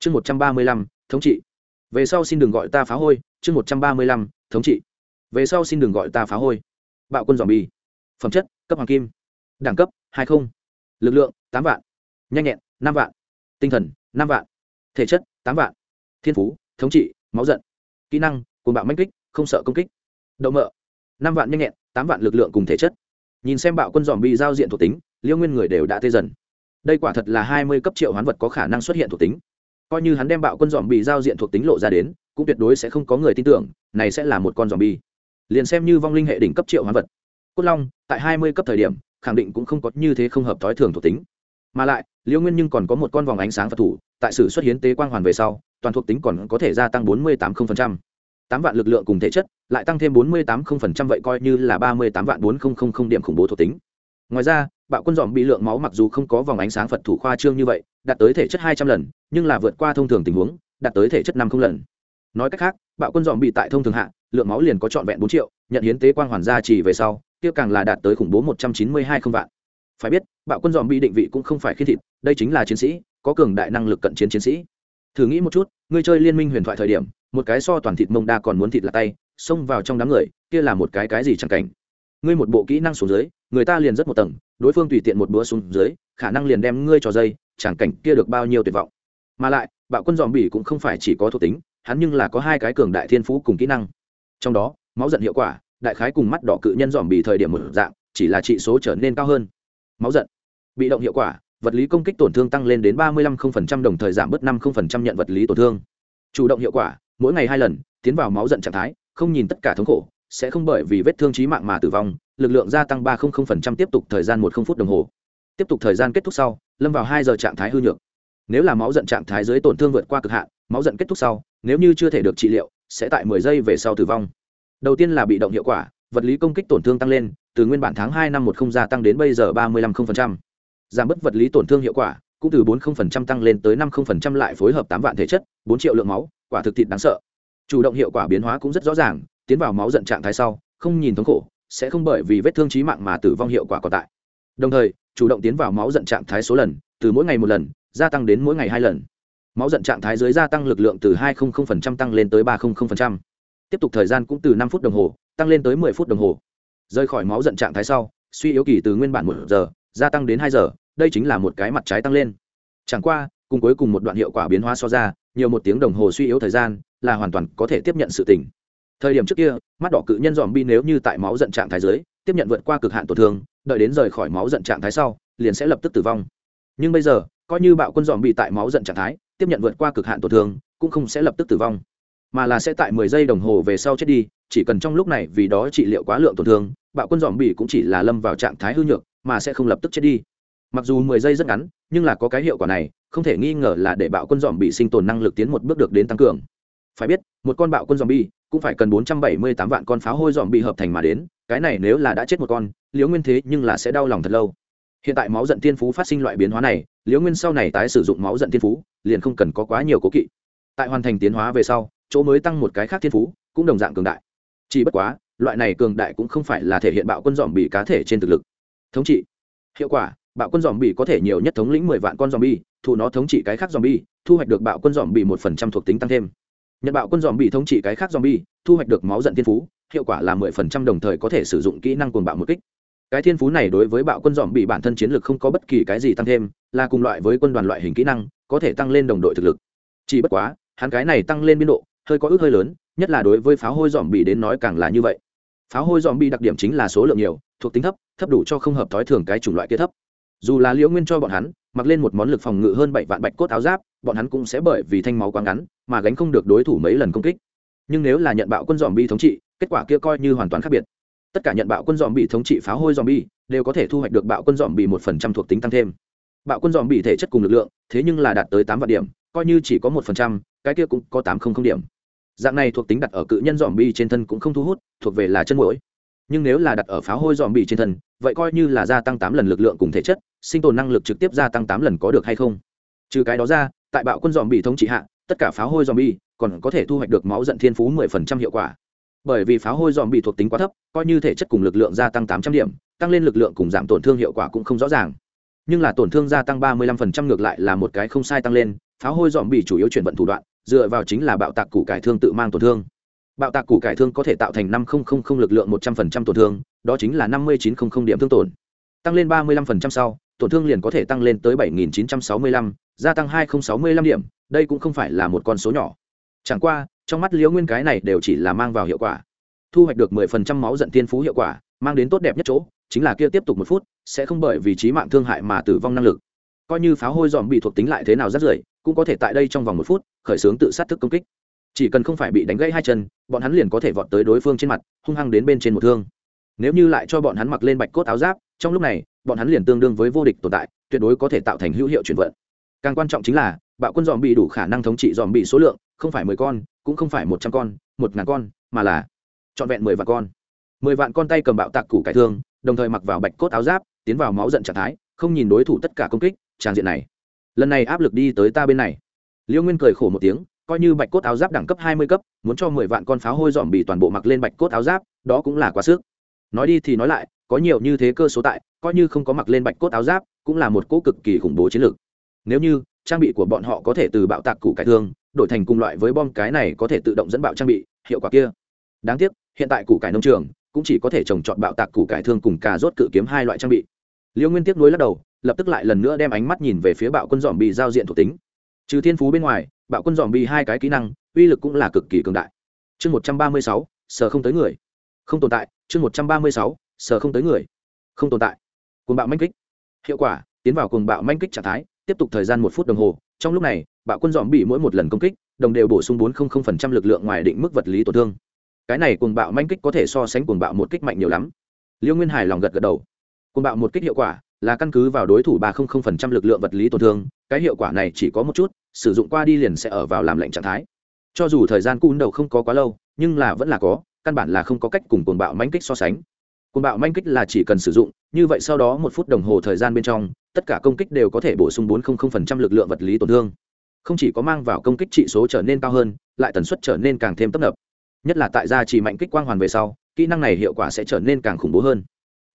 chương một trăm ba mươi lăm, thống trị. Về sau xin đừng gọi ta phá hôi. Chương một trăm ba mươi lăm, thống trị. Về sau xin đừng gọi ta phá hôi. Bạo quân dòm bi phẩm chất, cấp hoàng kim. Đẳng cấp, hai không. Lực lượng, tám vạn. Nhanh nhẹn, năm vạn. Tinh thần, năm vạn. Thể chất, tám vạn. Thiên phú, thống trị, máu giận. Kỹ năng cùng bạo manh kích, không sợ công kích. Đậu mợ. Năm vạn nhanh nhẹn, tám vạn lực lượng cùng thể chất. Nhìn xem bạo quân dòm bi giao diện thuộc tính, liêu nguyên người đều đã tê dần. Đây quả thật là hai mươi cấp triệu hoán vật có khả năng xuất hiện thuộc tính coi như hắn đem bạo quân dòm bị giao diện thuộc tính lộ ra đến, cũng tuyệt đối sẽ không có người tin tưởng, này sẽ là một con dòm bi liền xem như vong linh hệ đỉnh cấp triệu hoán vật. Cốt long, tại hai mươi cấp thời điểm, khẳng định cũng không có như thế không hợp thói thường thuộc tính. Mà lại Liễu nguyên nhưng còn có một con vòng ánh sáng phật thủ, tại sử xuất hiến tế quang hoàn về sau, toàn thuộc tính còn có thể gia tăng bốn mươi tám tám vạn lực lượng cùng thể chất, lại tăng thêm bốn mươi tám vậy coi như là ba mươi tám vạn bốn điểm khủng bố thuộc tính. Ngoài ra bạo quân dòm bị lượng máu mặc dù không có vòng ánh sáng phật thủ khoa trương như vậy, đạt tới thể chất hai trăm lần, nhưng là vượt qua thông thường tình huống, đạt tới thể chất năm không lần. Nói cách khác, bạo quân dòm bị tại thông thường hạ, lượng máu liền có trọn vẹn bốn triệu, nhận hiến tế quang hoàn gia chỉ về sau, kia càng là đạt tới khủng bố một trăm chín mươi hai không vạn. Phải biết, bạo quân dòm bị định vị cũng không phải khi thịt, đây chính là chiến sĩ, có cường đại năng lực cận chiến chiến sĩ. Thử nghĩ một chút, ngươi chơi liên minh huyền thoại thời điểm, một cái so toàn thịt mông đa còn muốn thịt là tay, xông vào trong đám người, kia là một cái cái gì chẳng cảnh? Ngươi một bộ kỹ năng xuống dưới, người ta liền rất một tầng đối phương tùy tiện một bữa xuống dưới, khả năng liền đem ngươi cho dây, chẳng cảnh kia được bao nhiêu tuyệt vọng. Mà lại, bạo quân dòm bỉ cũng không phải chỉ có thuộc tính, hắn nhưng là có hai cái cường đại thiên phú cùng kỹ năng. Trong đó, máu giận hiệu quả, đại khái cùng mắt đỏ cự nhân dòm bỉ thời điểm một dạng, chỉ là trị số trở nên cao hơn. Máu giận, bị động hiệu quả, vật lý công kích tổn thương tăng lên đến ba mươi năm đồng thời giảm bớt năm nhận vật lý tổn thương. Chủ động hiệu quả, mỗi ngày hai lần, tiến vào máu giận trạng thái, không nhìn tất cả thống khổ sẽ không bởi vì vết thương trí mạng mà tử vong, lực lượng gia tăng ba tiếp tục thời gian một phút đồng hồ. Tiếp tục thời gian kết thúc sau, lâm vào hai giờ trạng thái hư nhược. Nếu là máu giận trạng thái dưới tổn thương vượt qua cực hạn, máu giận kết thúc sau, nếu như chưa thể được trị liệu, sẽ tại mười giây về sau tử vong. Đầu tiên là bị động hiệu quả, vật lý công kích tổn thương tăng lên, từ nguyên bản tháng hai năm một không gia tăng đến bây giờ ba mươi năm giảm bớt vật lý tổn thương hiệu quả, cũng từ bốn tăng lên tới năm lại phối hợp tám vạn thể chất, bốn triệu lượng máu, quả thực thịt đáng sợ. Chủ động hiệu quả biến hóa cũng rất rõ ràng tiến vào máu giận trạng thái sau, không nhìn thống khổ, sẽ không bởi vì vết thương trí mạng mà tử vong hiệu quả còn tại. Đồng thời, chủ động tiến vào máu giận trạng thái số lần, từ mỗi ngày một lần, gia tăng đến mỗi ngày hai lần. Máu giận trạng thái dưới gia tăng lực lượng từ 200% tăng lên tới 300%. tiếp tục thời gian cũng từ năm phút đồng hồ, tăng lên tới mười phút đồng hồ. Rời khỏi máu giận trạng thái sau, suy yếu kỳ từ nguyên bản một giờ, gia tăng đến hai giờ, đây chính là một cái mặt trái tăng lên. Chẳng qua, cùng cuối cùng một đoạn hiệu quả biến hóa so ra, nhiều một tiếng đồng hồ suy yếu thời gian là hoàn toàn có thể tiếp nhận sự tỉnh thời điểm trước kia, mắt đỏ cự nhân dòm bi nếu như tại máu giận trạng thái dưới, tiếp nhận vượt qua cực hạn tổn thương, đợi đến rời khỏi máu giận trạng thái sau, liền sẽ lập tức tử vong. Nhưng bây giờ, coi như bạo quân dòm bị tại máu giận trạng thái, tiếp nhận vượt qua cực hạn tổn thương, cũng không sẽ lập tức tử vong, mà là sẽ tại mười giây đồng hồ về sau chết đi, chỉ cần trong lúc này vì đó trị liệu quá lượng tổn thương, bạo quân dòm bị cũng chỉ là lâm vào trạng thái hư nhược, mà sẽ không lập tức chết đi. Mặc dù mười giây rất ngắn, nhưng là có cái hiệu quả này, không thể nghi ngờ là để bạo quân dòm bị sinh tồn năng lực tiến một bước được đến tăng cường. Phải biết, một con bạo quân dòm bi cũng phải cần bốn trăm bảy mươi tám vạn con pháo hôi dòm bị hợp thành mà đến, cái này nếu là đã chết một con, liễu nguyên thế nhưng là sẽ đau lòng thật lâu. Hiện tại máu giận tiên phú phát sinh loại biến hóa này, liễu nguyên sau này tái sử dụng máu giận tiên phú, liền không cần có quá nhiều cố kỵ. Tại hoàn thành tiến hóa về sau, chỗ mới tăng một cái khác thiên phú, cũng đồng dạng cường đại. Chỉ bất quá, loại này cường đại cũng không phải là thể hiện bạo quân dòm bị cá thể trên thực lực. Thống trị. Hiệu quả, bạo quân dòm bị có thể nhiều nhất thống lĩnh mười vạn con dòm bi, thu nó thống trị cái khác dòm bi, thu hoạch được bạo quân dòm bị một phần trăm thuộc tính tăng thêm nhận bạo quân dòm bị thống trị cái khác dòm bi thu hoạch được máu giận thiên phú, hiệu quả là mười phần trăm đồng thời có thể sử dụng kỹ năng cuồng bạo một kích. Cái thiên phú này đối với bạo quân dòm bị bản thân chiến lược không có bất kỳ cái gì tăng thêm, là cùng loại với quân đoàn loại hình kỹ năng, có thể tăng lên đồng đội thực lực. Chỉ bất quá, hắn cái này tăng lên biên độ, hơi có ước hơi lớn, nhất là đối với pháo hôi dòm bị đến nói càng là như vậy. Pháo hôi dòm bị đặc điểm chính là số lượng nhiều, thuộc tính thấp thấp đủ cho không hợp thói thường cái chủng loại kia thấp. Dù là liễu nguyên cho bọn hắn, mặc lên một món lực phòng ngự hơn bảy vạn bạch cốt áo giáp bọn hắn cũng sẽ bởi vì thanh máu quá ngắn mà gánh không được đối thủ mấy lần công kích. Nhưng nếu là nhận bạo quân dòm bi thống trị, kết quả kia coi như hoàn toàn khác biệt. Tất cả nhận bạo quân dòm bị thống trị phá hôi dòm bi đều có thể thu hoạch được bạo quân dòm bị một phần trăm thuộc tính tăng thêm. Bạo quân dòm bị thể chất cùng lực lượng, thế nhưng là đạt tới tám vạn điểm, coi như chỉ có một phần trăm, cái kia cũng có tám không không điểm. Dạng này thuộc tính đặt ở cự nhân dòm bi trên thân cũng không thu hút, thuộc về là chân mũi nhưng nếu là đặt ở pháo hôi dòm bị trên thân, vậy coi như là gia tăng tám lần lực lượng cùng thể chất, sinh tồn năng lực trực tiếp gia tăng tám lần có được hay không? Trừ cái đó ra tại bạo quân dòm bị thống trị hạ, tất cả pháo hôi dòm bi còn có thể thu hoạch được máu giận thiên phú mười phần trăm hiệu quả. Bởi vì pháo hôi dòm bị thuộc tính quá thấp, coi như thể chất cùng lực lượng gia tăng tám trăm điểm, tăng lên lực lượng cùng giảm tổn thương hiệu quả cũng không rõ ràng. Nhưng là tổn thương gia tăng ba mươi lăm phần trăm ngược lại là một cái không sai tăng lên, pháo hôi dòm bị chủ yếu chuyển vận thủ đoạn, dựa vào chính là bạo tạc củ cải thương tự mang tổn thương. Bạo tạc củ cải thương có thể tạo thành năm lực lượng một trăm linh tổn thương, đó chính là năm mươi chín điểm thương tổn. Tăng lên ba mươi 35% sau, tổn thương liền có thể tăng lên tới bảy nghìn chín trăm sáu mươi lăm gia tăng hai sáu mươi lăm điểm, đây cũng không phải là một con số nhỏ. Chẳng qua, trong mắt liễu nguyên cái này đều chỉ là mang vào hiệu quả. Thu hoạch được mười phần trăm máu giận tiên phú hiệu quả, mang đến tốt đẹp nhất chỗ, chính là kia tiếp tục một phút, sẽ không bởi vì trí mạng thương hại mà tử vong năng lực. Coi như pháo hôi dòm bị thuộc tính lại thế nào rất rưởi cũng có thể tại đây trong vòng một phút, khởi xướng tự sát thức công kích. Chỉ cần không phải bị đánh gãy hai chân, bọn hắn liền có thể vọt tới đối phương trên mặt, hung hăng đến bên trên một thương. Nếu như lại cho bọn hắn mặc lên bạch cốt áo giáp, trong lúc này, bọn hắn liền tương đương với vô địch tồn tại, tuyệt đối có thể tạo thành hữu hiệu chuyển vận càng quan trọng chính là, bạo quân dòm bị đủ khả năng thống trị dòm bị số lượng, không phải mười con, cũng không phải một trăm con, một ngàn con, mà là trọn vẹn mười vạn con. Mười vạn con tay cầm bạo tạc củ cải thương, đồng thời mặc vào bạch cốt áo giáp, tiến vào máu giận trạng thái, không nhìn đối thủ tất cả công kích tràng diện này. Lần này áp lực đi tới ta bên này. Liêu nguyên cười khổ một tiếng, coi như bạch cốt áo giáp đẳng cấp hai mươi cấp, muốn cho mười vạn con pháo hôi dòm bị toàn bộ mặc lên bạch cốt áo giáp, đó cũng là quá sức. Nói đi thì nói lại, có nhiều như thế cơ số tại, coi như không có mặc lên bạch cốt áo giáp, cũng là một cỗ cực kỳ khủng bố chiến lược nếu như, trang bị của bọn họ có thể từ bạo tạc củ cải thương, đổi thành cùng loại với bom cái này có thể tự động dẫn bạo trang bị, hiệu quả kia. Đáng tiếc, hiện tại củ cải nông trường cũng chỉ có thể trồng trọt bạo tạc củ cải thương cùng cà rốt cự kiếm hai loại trang bị. Liêu nguyên tiếp nuối lắc đầu, lập tức lại lần nữa đem ánh mắt nhìn về phía bạo quân dòm bị giao diện thuộc tính. Trừ thiên phú bên ngoài, bạo quân dòm bị hai cái kỹ năng, uy lực cũng là cực kỳ cường đại. Chương một trăm ba mươi sáu, sờ không tới người. Không tồn tại, chương một trăm ba mươi sáu, sờ không tới người. Không tồn tại. Cuồng bạo manh kích. Hiệu quả, tiến vào cuồng bạo manh kích trạng thái tiếp tục thời gian một phút đồng hồ, trong lúc này, bạo quân dòm bị mỗi một lần công kích, đồng đều bổ sung bốn lực lượng ngoài định mức vật lý tổn thương. Cái này cuồng bạo manh kích có thể so sánh cuồng bạo một kích mạnh nhiều lắm. Liêu nguyên hải lòng gật gật đầu. Cuồng bạo một kích hiệu quả là căn cứ vào đối thủ ba lực lượng vật lý tổn thương, cái hiệu quả này chỉ có một chút, sử dụng qua đi liền sẽ ở vào làm lệnh trạng thái. Cho dù thời gian cun đầu không có quá lâu, nhưng là vẫn là có, căn bản là không có cách cùng cuồng bạo manh kích so sánh. Cuồng bạo manh kích là chỉ cần sử dụng như vậy sau đó một phút đồng hồ thời gian bên trong, tất cả công kích đều có thể bổ sung bốn lực lượng vật lý tổn thương. Không chỉ có mang vào công kích trị số trở nên cao hơn, lại tần suất trở nên càng thêm tấp nập. Nhất là tại gia trì mạnh kích quang hoàn về sau, kỹ năng này hiệu quả sẽ trở nên càng khủng bố hơn.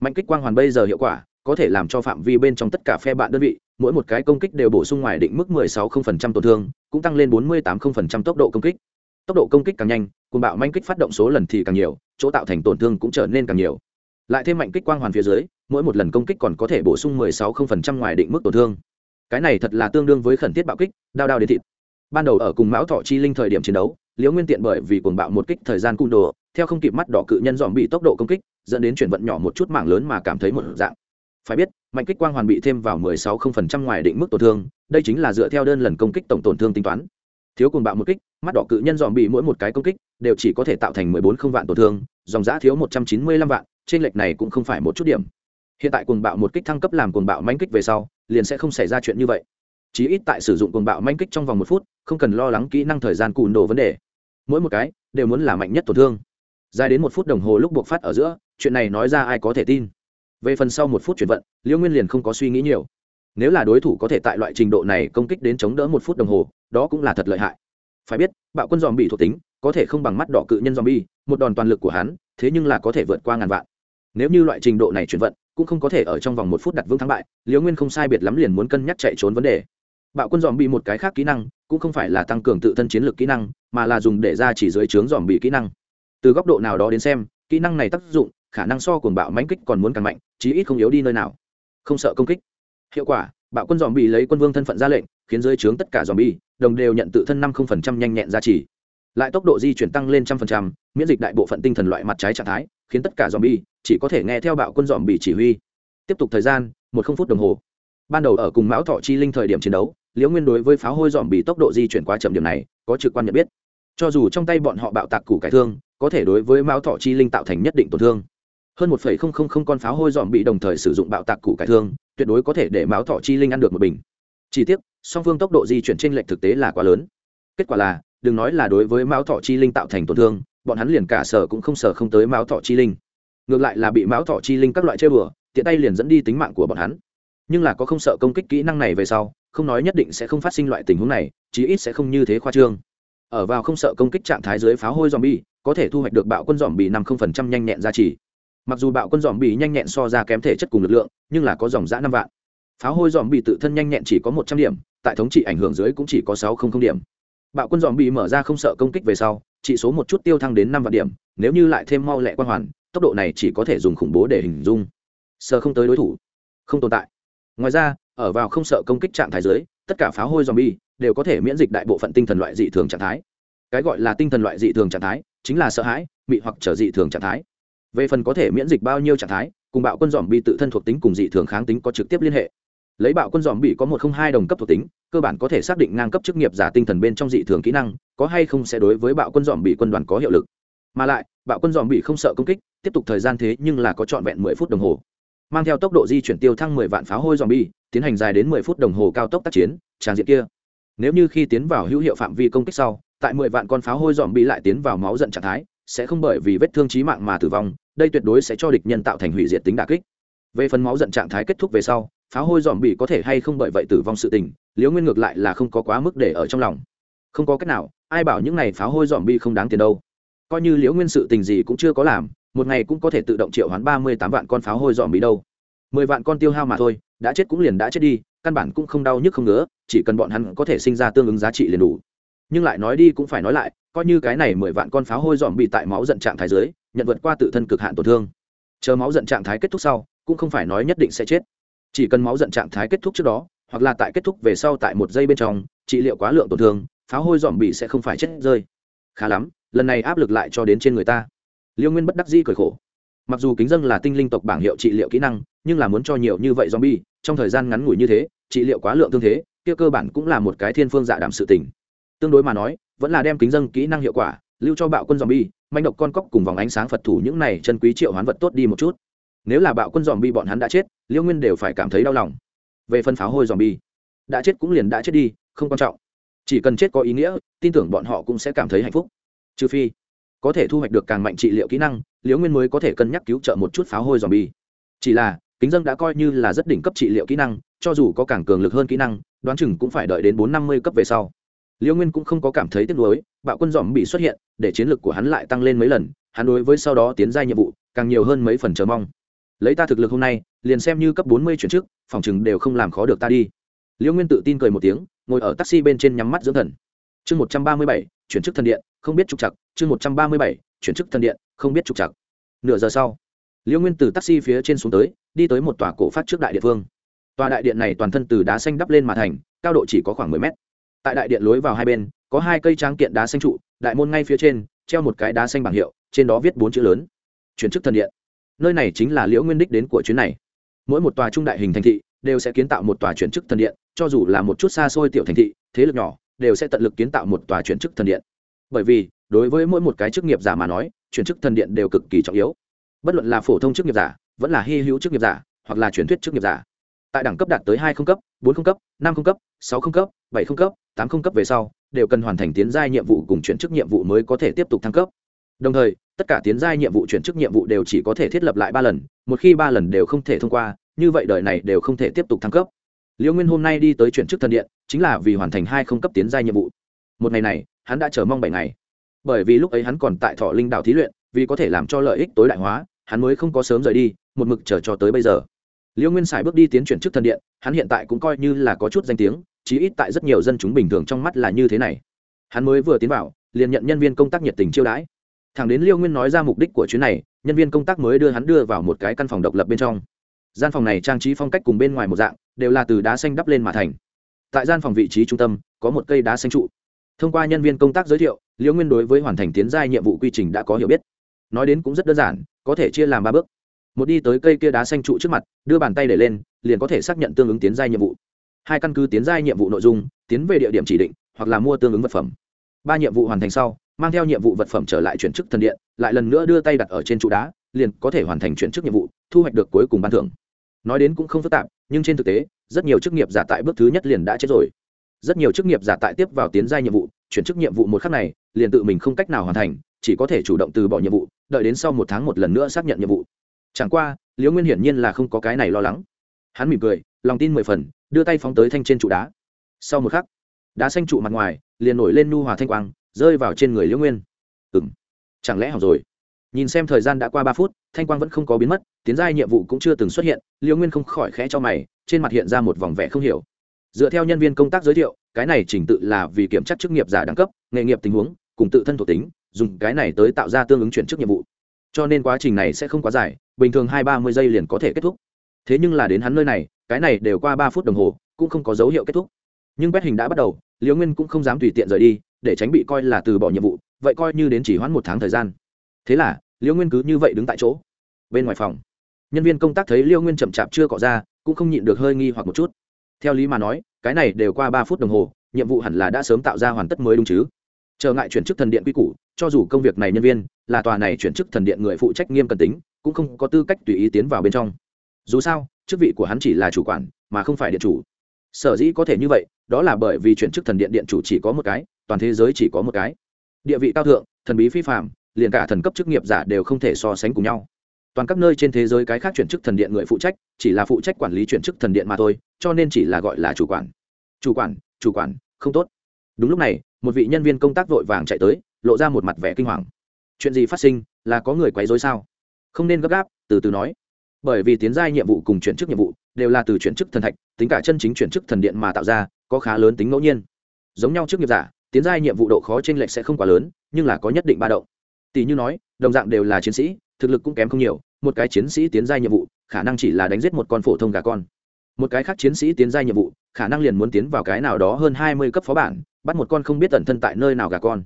Mạnh kích quang hoàn bây giờ hiệu quả có thể làm cho phạm vi bên trong tất cả phe bạn đơn vị, mỗi một cái công kích đều bổ sung ngoài định mức 16% tổn thương, cũng tăng lên 48% tốc độ công kích. Tốc độ công kích càng nhanh cùng bạo mạnh kích phát động số lần thì càng nhiều, chỗ tạo thành tổn thương cũng trở nên càng nhiều lại thêm mạnh kích quang hoàn phía dưới, mỗi một lần công kích còn có thể bổ sung 16% ngoài định mức tổn thương. Cái này thật là tương đương với khẩn thiết bạo kích, đao đao đến thịt. Ban đầu ở cùng mão thọ chi linh thời điểm chiến đấu, liễu nguyên tiện bởi vì cuồng bạo một kích thời gian cung đồ, theo không kịp mắt đỏ cự nhân dòm bị tốc độ công kích, dẫn đến chuyển vận nhỏ một chút mảng lớn mà cảm thấy một dạng. Phải biết, mạnh kích quang hoàn bị thêm vào 16% ngoài định mức tổn thương, đây chính là dựa theo đơn lần công kích tổng tổn thương tính toán. Thiếu cuồng bạo một kích, mắt đỏ cự nhân dòm bị mỗi một cái công kích, đều chỉ có thể tạo thành 14 không vạn tổn thương, dòng giã thiếu 195 vạn trên lệch này cũng không phải một chút điểm. Hiện tại cuồng bạo một kích thăng cấp làm cuồng bạo manh kích về sau, liền sẽ không xảy ra chuyện như vậy. Chí ít tại sử dụng cuồng bạo manh kích trong vòng một phút, không cần lo lắng kỹ năng thời gian cùn đồ vấn đề. Mỗi một cái đều muốn là mạnh nhất tổn thương. Dài đến một phút đồng hồ lúc buộc phát ở giữa, chuyện này nói ra ai có thể tin. Về phần sau một phút chuyển vận liễu nguyên liền không có suy nghĩ nhiều. Nếu là đối thủ có thể tại loại trình độ này công kích đến chống đỡ một phút đồng hồ, đó cũng là thật lợi hại. Phải biết, bạo quân dòm bị thuộc tính, có thể không bằng mắt đỏ cự nhân dòm bi một đòn toàn lực của hắn, thế nhưng là có thể vượt qua ngàn vạn nếu như loại trình độ này chuyển vận, cũng không có thể ở trong vòng một phút đặt vững thắng bại, liễu nguyên không sai biệt lắm liền muốn cân nhắc chạy trốn vấn đề. Bạo quân dòm bị một cái khác kỹ năng, cũng không phải là tăng cường tự thân chiến lược kỹ năng, mà là dùng để ra chỉ dưới trướng dòm bị kỹ năng. Từ góc độ nào đó đến xem, kỹ năng này tác dụng, khả năng so cuồng bạo mãnh kích còn muốn càng mạnh, chí ít không yếu đi nơi nào. Không sợ công kích. Hiệu quả, bạo quân dòm bị lấy quân vương thân phận ra lệnh, khiến dưới trướng tất cả dòm bị đồng đều nhận tự thân năm không phần trăm nhanh nhẹn ra chỉ. Lại tốc độ di chuyển tăng lên trăm phần trăm, miễn dịch đại bộ phận tinh thần loại mặt trái trạng thái khiến tất cả dòm bi chỉ có thể nghe theo bạo quân dòm bị chỉ huy. Tiếp tục thời gian, một không phút đồng hồ. Ban đầu ở cùng mão thọ chi linh thời điểm chiến đấu, liễu nguyên đối với pháo hôi dòm bị tốc độ di chuyển quá chậm điểm này, có trực quan nhận biết. Cho dù trong tay bọn họ bạo tạc củ cải thương, có thể đối với mão thọ chi linh tạo thành nhất định tổn thương. Hơn một phẩy không không không con pháo hôi dòm bị đồng thời sử dụng bạo tạc củ cải thương, tuyệt đối có thể để mão thọ chi linh ăn được một bình. Chỉ tiếc, song phương tốc độ di chuyển trên lệch thực tế là quá lớn. Kết quả là, đừng nói là đối với mão thọ chi linh tạo thành tổn thương bọn hắn liền cả sở cũng không sở không tới mão thọ chi linh. Ngược lại là bị mão thọ chi linh các loại chơi bừa, tiện tay liền dẫn đi tính mạng của bọn hắn. Nhưng là có không sợ công kích kỹ năng này về sau, không nói nhất định sẽ không phát sinh loại tình huống này, chí ít sẽ không như thế khoa trương. Ở vào không sợ công kích trạng thái dưới pháo hôi dòm bi có thể thu hoạch được bạo quân dòm bị năm không phần trăm nhanh nhẹn giá trị mặc dù bạo quân dòm bị nhanh nhẹn so ra kém thể chất cùng lực lượng, nhưng là có dòng giã năm vạn. Pháo hôi dòm bị tự thân nhanh nhẹn chỉ có một trăm điểm, tại thống trị ảnh hưởng dưới cũng chỉ có sáu không không điểm bạo quân dòm bị mở ra không sợ công kích về sau, chỉ số một chút tiêu thăng đến năm vạn điểm, nếu như lại thêm mau lẹ quan hoàn, tốc độ này chỉ có thể dùng khủng bố để hình dung. Sờ không tới đối thủ. Không tồn tại. Ngoài ra, ở vào không sợ công kích trạng thái dưới, tất cả pháo hôi dòm bi đều có thể miễn dịch đại bộ phận tinh thần loại dị thường trạng thái. Cái gọi là tinh thần loại dị thường trạng thái chính là sợ hãi bị hoặc trở dị thường trạng thái. Về phần có thể miễn dịch bao nhiêu trạng thái, cùng bạo quân dòm bị tự thân thuộc tính cùng dị thường kháng tính có trực tiếp liên hệ lấy bạo quân dòm bị có một không hai đồng cấp thuộc tính, cơ bản có thể xác định ngang cấp chức nghiệp giả tinh thần bên trong dị thường kỹ năng, có hay không sẽ đối với bạo quân dòm bị quân đoàn có hiệu lực. Mà lại, bạo quân dòm bị không sợ công kích, tiếp tục thời gian thế nhưng là có trọn vẹn mười phút đồng hồ. Mang theo tốc độ di chuyển tiêu thăng mười vạn pháo hôi dòm bi tiến hành dài đến mười phút đồng hồ cao tốc tác chiến, tràng diện kia. Nếu như khi tiến vào hữu hiệu phạm vi công kích sau, tại mười vạn con pháo hôi dòm bi lại tiến vào máu giận trạng thái, sẽ không bởi vì vết thương trí mạng mà tử vong, đây tuyệt đối sẽ cho địch nhân tạo thành hủy diệt tính đà kích. Về phần máu giận trạng thái kết thúc về sau pháo hôi dòm bị có thể hay không bởi vậy tử vong sự tình, liễu nguyên ngược lại là không có quá mức để ở trong lòng. Không có cách nào, ai bảo những này pháo hôi dòm bị không đáng tiền đâu. Coi như liễu nguyên sự tình gì cũng chưa có làm, một ngày cũng có thể tự động triệu hoán ba mươi tám vạn con pháo hôi dòm bị đâu. Mười vạn con tiêu hao mà thôi, đã chết cũng liền đã chết đi, căn bản cũng không đau nhức không ngứa, chỉ cần bọn hắn có thể sinh ra tương ứng giá trị liền đủ. Nhưng lại nói đi cũng phải nói lại, coi như cái này mười vạn con pháo hôi dòm bị tại máu giận trạng thái dưới, nhận vượt qua tự thân cực hạn tổn thương. Chờ máu giận trạng thái kết thúc sau, cũng không phải nói nhất định sẽ chết chỉ cần máu giận trạng thái kết thúc trước đó, hoặc là tại kết thúc về sau tại một giây bên trong, trị liệu quá lượng tổn thương, pháo hôi dòm bị sẽ không phải chết rơi. Khá lắm, lần này áp lực lại cho đến trên người ta. Liêu nguyên bất đắc di cười khổ. Mặc dù kính dân là tinh linh tộc bảng hiệu trị liệu kỹ năng, nhưng là muốn cho nhiều như vậy zombie, trong thời gian ngắn ngủi như thế, trị liệu quá lượng thương thế, kia cơ bản cũng là một cái thiên phương dạ đảm sự tình. Tương đối mà nói, vẫn là đem kính dân kỹ năng hiệu quả, lưu cho bạo quân zombie manh độc con cóc cùng vòng ánh sáng phật thủ những này chân quý triệu hoán vật tốt đi một chút nếu là bạo quân zombie bọn hắn đã chết liễu nguyên đều phải cảm thấy đau lòng. Về phân pháo hôi zombie, đã chết cũng liền đã chết đi, không quan trọng. Chỉ cần chết có ý nghĩa, tin tưởng bọn họ cũng sẽ cảm thấy hạnh phúc. Trừ phi, có thể thu hoạch được càng mạnh trị liệu kỹ năng liễu nguyên mới có thể cân nhắc cứu trợ một chút pháo hôi dòm bi chỉ là, kính dân đã coi như là rất đỉnh cấp trị liệu kỹ năng, cho dù có càng cường lực hơn kỹ năng, đoán chừng cũng phải đợi đến bốn năm mươi cấp về sau. Liễu nguyên cũng không có cảm thấy tiếc nuối, bạo quân dòm bị xuất hiện, để chiến lược của hắn lại tăng lên mấy lần, hắn đối với sau đó tiến ra nhiệm vụ, càng nhiều hơn mấy phần chờ mong lấy ta thực lực hôm nay, liền xem như cấp bốn mươi chuyển trước phòng chừng đều không làm khó được ta đi. Liễu nguyên tự tin cười một tiếng, ngồi ở taxi bên trên nhắm mắt dưỡng thần. Chương một trăm ba mươi bảy, chuyển chức thần điện, không biết trục chặt chương một trăm ba mươi bảy, chuyển chức thần điện, không biết trục chặt nửa giờ sau liễu nguyên từ taxi phía trên xuống tới, đi tới một tòa cổ phát trước đại địa phương. Tòa đại điện này toàn thân từ đá xanh đắp lên mà thành, cao độ chỉ có khoảng mười mét. Tại đại điện lối vào hai bên, có hai cây tráng kiện đá xanh trụ, đại môn ngay phía trên, treo một cái đá xanh bảng hiệu, trên đó viết bốn chữ lớn. Chuyển chức thần điện nơi này chính là liễu nguyên đích đến của chuyến này. Mỗi một tòa trung đại hình thành thị đều sẽ kiến tạo một tòa chuyển chức thần điện, cho dù là một chút xa xôi tiểu thành thị, thế lực nhỏ đều sẽ tận lực kiến tạo một tòa chuyển chức thần điện. Bởi vì, đối với mỗi một cái chức nghiệp giả mà nói, chuyển chức thần điện đều cực kỳ trọng yếu. Bất luận là phổ thông chức nghiệp giả, vẫn là hy hữu chức nghiệp giả, hoặc là truyền thuyết chức nghiệp giả. Tại đẳng cấp đạt tới hai không cấp, bốn không cấp, năm không cấp, sáu không cấp, bảy không cấp, tám không cấp về sau, đều cần hoàn thành tiến giai nhiệm vụ cùng chuyển chức nhiệm vụ mới có thể tiếp tục thăng cấp. Đồng thời tất cả tiến giai nhiệm vụ, chuyển chức nhiệm vụ đều chỉ có thể thiết lập lại ba lần, một khi ba lần đều không thể thông qua, như vậy đời này đều không thể tiếp tục thăng cấp. Liễu nguyên hôm nay đi tới chuyển chức thần điện, chính là vì hoàn thành hai không cấp tiến giai nhiệm vụ. Một ngày này, hắn đã chờ mong bảy ngày. Bởi vì lúc ấy hắn còn tại thọ linh đạo thí luyện, vì có thể làm cho lợi ích tối đại hóa, hắn mới không có sớm rời đi, một mực chờ cho tới bây giờ. Liễu nguyên xài bước đi tiến chuyển chức thần điện, hắn hiện tại cũng coi như là có chút danh tiếng, chí ít tại rất nhiều dân chúng bình thường trong mắt là như thế này. Hắn mới vừa tiến vào, liền nhận nhân viên công tác nhiệt tình chiêu đãi thằng đến liêu nguyên nói ra mục đích của chuyến này, nhân viên công tác mới đưa hắn đưa vào một cái căn phòng độc lập bên trong. Gian phòng này trang trí phong cách cùng bên ngoài một dạng, đều là từ đá xanh đắp lên mà thành. Tại gian phòng vị trí trung tâm, có một cây đá xanh trụ. Thông qua nhân viên công tác giới thiệu liễu nguyên đối với hoàn thành tiến giai nhiệm vụ quy trình đã có hiểu biết. Nói đến cũng rất đơn giản, có thể chia làm ba bước. Một đi tới cây kia đá xanh trụ trước mặt, đưa bàn tay để lên, liền có thể xác nhận tương ứng tiến giai nhiệm vụ. Hai căn cứ tiến giai nhiệm vụ nội dung, tiến về địa điểm chỉ định, hoặc là mua tương ứng vật phẩm. Ba nhiệm vụ hoàn thành sau mang theo nhiệm vụ vật phẩm trở lại chuyển chức thần điện, lại lần nữa đưa tay đặt ở trên trụ đá, liền có thể hoàn thành chuyển chức nhiệm vụ, thu hoạch được cuối cùng ban thưởng. Nói đến cũng không phức tạp, nhưng trên thực tế, rất nhiều chức nghiệp giả tại bước thứ nhất liền đã chết rồi. Rất nhiều chức nghiệp giả tại tiếp vào tiến giai nhiệm vụ, chuyển chức nhiệm vụ một khắc này, liền tự mình không cách nào hoàn thành, chỉ có thể chủ động từ bỏ nhiệm vụ, đợi đến sau một tháng một lần nữa xác nhận nhiệm vụ. Chẳng qua, liễu nguyên hiển nhiên là không có cái này lo lắng. Hắn mỉm cười, lòng tin mười phần, đưa tay phóng tới thanh trên trụ đá. Sau một khắc, đá xanh trụ mặt ngoài, liền nổi lên nu hòa thanh quang rơi vào trên người liễu nguyên. Ừng chẳng lẽ hỏng rồi? Nhìn xem thời gian đã qua ba phút, thanh quang vẫn không có biến mất, tiến giai nhiệm vụ cũng chưa từng xuất hiện, liễu nguyên không khỏi khẽ cho mày, trên mặt hiện ra một vòng vẻ không hiểu. Dựa theo nhân viên công tác giới thiệu, cái này trình tự là vì kiểm tra chức nghiệp giả đẳng cấp, nghề nghiệp tình huống, cùng tự thân thuộc tính, dùng cái này tới tạo ra tương ứng chuyển chức nhiệm vụ. Cho nên quá trình này sẽ không quá dài, bình thường hai ba mươi giây liền có thể kết thúc. Thế nhưng là đến hắn nơi này, cái này đều qua ba phút đồng hồ, cũng không có dấu hiệu kết thúc. Nhưng quét hình đã bắt đầu liễu nguyên cũng không dám tùy tiện rời đi, để tránh bị coi là từ bỏ nhiệm vụ, vậy coi như đến chỉ hoãn một tháng thời gian. Thế là, liễu nguyên cứ như vậy đứng tại chỗ. Bên ngoài phòng, nhân viên công tác thấy liễu nguyên chậm chạp chưa cọ ra, cũng không nhịn được hơi nghi hoặc một chút. Theo lý mà nói, cái này đều qua ba phút đồng hồ, nhiệm vụ hẳn là đã sớm tạo ra hoàn tất mới đúng chứ. Trở ngại chuyển chức thần điện quy củ, cho dù công việc này nhân viên, là tòa này chuyển chức thần điện người phụ trách nghiêm cần tính, cũng không có tư cách tùy ý tiến vào bên trong. Dù sao, chức vị của hắn chỉ là chủ quản, mà không phải điện chủ sở dĩ có thể như vậy, đó là bởi vì chuyển chức thần điện điện chủ chỉ có một cái, toàn thế giới chỉ có một cái. Địa vị cao thượng, thần bí phi phạm liền cả thần cấp chức nghiệp giả đều không thể so sánh cùng nhau. Toàn các nơi trên thế giới cái khác chuyển chức thần điện người phụ trách, chỉ là phụ trách quản lý chuyển chức thần điện mà thôi, cho nên chỉ là gọi là chủ quản. Chủ quản chủ quản, không tốt. Đúng lúc này, một vị nhân viên công tác vội vàng chạy tới, lộ ra một mặt vẻ kinh hoàng. Chuyện gì phát sinh, là có người quấy dối sao? Không nên gấp gáp, từ từ nói. Bởi vì tiến giai nhiệm vụ cùng chuyển chức nhiệm vụ đều là từ chuyển chức thần thạch, tính cả chân chính chuyển chức thần điện mà tạo ra, có khá lớn tính ngẫu nhiên. Giống nhau trước nghiệp giả, tiến giai nhiệm vụ độ khó t r ê n lệch sẽ không quá lớn, nhưng là có nhất định ba động. Tỷ như nói, đồng dạng đều là chiến sĩ, thực lực cũng kém không nhiều, một cái chiến sĩ tiến giai nhiệm vụ, khả năng chỉ là đánh giết một con phổ thông gà con. Một cái khác chiến sĩ tiến giai nhiệm vụ, khả năng liền muốn tiến vào cái nào đó hơn hai mươi cấp phó bản, bắt một con không biết tận thân tại nơi nào gà con.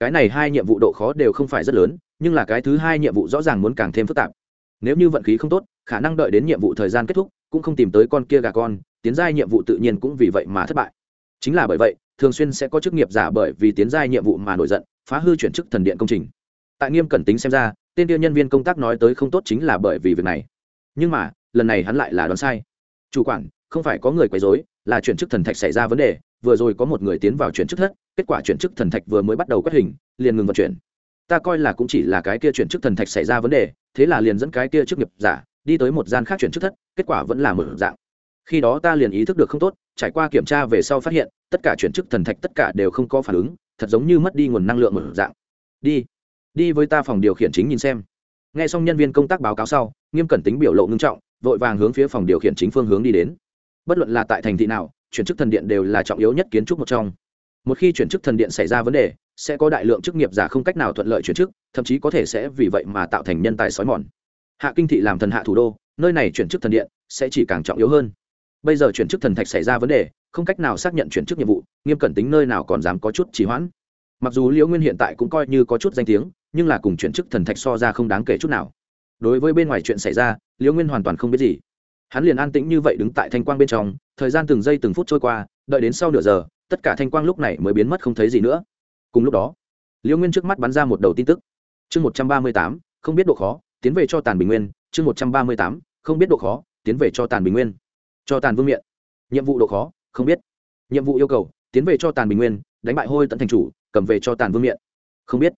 Cái này hai nhiệm vụ độ khó đều không phải rất lớn, nhưng là cái thứ hai nhiệm vụ rõ ràng muốn càng thêm phức tạp. Nếu như vận khí không tốt, khả năng đợi đến nhiệm vụ thời gian kết thúc cũng không tìm tới con kia gà con, tiến giai nhiệm vụ tự nhiên cũng vì vậy mà thất bại. Chính là bởi vậy, thường xuyên sẽ có chức nghiệp giả bởi vì tiến giai nhiệm vụ mà nổi giận, phá hư chuyển chức thần điện công trình. Tại nghiêm cẩn tính xem ra, tên tiêu nhân viên công tác nói tới không tốt chính là bởi vì việc này. Nhưng mà, lần này hắn lại là đoán sai. Chủ quản, không phải có người quấy dối là chuyển chức thần thạch xảy ra vấn đề, vừa rồi có một người tiến vào chuyển chức thất, kết quả chuyển chức thần thạch vừa mới bắt đầu quét hình, liền ngừng vận chuyển. Ta coi là cũng chỉ là cái kia chuyển chức thần thạch xảy ra vấn đề, thế là liền dẫn cái kia chức nghiệp giả đi tới một gian khác chuyển chức thất, kết quả vẫn là một dạng. Khi đó ta liền ý thức được không tốt, trải qua kiểm tra về sau phát hiện, tất cả chuyển chức thần thạch tất cả đều không có phản ứng, thật giống như mất đi nguồn năng lượng một dạng. Đi đi với ta phòng điều khiển chính nhìn xem. N g h e xong nhân viên công tác báo cáo sau, nghiêm cẩn tính biểu lộ ngưng trọng, vội vàng hướng phía phòng điều khiển chính phương hướng đi đến. Bất luận là tại thành thị nào, chuyển chức thần điện đều là trọng yếu nhất kiến trúc một trong. Một khi chuyển chức thần điện xảy ra vấn đề, sẽ có đại lượng chức nghiệp giả không cách nào thuận lợi chuyển chức, thậm chí có thể sẽ vì vậy mà tạo thành nhân tài xói mòn hạ kinh thị làm thần hạ thủ đô, nơi này chuyển chức thần điện sẽ chỉ càng trọng yếu hơn. Bây giờ chuyển chức thần thạch xảy ra vấn đề, không cách nào xác nhận chuyển chức nhiệm vụ, nghiêm cẩn tính nơi nào còn dám có chút trì hoãn. Mặc dù liễu nguyên hiện tại cũng coi như có chút danh tiếng, nhưng là cùng chuyển chức thần thạch so ra không đáng kể chút nào. Đối với bên ngoài chuyện xảy ra, liễu nguyên hoàn toàn không biết gì. Hắn liền an tĩnh như vậy đứng tại thanh quang bên trong, thời gian từng giây từng phút trôi qua, đợi đến sau nửa giờ, tất cả thanh quang lúc này mới biến mất không thấy gì nữa. Cùng lúc đó, liễu nguyên trước mắt bắn ra một đầu tin tức. Chương một trăm ba mươi tám, không biết độ khó tiến về cho tàn bình nguyên, chương một trăm ba mươi tám, không biết độ khó, tiến về cho tàn bình nguyên. Cho tàn vương miện. Nhiệm vụ độ khó, không biết. Nhiệm vụ yêu cầu, tiến về cho tàn bình nguyên, đánh bại hôi tận thành chủ, cầm về cho tàn vương miện. Không biết.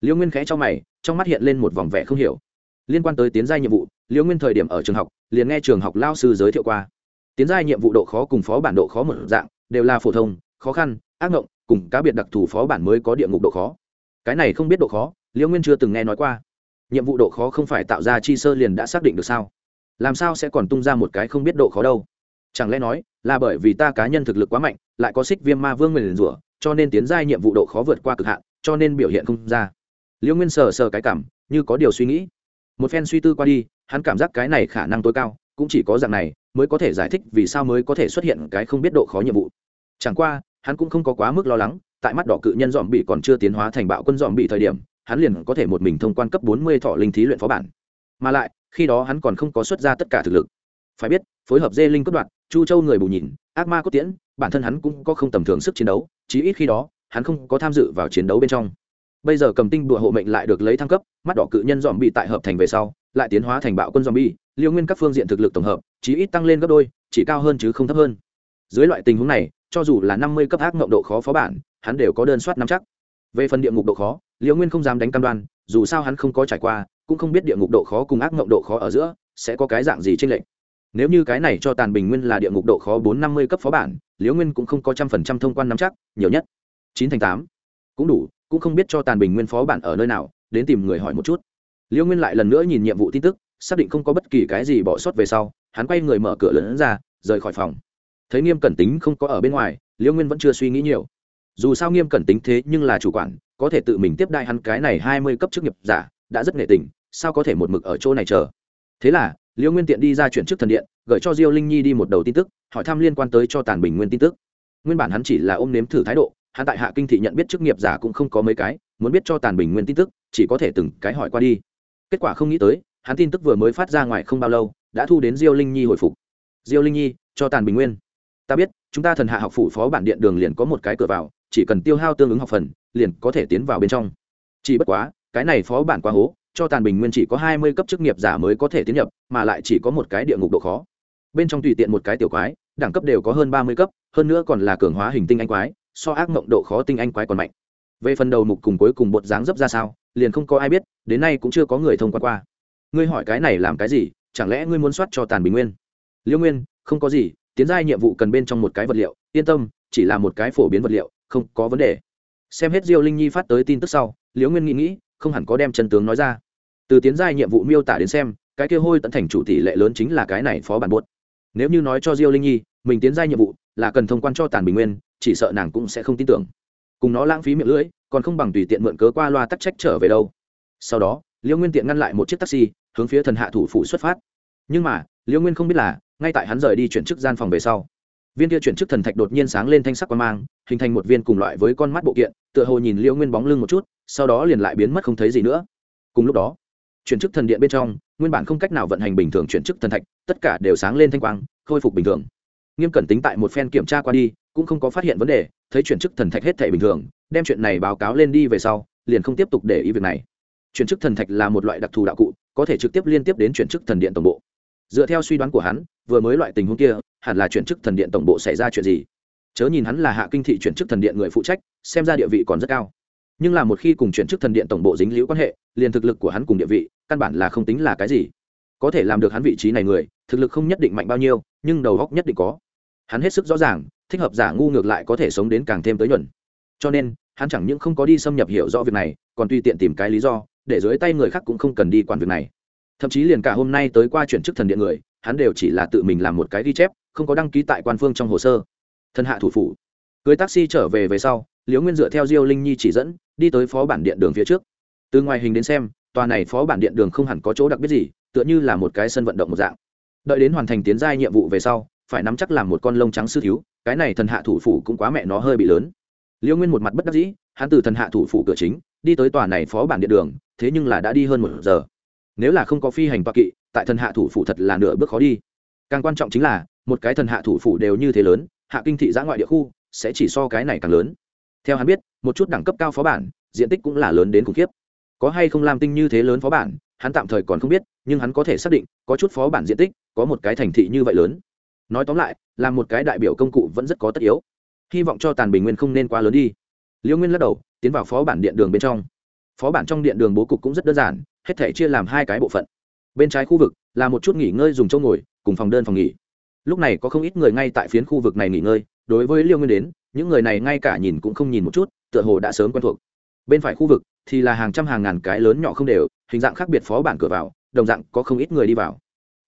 Liễu nguyên khẽ cho mày, trong mắt hiện lên một vòng vẻ không hiểu. Liên quan tới tiến gia nhiệm vụ liễu nguyên thời điểm ở trường học, liền nghe trường học lao sư giới thiệu qua. Tiến gia nhiệm vụ độ khó cùng phó bản độ khó một dạng, đều là phổ thông, khó khăn, ác ngộng, cùng cá biệt đặc thù phó bản mới có địa ngục độ khó. Cái này không biết độ khó liễu nguyên chưa từng nghe nói qua nhiệm vụ độ khó không phải tạo ra chi sơ liền đã xác định được sao? Làm sao sẽ còn tung ra một cái không biết độ khó đâu? Chẳng lẽ nói, là bởi vì ta cá nhân thực lực quá mạnh, lại có xích viêm ma vương nguyền rủa, cho nên tiến giai nhiệm vụ độ khó vượt qua cực hạn, cho nên biểu hiện không ra. Liễu nguyên sờ sờ cái cảm, như có điều suy nghĩ. Một phen suy tư qua đi, hắn cảm giác cái này khả năng tối cao, cũng chỉ có dạng này, mới có thể giải thích vì sao mới có thể xuất hiện cái không biết độ khó nhiệm vụ. Chẳng qua, hắn cũng không có quá mức lo lắng, tại mắt đỏ cự nhân dòm bị còn chưa tiến hóa thành bạo quân dòm bị thời điểm hắn liền có thể một mình thông quan cấp bốn mươi thọ linh thí luyện phó bản. Mà lại, khi đó hắn còn không có xuất ra tất cả thực lực. Phải biết, phối hợp dê linh cốt đoạn, chu châu người bù nhìn, ác ma cốt tiễn, bản thân hắn cũng có không tầm thường sức chiến đấu, chí ít khi đó, hắn không có tham dự vào chiến đấu bên trong. Bây giờ cầm tinh đùa hộ mệnh lại được lấy thăng cấp, mắt đỏ cự nhân dòm bị tại hợp thành về sau, lại tiến hóa thành bạo quân dòm bi liêu nguyên các phương diện thực lực tổng hợp, chí ít tăng lên gấp đôi, chỉ cao hơn chứ không thấp hơn. Dưới loại tình huống này, cho dù là năm mươi cấp ác mộng độ khó phó bản, hắn đều có đơn soát nắm chắc về phần địa ngục độ khó, liễu nguyên không dám đánh cam đoan, dù sao hắn không có trải qua, cũng không biết địa ngục độ khó cùng ác mộng độ khó ở giữa sẽ có cái dạng gì trên lệnh nếu như cái này cho tàn bình nguyên là địa ngục độ khó bốn năm mươi cấp phó bản, liễu nguyên cũng không có trăm phần trăm thông quan nắm chắc, nhiều nhất chín thành tám. Cũng đủ, cũng không biết cho tàn bình nguyên phó bản ở nơi nào, đến tìm người hỏi một chút. Liễu nguyên lại lần nữa nhìn nhiệm vụ tin tức, xác định không có bất kỳ cái gì bỏ sót về sau, hắn quay người mở cửa lớn ra, rời khỏi phòng. Thấy nghiêm cẩn tính không có ở bên ngoài, liễu nguyên vẫn chưa suy nghĩ nhiều dù sao nghiêm cẩn tính thế nhưng là chủ quản, có thể tự mình tiếp đai hắn cái này hai mươi cấp chức nghiệp giả, đã rất nghệ tình, sao có thể một mực ở chỗ này chờ? Thế là liễu nguyên tiện đi ra chuyển chức thần điện, gửi cho diêu linh nhi đi một đầu tin tức, hỏi thăm liên quan tới cho tàn bình nguyên tin tức. Nguyên bản hắn chỉ là ôm nếm thử thái độ, hắn tại hạ kinh thị nhận biết chức nghiệp giả cũng không có mấy cái, muốn biết cho tàn bình nguyên tin tức, chỉ có thể từng cái hỏi qua đi. Kết quả không nghĩ tới, hắn tin tức vừa mới phát ra ngoài không bao lâu, đã thu đến diêu linh nhi hồi phục. Diêu linh nhi, cho tàn bình nguyên. Ta biết, chúng ta thần hạ học phủ phó bản điện đường liền có một cái cửa vào chỉ cần tiêu hao tương ứng học phần, liền có thể tiến vào bên trong. Chỉ bất quá, cái này phó bản quá hố, cho tàn bình nguyên chỉ có hai mươi cấp chức nghiệp giả mới có thể tiến nhập, mà lại chỉ có một cái địa ngục độ khó. Bên trong tùy tiện một cái tiểu quái, đẳng cấp đều có hơn ba mươi cấp, hơn nữa còn là cường hóa hình tinh anh quái, so ác mộng độ khó tinh anh quái còn mạnh. Về phần đầu mục cùng cuối cùng bột dáng dấp ra sao, liền không có ai biết, đến nay cũng chưa có người thông qua qua. Ngươi hỏi cái này làm cái gì, chẳng lẽ ngươi muốn soát cho tàn bình nguyên? Liêu nguyên, không có gì, tiến giai nhiệm vụ cần bên trong một cái vật liệu, yên tâm, chỉ là một cái phổ biến vật liệu không có vấn đề. Xem hết diêu linh nhi phát tới tin tức sau, liễu nguyên nghĩ nghĩ, không hẳn có đem chân tướng nói ra. Từ tiến giai nhiệm vụ miêu tả đến xem, cái kia hôi tận thành chủ tỷ lệ lớn chính là cái này phó bản buốt. Nếu như nói cho diêu linh nhi, mình tiến giai nhiệm vụ là cần thông quan cho tàn bình nguyên, chỉ sợ nàng cũng sẽ không tin tưởng. Cùng nó lãng phí miệng lưỡi, còn không bằng tùy tiện mượn cớ qua loa tắc trách trở về đâu. Sau đó, liễu nguyên tiện ngăn lại một chiếc taxi, hướng phía thần hạ thủ phủ xuất phát. Nhưng mà, liễu nguyên không biết là, ngay tại hắn rời đi chuyển chức gian phòng về sau viên kia chuyển chức thần thạch đột nhiên sáng lên thanh sắc quan mang, hình thành một viên cùng loại với con mắt bộ kiện, tựa hồ nhìn liễu nguyên bóng lưng một chút, sau đó liền lại biến mất không thấy gì nữa. Cùng lúc đó, chuyển chức thần điện bên trong, nguyên bản không cách nào vận hành bình thường chuyển chức thần thạch, tất cả đều sáng lên thanh quang, khôi phục bình thường. Nghiêm cẩn tính tại một phen kiểm tra qua đi, cũng không có phát hiện vấn đề, thấy chuyển chức thần thạch hết thể bình thường, đem chuyện này báo cáo lên đi về sau, liền không tiếp tục để ý việc này. Chuyển chức thần thạch là một loại đặc thù đạo cụ, có thể trực tiếp liên tiếp đến chuyển chức thần điện tổng bộ. Dựa theo suy đoán của hắn, vừa mới loại tình huống kia hẳn là chuyển chức thần điện tổng bộ xảy ra chuyện gì? Chớ nhìn hắn là hạ kinh thị chuyển chức thần điện người phụ trách, xem ra địa vị còn rất cao. Nhưng là một khi cùng chuyển chức thần điện tổng bộ dính liễu quan hệ, liền thực lực của hắn cùng địa vị, căn bản là không tính là cái gì. Có thể làm được hắn vị trí này người, thực lực không nhất định mạnh bao nhiêu, nhưng đầu góc nhất định có. Hắn hết sức rõ ràng, thích hợp giả ngu ngược lại có thể sống đến càng thêm tới nhuận. Cho nên, hắn chẳng những không có đi xâm nhập hiểu rõ việc này, còn tùy tiện tìm cái lý do, để dưới tay người khác cũng không cần đi quản việc này. Thậm chí liền cả hôm nay tới qua chuyển chức thần điện người, hắn đều chỉ là tự mình làm một cái ghi chép không có đăng ký tại quan phương trong hồ sơ. Thân hạ thủ phủ. Cưới taxi trở về về sau, liễu nguyên dựa theo diêu linh nhi chỉ dẫn, đi tới phó bản điện đường phía trước. Từ ngoài hình đến xem, tòa này phó bản điện đường không hẳn có chỗ đặc biệt gì, tựa như là một cái sân vận động một dạng. Đợi đến hoàn thành tiến giai nhiệm vụ về sau, phải nắm chắc làm một con lông trắng sư thiếu, cái này thần hạ thủ phủ cũng quá mẹ nó hơi bị lớn. Liễu nguyên một mặt bất đắc dĩ, hắn từ thần hạ thủ phủ cửa chính, đi tới tòa này phó bản điện đường, thế nhưng là đã đi hơn một giờ. Nếu là không có phi hành toa kỵ, tại thần hạ thủ phủ thật là nửa bước khó đi. Càng quan trọng chính là một cái thần hạ thủ phủ đều như thế lớn, hạ kinh thị giã ngoại địa khu sẽ chỉ so cái này càng lớn. Theo hắn biết, một chút đẳng cấp cao phó bản, diện tích cũng là lớn đến khủng khiếp. Có hay không làm tinh như thế lớn phó bản, hắn tạm thời còn không biết, nhưng hắn có thể xác định, có chút phó bản diện tích, có một cái thành thị như vậy lớn. Nói tóm lại là một cái đại biểu công cụ vẫn rất có tất yếu. Hy vọng cho tàn bình nguyên không nên quá lớn đi. Liễu nguyên lắc đầu, tiến vào phó bản điện đường bên trong. Phó bản trong điện đường bố cục cũng rất đơn giản, hết thể chia làm hai cái bộ phận. Bên trái khu vực là một chút nghỉ ngơi dùng chỗ ngồi, cùng phòng đơn phòng nghỉ lúc này có không ít người ngay tại phiến khu vực này nghỉ ngơi, đối với liêu nguyên đến, những người này ngay cả nhìn cũng không nhìn một chút, tựa hồ đã sớm quen thuộc. Bên phải khu vực thì là hàng trăm hàng ngàn cái lớn nhỏ không đều, hình dạng khác biệt phó bản cửa vào, đồng dạng có không ít người đi vào.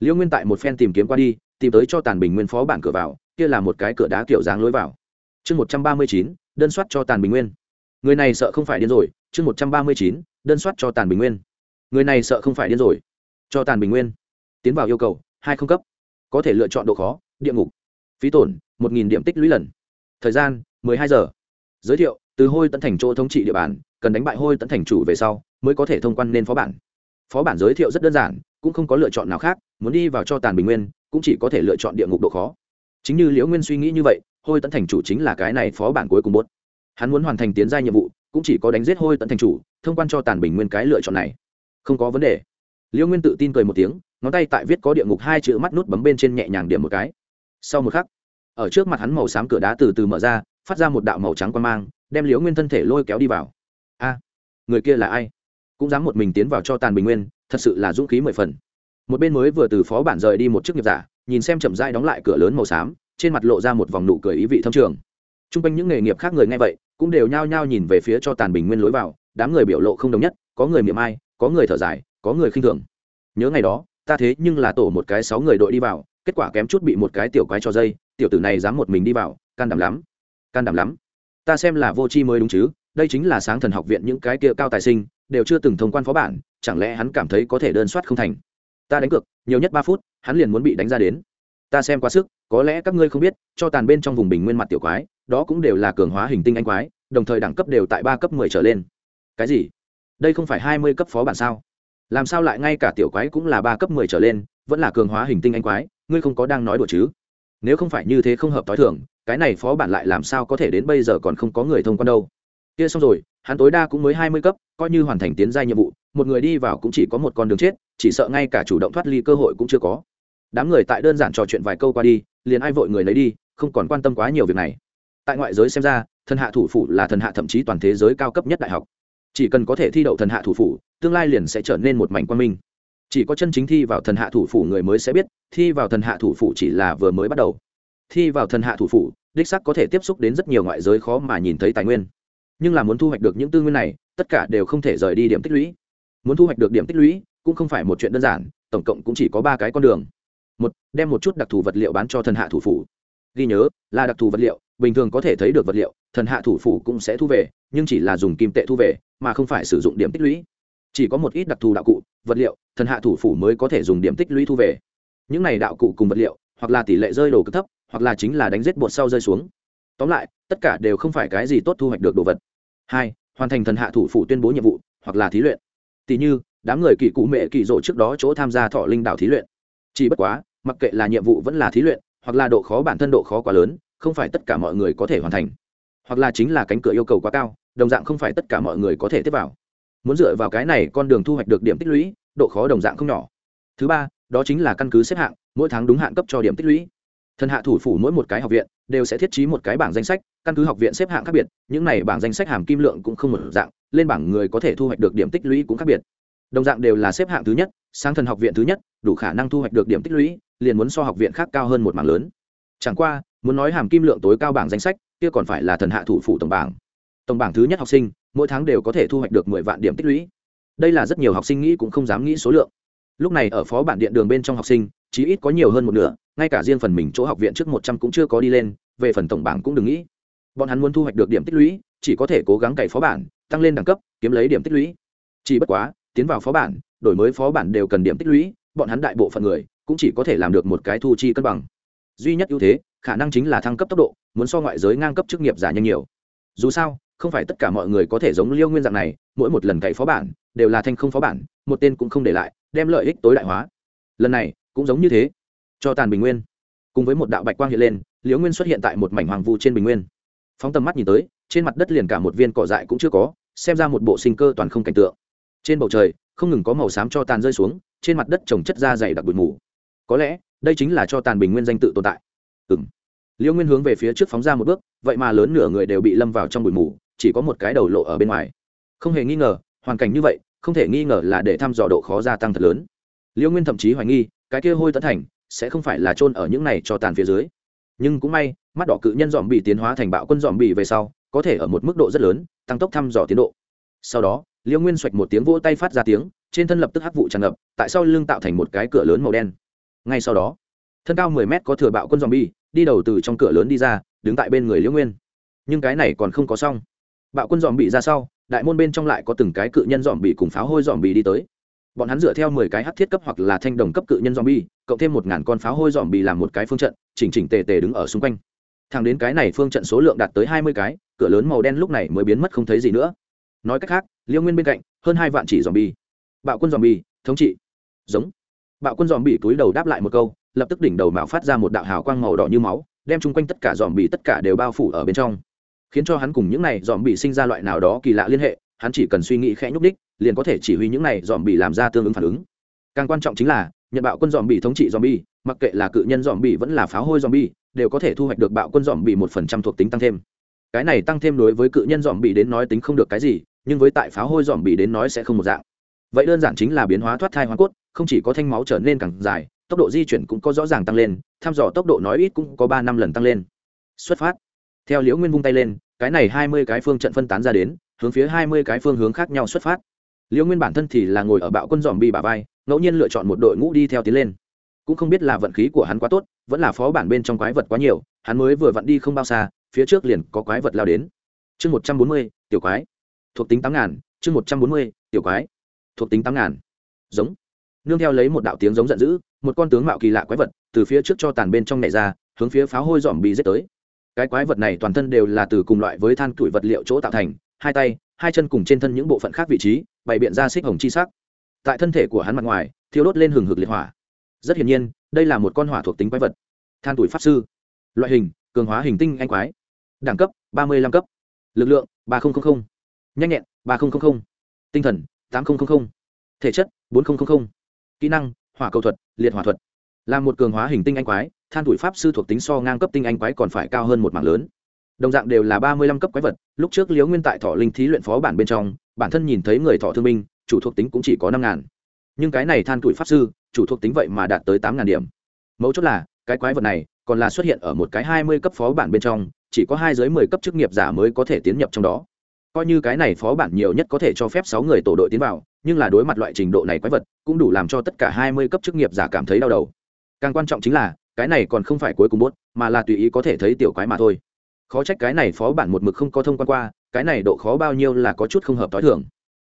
Liêu nguyên tại một phen tìm kiếm qua đi, tìm tới cho tàn bình nguyên phó bản cửa vào, kia là một cái cửa đá kiểu dáng lối vào. Chương một trăm ba mươi chín, đơn soát cho tàn bình nguyên. Người này sợ không phải điên rồi, chương một trăm ba mươi chín, đơn soát cho tàn bình nguyên. Người này sợ không phải điên rồi. Cho tàn bình nguyên. Tiến vào yêu cầu, hai không cấp có thể lựa chọn độ khó, địa ngục, phí tổn, một nghìn điểm tích lũy lần. Thời gian hai giờ. Giới thiệu, từ hôi tận thành chỗ thống trị địa bàn, cần đánh bại hôi tận thành chủ về sau, mới có thể thông quan nên phó bản. Phó bản giới thiệu rất đơn giản, cũng không có lựa chọn nào khác, muốn đi vào cho tàn bình nguyên, cũng chỉ có thể lựa chọn địa ngục độ khó. Chính như liễu nguyên suy nghĩ như vậy, hôi tận thành chủ chính là cái này phó bản cuối cùng bốt. Hắn muốn hoàn thành tiến gia nhiệm vụ, cũng chỉ có đánh giết hôi tận thành chủ, thông quan cho tàn bình nguyên cái lựa chọn này. Không có vấn đề. Liễu nguyên tự tin cười một tiếng ngón tay tại viết có địa ngục hai chữ mắt nút bấm bên trên nhẹ nhàng điểm một cái. Sau một khắc, ở trước mặt hắn màu xám cửa đá từ từ mở ra, phát ra một đạo màu trắng quan mang, đem liễu nguyên thân thể lôi kéo đi vào. A, người kia là ai? Cũng dám một mình tiến vào cho tàn bình nguyên, thật sự là dũng khí mười phần. Một bên mới vừa từ phó bản rời đi một chức nghiệp giả, nhìn xem chậm dai đóng lại cửa lớn màu xám, trên mặt lộ ra một vòng nụ cười ý vị thâm trường. T r u n g quanh những nghề nghiệp khác người nghe vậy, cũng đều nhao nhao nhìn về phía cho tàn bình nguyên lối vào, đám người biểu lộ không đồng nhất, có người miệng ai, có người thở dài, có người khinh thường. Nhớ ngày đó ta thế nhưng là tổ một cái sáu người đội đi vào, kết quả kém chút bị một cái tiểu quái cho dây, tiểu tử này dám một mình đi vào, can đảm lắm, can đảm lắm. Ta xem là vô tri mới đúng chứ, đây chính là sáng thần học viện những cái kia cao tài sinh, đều chưa từng thông quan phó bản, chẳng lẽ hắn cảm thấy có thể đơn soát không thành? Ta đánh cược, nhiều nhất ba phút, hắn liền muốn bị đánh ra đến. Ta xem quá sức, có lẽ các ngươi không biết, cho tàn bên trong vùng bình nguyên mặt tiểu quái, đó cũng đều là cường hóa hình tinh anh quái, đồng thời đẳng cấp đều tại ba cấp mười trở lên. Cái gì? Đây không phải hai mươi cấp phó bản sao? Làm sao lại ngay cả tiểu quái cũng là ba cấp mười trở lên, vẫn là cường hóa hình tinh anh quái, ngươi không có đang nói đùa chứ? Nếu không phải như thế không hợp t h i thường, cái này phó bản lại làm sao có thể đến bây giờ còn không có người thông quan đâu? Kia xong rồi, hắn tối đa cũng mới hai mươi cấp, coi như hoàn thành tiến gia nhiệm vụ, một người đi vào cũng chỉ có một con đường chết, chỉ sợ ngay cả chủ động thoát ly cơ hội cũng chưa có. Đám người tại đơn giản trò chuyện vài câu qua đi, liền ai vội người lấy đi, không còn quan tâm quá nhiều việc này. Tại ngoại giới xem ra, thần hạ thủ phủ là thần hạ thậm chí toàn thế giới cao cấp nhất đại học. Chỉ cần có thể thi đậu thần hạ thủ phủ tương lai liền sẽ trở nên một mảnh quan minh. Chỉ có chân chính thi vào thần hạ thủ phủ người mới sẽ biết, thi vào thần hạ thủ phủ chỉ là vừa mới bắt đầu. Thi vào thần hạ thủ phủ, đích sắc có thể tiếp xúc đến rất nhiều ngoại giới khó mà nhìn thấy tài nguyên. Nhưng là muốn thu hoạch được những tư nguyên này, tất cả đều không thể rời đi điểm tích lũy. Muốn thu hoạch được điểm tích lũy, cũng không phải một chuyện đơn giản, tổng cộng cũng chỉ có ba cái con đường. Một, đem một chút đặc thù vật liệu bán cho thần hạ thủ phủ. Ghi nhớ, là đặc thù vật liệu, bình thường có thể thấy được vật liệu, thần hạ thủ phủ cũng sẽ thu về, nhưng chỉ là dùng kim tệ thu về, mà không phải sử dụng điểm tích lũy chỉ có một ít đặc thù đạo cụ, vật liệu, thần hạ thủ phủ mới có thể dùng điểm tích lũy thu về. Những này đạo cụ cùng vật liệu, hoặc là tỷ lệ rơi đồ cực thấp, hoặc là chính là đánh rết bột sau rơi xuống. Tóm lại, tất cả đều không phải cái gì tốt thu hoạch được đồ vật. Hai, hoàn thành thần hạ thủ phủ tuyên bố nhiệm vụ, hoặc là thí luyện. Tỷ như, đám người kỳ cụ mẹ kỳ rộ trước đó chỗ tham gia thọ linh đạo thí luyện. Chỉ bất quá, mặc kệ là nhiệm vụ vẫn là thí luyện, hoặc là độ khó bản thân độ khó quá lớn, không phải tất cả mọi người có thể hoàn thành. Hoặc là chính là cánh cửa yêu cầu quá cao, đồng dạng không phải tất cả mọi người có thể tiếp vào muốn dựa vào cái này con đường thu hoạch được điểm tích lũy, độ khó đồng dạng không nhỏ. Thứ ba, đó chính là căn cứ xếp hạng, mỗi tháng đúng hạn cấp cho điểm tích lũy. Thần hạ thủ phủ mỗi một cái học viện đều sẽ thiết trí một cái bảng danh sách, căn cứ học viện xếp hạng khác biệt, những này bảng danh sách hàm kim lượng cũng không một dạng, lên bảng người có thể thu hoạch được điểm tích lũy cũng khác biệt. Đồng dạng đều là xếp hạng thứ nhất sang thần học viện thứ nhất, đủ khả năng thu hoạch được điểm tích lũy, liền muốn so học viện khác cao hơn một mảng lớn. Chẳng qua, muốn nói hàm kim lượng tối cao bảng danh sách, kia còn phải là thần hạ thủ phủ tổng bảng. Tổng bảng thứ nhất học sinh mỗi tháng đều có thể thu hoạch được mười vạn điểm tích lũy. Đây là rất nhiều học sinh nghĩ cũng không dám nghĩ số lượng. Lúc này ở phó bản điện đường bên trong học sinh, chí ít có nhiều hơn một nửa, ngay cả riêng phần mình chỗ học viện trước một trăm cũng chưa có đi lên, về phần tổng bảng cũng đừng nghĩ. Bọn hắn muốn thu hoạch được điểm tích lũy, chỉ có thể cố gắng cày phó bản, tăng lên đẳng cấp, kiếm lấy điểm tích lũy. Chỉ bất quá, tiến vào phó bản, đổi mới phó bản đều cần điểm tích lũy, bọn hắn đại bộ phận người cũng chỉ có thể làm được một cái thu chi cân bằng. Duy nhất ưu thế, khả năng chính là thăng cấp tốc độ, muốn so ngoại giới ngang cấp chức nghiệp giả nhanh nhiều. Dù sao không phải tất cả mọi người có thể giống liêu nguyên dạng này, mỗi một lần cậy phó bản, đều là thanh không phó bản, một tên cũng không để lại, đem lợi ích tối đại hóa. Lần này, cũng giống như thế. Cho tàn bình nguyên, cùng với một đạo bạch quang hiện lên liễu nguyên xuất hiện tại một mảnh hoàng vu trên bình nguyên. Phóng tầm mắt nhìn tới, trên mặt đất liền cả một viên cỏ dại cũng chưa có, xem ra một bộ sinh cơ toàn không cảnh tượng. Trên bầu trời, không ngừng có màu xám cho tàn rơi xuống, trên mặt đất trồng chất da dày đặc bụi mù. Có lẽ, đây chính là cho tàn bình nguyên danh tự tồn tại. Ừng liễu nguyên hướng về phía trước phóng ra một bước, vậy mà lớn nửa người đều bị lâm vào trong bụi mù chỉ có một cái đầu lộ ở bên ngoài. Không hề nghi ngờ, hoàn cảnh như vậy, không thể nghi ngờ là để thăm dò độ khó gia tăng thật lớn. Liễu nguyên thậm chí hoài nghi, cái kia hôi tấn thành sẽ không phải là trôn ở những này cho tàn phía dưới. Nhưng cũng may, mắt đỏ cự nhân dòm bị tiến hóa thành bạo quân dòm bị về sau, có thể ở một mức độ rất lớn, tăng tốc thăm dò tiến độ. Sau đó liễu nguyên xoạch một tiếng vỗ tay phát ra tiếng, trên thân lập tức hắc vụ tràn ngập, tại sau lưng tạo thành một cái cửa lớn màu đen. Ngay sau đó, thân cao mười mét có thừa bạo quân dòm bi đi đầu từ trong cửa lớn đi ra, đứng tại bên người liễu nguyên. Nhưng cái này còn không có xong bạo quân dòm bị ra sau, đại môn bên trong lại có từng cái cự nhân dòm bị cùng pháo hôi dòm bị đi tới. Bọn hắn dựa theo mười cái hát thiết cấp hoặc là thanh đồng cấp cự nhân dòm bi cộng thêm một ngàn con pháo hôi dòm bị làm một cái phương trận, chỉnh chỉnh tề tề đứng ở xung quanh. Thẳng đến cái này phương trận số lượng đạt tới hai mươi cái, cửa lớn màu đen lúc này mới biến mất không thấy gì nữa. Nói cách khác, liêu nguyên bên cạnh, hơn hai vạn chỉ dòm bi bạo quân dòm bi thống trị. Giống. Bạo quân dòm bị túi đầu đáp lại một câu, lập tức đỉnh đầu mạo phát ra một đạo hào quang màu đỏ như máu, đem chung quanh tất cả dòm bị tất cả đều bao phủ ở bên trong khiến cho hắn cùng những này dòm bị sinh ra loại nào đó kỳ lạ liên hệ hắn chỉ cần suy nghĩ khẽ nhúc đích liền có thể chỉ huy những này dòm bị làm ra tương ứng phản ứng. Càng quan trọng chính là nhận bạo quân dòm bị thống trị dòm bị, mặc kệ là cự nhân dòm bị vẫn là pháo hôi dòm bị, đều có thể thu hoạch được bạo quân dòm bị một phần trăm thuộc tính tăng thêm. Cái này tăng thêm đối với cự nhân dòm bị đến nói tính không được cái gì nhưng với tại pháo hôi dòm bị đến nói sẽ không một dạng. Vậy đơn giản chính là biến hóa thoát thai hoa cốt không chỉ có thanh máu trở nên càng dài tốc độ di chuyển cũng có rõ ràng tăng lên thăm dò tốc độ nói ít cũng có ba năm lần tăng lên. Xuất phát theo liễu nguyên vung tay lên, cái này hai mươi cái phương trận phân tán ra đến, hướng phía hai mươi cái phương hướng khác nhau xuất phát. Liễu nguyên bản thân thì là ngồi ở bạo quân dòm bi bà vai, ngẫu nhiên lựa chọn một đội ngũ đi theo tiến lên. Cũng không biết là vận khí của hắn quá tốt, vẫn là phó bản bên trong quái vật quá nhiều, hắn mới vừa vặn đi không bao xa, phía trước liền có quái vật lao đến. Chương một trăm bốn mươi, tiểu quái. Thuộc tính tám ngàn, chương một trăm bốn mươi, tiểu quái. Thuộc tính tám ngàn. Giống. Nương theo lấy một đạo tiếng giống giận dữ, một con tướng mạo kỳ lạ quái vật từ phía trước cho tàn bên trong nhảy ra, hướng phía pháo hôi dòm bị giết tới cái quái vật này toàn thân đều là từ cùng loại với than tuổi vật liệu chỗ tạo thành, hai tay, hai chân cùng trên thân những bộ phận khác vị trí, bày biện ra xích hồng chi sắc. Tại thân thể của hắn mặt ngoài, thiêu đốt lên hừng hực liệt hỏa. Rất hiển nhiên, đây là một con hỏa thuộc tính quái vật. Than tuổi pháp sư. Loại hình, cường hóa hình tinh anh quái. Đẳng cấp, ba mươi năm cấp. Lực lượng, ba nghìn nhanh nhẹn, ba nghìn tinh thần, tám nghìn thể chất, bốn nghìn kỹ năng, hỏa cầu thuật, liệt hỏa thuật. Là một cường hóa hình tinh anh quái than tuổi pháp sư thuộc tính so ngang cấp tinh anh quái còn phải cao hơn một mảng lớn. Đồng dạng đều là ba mươi lăm cấp quái vật, lúc trước liếu nguyên tại thọ linh thí luyện phó bản bên trong, bản thân nhìn thấy người thọ thương minh chủ thuộc tính cũng chỉ có năm ngàn. Nhưng cái này than tuổi pháp sư, chủ thuộc tính vậy mà đạt tới tám ngàn điểm. Mấu chốt là, cái quái vật này còn là xuất hiện ở một cái hai mươi cấp phó bản bên trong, chỉ có hai dưới mười cấp chức nghiệp giả mới có thể tiến nhập trong đó. Coi như cái này phó bản nhiều nhất có thể cho phép sáu người tổ đội tiến vào, nhưng là đối mặt loại trình độ này quái vật, cũng đủ làm cho tất cả hai mươi cấp chức nghiệp giả cảm thấy đau đầu. Càng quan trọng chính là cái này còn không phải cuối cùng bốt mà là tùy ý có thể thấy tiểu quái mà thôi. Khó trách cái này phó bản một mực không có thông quan qua, cái này độ khó bao nhiêu là có chút không hợp t h o i thường.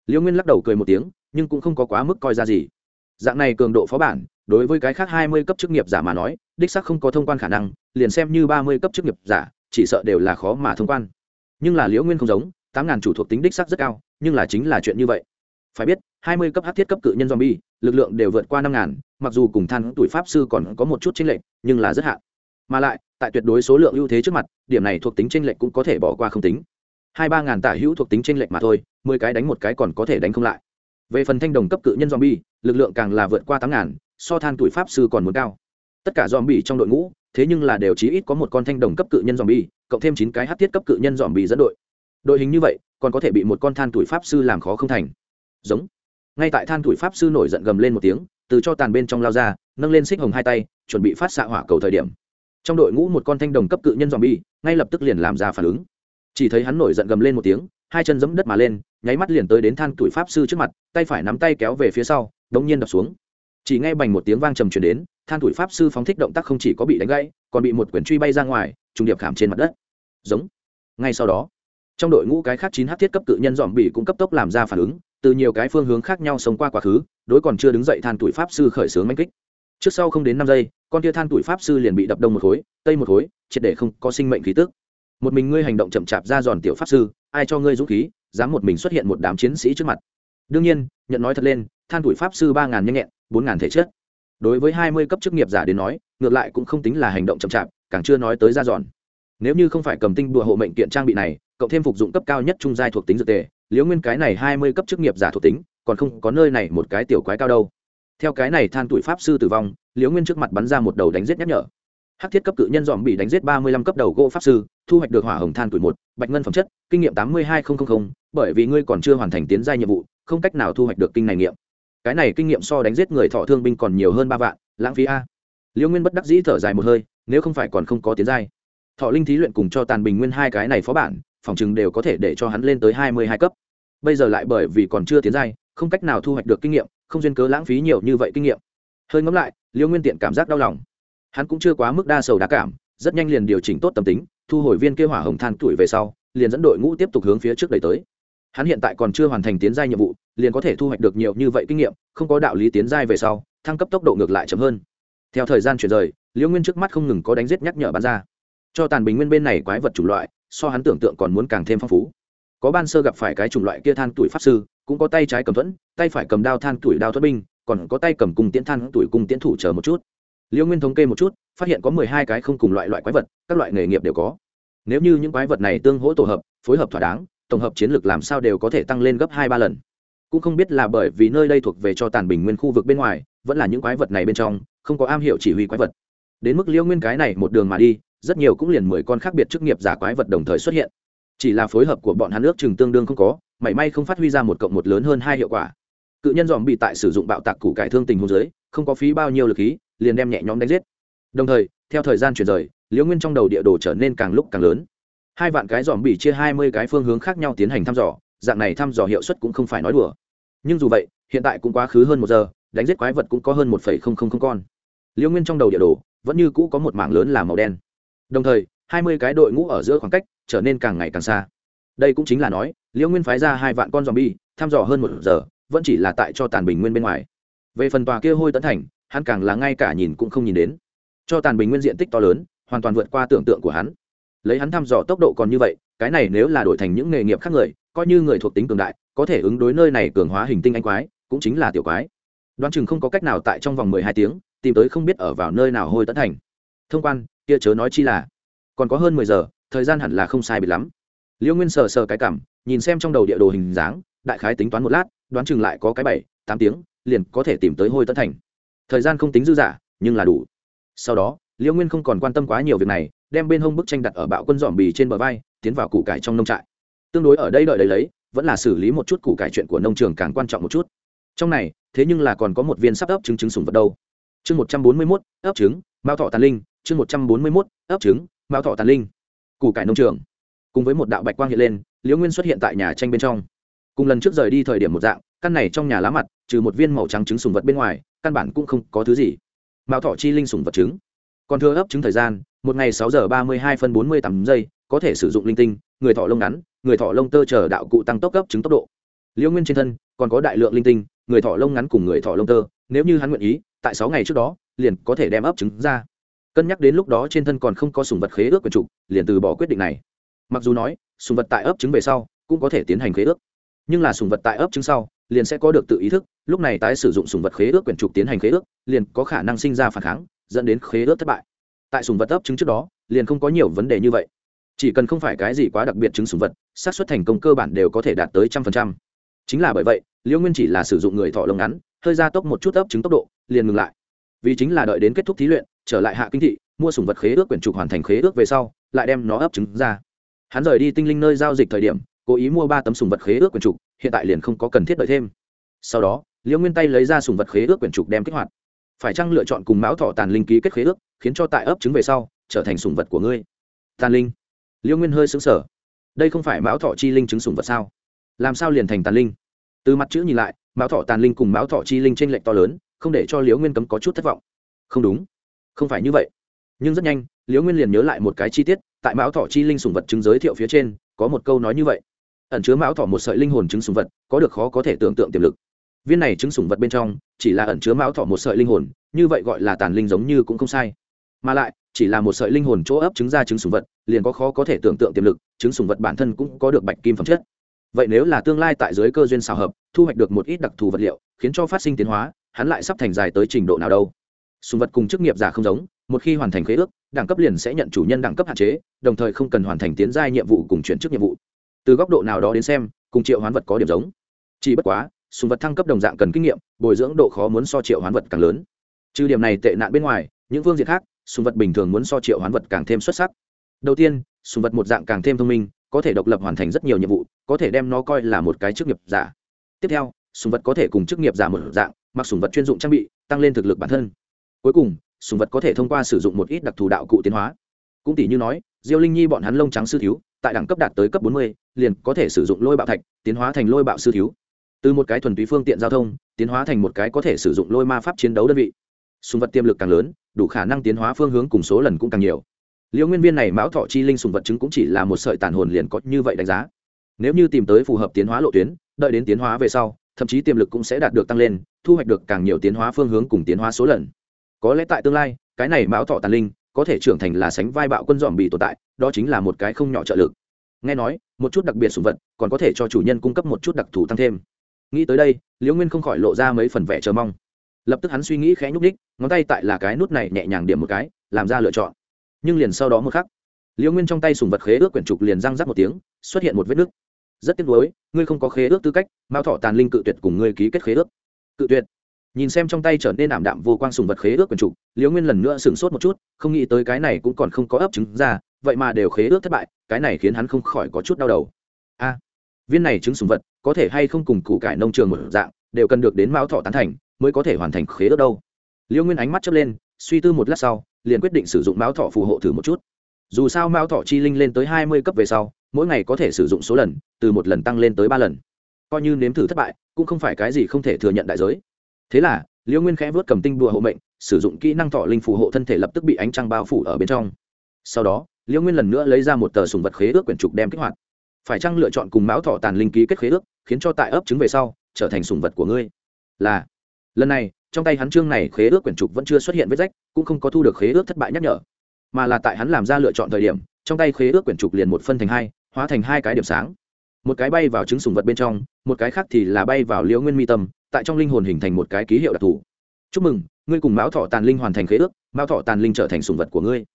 Liễu nguyên lắc đầu cười một tiếng, nhưng cũng không có quá mức coi ra gì. Dạng này cường độ phó bản, đối với cái khác hai mươi cấp chức nghiệp giả mà nói, đích sắc không có thông quan khả năng, liền xem như ba mươi cấp chức nghiệp giả, chỉ sợ đều là khó mà thông quan. Nhưng là liễu nguyên không giống, tám ngàn chủ thuộc tính đích sắc rất cao, nhưng là chính là chuyện như vậy. Phải biết, hai mươi cấp hát thiết cấp cự nhân zombie, lực lượng đều vượt qua năm ngàn mặc dù cùng than tuổi pháp sư còn có một chút chênh lệch, nhưng là rất hạn. Mà lại, tại tuyệt đối số lượng ưu thế trước mặt, điểm này thuộc tính chênh lệch cũng có thể bỏ qua không tính. Hai ba ngàn tả hữu thuộc tính chênh lệch mà thôi, mười cái đánh một cái còn có thể đánh không lại. Về phần thanh đồng cấp cự nhân zombie, lực lượng càng là vượt qua tám ngàn, so than tuổi pháp sư còn muốn cao. Tất cả zombie trong đội ngũ, thế nhưng là đều chí ít có một con thanh đồng cấp cự nhân zombie, cộng thêm chín cái hắc thiết cấp cự nhân zombie dẫn đội. Đội hình như vậy, còn có thể bị một con than tuổi pháp sư làm khó không thành. Giống. Ngay tại than tuổi pháp sư nổi giận gầm lên một tiếng từ cho tàn bên trong lao ra, nâng lên xích hồng hai tay, chuẩn bị phát xạ hỏa cầu thời điểm. Trong đội ngũ một con thanh đồng cấp cự nhân dòm bi ngay lập tức liền làm ra phản ứng. Chỉ thấy hắn nổi giận gầm lên một tiếng, hai chân giẫm đất mà lên, nháy mắt liền tới đến than tuổi pháp sư trước mặt, tay phải nắm tay kéo về phía sau, đống nhiên đập xuống. Chỉ nghe bành một tiếng vang trầm truyền đến, than tuổi pháp sư phóng thích động tác không chỉ có bị đánh gãy, còn bị một quyển truy bay ra ngoài, trùng điệp khảm trên mặt đất. Giống. Ngay sau đó, trong đội ngũ cái khác chín h thiết cấp cự nhân dòm bị cũng cấp tốc làm ra phản ứng từ nhiều cái phương hướng khác nhau sống qua quá khứ, đối còn chưa đứng dậy than tuổi pháp sư khởi xướng manh kích. Trước sau không đến năm giây, con tia than tuổi pháp sư liền bị đập đông một khối, tây một khối, triệt để không có sinh mệnh khí tức. Một mình ngươi hành động chậm chạp ra giòn tiểu pháp sư, ai cho ngươi dũng khí, dám một mình xuất hiện một đám chiến sĩ trước mặt. Đương nhiên, nhận nói thật lên, than tuổi pháp sư ba ngàn nhanh nhẹn, bốn ngàn thể chất. Đối với hai mươi cấp chức nghiệp giả đến nói, ngược lại cũng không tính là hành động chậm chạp, càng chưa nói tới ra giòn. Nếu như không phải cầm tinh đùa hộ mệnh kiện trang bị này cộng thêm phục dụng cấp cao nhất trung giai thuộc tính dược tề liễu nguyên cái này hai mươi cấp chức nghiệp giả thuộc tính, còn không có nơi này một cái tiểu quái cao đâu. Theo cái này than tuổi pháp sư tử vong, liễu nguyên trước mặt bắn ra một đầu đánh giết nhắc nhở. Hắc thiết cấp cự nhân dòm bị đánh giết ba mươi lăm cấp đầu gỗ pháp sư, thu hoạch được hỏa hồng than tuổi một, bạch ngân phẩm chất, kinh nghiệm tám mươi hai nghìn bởi vì ngươi còn chưa hoàn thành tiến gia nhiệm vụ, không cách nào thu hoạch được kinh này nghiệm. Cái này kinh nghiệm so đánh giết người thọ thương binh còn nhiều hơn ba vạn, lãng phí a. Liễu nguyên bất đắc dĩ thở dài một hơi, nếu không phải còn không có tiến giai. Thọ linh thí luyện cùng cho tàn bình nguyên hai cái này phó bản phòng chừng đều có thể để cho hắn lên tới hai mươi hai cấp. Bây giờ lại bởi vì còn chưa tiến giai, không cách nào thu hoạch được kinh nghiệm, không duyên cớ lãng phí nhiều như vậy kinh nghiệm. Hơi ngẫm lại, liêu nguyên tiện cảm giác đau lòng. Hắn cũng chưa quá mức đa sầu đa cảm, rất nhanh liền điều chỉnh tốt tâm tính, thu hồi viên kia hỏa hồng than tuổi về sau, liền dẫn đội ngũ tiếp tục hướng phía trước đẩy tới. Hắn hiện tại còn chưa hoàn thành tiến giai nhiệm vụ, liền có thể thu hoạch được nhiều như vậy kinh nghiệm, không có đạo lý tiến giai về sau, thăng cấp tốc độ ngược lại chậm hơn. Theo thời gian chuyển rời, liêu nguyên trước mắt không ngừng có đánh giết nhắc nhở bán ra. Cho tàn bình nguyên bên này quái vật chủng loại so hắn tưởng tượng còn muốn càng thêm phong phú. Có ban sơ gặp phải cái chủng loại kia than tuổi pháp sư, cũng có tay trái cầm thuẫn, tay phải cầm đao than tuổi đao thuẫn binh, còn có tay cầm cung tiễn than tuổi cung tiễn thủ chờ một chút. Liêu nguyên thống kê một chút, phát hiện có mười hai cái không cùng loại loại quái vật, các loại nghề nghiệp đều có. Nếu như những quái vật này tương hỗ tổ hợp, phối hợp thỏa đáng, tổng hợp chiến lược làm sao đều có thể tăng lên gấp hai ba lần. Cũng không biết là bởi vì nơi đây thuộc về cho tàn bình nguyên khu vực bên ngoài, vẫn là những quái vật này bên trong, không có am hiểu chỉ huy quái vật. Đến mức liêu nguyên cái này một đường mà đi rất nhiều cũng liền mười con khác biệt chức nghiệp giả quái vật đồng thời xuất hiện. Chỉ là phối hợp của bọn hắn nước chừng tương đương không có, mảy may không phát huy ra một cộng một lớn hơn hai hiệu quả. Cự nhân dòm bị tại sử dụng bạo tạc củ cải thương tình hôn giới không có phí bao nhiêu lực khí, liền đem nhẹ nhõm đánh giết. Đồng thời, theo thời gian chuyển rời, liễu nguyên trong đầu địa đồ trở nên càng lúc càng lớn. Hai vạn cái dòm bị chia hai mươi cái phương hướng khác nhau tiến hành thăm dò, dạng này thăm dò hiệu suất cũng không phải nói đùa. Nhưng dù vậy, hiện tại cũng quá khứ hơn một giờ, đánh giết quái vật cũng có hơn một phẩy không không không con. Liễu nguyên trong đầu địa đồ vẫn như cũ có một mảng lớn là màu đen đồng thời, hai mươi cái đội ngũ ở giữa khoảng cách trở nên càng ngày càng xa. Đây cũng chính là nói, liễu nguyên phái ra hai vạn con z o m bi e thăm dò hơn một giờ, vẫn chỉ là tại cho tàn bình nguyên bên ngoài. Về phần tòa kia hôi tấn thành, hắn càng là ngay cả nhìn cũng không nhìn đến. Cho tàn bình nguyên diện tích to lớn, hoàn toàn vượt qua tưởng tượng của hắn. Lấy hắn thăm dò tốc độ còn như vậy, cái này nếu là đổi thành những nghề nghiệp khác người, coi như người thuộc tính cường đại, có thể ứng đối nơi này cường hóa hình tinh anh quái, cũng chính là tiểu quái. Đoán chừng không có cách nào tại trong vòng mười hai tiếng, tìm tới không biết ở vào nơi nào hôi tấn thành. Thông quan kia chớ nói chi là, còn có hơn mười giờ, thời gian hẳn là không sai biệt lắm. Liễu nguyên sờ sờ cái cảm, nhìn xem trong đầu địa đồ hình dáng, đại khái tính toán một lát, đoán chừng lại có cái bảy, tám tiếng, liền có thể tìm tới hôi tấn thành. Thời gian không tính dư dả, nhưng là đủ. Sau đó liễu nguyên không còn quan tâm quá nhiều việc này, đem bên hông bức tranh đặt ở bạo quân dòm bì trên bờ vai, tiến vào củ cải trong nông trại. Tương đối ở đây đợi đấy lấy, vẫn là xử lý một chút củ cải chuyện của nông trường càng quan trọng một chút. Trong này, thế nhưng là còn có một viên sắp ấp trứng trứng sùng vật đâu. Chương một trăm bốn mươi mốt, ấp trứng, mao thọ tàn linh chương một trăm bốn mươi mốt, ấp trứng mao thọ tàn linh. Củ cải nông trường. Cùng với một đạo bạch quang hiện lên, liễu nguyên xuất hiện tại nhà tranh bên trong. Cùng lần trước rời đi thời điểm một dạng, căn này trong nhà lá mặt, trừ một viên màu trắng trứng sùng vật bên ngoài, căn bản cũng không có thứ gì. Mao thọ chi linh sùng vật trứng. Còn thưa ấp trứng thời gian, một ngày sáu giờ ba mươi hai phân bốn mươi tám giây, có thể sử dụng linh tinh, người thọ lông ngắn, người thọ lông tơ chờ đạo cụ tăng tốc cấp trứng tốc độ. Liễu nguyên trên thân, còn có đại lượng linh tinh, người thọ lông ngắn cùng người thọ lông tơ, nếu như hắn nguyện ý, tại sáu ngày trước đó, liền có thể đem ấp trứng ra cân nhắc đến lúc đó trên thân còn không có sùng vật khế ước quyền trục liền từ bỏ quyết định này. Mặc dù nói, sùng vật tại ấp trứng về sau, cũng có thể tiến hành khế ước. Nhưng là sùng vật tại ấp trứng sau, liền sẽ có được tự ý thức, lúc này tái sử dụng sùng vật khế ước quyền trục tiến hành khế ước, liền có khả năng sinh ra phản kháng, dẫn đến khế ước thất bại. Tại sùng vật ấp trứng trước đó, liền không có nhiều vấn đề như vậy. Chỉ cần không phải cái gì quá đặc biệt trứng sùng vật, xác suất thành công cơ bản đều có thể đạt tới trăm phần trăm. Chính là bởi vậy, liễu nguyên chỉ là sử dụng người thọ lồng ngắn, hơi ra tốc một chút ấp trứng tốc độ, liền ngừng lại. Vì chính là đợi đến kết thúc thí luyện trở lại hạ kinh thị, mua sủng vật khế ước quyển trục hoàn thành khế ước về sau, lại đem nó ấp trứng ra. Hắn rời đi tinh linh nơi giao dịch thời điểm, cố ý mua ba tấm sùng vật khế ước quyển trục, hiện tại liền không có cần thiết đợi thêm. Sau đó, liễu nguyên tay lấy ra sùng vật khế ước quyển trục đem kích hoạt. Phải chăng lựa chọn cùng mão thọ tàn linh ký kết khế ước, khiến cho tại ấp trứng về sau, trở thành sùng vật của ngươi? Tàn linh. Liễu nguyên hơi xứng sở đây không phải mão thọ chi linh chứng sùng vật sao? Làm sao liền thành tàn linh? Từ mặt chữ nhìn lại, mão thọ tàn linh cùng mão thọ chi linh t r ê n lệch to lớn, không để cho liễu nguyên cấm có chút thất vọng. Không đúng không phải như vậy. Nhưng rất nhanh, liễu nguyên liền nhớ lại một cái chi tiết, tại mão thọ chi linh sùng vật chứng giới thiệu phía trên, có một câu nói như vậy. Ẩn chứa mão thọ một sợi linh hồn chứng sùng vật, có được khó có thể tưởng tượng tiềm lực. Viên này chứng sùng vật bên trong, chỉ là ẩn chứa mão thọ một sợi linh hồn, như vậy gọi là tàn linh giống như cũng không sai. Mà lại, chỉ là một sợi linh hồn chỗ ấp chứng ra chứng sùng vật, liền có khó có thể tưởng tượng tiềm lực, Chứng sùng vật bản thân cũng có được bạch kim phẩm chất. Vậy nếu là tương lai tại dưới cơ duyên xào hợp, thu hoạch được một ít đặc thù vật liệu, khiến cho phát sinh tiến hóa, hắn lại sắp thành dài tới trình độ nào đâu? Sùng vật cùng chức nghiệp giả không giống, một khi hoàn thành khế ước, đẳng cấp liền sẽ nhận chủ nhân đẳng cấp hạn chế, đồng thời không cần hoàn thành tiến giai nhiệm vụ cùng chuyển chức nhiệm vụ. Từ góc độ nào đó đến xem, cùng triệu hoán vật có điểm giống. Chỉ bất quá, sùng vật thăng cấp đồng dạng cần kinh nghiệm, bồi dưỡng độ khó muốn so triệu hoán vật càng lớn. Trừ điểm này tệ nạn bên ngoài, những phương diện khác, sùng vật bình thường muốn so triệu hoán vật càng thêm xuất sắc. Đầu tiên, sùng vật một dạng càng thêm thông minh, có thể độc lập hoàn thành rất nhiều nhiệm vụ, có thể đem nó coi là một cái chức nghiệp giả. Tiếp theo, sùng vật có thể cùng chức nghiệp giả một dạng, mặc sùng vật chuyên dụng trang bị, tăng lên thực lực bản thân cuối cùng, sùng vật có thể thông qua sử dụng một ít đặc thù đạo cụ tiến hóa. Cũng tỷ như nói, diêu linh nhi bọn hắn lông trắng sư thiếu, tại đẳng cấp đạt tới cấp bốn mươi, liền có thể sử dụng lôi bạo thạch, tiến hóa thành lôi bạo sư thiếu. Từ một cái thuần túy phương tiện giao thông, tiến hóa thành một cái có thể sử dụng lôi ma pháp chiến đấu đơn vị. Sùng vật tiềm lực càng lớn, đủ khả năng tiến hóa phương hướng cùng số lần cũng càng nhiều. Liễu nguyên viên này mão thọ chi linh sùng vật chứng cũng chỉ là một sợi tàn hồn liền có như vậy đánh giá. Nếu như tìm tới phù hợp tiến hóa lộ tuyến, đợi đến tiến hóa về sau, thậm chí tiềm lực cũng sẽ đạt được tăng lên, thu hoạch được càng nhiều tiến hóa phương hướng cùng tiến hóa số lần có lẽ tại tương lai, cái này mão thọ tàn linh có thể trưởng thành là sánh vai bạo quân dòm bị tồn tại, đó chính là một cái không nhỏ trợ lực. Nghe nói, một chút đặc biệt sùng vật còn có thể cho chủ nhân cung cấp một chút đặc thù tăng thêm. Nghĩ tới đây, liễu nguyên không khỏi lộ ra mấy phần vẻ chờ mong. Lập tức hắn suy nghĩ khẽ nhúc đích ngón tay tại là cái nút này nhẹ nhàng điểm một cái, làm ra lựa chọn. Nhưng liền sau đó một khắc, liễu nguyên trong tay sùng vật khế ước quyển trục liền răng rắc một tiếng, xuất hiện một vết nứt. Rất tiếc nuối, ngươi không có khế ước tư cách mao thọ tàn linh cự tuyệt cùng ngươi ký kết khế ước. Cự tuyệt? Nhìn xem trong tay trở nên ảm đạm vô quang sùng vật khế ước quần trục liễu nguyên lần nữa sửng sốt một chút, không nghĩ tới cái này cũng còn không có ấp trứng ra, vậy mà đều khế ước thất bại, cái này khiến hắn không khỏi có chút đau đầu. A, viên này trứng sùng vật, có thể hay không cùng củ cải nông trường một dạng, đều cần được đến mao thọ tán thành, mới có thể hoàn thành khế ước đâu. Liễu nguyên ánh mắt chớp lên, suy tư một lát sau, liền quyết định sử dụng mão thọ phù hộ thử một chút. Dù sao mao thọ chi linh lên tới hai mươi cấp về sau, mỗi ngày có thể sử dụng số lần, từ một lần tăng lên tới ba lần. Coi như nếm thử thất bại, cũng không phải cái gì không thể thừa nhận đại giới thế là, liễu nguyên khẽ vớt cầm tinh bùa hộ mệnh, sử dụng kỹ năng thọ linh phù hộ thân thể lập tức bị ánh trăng bao phủ ở bên trong. Sau đó, liễu nguyên lần nữa lấy ra một tờ sùng vật khế ước quyển trục đem kích hoạt. Phải chăng lựa chọn cùng mão thọ tàn linh ký kết khế ước, khiến cho tại ấp trứng về sau, trở thành sùng vật của ngươi? Là, lần này, trong tay hắn chương này khế ước quyển trục vẫn chưa xuất hiện vết rách, cũng không có thu được khế ước thất bại nhắc nhở. Mà là tại hắn làm ra lựa chọn thời điểm, trong tay khế ước quyển trục liền một phân thành hai, hóa thành hai cái điểm sáng. Một cái bay vào trứng sùng vật bên trong, một cái khác thì là bay vào liễu nguyên mi tâm tại trong linh hồn hình thành một cái ký hiệu đặc thù. Chúc mừng, ngươi cùng mão thọ tàn linh hoàn thành khế ước, mão thọ tàn linh trở thành sùng vật của ngươi.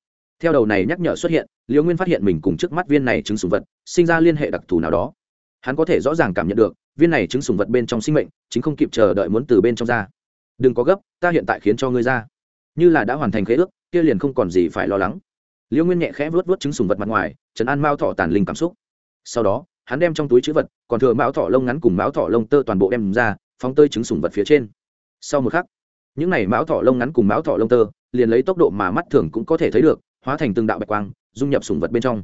Theo đầu này nhắc nhở xuất hiện liều nguyên phát hiện mình cùng trước mắt viên này trứng sùng vật, sinh ra liên hệ đặc thù nào đó. Hắn có thể rõ ràng cảm nhận được, viên này trứng sùng vật bên trong sinh mệnh, chính không kịp chờ đợi muốn từ bên trong ra. Đừng có gấp, ta hiện tại khiến cho ngươi ra. Như là đã hoàn thành khế ước, kia liền không còn gì phải lo lắng. Liêu nguyên nhẹ khẽ vớt vớt trứng sùng vật mặt ngoài chấn an mao thọ tàn linh cảm xúc. Sau đó, hắn đem trong túi chữ vật, còn thừa mão thọ lông ngắn cùng mão thọ lông tơ toàn bộ đem ra phóng tơi trứng sùng vật phía trên. Sau một khắc, những này mão thọ lông ngắn cùng mão thọ lông tơ, liền lấy tốc độ mà mắt thường cũng có thể thấy được, hóa thành từng đạo bạch quang, dung nhập sùng vật bên trong.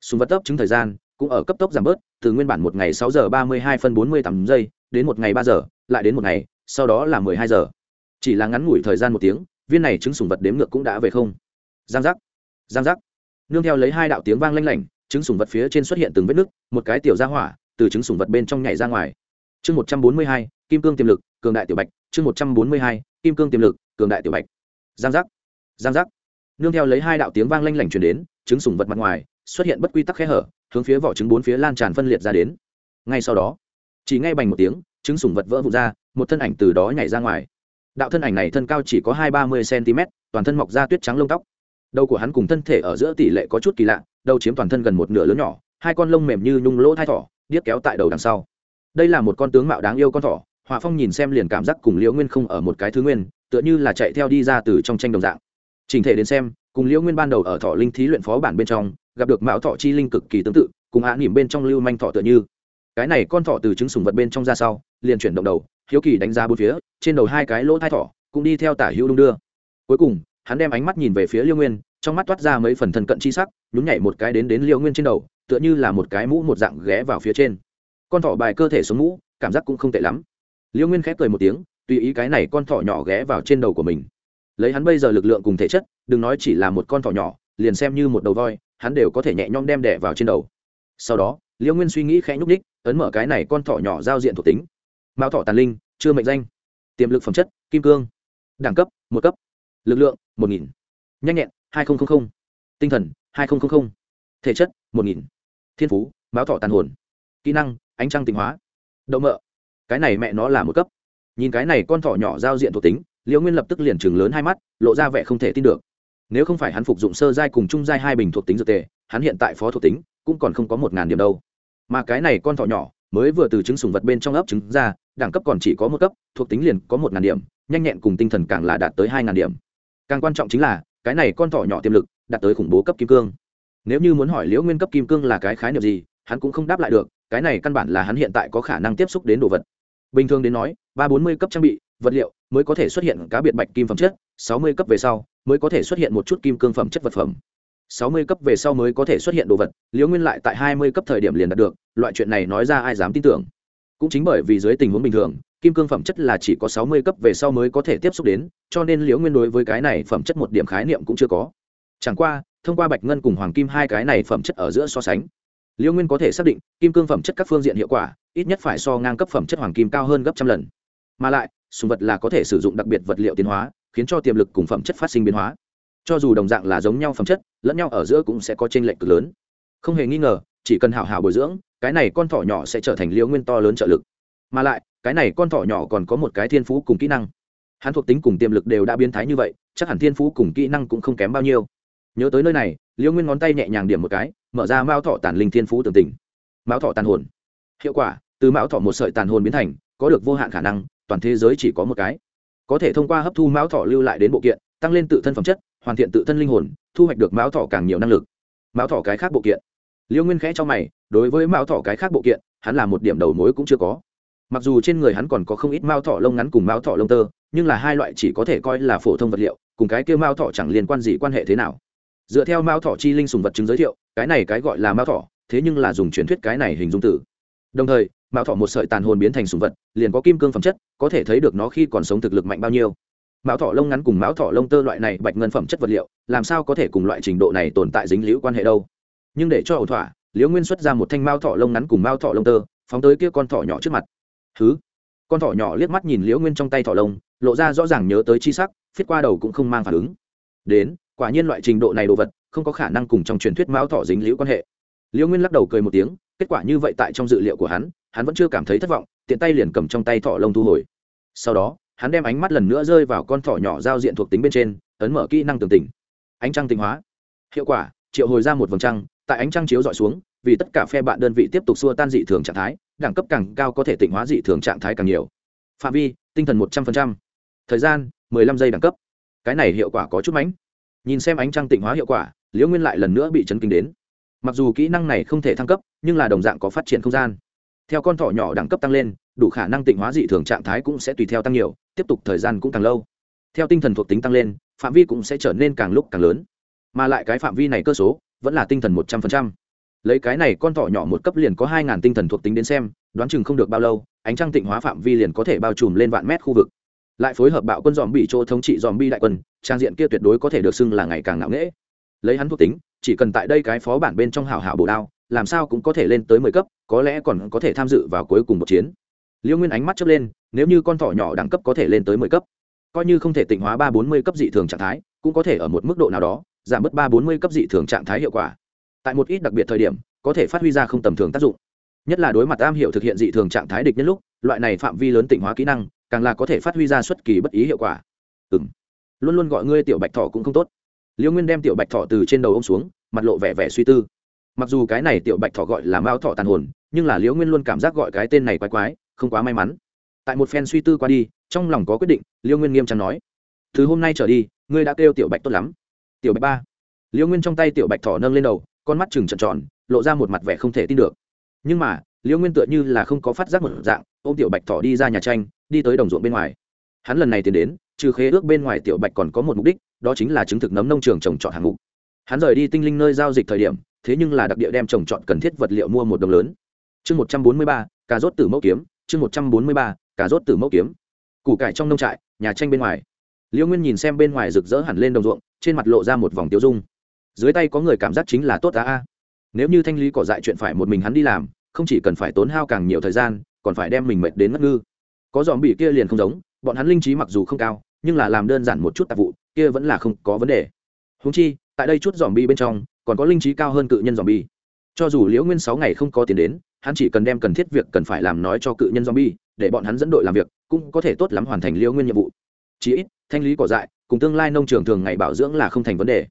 Sùng vật tốc trứng thời gian cũng ở cấp tốc giảm bớt, từ nguyên bản một ngày sáu giờ ba mươi hai phân bốn mươi tám giây đến một ngày ba giờ, lại đến một ngày, sau đó là mười hai giờ. Chỉ là ngắn ngủi thời gian một tiếng, viên này trứng sùng vật đếm ngược cũng đã về không. Giang giác giang giác. Nương theo lấy hai đạo tiếng vang lanh lảnh, trứng sùng vật phía trên xuất hiện từng vết nứt, một cái tiểu ra hỏa từ trứng sùng vật bên trong nhảy ra ngoài chương một trăm bốn mươi hai, kim cương tiềm lực, cường đại tiểu bạch, chương một trăm bốn mươi hai, kim cương tiềm lực, cường đại tiểu bạch. Giang giác giang giác. Nương theo lấy hai đạo tiếng vang lanh lảnh truyền đến, trứng sùng vật mặt ngoài, xuất hiện bất quy tắc khe hở, hướng phía vỏ trứng bốn phía lan tràn phân liệt ra đến. Ngay sau đó, chỉ ngay bành một tiếng, trứng sùng vật vỡ vụt ra, một thân ảnh từ đó nhảy ra ngoài. Đạo thân ảnh này thân cao chỉ có hai ba mươi cm toàn thân mọc ra tuyết trắng lông tóc. Đầu của hắn cùng thân thể ở giữa tỷ lệ có chút kỳ lạ, đầu chiếm toàn thân gần một nửa lớn nhỏ, hai con lông mềm như nhung lỗ thai thỏ, điếc kéo tại đầu đằng sau đây là một con tướng mạo đáng yêu con thỏ hòa phong nhìn xem liền cảm giác cùng liễu nguyên không ở một cái thứ nguyên, tựa như là chạy theo đi ra từ trong tranh đồng dạng. Trình thể đến xem, cùng liễu nguyên ban đầu ở thọ linh thí luyện phó bản bên trong, gặp được mạo thọ chi linh cực kỳ tương tự, cùng hạ nỉm bên trong lưu manh thọ tựa như. Cái này con thọ từ trứng sùng vật bên trong ra sau, liền chuyển động đầu, hiếu kỳ đánh giá bốn phía, trên đầu hai cái lỗ thai thỏ, cũng đi theo tả hữu đung đưa. Cuối cùng, hắn đem ánh mắt nhìn về phía liêu nguyên, trong mắt toát ra mấy phần thân cận chi sắc, nhún nhảy một cái đến đến liêu nguyên trên đầu, tựa như là một cái mũ một dạng ghé vào phía trên con thỏ bài cơ thể xuống mũ, cảm giác cũng không tệ lắm. Liêu nguyên khép cười một tiếng, tùy ý cái này con thỏ nhỏ ghé vào trên đầu của mình. Lấy hắn bây giờ lực lượng cùng thể chất, đừng nói chỉ là một con thỏ nhỏ, liền xem như một đầu voi, hắn đều có thể nhẹ nhõm đem đẻ vào trên đầu. Sau đó, liêu nguyên suy nghĩ khẽ nhúc ních ấn mở cái này con thỏ nhỏ giao diện thuộc tính. Mao thỏ tàn linh, chưa mệnh danh. Tiềm lực phẩm chất, kim cương. Đẳng cấp, một cấp. Lực lượng, một nghìn. Nhanh nhẹn, hai nghìn tinh thần, hai nghìn thể chất, một nghìn. Thiên phú mao thỏ tàn hồn. Kỹ năng ánh trăng tinh hóa. Đậu mợ cái này mẹ nó là một cấp. Nhìn cái này con thỏ nhỏ giao diện thuộc tính, liễu nguyên lập tức liền chừng lớn hai mắt, lộ ra vẻ không thể tin được. Nếu không phải hắn phục dụng sơ giai cùng trung giai hai bình thuộc tính dược tề, hắn hiện tại phó thuộc tính cũng còn không có một ngàn điểm đâu. Mà cái này con thỏ nhỏ mới vừa từ trứng sùng vật bên trong ấp trứng ra, đẳng cấp còn chỉ có một cấp, thuộc tính liền có một ngàn điểm, nhanh nhẹn cùng tinh thần càng là đạt tới hai ngàn điểm. Càng quan trọng chính là, cái này con thỏ nhỏ tiềm lực đạt tới khủng bố cấp kim cương. Nếu như muốn hỏi liễu nguyên cấp kim cương là cái khái niệm gì, hắn cũng không đáp lại được cái này căn bản là hắn hiện tại có khả năng tiếp xúc đến đồ vật. Bình thường đến nói, ba bốn mươi cấp trang bị, vật liệu mới có thể xuất hiện cá biệt bạch kim phẩm chất, sáu mươi cấp về sau mới có thể xuất hiện một chút kim cương phẩm chất vật phẩm. Sáu mươi cấp về sau mới có thể xuất hiện đồ vật, liễu nguyên lại tại hai mươi cấp thời điểm liền đạt được, loại chuyện này nói ra ai dám tin tưởng. Cũng chính bởi vì dưới tình huống bình thường, kim cương phẩm chất là chỉ có sáu mươi cấp về sau mới có thể tiếp xúc đến, cho nên liễu nguyên đối với cái này phẩm chất một điểm khái niệm cũng chưa có. Chẳng qua, thông qua bạch ngân cùng hoàng kim hai cái này phẩm chất ở giữa so sánh Liêu nguyên có thể xác định, kim cương phẩm chất các phương diện hiệu quả, ít nhất phải so ngang cấp phẩm chất hoàng kim cao hơn gấp trăm lần. Mà lại, sùng vật là có thể sử dụng đặc biệt vật liệu tiến hóa, khiến cho tiềm lực cùng phẩm chất phát sinh biến hóa. Cho dù đồng dạng là giống nhau phẩm chất, lẫn nhau ở giữa cũng sẽ có t r ê n lệch cực lớn. Không hề nghi ngờ, chỉ cần hảo hảo bồi dưỡng, cái này con thỏ nhỏ sẽ trở thành liêu nguyên to lớn trợ lực. Mà lại, cái này con thỏ nhỏ còn có một cái thiên phú cùng kỹ năng. Hắn thuộc tính cùng tiềm lực đều đã biến thái như vậy, chắc hẳn thiên phú cùng kỹ năng cũng không kém bao nhiêu. Nhớ tới nơi này, Liêu nguyên ngón tay nhẹ nhàng điểm một cái mở ra mao thọ tàn linh thiên phú tường tình. Mão thọ tàn hồn. Hiệu quả, từ mão thọ một sợi tàn hồn biến thành, có được vô hạn khả năng, toàn thế giới chỉ có một cái. Có thể thông qua hấp thu mão thọ lưu lại đến bộ kiện, tăng lên tự thân phẩm chất, hoàn thiện tự thân linh hồn, thu hoạch được mão thọ càng nhiều năng lực. Mão thọ cái khác bộ kiện. Liêu nguyên khẽ cho mày, đối với mão thọ cái khác bộ kiện, hắn là một điểm đầu mối cũng chưa có. Mặc dù trên người hắn còn có không ít mao thọ lông ngắn cùng mao thọ lông tơ, nhưng là hai loại chỉ có thể coi là phổ thông vật liệu, cùng cái kêu mao thọ chẳng liên quan gì quan hệ thế nào dựa theo mao thọ chi linh sùng vật chứng giới thiệu, cái này cái gọi là mao thọ thế nhưng là dùng truyền thuyết cái này hình dung tử đồng thời, mao thọ một sợi tàn hồn biến thành sùng vật, liền có kim cương phẩm chất, có thể thấy được nó khi còn sống thực lực mạnh bao nhiêu. Mão thọ lông ngắn cùng mão thọ lông tơ loại này bạch ngân phẩm chất vật liệu, làm sao có thể cùng loại trình độ này tồn tại dính liễu quan hệ đâu? Nhưng để cho ẩu thỏa, liễu nguyên xuất ra một thanh mao thọ lông ngắn cùng mao thọ lông tơ, phóng tới kia con thọ nhỏ trước mặt. Thứ con thọ nhỏ liếc mắt nhìn liễu nguyên trong tay thọ lông, lộ ra rõ ràng nhớ tới chi sắc, phiết qua đầu cũng không mang phản ứng. Đến quả nhiên loại trình độ này đồ vật, không có khả năng cùng trong truyền thuyết mao thọ dính liễu quan hệ. Liễu nguyên lắc đầu cười một tiếng, kết quả như vậy tại trong dự liệu của hắn hắn vẫn chưa cảm thấy thất vọng, tiện tay liền cầm trong tay thọ lông thu hồi. Sau đó, hắn đem ánh mắt lần nữa rơi vào con thỏ nhỏ giao diện thuộc tính bên trên, ấn mở kỹ năng tường tỉnh. Ánh trăng tinh hóa. Hiệu quả, triệu hồi ra một vầng trăng, tại ánh trăng chiếu dọi xuống, vì tất cả phe bạn đơn vị tiếp tục xua tan dị thường trạng thái, đẳng cấp càng cao có thể tịnh hóa dị thường trạng thái càng nhiều. Phạm vi, tinh thần một trăm linh thời gian, mười lăm giây đẳng cấp. Cái này hiệu quả có chút mánh nhìn xem ánh trăng tịnh hóa hiệu quả, liễu nguyên lại lần nữa bị chấn kinh đến. Mặc dù kỹ năng này không thể thăng cấp, nhưng là đồng dạng có phát triển không gian. Theo con thỏ nhỏ đẳng cấp tăng lên, đủ khả năng tịnh hóa dị thường trạng thái cũng sẽ tùy theo tăng nhiều, tiếp tục thời gian cũng càng lâu. Theo tinh thần thuộc tính tăng lên, phạm vi cũng sẽ trở nên càng lúc càng lớn. Mà lại cái phạm vi này cơ số, vẫn là tinh thần một trăm linh lấy cái này con thỏ nhỏ một cấp liền có hai ngàn tinh thần thuộc tính đến xem, đoán chừng không được bao lâu, ánh trăng tịnh hóa phạm vi liền có thể bao trùm lên vạn mét khu vực lại phối hợp bạo quân dòm bị chỗ thống trị dòm bi đại quân, trang diện kia tuyệt đối có thể được xưng là ngày càng ngạo nghễ. Lấy hắn thuộc tính, chỉ cần tại đây cái phó bản bên trong hảo hảo bổ đao, làm sao cũng có thể lên tới mười cấp, có lẽ còn có thể tham dự vào cuối cùng một chiến. Liêu nguyên ánh mắt chớp lên, nếu như con thỏ nhỏ đẳng cấp có thể lên tới mười cấp, coi như không thể tịnh hóa ba bốn mươi cấp dị thường trạng thái, cũng có thể ở một mức độ nào đó, giảm bớt ba bốn mươi cấp dị thường trạng thái hiệu quả. Tại một ít đặc biệt thời điểm, có thể phát huy ra không tầm thường tác dụng. Nhất là đối mặt am hiểu thực hiện dị thường trạng thái địch nhân lúc, loại này phạm vi lớn tịnh hóa kỹ năng càng là có thể phát huy ra xuất kỳ bất ý hiệu quả. Ừ m luôn luôn gọi ngươi tiểu bạch thọ cũng không tốt. Liêu nguyên đem tiểu bạch thọ từ trên đầu ô m xuống, mặt lộ vẻ vẻ suy tư. Mặc dù cái này tiểu bạch thọ gọi là mao thọ tàn hồn, nhưng là liễu nguyên luôn cảm giác gọi cái tên này quái quái, không quá may mắn. Tại một phen suy tư qua đi, trong lòng có quyết định liễu nguyên nghiêm trọng nói. Từ hôm nay trở đi, ngươi đã kêu tiểu bạch tốt lắm. Tiểu bạch ba. Liễu nguyên trong tay tiểu bạch thỏ nâng lên đầu, con mắt chừng trợn tròn, lộ ra một mặt vẻ không thể tin được. Nhưng mà liễu nguyên tựa như là không có phát giác một dạng ô m tiểu bạch thỏ đi ra nhà tranh đi tới đồng ruộng bên ngoài. Hắn lần này tiến đến, trừ khế ước bên ngoài tiểu bạch còn có một mục đích, đó chính là chứng thực nấm nông trường trồng trọt hàng mục. Hắn rời đi tinh linh nơi giao dịch thời điểm, thế nhưng là đặc địa đem trồng trọt cần thiết vật liệu mua một đồng lớn. Chương một trăm bốn mươi ba, cà rốt tử mẫu kiếm, chương một trăm bốn mươi ba, cà rốt tử mẫu kiếm. Củ cải trong nông trại, nhà tranh bên ngoài. Liễu nguyên nhìn xem bên ngoài rực rỡ hẳn lên đồng ruộng, trên mặt lộ ra một vòng tiêu dung. Dưới tay có người cảm giác chính là tốt á a. Nếu như thanh lý cỏ dại chuyện phải một mình hắn đi làm, không chỉ cần phải tốn hao càng nhiều thời gian, còn phải đem mình mệt đến ngất ngư có dòm bị kia liền không giống, bọn hắn linh trí mặc dù không cao, nhưng là làm đơn giản một chút tạp vụ, kia vẫn là không có vấn đề. Húng chi, tại đây chút dòm bi bên trong, còn có linh trí cao hơn cự nhân dòm bi cho dù liễu nguyên sáu ngày không có tiền đến, hắn chỉ cần đem cần thiết việc cần phải làm nói cho cự nhân dòm bi để bọn hắn dẫn đội làm việc, cũng có thể tốt lắm hoàn thành liễu nguyên nhiệm vụ. Chí ít, thanh lý cỏ dại, cùng tương lai nông trường thường ngày bảo dưỡng là không thành vấn đề.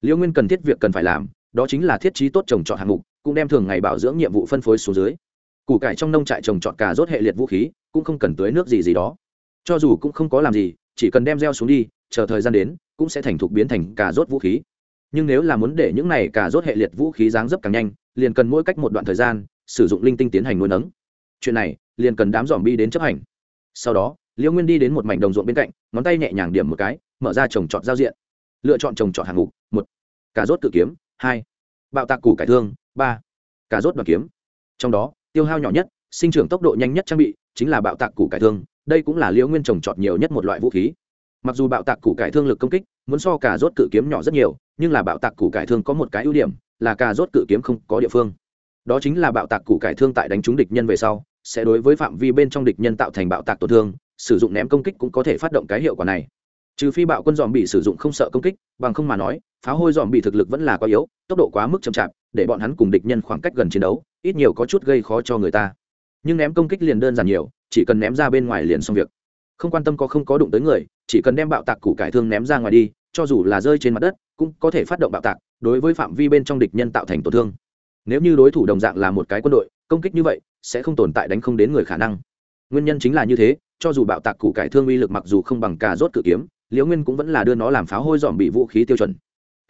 Liễu nguyên cần thiết việc cần phải làm, đó chính là thiết trí tốt trồng trọt hạng mục, cũng đem thường ngày bảo dưỡng nhiệm vụ phân phối xuống dưới củ cải trong nông trại trồng trọt cà rốt hệ liệt vũ khí, cũng không cần tưới nước gì gì đó. Cho dù cũng không có làm gì, chỉ cần đem gieo xuống đi, chờ thời gian đến, cũng sẽ thành thục biến thành cà rốt vũ khí. Nhưng nếu là muốn để những này cà rốt hệ liệt vũ khí dáng dấp càng nhanh, liền cần mỗi cách một đoạn thời gian, sử dụng linh tinh tiến hành nuôi nấng. Chuyện này, liền cần đám dòm bi đến chấp hành. Sau đó liễu nguyên đi đến một mảnh đồng ruộng bên cạnh, ngón tay nhẹ nhàng điểm một cái, mở ra trồng trọt giao diện. Lựa chọn trồng trọt hàng ngục một. Cà rốt cự kiếm, hai. Bạo tạc củ cải thương, ba. Cà rốt đoàn kiếm. Trong đó tiêu hao nhỏ nhất, sinh trưởng tốc độ nhanh nhất trang bị, chính là bạo tạc củ cải thương, đây cũng là liễu nguyên trồng trọt nhiều nhất một loại vũ khí. Mặc dù bạo tạc củ cải thương lực công kích, muốn so cà rốt cự kiếm nhỏ rất nhiều, nhưng là bạo tạc củ cải thương có một cái ưu điểm, là cà rốt cự kiếm không có địa phương. Đó chính là bạo tạc củ cải thương tại đánh trúng địch nhân về sau, sẽ đối với phạm vi bên trong địch nhân tạo thành bạo tạc tổn thương, sử dụng ném công kích cũng có thể phát động cái hiệu quả này. Trừ phi bạo quân dòm bị sử dụng không sợ công kích, bằng không mà nói pháo hôi dòm bị thực lực vẫn là quá yếu, tốc độ quá mức chậm chạp để bọn hắn cùng địch nhân khoảng cách gần chiến đấu, ít nhiều có chút gây khó cho người ta. Nhưng ném công kích liền đơn giản nhiều, chỉ cần ném ra bên ngoài liền xong việc. Không quan tâm có không có đụng tới người, chỉ cần đem bạo tạc củ cải thương ném ra ngoài đi, cho dù là rơi trên mặt đất, cũng có thể phát động bạo tạc, đối với phạm vi bên trong địch nhân tạo thành tổn thương. Nếu như đối thủ đồng dạng là một cái quân đội, công kích như vậy, sẽ không tồn tại đánh không đến người khả năng. Nguyên nhân chính là như thế, cho dù bạo tạc củ cải thương uy lực mặc dù không bằng cà rốt cự kiếm, liễu nguyên cũng vẫn là đưa nó làm pháo hôi dòm bị vũ khí tiêu chuẩn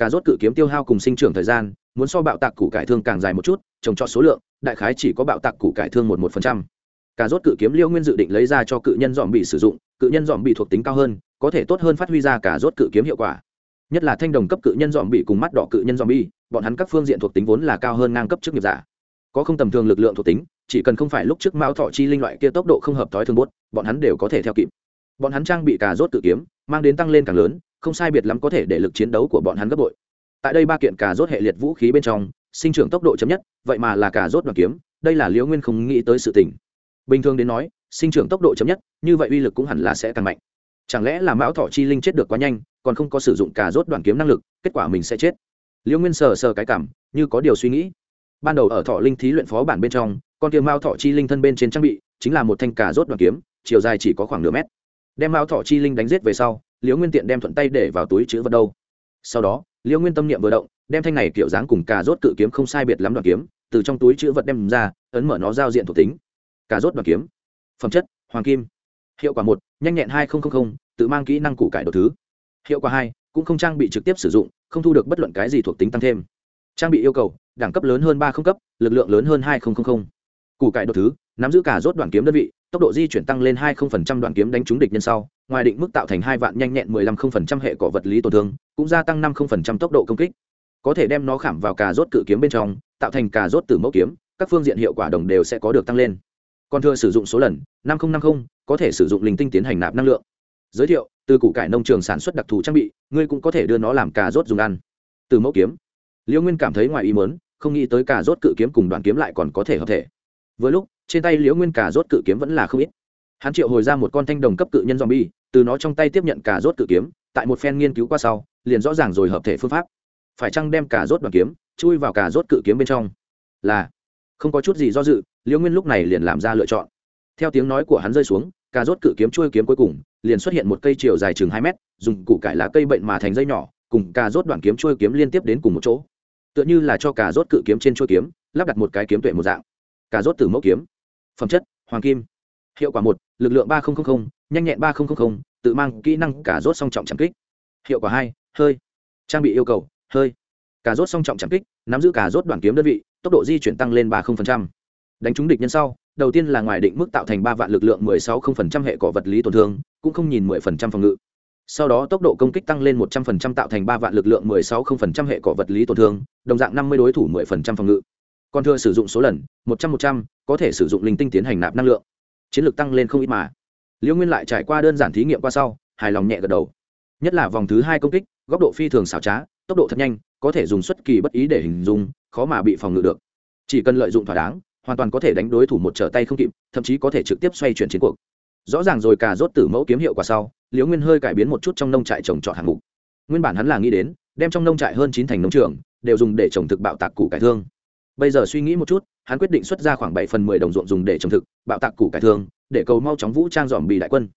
cà rốt cự kiếm tiêu hao cùng sinh trưởng thời gian, muốn so bạo tạc củ cải thương càng dài một chút, trồng trọt số lượng, đại khái chỉ có bạo tạc củ cải thương một một phần trăm. Cà rốt cự kiếm liêu nguyên dự định lấy ra cho cự nhân dòm bị sử dụng, cự nhân dòm bị thuộc tính cao hơn, có thể tốt hơn phát huy ra cà rốt cự kiếm hiệu quả. Nhất là thanh đồng cấp cự nhân dòm bị cùng mắt đỏ cự nhân dòm bi bọn hắn các phương diện thuộc tính vốn là cao hơn ngang cấp chức nghiệp giả. Có không tầm thường lực lượng thuộc tính, chỉ cần không phải lúc trước mao thọ chi linh loại kia tốc độ không hợp thói thường bốt bọn hắn đều có thể theo kịp. Bọn hắn trang bị cà rốt tự kiếm, mang đến tăng lên càng lớn không sai biệt lắm có thể để lực chiến đấu của bọn hắn gấp bội. Tại đây ba kiện cà rốt hệ liệt vũ khí bên trong, sinh trưởng tốc độ chấm nhất, vậy mà là cà rốt đoàn kiếm, đây là liễu nguyên không nghĩ tới sự tình. Bình thường đến nói, sinh trưởng tốc độ chấm nhất, như vậy uy lực cũng hẳn là sẽ càng mạnh. Chẳng lẽ là mão thọ chi linh chết được quá nhanh, còn không có sử dụng cà rốt đoàn kiếm năng lực, kết quả mình sẽ chết? Liễu nguyên sờ sờ cái cảm, như có điều suy nghĩ. Ban đầu ở thọ linh thí luyện phó bản bên trong, con kiếm mao thọ chi linh thân bên trên trang bị, chính là một thanh cà rốt đoàn kiếm, chiều dài chỉ có khoảng nửa mét. Đem mao thọ chi linh đánh giết về sau liễu nguyên tiện đem thuận tay để vào túi chữ vật đâu. Sau đó, liễu nguyên tâm niệm vừa động, đem thanh này kiểu dáng cùng cà rốt cự kiếm không sai biệt lắm đoạn kiếm, từ trong túi chữ vật đem ra, ấn mở nó giao diện thuộc tính. Cà rốt đoạn kiếm. Phẩm chất, hoàng kim. Hiệu quả một, nhanh nhẹn hai nghìn tự mang kỹ năng củ cải đồ thứ. Hiệu quả hai, cũng không trang bị trực tiếp sử dụng, không thu được bất luận cái gì thuộc tính tăng thêm. Trang bị yêu cầu, đẳng cấp lớn hơn ba không cấp, lực lượng lớn hơn hai nghìn củ cải đồ thứ, nắm giữ cả rốt đoạn kiếm đơn vị, tốc độ di chuyển tăng lên hai đoạn kiếm đánh trúng địch nhân sau ngoài định mức tạo thành hai vạn nhanh nhẹn mười lăm phần trăm hệ cỏ vật lý tổn thương, cũng gia tăng năm phần trăm tốc độ công kích. Có thể đem nó khảm vào cà rốt cự kiếm bên trong, tạo thành cà rốt từ mẫu kiếm, các phương diện hiệu quả đồng đều sẽ có được tăng lên. Còn thừa sử dụng số lần, năm nghìn năm mươi có thể sử dụng linh tinh tiến hành nạp năng lượng. Giới thiệu, từ củ cải nông trường sản xuất đặc thù trang bị, ngươi cũng có thể đưa nó làm cà rốt dùng ăn. Từ mẫu kiếm. Liễu nguyên cảm thấy ngoài ý mớn không nghĩ tới cà rốt cự kiếm cùng đoàn kiếm lại còn có thể hợp thể. Với lúc, trên tay liễu nguyên cà rốt cự kiếm vẫn là không ít hắn triệu hồi ra một con thanh đồng cấp cự nhân zombie, từ nó trong tay tiếp nhận cả rốt cự kiếm, tại một phen nghiên cứu qua sau, liền rõ ràng rồi hợp thể phương pháp. Phải chăng đem cả rốt đoàn kiếm, chui vào cả rốt cự kiếm bên trong? Là. Không có chút gì do dự, liễu nguyên lúc này liền làm ra lựa chọn. Theo tiếng nói của hắn rơi xuống cả rốt cự kiếm chui kiếm cuối cùng, liền xuất hiện một cây chiều dài chừng hai mét, dùng củ cải lá cây bệnh mà thành dây nhỏ, cùng cả rốt đoạn kiếm chui kiếm liên tiếp đến cùng một chỗ. Tựa như là cho cả rốt cự kiếm trên chui kiếm, lắp đặt một cái kiếm tuệ một dạng. Cả rốt từ mẫu kiếm. Phẩm chất, hoàng kim hiệu quả một lực lượng ba nghìn nhanh nhẹn ba nghìn tự mang kỹ năng cả rốt song trọng chẳng kích hiệu quả hai hơi trang bị yêu cầu hơi cả rốt song trọng chẳng kích nắm giữ cả rốt đoạn kiếm đơn vị tốc độ di chuyển tăng lên ba đánh trúng địch nhân sau đầu tiên là ngoài định mức tạo thành ba vạn lực lượng 16% hệ cỏ vật lý tổn thương, cũng không nhìn 10% phòng ngự. Sau đó tốc độ công kích tăng lên 100% tạo thành ba vạn lực lượng 16% hệ cỏ vật lý tổn thương, đồng dạng 50 đối thủ 10% phòng ngự. Còn thừa sử dụng số lần, 100 100, có thể sử dụng linh tinh tiến hành nạp năng lượng. Chiến lược tăng lên không ít mà. Liễu Nguyên lại trải qua đơn giản thí nghiệm qua sau, hài lòng nhẹ gật đầu. Nhất là vòng thứ hai công kích, góc độ phi thường xảo trá, tốc độ thật nhanh, có thể dùng xuất kỳ bất ý để hình dung, khó mà bị phòng ngự được. Chỉ cần lợi dụng thỏa đáng, hoàn toàn có thể đánh đối thủ một trở tay không kịp thậm chí có thể trực tiếp xoay chuyển chiến cuộc rõ ràng rồi cả rốt tử mẫu kiếm hiệu quả sau liễu nguyên hơi cải biến một chút trong nông trại trồng trọt hạng mục nguyên bản hắn là nghĩ đến đem trong nông trại hơn chín thành nông trường đều dùng để trồng thực bạo tạc củ cải thương bây giờ suy nghĩ một chút, hắn quyết định xuất ra khoảng bảy phần mười đồng ruộng dùng để trồng thực, bạo tạc củ cải thương để cầu mau chóng vũ trang dòm bị đại quân.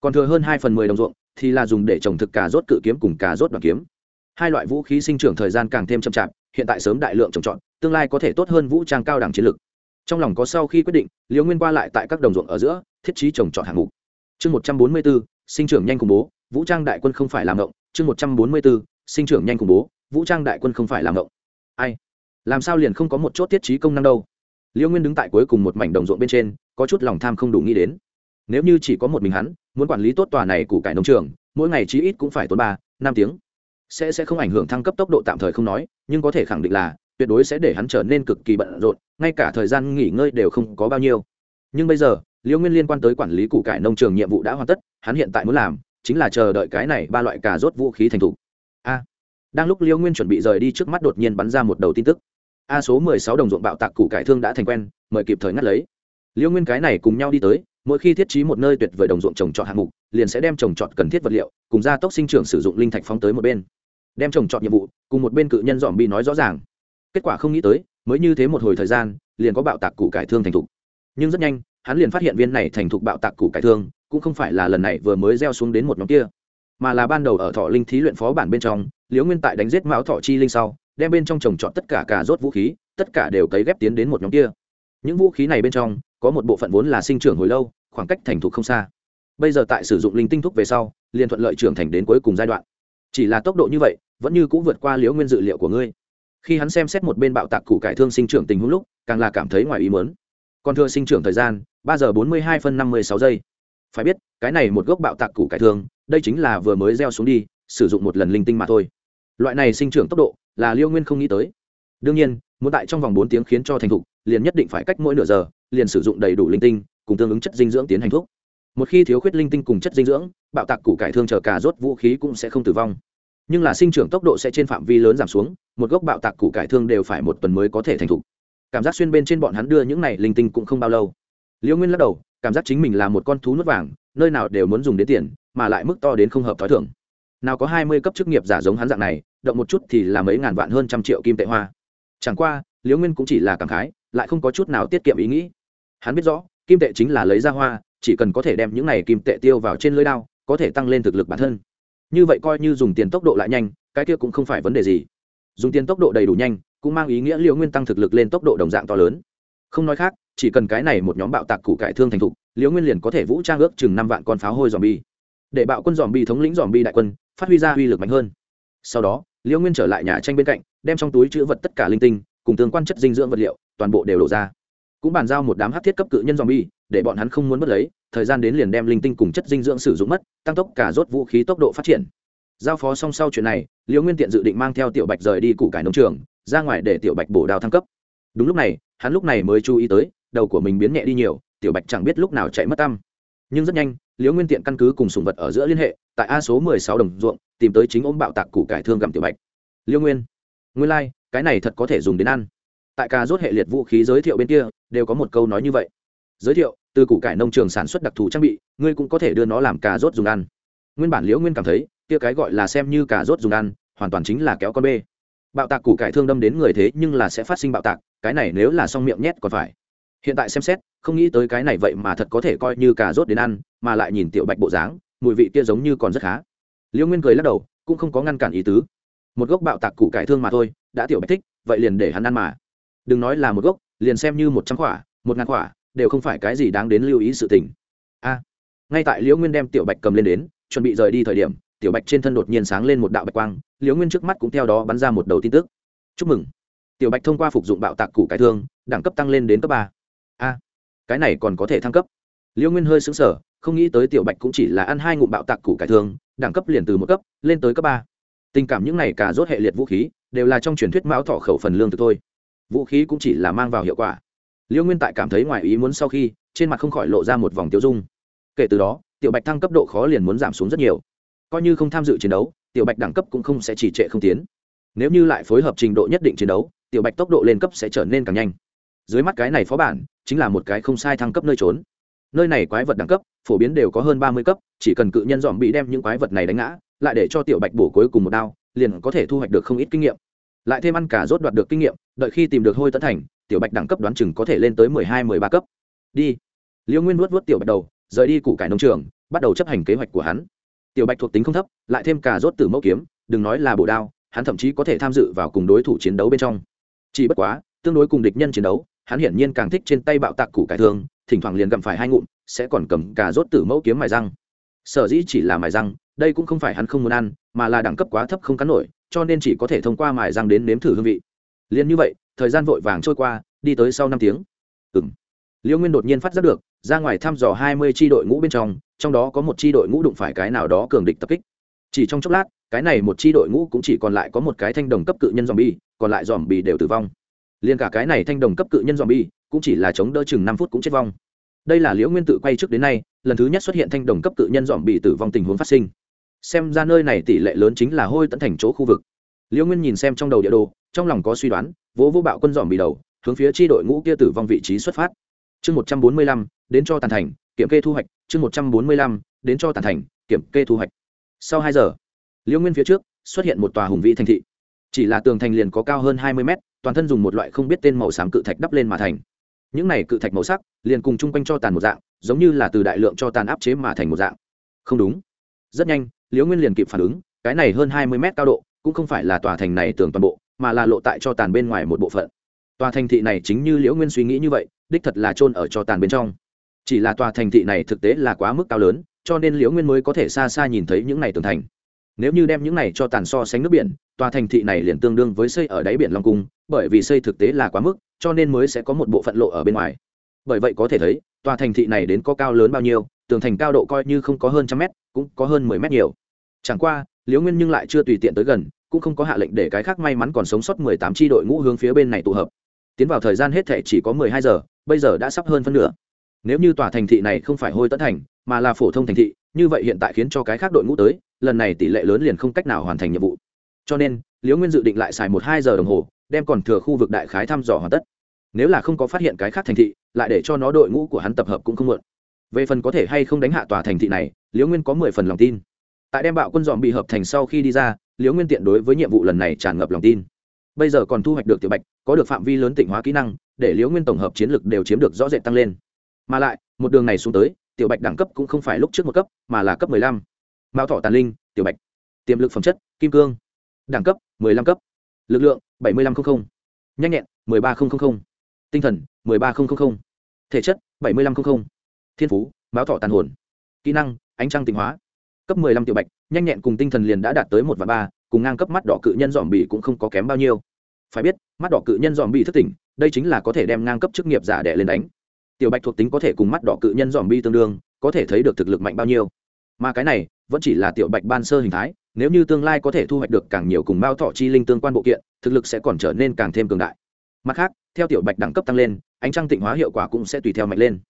Còn thừa hơn hai phần mười đồng ruộng, thì là dùng để trồng thực cà rốt cự kiếm cùng cà rốt đoàn kiếm. Hai loại vũ khí sinh trưởng thời gian càng thêm chậm chạp, hiện tại sớm đại lượng trồng trọt, tương lai có thể tốt hơn vũ trang cao đẳng chiến lược. Trong lòng có sau khi quyết định, liễu nguyên qua lại tại các đồng ruộng ở giữa, thiết trí trồng trọt hạng mục. Chương một trăm bốn mươi bốn, sinh trưởng nhanh khủng bố, vũ trang đại quân không phải làm động. Chương một trăm bốn mươi bốn, sinh trưởng nhanh khủng bố, vũ trang đại quân không phải làm động. Ai? Làm sao liền không có một chốt tiết trí công năng đâu? Liễu nguyên đứng tại cuối cùng một mảnh đồng ruộng bên trên, có chút lòng tham không đủ nghĩ đến. Nếu như chỉ có một mình hắn, muốn quản lý tốt tòa này của cải nông trường, mỗi ngày chí ít cũng phải tốn ba, năm tiếng. Sẽ sẽ không ảnh hưởng thăng cấp tốc độ tạm thời không nói, nhưng có thể khẳng định là, tuyệt đối sẽ để hắn trở nên cực kỳ bận rộn, ngay cả thời gian nghỉ ngơi đều không có bao nhiêu. Nhưng bây giờ liễu nguyên liên quan tới quản lý củ cải nông trường nhiệm vụ đã hoàn tất, hắn hiện tại muốn làm, chính là chờ đợi cái này ba loại cà rốt vũ khí thành t h ủ a. Đang lúc liễu nguyên chuẩn bị rời đi trước mắt đột nhiên bắn ra một đầu tin tức a số mười sáu đồng ruộng bạo tạc củ cải thương đã thành quen, mời kịp thời ngắt lấy. Liễu nguyên cái này cùng nhau đi tới, mỗi khi thiết trí một nơi tuyệt vời đồng ruộng trồng trọt hạng mục, liền sẽ đem trồng trọt cần thiết vật liệu, cùng gia tốc sinh trưởng sử dụng linh thạch phóng tới một bên. Đem trồng trọt nhiệm vụ, cùng một bên cự nhân dòm bi nói rõ ràng. Kết quả không nghĩ tới, mới như thế một hồi thời gian, liền có bạo tạc củ cải thương thành thục. Nhưng rất nhanh, hắn liền phát hiện viên này thành thục bạo tạc củ cải thương, cũng không phải là lần này vừa mới gieo xuống đến một nhóm kia, mà là ban đầu ở thọ linh thí luyện phó bản bên trong liễu nguyên tại đánh giết mão thọ chi linh sau đem bên trong trồng trọt tất cả cả rốt vũ khí, tất cả đều cấy ghép tiến đến một nhóm kia. Những vũ khí này bên trong, có một bộ phận vốn là sinh trưởng hồi lâu, khoảng cách thành thục không xa. Bây giờ tại sử dụng linh tinh thúc về sau, liền thuận lợi trưởng thành đến cuối cùng giai đoạn. Chỉ là tốc độ như vậy, vẫn như cũng vượt qua liễu nguyên dự liệu của ngươi. Khi hắn xem xét một bên bạo tạc củ cải thương sinh trưởng tình huống lúc, càng là cảm thấy ngoài ý mớn còn thưa sinh trưởng thời gian, ba giờ bốn mươi hai phân năm mươi sáu giây. Phải biết, cái này một gốc bạo tạc củ cải thương, đây chính là vừa mới gieo xuống đi, sử dụng một lần linh tinh mà thôi. Loại này sinh trưởng tốc độ là liêu nguyên không nghĩ tới. Đương nhiên, muốn tại trong vòng bốn tiếng khiến cho thành thục, liền nhất định phải cách mỗi nửa giờ, liền sử dụng đầy đủ linh tinh, cùng tương ứng chất dinh dưỡng tiến hành thuốc. Một khi thiếu khuyết linh tinh cùng chất dinh dưỡng, bạo tạc củ cải thương chờ cả rốt vũ khí cũng sẽ không tử vong. Nhưng là sinh trưởng tốc độ sẽ trên phạm vi lớn giảm xuống, một gốc bạo tạc củ cải thương đều phải một tuần mới có thể thành thục. Cảm giác xuyên bên trên bọn hắn đưa những này linh tinh cũng không bao lâu. Liễu nguyên lắc đầu, cảm giác chính mình là một con thú nuốt vàng, nơi nào đều muốn dùng đến tiền, mà lại mức to đến không hợp t h ó i thưởng nào có hai mươi cấp chức nghiệp giả giống hắn dạng này động một chút thì là mấy ngàn vạn hơn trăm triệu kim tệ hoa. Chẳng qua, liễu nguyên cũng chỉ là cảm khái, lại không có chút nào tiết kiệm ý nghĩ. Hắn biết rõ, kim tệ chính là lấy ra hoa, chỉ cần có thể đem những này kim tệ tiêu vào trên lưới đao, có thể tăng lên thực lực bản thân. Như vậy coi như dùng tiền tốc độ lại nhanh, cái kia cũng không phải vấn đề gì. Dùng tiền tốc độ đầy đủ nhanh, cũng mang ý nghĩa liễu nguyên tăng thực lực lên tốc độ đồng dạng to lớn. Không nói khác, chỉ cần cái này một nhóm bạo tạc củ cải thương thành thục, liễu nguyên liền có thể vũ trang ước chừng năm vạn con pháo hôi dòm bi để bạo quân dòm bi thống lĩnh dòm bi đại quân, phát huy ra uy lực mạnh hơn sau đó liễu nguyên trở lại nhà tranh bên cạnh, đem trong túi chữ vật tất cả linh tinh, cùng tương quan chất dinh dưỡng vật liệu, toàn bộ đều đổ ra. Cũng bàn giao một đám hát thiết cấp cự nhân dòm bi để bọn hắn không muốn mất lấy, thời gian đến liền đem linh tinh cùng chất dinh dưỡng sử dụng mất, tăng tốc cả rốt vũ khí tốc độ phát triển. Giao phó xong sau chuyện này liễu nguyên tiện dự định mang theo tiểu bạch rời đi củ cải nông trường, ra ngoài để tiểu bạch bổ đào thăng cấp. Đúng lúc này, hắn lúc này mới chú ý tới, đầu của mình biến nhẹ đi nhiều, tiểu bạch chẳng biết lúc nào chạy mất tâm nhưng rất nhanh liễu nguyên tiện căn cứ cùng sùng vật ở giữa liên hệ tại a số mười sáu đồng ruộng tìm tới chính ôm bạo tạc củ cải thương gặm tiểu bạch. Liễu nguyên nguyên lai、like, cái này thật có thể dùng đến ăn. Tại ca rốt hệ liệt vũ khí giới thiệu bên kia đều có một câu nói như vậy. Giới thiệu từ củ cải nông trường sản xuất đặc thù trang bị ngươi cũng có thể đưa nó làm cà rốt dùng ăn. Nguyên bản liễu nguyên cảm thấy kia cái gọi là xem như cà rốt dùng ăn hoàn toàn chính là kéo con bê. Bạo tạc củ cải thương đâm đến người thế nhưng là sẽ phát sinh bạo tạc cái này nếu là xong miệng nhét còn phải hiện tại xem xét, không nghĩ tới cái này vậy mà thật có thể coi như cà rốt đến ăn, mà lại nhìn tiểu bạch bộ dáng, mùi vị kia giống như còn rất khá. Liễu nguyên cười lắc đầu, cũng không có ngăn cản ý tứ. Một gốc bạo tạc củ cải thương mà thôi, đã tiểu bạch thích, vậy liền để hắn ăn mà. Đừng nói là một gốc, liền xem như một trăm quả, một ngàn quả, đều không phải cái gì đáng đến lưu ý sự tình. A. Ngay tại liễu nguyên đem tiểu bạch cầm lên đến, chuẩn bị rời đi thời điểm, tiểu bạch trên thân đột nhiên sáng lên một đạo bạch quang liễu nguyên trước mắt cũng theo đó bắn ra một đầu tin tức. Chúc mừng. Tiểu bạch thông qua phục dụng bạo tạc củ cải thương, đẳng cấp tăng lên đến cấp ba a, cái này còn có thể thăng cấp. Liễu nguyên hơi xứng sở không nghĩ tới tiểu bạch cũng chỉ là ăn hai ngụm bạo tạc củ cải thương đẳng cấp liền từ một cấp lên tới cấp ba. Tình cảm những này cả rốt hệ liệt vũ khí, đều là trong truyền thuyết mão thọ khẩu phần lương từ thôi. Vũ khí cũng chỉ là mang vào hiệu quả. Liễu nguyên tại cảm thấy ngoài ý muốn sau khi, trên mặt không khỏi lộ ra một vòng tiêu dung. Kể từ đó, tiểu bạch thăng cấp độ khó liền muốn giảm xuống rất nhiều. Coi như không tham dự chiến đấu, tiểu bạch đẳng cấp cũng không sẽ chỉ trệ không tiến. Nếu như lại phối hợp trình độ nhất định chiến đấu, tiểu bạch tốc độ lên cấp sẽ trở nên càng nhanh. Dưới mắt cái này phó bản chính là một cái không sai thăng cấp nơi trốn. Nơi này quái vật đẳng cấp, phổ biến đều có hơn ba mươi cấp, chỉ cần cự nhân dòm bị đem những quái vật này đánh ngã, lại để cho tiểu bạch bổ cuối cùng một đao, liền có thể thu hoạch được không ít kinh nghiệm. Lại thêm ăn cả rốt đoạt được kinh nghiệm, đợi khi tìm được hôi tấn thành, tiểu bạch đẳng cấp đoán chừng có thể lên tới mười hai, mười ba cấp. Đi. Liêu nguyên vuốt vuốt tiểu bạch đầu, rời đi củ cải nông trường, bắt đầu chấp hành kế hoạch của hắn. Tiểu bạch thuộc tính không thấp, lại thêm cả rốt từ mẫu kiếm, đừng nói là bổ đao, hắn thậm chí có thể tham dự vào cùng đối thủ chiến đấu bên trong. Chỉ bất quá, tương đối cùng địch nhân chiến đấu hắn hiển nhiên càng thích trên tay bạo tạc củ cải thương, thỉnh thoảng liền gặm phải hai ngụm, sẽ còn cầm cả rốt tử mẫu kiếm mài răng. Sở dĩ chỉ là mài răng, đây cũng không phải hắn không muốn ăn, mà là đẳng cấp quá thấp không cắn nổi, cho nên chỉ có thể thông qua mài răng đến nếm thử hương vị. Liền như vậy, thời gian vội vàng trôi qua, đi tới sau năm tiếng. Ừ m liễu nguyên đột nhiên phát giác được, ra ngoài thăm dò hai mươi tri đội ngũ bên trong trong đó có một tri đội ngũ đụng phải cái nào đó cường địch tập kích. Chỉ trong chốc lát, cái này một tri đội ngũ cũng chỉ còn lại có một cái thanh đồng cấp cự nhân dòm bi còn lại dòm bi đều tử vong liền cả cái này thanh đồng cấp cự nhân dòm bi cũng chỉ là chống đỡ chừng năm phút cũng chết vong. Đây là liễu nguyên tự quay trước đến nay, lần thứ nhất xuất hiện thanh đồng cấp cự nhân dòm bị tử vong tình huống phát sinh. Xem ra nơi này tỷ lệ lớn chính là hôi tận thành chỗ khu vực. Liễu nguyên nhìn xem trong đầu địa đồ, trong lòng có suy đoán, vỗ vô bạo quân dòm bị đầu, hướng phía tri đội ngũ kia tử vong vị trí xuất phát. Chương một trăm bốn mươi lăm, đến cho tàn thành, kiểm kê thu hoạch. Chương một trăm bốn mươi lăm, đến cho tàn thành, kiểm kê thu hoạch. Sau hai giờ, liễu nguyên phía trước xuất hiện một tòa hùng vĩ thành thị. Chỉ là tường thành liền có cao hơn hai mươi mét toàn thân dùng một loại không biết tên màu xám cự thạch đắp lên mà thành. Những này cự thạch màu sắc liền cùng chung quanh cho tàn một dạng, giống như là từ đại lượng cho tàn áp chế mà thành một dạng. Không đúng. Rất nhanh, liễu nguyên liền kịp phản ứng, cái này hơn hai mươi mét cao độ, cũng không phải là tòa thành này tường toàn bộ, mà là lộ tại cho tàn bên ngoài một bộ phận. Tòa thành thị này chính như liễu nguyên suy nghĩ như vậy, đích thật là trôn ở cho tàn bên trong. Chỉ là tòa thành thị này thực tế là quá mức cao lớn, cho nên liễu nguyên mới có thể xa xa nhìn thấy những này tường thành nếu như đem những này cho tàn so sánh nước biển, tòa thành thị này liền tương đương với xây ở đáy biển long cung, bởi vì xây thực tế là quá mức, cho nên mới sẽ có một bộ phận lộ ở bên ngoài. Bởi vậy có thể thấy, tòa thành thị này đến có cao lớn bao nhiêu, tường thành cao độ coi như không có hơn trăm mét, cũng có hơn mười mét nhiều. Chẳng qua, liễu nguyên nhưng lại chưa tùy tiện tới gần, cũng không có hạ lệnh để cái khác may mắn còn sống sót mười tám tri đội ngũ hướng phía bên này tụ hợp. Tiến vào thời gian hết thể chỉ có mười hai giờ, bây giờ đã sắp hơn phân nửa. Nếu như tòa thành thị này không phải hôi tấn thành, mà là phổ thông thành thị như vậy hiện tại khiến cho cái khác đội ngũ tới, lần này tỷ lệ lớn liền không cách nào hoàn thành nhiệm vụ. Cho nên, liễu nguyên dự định lại xài một hai giờ đồng hồ, đem còn thừa khu vực đại khái thăm dò hoàn tất. Nếu là không có phát hiện cái khác thành thị, lại để cho nó đội ngũ của hắn tập hợp cũng không muộn. Về phần có thể hay không đánh hạ tòa thành thị này, liễu nguyên có mười phần lòng tin. Tại đem bạo quân dòm bị hợp thành sau khi đi ra, liễu nguyên tiện đối với nhiệm vụ lần này tràn ngập lòng tin. Bây giờ còn thu hoạch được tiểu bạch, có được phạm vi lớn tỉnh hóa kỹ năng, để liễu nguyên tổng hợp chiến lược đều chiếm được rõ rệt tăng lên. Mà lại, một đường này xuống tới tiểu bạch đẳng cấp cũng không phải lúc trước một cấp, mà là cấp mười lăm. Mao thọ tàn linh, tiểu bạch. Tiềm lực phẩm chất, kim cương. Đẳng cấp, mười lăm cấp. Lực lượng, bảy mươi lăm trăm linh nhanh nhẹn, mười ba nghìn tinh thần, mười ba nghìn thể chất, bảy mươi lăm trăm thiên phú, mao thọ tàn hồn. Kỹ năng, ánh trăng tịnh hóa. Cấp mười lăm tiểu bạch, nhanh nhẹn cùng tinh thần liền đã đạt tới một và ba, cùng ngang cấp mắt đỏ cự nhân dòm bị cũng không có kém bao nhiêu. Phải biết, mắt đỏ cự nhân dòm bị thất tỉnh, đây chính là có thể đem ngang cấp chức nghiệp giả đẻ lên đánh tiểu bạch thuộc tính có thể cùng mắt đỏ cự nhân dòm bi tương đương, có thể thấy được thực lực mạnh bao nhiêu. Mà cái này, vẫn chỉ là tiểu bạch ban sơ hình thái, nếu như tương lai có thể thu hoạch được càng nhiều cùng mao thọ chi linh tương quan bộ kiện, thực lực sẽ còn trở nên càng thêm cường đại. Mặt khác, theo tiểu bạch đẳng cấp tăng lên, ánh trăng tịnh hóa hiệu quả cũng sẽ tùy theo mạnh lên.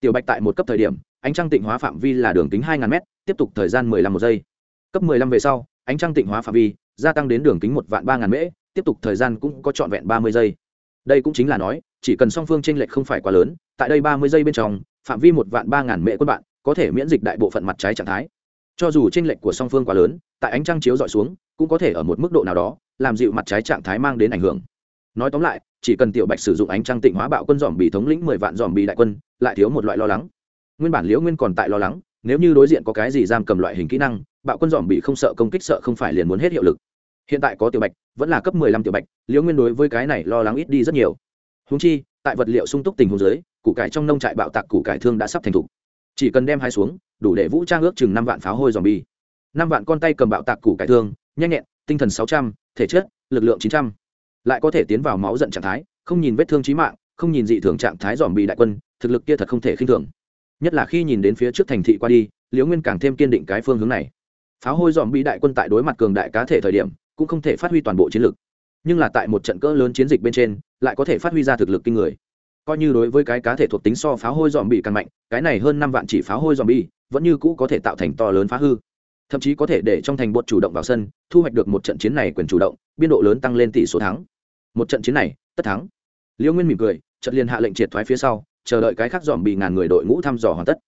Tiểu bạch tại một cấp thời điểm, ánh trăng tịnh hóa phạm vi là đường kính hai m tiếp tục thời gian mười lăm một giây. Cấp mười lăm về sau, ánh trăng tịnh hóa phạm vi gia tăng đến đường kính một vạn ba ngàn tiếp tục thời gian cũng có trọn vẹn ba mươi giây. Đây cũng chính là nói chỉ cần song phương t lệch không phải quá lớn, tại đây ba mươi giây bên trong, phạm vi một vạn ba ngàn mễ quân bạn có thể miễn dịch đại bộ phận mặt trái trạng thái. Cho dù t lệch của song phương quá lớn, tại ánh trăng chiếu dọi xuống, cũng có thể ở một mức độ nào đó, làm dịu mặt trái trạng thái mang đến ảnh hưởng. Nói tóm lại, chỉ cần tiểu bạch sử dụng ánh trăng tịnh hóa bạo quân dòm bị thống lĩnh mười vạn dòm bị đại quân, lại thiếu một loại lo lắng. Nguyên bản liễu nguyên còn tại lo lắng, nếu như đối diện có cái gì giam cầm loại hình kỹ năng, bạo quân dòm bị không sợ công kích sợ không phải liền muốn hết hiệu lực. Hiện tại có tiểu bạch, vẫn là cấp mười lăm tiểu bạch, liễu nguyên đối với cái này lo lắng ít đi rất nhiều húng chi, tại vật liệu sung túc tình huống dưới, củ cải trong nông trại bạo tạc củ cải thương đã sắp thành thục. Chỉ cần đem hai xuống, đủ để vũ trang ước chừng năm vạn pháo hôi dòm bi năm vạn con tay cầm bạo tạc củ cải thương, nhanh nhẹn, tinh thần sáu trăm, thể chất, lực lượng chín trăm. Lại có thể tiến vào máu giận trạng thái, không nhìn vết thương trí mạng, không nhìn dị thường trạng thái dòm bi đại quân, thực lực kia thật không thể khinh thường. Nhất là khi nhìn đến phía trước thành thị qua đi, liễu nguyên càng thêm kiên định cái phương hướng này. Pháo hôi dòm bi đại quân tại đối mặt cường đại cá thể thời điểm, cũng không thể phát huy toàn bộ chiến lược nhưng là tại một trận cỡ lớn chiến dịch bên trên, lại có thể phát huy ra thực lực kinh người. Coi như đối với cái cá thể thuộc tính so pháo hôi dòm bị càng mạnh, cái này hơn năm vạn chỉ pháo hôi dòm bi vẫn như cũ có thể tạo thành to lớn phá hư. Thậm chí có thể để trong thành bột chủ động vào sân, thu hoạch được một trận chiến này quyền chủ động, biên độ lớn tăng lên tỷ số thắng. Một trận chiến này, tất thắng. Liêu nguyên mỉm cười trận liền hạ lệnh triệt thoái phía sau, chờ đợi cái khác dòm bị ngàn người đội ngũ thăm dò hoàn tất.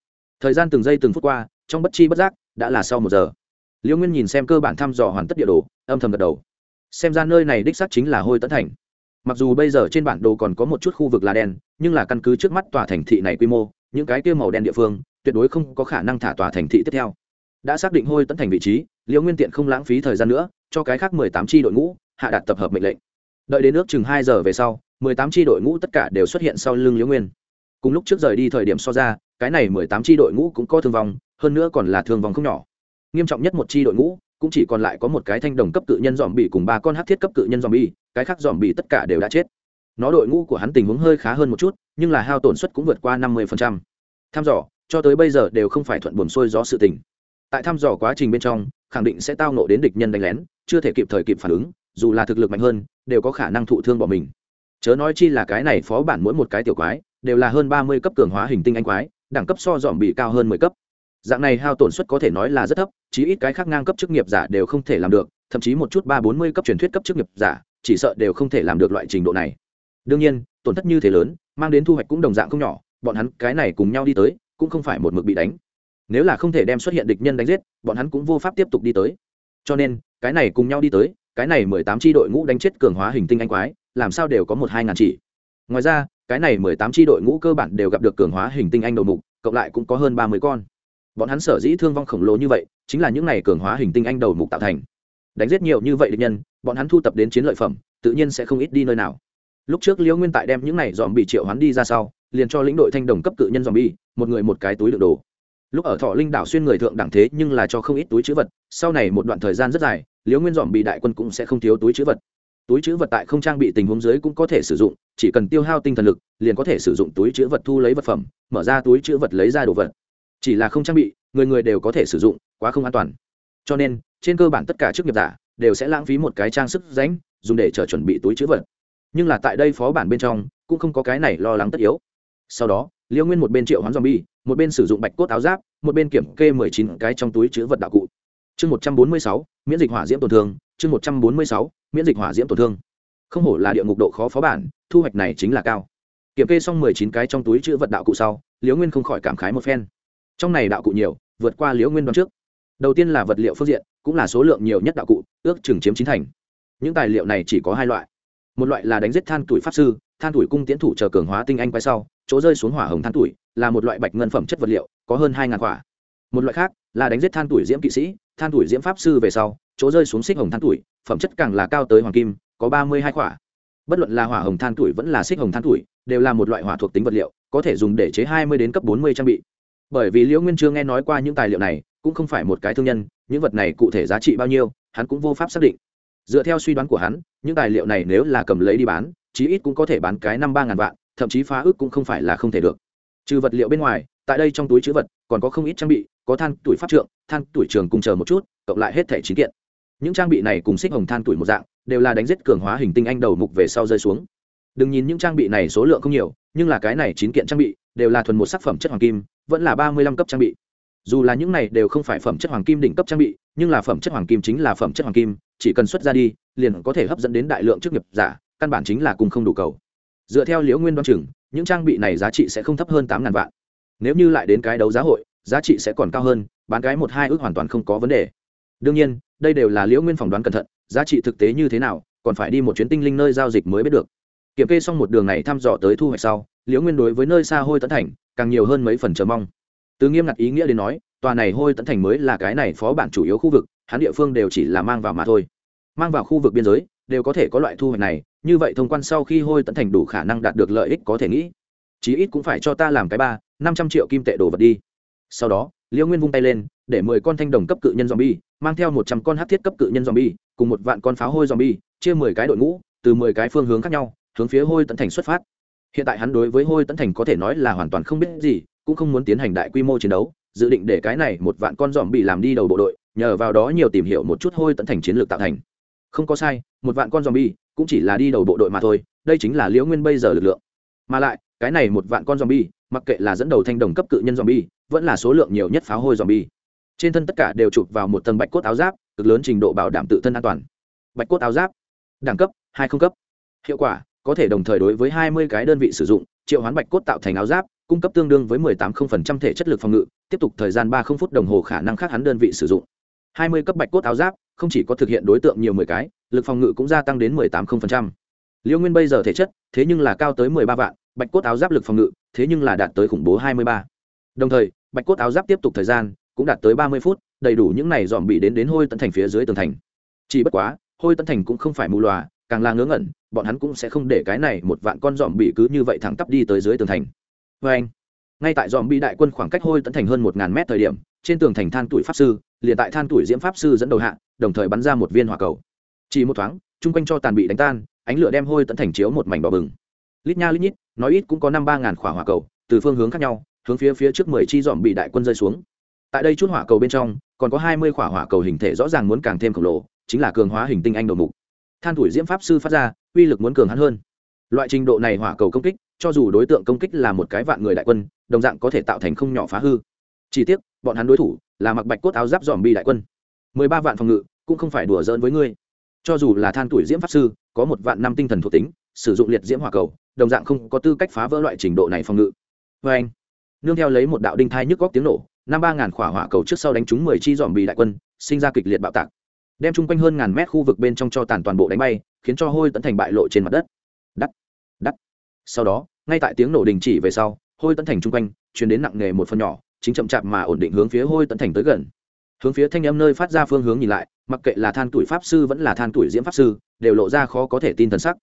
Thời gian từng giây từng phút qua, trong bất chi bất giác, đã là sau một giờ. Liêu nguyên nhìn xem cơ bản thăm dò hoàn tất địa đồ, âm thầm gật đầu xem ra nơi này đích xác chính là hôi tấn thành. Mặc dù bây giờ trên bản đồ còn có một chút khu vực là đen, nhưng là căn cứ trước mắt tòa thành thị này quy mô, những cái kia màu đen địa phương, tuyệt đối không có khả năng thả tòa thành thị tiếp theo. Đã xác định hôi tấn thành vị trí, liễu nguyên tiện không lãng phí thời gian nữa, cho cái khác mười tám tri đội ngũ, hạ đạt tập hợp mệnh lệnh. Đợi đến nước chừng hai giờ về sau, mười tám tri đội ngũ tất cả đều xuất hiện sau lưng liễu nguyên. Cùng lúc trước rời đi thời điểm so ra, cái này mười tám tri đội ngũ cũng có thương vong, hơn nữa còn là thương vong không nhỏ. Nghiêm trọng nhất một tri đội ngũ cũng chỉ còn lại có một cái thanh đồng cấp cự nhân dòm bị cùng ba con hát thiết cấp cự nhân dòm bị, cái khác dòm bị tất cả đều đã chết. Nó đội ngũ của hắn tình huống hơi khá hơn một chút nhưng là hao tổn suất cũng vượt qua năm mươi tham dò cho tới bây giờ đều không phải thuận buồn xuôi gió sự tình. Tại thăm dò quá trình bên trong khẳng định sẽ tao nộ đến địch nhân đánh lén chưa thể kịp thời kịp phản ứng dù là thực lực mạnh hơn đều có khả năng thụ thương bỏ mình. Chớ nói chi là cái này phó bản mỗi một cái tiểu quái đều là hơn ba mươi cấp cường hóa hình tinh anh quái đẳng cấp so dòm bị cao hơn mười cấp dạng này hao tổn suất có thể nói là rất thấp, chí ít cái khác ngang cấp chức nghiệp giả đều không thể làm được, thậm chí một chút ba bốn mươi cấp truyền thuyết cấp chức nghiệp giả, chỉ sợ đều không thể làm được loại trình độ này. Đương nhiên, tổn thất như thế lớn, mang đến thu hoạch cũng đồng dạng không nhỏ, bọn hắn cái này cùng nhau đi tới, cũng không phải một mực bị đánh. Nếu là không thể đem xuất hiện địch nhân đánh giết, bọn hắn cũng vô pháp tiếp tục đi tới. Cho nên, cái này cùng nhau đi tới, cái này mười tám tri đội ngũ đánh chết cường hóa hình tinh anh quái, làm sao đều có một hai ngàn chỉ. Ngoài ra, cái này mười tám tri đội ngũ cơ bản đều gặp được cường hóa hình tinh anh đầu mục, cộng lại cũng có hơn ba mươi con bọn hắn sở dĩ thương vong khổng lồ như vậy, chính là những n à y cường hóa hình tinh anh đầu mục tạo thành. Đánh giết nhiều như vậy địch nhân, bọn hắn thu tập đến chiến lợi phẩm, tự nhiên sẽ không ít đi nơi nào. Lúc trước liễu nguyên tại đem những này dòm bị triệu hắn đi ra sau, liền cho lĩnh đội thanh đồng cấp cự nhân dòm bi một người một cái túi đựng đồ. Lúc ở thọ linh đảo xuyên người thượng đẳng thế nhưng là cho không ít túi chữ vật, sau này một đoạn thời gian rất dài, liễu nguyên dòm bị đại quân cũng sẽ không thiếu túi chữ vật. Túi chữ vật tại không trang bị tình huống dưới cũng có thể sử dụng, chỉ cần tiêu hao tinh thần lực, liền có thể sử dụng túi chữ vật thu lấy vật phẩm, mở ra túi chữ vật lấy ra đồ vật chỉ là không trang bị, người người đều có thể sử dụng, quá không an toàn. Cho nên, trên cơ bản tất cả chức nghiệp giả đều sẽ lãng phí một cái trang sức ránh, dùng để chờ chuẩn bị túi chữ vật. Nhưng là tại đây phó bản bên trong, cũng không có cái này lo lắng tất yếu. Sau đó liễu nguyên một bên triệu hoán zombie, một bên sử dụng bạch cốt áo giáp, một bên kiểm kê mười chín cái trong túi chứa vật đạo cụ. Chương một trăm bốn mươi sáu, miễn dịch hỏa diễm tổn thương. Chương một trăm bốn mươi sáu, miễn dịch hỏa diễm tổn thương. Không hổ là địa ngục độ khó phó bản, thu hoạch này chính là cao. Kiểm kê xong mười chín cái trong túi chứa vật đạo cụ sau liễu nguyên không khỏi cảm khái một phen trong này đạo cụ nhiều, vượt qua liễu nguyên đoán trước. Đầu tiên là vật liệu phương diện, cũng là số lượng nhiều nhất đạo cụ, ước chừng chiếm chín thành. Những tài liệu này chỉ có hai loại. Một loại là đánh giết than tuổi pháp sư, than tuổi cung tiến thủ chờ cường hóa tinh anh quay sau, chỗ rơi xuống hỏa hồng than tuổi, là một loại bạch ngân phẩm chất vật liệu, có hơn hai ngàn quả. Một loại khác là đánh giết than tuổi diễm kỵ sĩ, than tuổi diễm pháp sư về sau, chỗ rơi xuống xích hồng than tuổi, phẩm chất càng là cao tới hoàng kim, có ba mươi hai quả. Bất luận là hỏa hồng than tuổi vẫn là xích hồng than tuổi, đều là một loại hỏa thuộc tính vật liệu, có thể dùng để chế hai mươi đến cấp bốn mươi trang bị bởi vì liễu nguyên chưa nghe nói qua những tài liệu này, cũng không phải một cái thương nhân, những vật này cụ thể giá trị bao nhiêu, hắn cũng vô pháp xác định. Dựa theo suy đoán của hắn, những tài liệu này nếu là cầm lấy đi bán, chí ít cũng có thể bán cái năm ba ngàn vạn, thậm chí phá ước cũng không phải là không thể được. Trừ vật liệu bên ngoài, tại đây trong túi chữ vật, còn có không ít trang bị, có than tuổi pháp trượng, than tuổi trường cùng chờ một chút, cộng lại hết thẻ chín kiện. Những trang bị này cùng xích hồng than tuổi một dạng, đều là đánh giết cường hóa hình tinh anh đầu mục về sau rơi xuống. Đừng nhìn những trang bị này số lượng không nhiều, nhưng là cái này chín kiện trang bị, đều là thuần một sắc phẩm chất hoàng kim vẫn là ba mươi lăm cấp trang bị. Dù là những này đều không phải phẩm chất hoàng kim đỉnh cấp trang bị, nhưng là phẩm chất hoàng kim chính là phẩm chất hoàng kim, chỉ cần xuất ra đi, liền có thể hấp dẫn đến đại lượng chức nghiệp giả, căn bản chính là cùng không đủ cầu. Dựa theo liễu nguyên đoan chừng, những trang bị này giá trị sẽ không thấp hơn tám ngàn vạn. Nếu như lại đến cái đấu giá hội, giá trị sẽ còn cao hơn, bán cái một hai ước hoàn toàn không có vấn đề. Đương nhiên, đây đều là liễu nguyên phỏng đoán cẩn thận, giá trị thực tế như thế nào, còn phải đi một chuyến tinh linh nơi giao dịch mới biết được. Kiểm kê xong một đường này thăm dò tới thu hoạch sau, liễu nguyên đối với nơi xa hôi tấn thành càng nhiều hơn mấy phần chờ mong. Từ nghiêm ngặt ý nghĩa đến nói, tòa này hôi tận thành mới là cái này phó bản chủ yếu khu vực, hắn địa phương đều chỉ là mang vào mà thôi. Mang vào khu vực biên giới, đều có thể có loại thu hoạch này, như vậy thông quan sau khi hôi tận thành đủ khả năng đạt được lợi ích có thể nghĩ. Chí ít cũng phải cho ta làm cái ba, năm trăm triệu kim tệ đồ vật đi. Sau đó, liễu nguyên vung tay lên, để mười con thanh đồng cấp cự nhân zombie, mang theo một trăm con hát thiết cấp cự nhân zombie, cùng một vạn con pháo hôi zombie, chia mười cái đội ngũ, từ mười cái phương hướng khác nhau, hướng phía hôi tận thành xuất phát hiện tại hắn đối với hôi tấn thành có thể nói là hoàn toàn không biết gì, cũng không muốn tiến hành đại quy mô chiến đấu, dự định để cái này một vạn con dòm bị làm đi đầu bộ đội, nhờ vào đó nhiều tìm hiểu một chút hôi tấn thành chiến lược tạo thành. Không có sai, một vạn con dòm bi cũng chỉ là đi đầu bộ đội mà thôi, đây chính là liễu nguyên bây giờ lực lượng. Mà lại, cái này một vạn con dòm bi mặc kệ là dẫn đầu thanh đồng cấp cự nhân dòm bi vẫn là số lượng nhiều nhất pháo hôi dòm bi trên thân tất cả đều chụp vào một tầng bạch cốt áo giáp, cực lớn trình độ bảo đảm tự thân an toàn. Bạch cốt áo giáp, đẳng cấp, hai không cấp. Hiệu quả có thể đồng thời đối với hai mươi cái đơn vị sử dụng, triệu hoán bạch cốt tạo thành áo giáp, cung cấp tương đương với mười tám không phần trăm thể chất lực phòng ngự, tiếp tục thời gian ba không phút đồng hồ khả năng khác hắn đơn vị sử dụng. hai mươi cấp bạch cốt áo giáp, không chỉ có thực hiện đối tượng nhiều mười cái, lực phòng ngự cũng gia tăng đến mười tám không phần trăm. Liêu nguyên bây giờ thể chất, thế nhưng là cao tới mười ba vạn, bạch cốt áo giáp lực phòng ngự, thế nhưng là đạt tới khủng bố hai mươi ba. Đồng thời, bạch cốt áo giáp tiếp tục thời gian cũng đạt tới ba mươi phút, đầy đủ những này dòm bị đến đến hôi tận thành phía dưới tường thành. Chỉ bất quá, hôi tận thành cũng không phải mù loà càng là ngớ ngẩn, bọn hắn cũng sẽ không để cái này một vạn con dòm bị cứ như vậy thẳng tắp đi tới dưới tường thành. Vê anh, ngay tại dòm bị đại quân khoảng cách hôi tận thành hơn một ngàn mét thời điểm, trên tường thành than tuổi pháp sư, liền tại than tuổi diễm pháp sư dẫn đầu hạ, đồng thời bắn ra một viên hỏa cầu. Chỉ một thoáng, chung quanh cho tàn bị đánh tan, ánh lửa đem hôi tận thành chiếu một mảnh đỏ bừng. Lít nha lít nhít, nói ít cũng có năm ba ngàn khỏa hỏa cầu, từ phương hướng khác nhau, hướng phía phía trước mười chi dòm bị đại quân rơi xuống. Tại đây chút hỏa cầu bên trong, còn có hai mươi khỏa hỏa cầu hình thể rõ ràng muốn càng thêm khổng lồ, chính là cường hóa hình tinh anh đầu mục than tuổi diễm pháp sư phát ra, uy lực muốn cường hắn hơn. Loại trình độ này hỏa cầu công kích, cho dù đối tượng công kích là một cái vạn người đại quân, đồng dạng có thể tạo thành không nhỏ phá hư. Chỉ tiếc, bọn hắn đối thủ là mặc bạch cốt áo giáp dòm bi đại quân. Mười ba vạn phòng ngự, cũng không phải đùa giỡn với ngươi. Cho dù là than tuổi diễm pháp sư, có một vạn năm tinh thần thuộc tính, sử dụng liệt diễm hỏa cầu, đồng dạng không có tư cách phá vỡ loại trình độ này phòng ngự. Vê anh, nương theo lấy một đạo đinh thai nhức góc tiếng nổ, năm ba ngàn khỏa hỏa cầu trước sau đánh trúng mười chi dòm bì đại quân, sinh ra kịch liệt bạo tạc đem chung quanh hơn ngàn mét khu vực bên trong cho tàn toàn bộ đánh bay, khiến cho hôi tấn thành bại lộ trên mặt đất. Đắt đắt. Sau đó, ngay tại tiếng nổ đình chỉ về sau, hôi tấn thành chung quanh, chuyển đến nặng nề một phần nhỏ, chính chậm chạp mà ổn định hướng phía hôi tấn thành tới gần. Hướng phía thanh âm nơi phát ra phương hướng nhìn lại, mặc kệ là than tuổi pháp sư vẫn là than tuổi diễm pháp sư, đều lộ ra khó có thể tin thần sắc.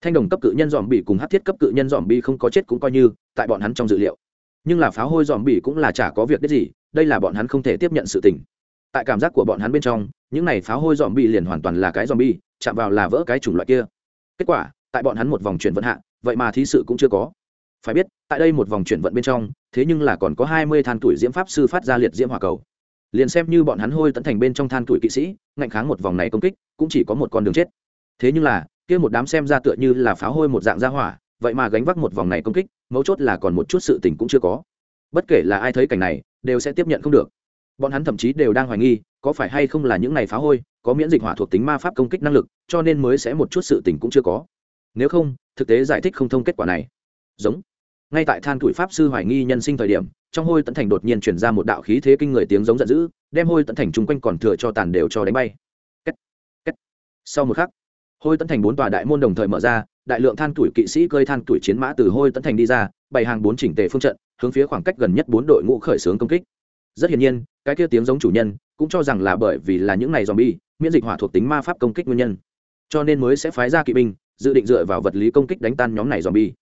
Thanh đồng cấp cự nhân dòm bị cùng hát thiết cấp cự nhân dòm bi không có chết cũng coi như, tại bọn hắn trong dự liệu. Nhưng là pháo hôi dòm bị cũng là chả có việc biết gì, đây là bọn hắn không thể tiếp nhận sự tình tại cảm giác của bọn hắn bên trong, những này pháo hôi dòm bi liền hoàn toàn là cái dòm bi chạm vào là vỡ cái chủng loại kia. Kết quả, tại bọn hắn một vòng chuyển vận hạ, vậy mà thí sự cũng chưa có. Phải biết, tại đây một vòng chuyển vận bên trong, thế nhưng là còn có hai mươi than tuổi diễm pháp sư phát ra liệt diễm hỏa cầu. Liền xem như bọn hắn hôi tận thành bên trong than tuổi kỵ sĩ, ngạnh kháng một vòng này công kích, cũng chỉ có một con đường chết. Thế nhưng là, kia một đám xem ra tựa như là pháo hôi một dạng ra hỏa, vậy mà gánh vác một vòng này công kích, mấu chốt là còn một chút sự tình cũng chưa có. Bất kể là ai thấy cảnh này, đều sẽ tiếp nhận không được bọn hắn thậm chí đều đang hoài nghi, có phải hay không là những này phá hôi, có miễn dịch hỏa thuộc tính ma pháp công kích năng lực, cho nên mới sẽ một chút sự tình cũng chưa có nếu không, thực tế giải thích không thông kết quả này giống ngay tại than tuổi pháp sư hoài nghi nhân sinh thời điểm, trong hôi tận thành đột nhiên chuyển ra một đạo khí thế kinh người tiếng giống giận dữ, đem hôi tận thành chung quanh còn thừa cho tàn đều cho đánh bay Kết. Kết. sau một khắc, hôi tận thành bốn tòa đại môn đồng thời mở ra, đại lượng than tuổi kỵ sĩ cơi than tuổi chiến mã từ hôi tận thành đi ra, bày hàng bốn chỉnh tề phương trận, hướng phía khoảng cách gần nhất bốn đội ngũ khởi xướng công kích rất hiển nhiên, cái kia tiếng giống chủ nhân cũng cho rằng là bởi vì là những này zombie, miễn dịch hỏa thuộc tính ma pháp công kích nguyên nhân. Cho nên mới sẽ phái ra kỵ binh, dự định dựa vào vật lý công kích đánh tan nhóm này zombie.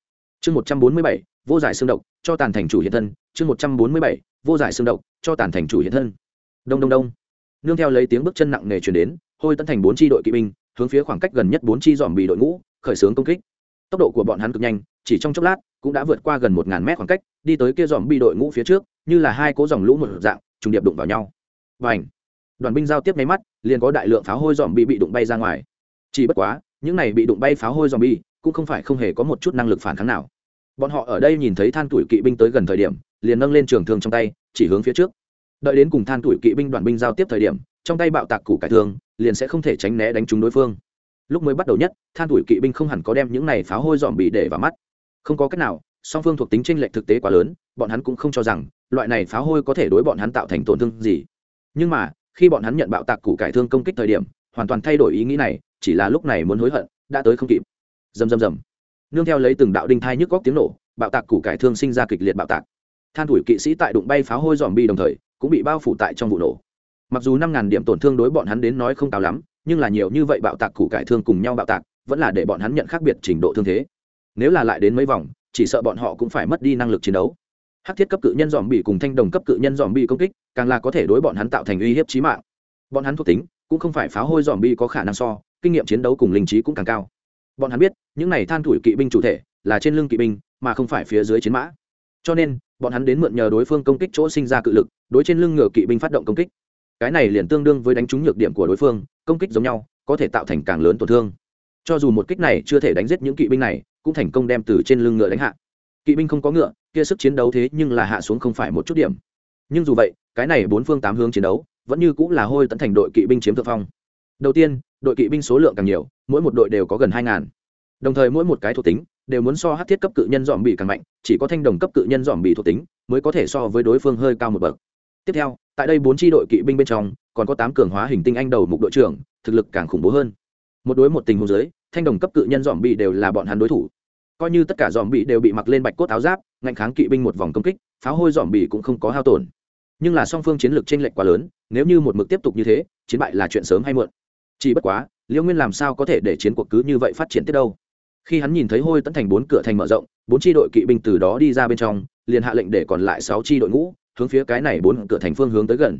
Chương một trăm bốn mươi bảy, vô giải xương độc, cho tàn thành chủ hiện thân. Chương một trăm bốn mươi bảy, vô giải xương độc, cho tàn thành chủ hiện thân. Đông đông đông. Nương theo lấy tiếng bước chân nặng nề chuyển đến, hôi tấn thành bốn tri đội kỵ binh, hướng phía khoảng cách gần nhất bốn chi dòm bị đội ngũ, khởi xướng công kích. Tốc độ của bọn hắn cực nhanh, chỉ trong chốc lát, cũng đã vượt qua gần một ngàn mét khoảng cách, đi tới kia dòm bị đội ngũ phía trước như là hai cố dòng lũ một dạng, trùng điệp đụng vào nhau. Và ảnh đoàn binh giao tiếp máy mắt, liền có đại lượng pháo hôi dòm bị bị đụng bay ra ngoài. Chỉ bất quá, những này bị đụng bay pháo hôi dòm bi cũng không phải không hề có một chút năng lực phản kháng nào. Bọn họ ở đây nhìn thấy than tuổi kỵ binh tới gần thời điểm, liền nâng lên trường thương trong tay, chỉ hướng phía trước. Đợi đến cùng than tuổi kỵ binh đoàn binh giao tiếp thời điểm, trong tay bạo tạc củ cải thương, liền sẽ không thể tránh né đánh trúng đối phương. Lúc mới bắt đầu nhất, than tuổi kỵ binh không hẳn có đem những này pháo hôi dòm bị để vào mắt. Không có cách nào, song phương thuộc tính tranh lệch thực tế quá lớn, bọn hắn cũng không cho rằng loại này pháo hôi có thể đối bọn hắn tạo thành tổn thương gì? Nhưng mà, khi bọn hắn nhận bạo tạc củ cải thương công kích thời điểm, hoàn toàn thay đổi ý nghĩ này, chỉ là lúc này muốn hối hận, đã tới không kịp. Dầm dầm dầm nương theo lấy từng đạo đinh thai nhức góc tiếng nổ, bạo tạc củ cải thương sinh ra kịch liệt bạo tạc. Than thủi kỵ sĩ tại đụng bay pháo hôi dòm bi đồng thời, cũng bị bao phủ tại trong vụ nổ. Mặc dù năm ngàn điểm tổn thương đối bọn hắn đến nói không cao lắm, nhưng là nhiều như vậy bạo tạc củ cải thương cùng nhau bạo tạc, vẫn là để bọn hắn nhận khác biệt trình độ thương thế. Nếu là lại đến mấy vòng, chỉ sợ bọn họ cũng phải mất đi năng lực chiến đấu hát thiết cấp cự nhân dòm bị cùng thanh đồng cấp cự nhân dòm bị công kích, càng là có thể đối bọn hắn tạo thành uy hiếp trí mạng. Bọn hắn thuộc tính, cũng không phải pháo hôi dòm bị có khả năng so, kinh nghiệm chiến đấu cùng linh trí cũng càng cao. Bọn hắn biết, những này than thủi kỵ binh chủ thể là trên lưng kỵ binh, mà không phải phía dưới chiến mã. Cho nên, bọn hắn đến mượn nhờ đối phương công kích chỗ sinh ra cự lực, đối trên lưng ngựa kỵ binh phát động công kích. Cái này liền tương đương với đánh trúng nhược điểm của đối phương, công kích giống nhau, có thể tạo thành càng lớn tổn thương. Cho dù một kích này chưa thể đánh giết những kỵ binh này, cũng thành công đem từ trên lưng ngựa đánh hạ. Kỵ binh không có ngựa kia sức chiến đấu thế nhưng là hạ xuống không phải một chút điểm. Nhưng dù vậy, cái này bốn phương tám hướng chiến đấu, vẫn như cũng là hôi tận thành đội kỵ binh chiếm thượng phong. Đầu tiên, đội kỵ binh số lượng càng nhiều, mỗi một đội đều có gần hai ngàn. Đồng thời mỗi một cái thuộc tính đều muốn so hát thiết cấp cự nhân dòm bị càng mạnh, chỉ có thanh đồng cấp cự nhân dòm bị thuộc tính mới có thể so với đối phương hơi cao một bậc. Tiếp theo, tại đây bốn tri đội kỵ binh bên trong, còn có tám cường hóa hình tinh anh đầu mục đội trưởng, thực lực càng khủng bố hơn. Một đối một tình huống giới thanh đồng cấp cự nhân dòm bị đều là bọn hắn đối thủ. Coi như tất cả dòm bị đều bị mặc lên bạch cốt áo giáp ngạnh kháng kỵ binh một vòng công kích, pháo hôi dòm bì cũng không có hao tổn. Nhưng là song phương chiến lược t r ê n lệch quá lớn, nếu như một mực tiếp tục như thế, chiến bại là chuyện sớm hay muộn. Chỉ bất quá liễu nguyên làm sao có thể để chiến cuộc cứ như vậy phát triển tiếp đâu? Khi hắn nhìn thấy hôi tấn thành bốn cửa thành mở rộng, bốn tri đội kỵ binh từ đó đi ra bên trong, liền hạ lệnh để còn lại sáu tri đội ngũ, hướng phía cái này bốn cửa thành phương hướng tới gần.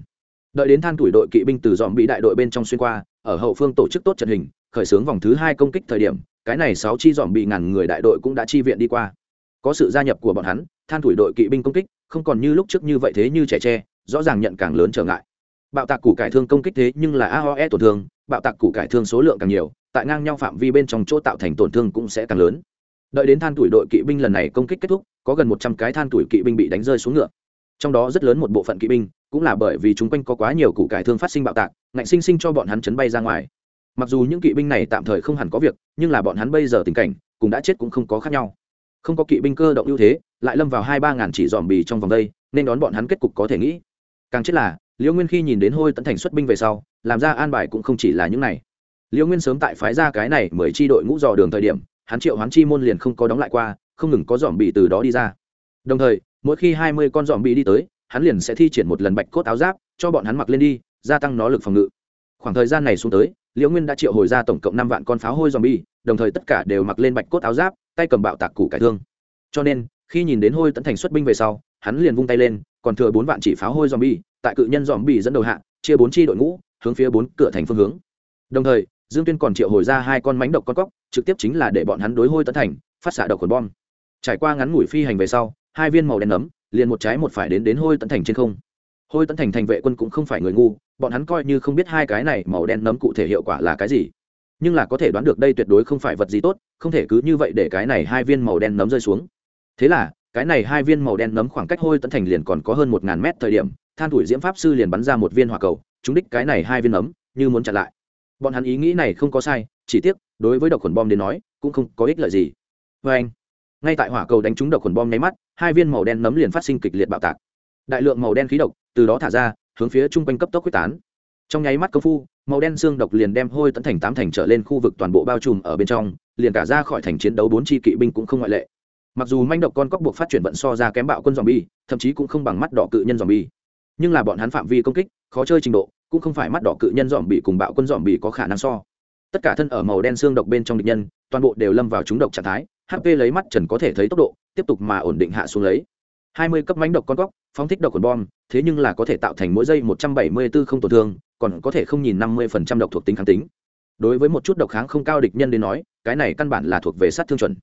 Đợi đến than tuổi đội kỵ binh từ dòm bị đại đội bên trong xuyên qua, ở hậu phương tổ chức tốt trận hình, khởi xướng vòng thứ hai công kích thời điểm, cái này sáu chi dòm bị ngàn người đại đội cũng đã chi viện đi qua có sự gia nhập của bọn hắn, than tuổi đội kỵ binh công kích, không còn như lúc trước như vậy thế như trẻ tre, rõ ràng nhận càng lớn trở ngại. Bạo tạc củ cải thương công kích thế nhưng là aoe tổn thương, bạo tạc củ cải thương số lượng càng nhiều, tại ngang nhau phạm vi bên trong chỗ tạo thành tổn thương cũng sẽ càng lớn. Đợi đến than tuổi đội kỵ binh lần này công kích kết thúc, có gần một trăm cái than tuổi kỵ binh bị đánh rơi xuống ngựa. Trong đó rất lớn một bộ phận kỵ binh cũng là bởi vì chúng quanh có quá nhiều củ cải thương phát sinh bạo tạc, ngạnh sinh sinh cho bọn hắn chấn bay ra ngoài. Mặc dù những kỵ binh này tạm thời không hẳn có việc, nhưng là bọn hắn bây giờ tình cảnh cũng đã chết cũng không có khác nhau không có kỵ binh cơ động ưu thế, lại lâm vào hai ba ngàn chỉ dòm bì trong vòng đây, nên đón bọn hắn kết cục có thể nghĩ. Càng chết là liễu nguyên khi nhìn đến hôi tận thành xuất binh về sau, làm ra an bài cũng không chỉ là những này. Liễu nguyên sớm tại phái ra cái này mười chi đội ngũ dò đường thời điểm, hắn triệu hoán chi môn liền không có đóng lại qua, không ngừng có dòm bì từ đó đi ra. Đồng thời, mỗi khi hai mươi con dòm bì đi tới, hắn liền sẽ thi triển một lần bạch cốt áo giáp, cho bọn hắn mặc lên đi, gia tăng nó lực phòng ngự. Khoảng thời gian này xuống tới liễu nguyên đã triệu hồi ra tổng cộng năm vạn con pháo hôi dòm bi đồng thời tất cả đều mặc lên bạch cốt áo giáp, tay cầm bạo tạc củ cải thương. Cho nên, khi nhìn đến hôi tấn thành xuất binh về sau, hắn liền vung tay lên, còn thừa bốn vạn chỉ pháo hôi dòm bi tại cự nhân dòm bi dẫn đầu hạ, chia bốn chi đội ngũ, hướng phía bốn cửa thành phương hướng. Đồng thời, dương tuyên còn triệu hồi ra hai con mánh độc con cóc, trực tiếp chính là để bọn hắn đối hôi tấn thành, phát xạ độc khuẩn bom. Trải qua ngắn ngủi phi hành về sau, hai viên màu đen nấm, liền một trái một phải đến đến hôi tấn thành trên không. Hôi tấn thành thành vệ quân cũng không phải người ngu bọn hắn coi như không biết hai cái này màu đen nấm cụ thể hiệu quả là cái gì. Nhưng là có thể đoán được đây tuyệt đối không phải vật gì tốt, không thể cứ như vậy để cái này hai viên màu đen nấm rơi xuống. Thế là, cái này hai viên màu đen nấm khoảng cách hôi tấn thành liền còn có hơn một ngàn mét thời điểm, than tuổi diễm pháp sư liền bắn ra một viên hỏa cầu chúng đích cái này hai viên nấm, như muốn chặn lại. Bọn hắn ý nghĩ này không có sai, chỉ tiếc, đối với độc khuẩn bom đến nói, cũng không có ích lợi gì. Vê anh, ngay tại hỏa cầu đánh trúng độc khuẩn bom nháy mắt, hai viên màu đen nấm liền phát sinh kịch liệt bạo tạc. Đại lượng màu đen khí độc từ đó thả ra hướng phía chung quanh cấp tốc quyết tán. Trong nháy mắt công phu, màu đen xương độc liền đem hôi tấn thành tám thành trở lên khu vực toàn bộ bao trùm ở bên trong, liền cả ra khỏi thành chiến đấu bốn chi kỵ binh cũng không ngoại lệ. Mặc dù manh độc con cóc buộc phát triển vận so ra kém bạo quân dòm bi thậm chí cũng không bằng mắt đỏ cự nhân dòm bi nhưng là bọn hắn phạm vi công kích, khó chơi trình độ, cũng không phải mắt đỏ cự nhân dòm bị cùng bạo quân dòm bị có khả năng so. Tất cả thân ở màu đen xương độc bên trong địch nhân, toàn bộ đều lâm vào trúng độc trạng thái hp lấy mắt trần có thể thấy tốc độ, tiếp tục mà ổn định hạ xuống lấy. Hai mươi cấp mánh độc con cóc phóng thích độc quần bom, thế nhưng là có thể tạo thành mỗi giây một trăm bảy mươi 174 không tổn thương, còn có thể không nhìn năm mươi phần trăm độc thuộc tính kháng tính. Đối với một chút độc kháng không cao địch nhân đến nói, cái này căn bản là thuộc về sát thương chuẩn.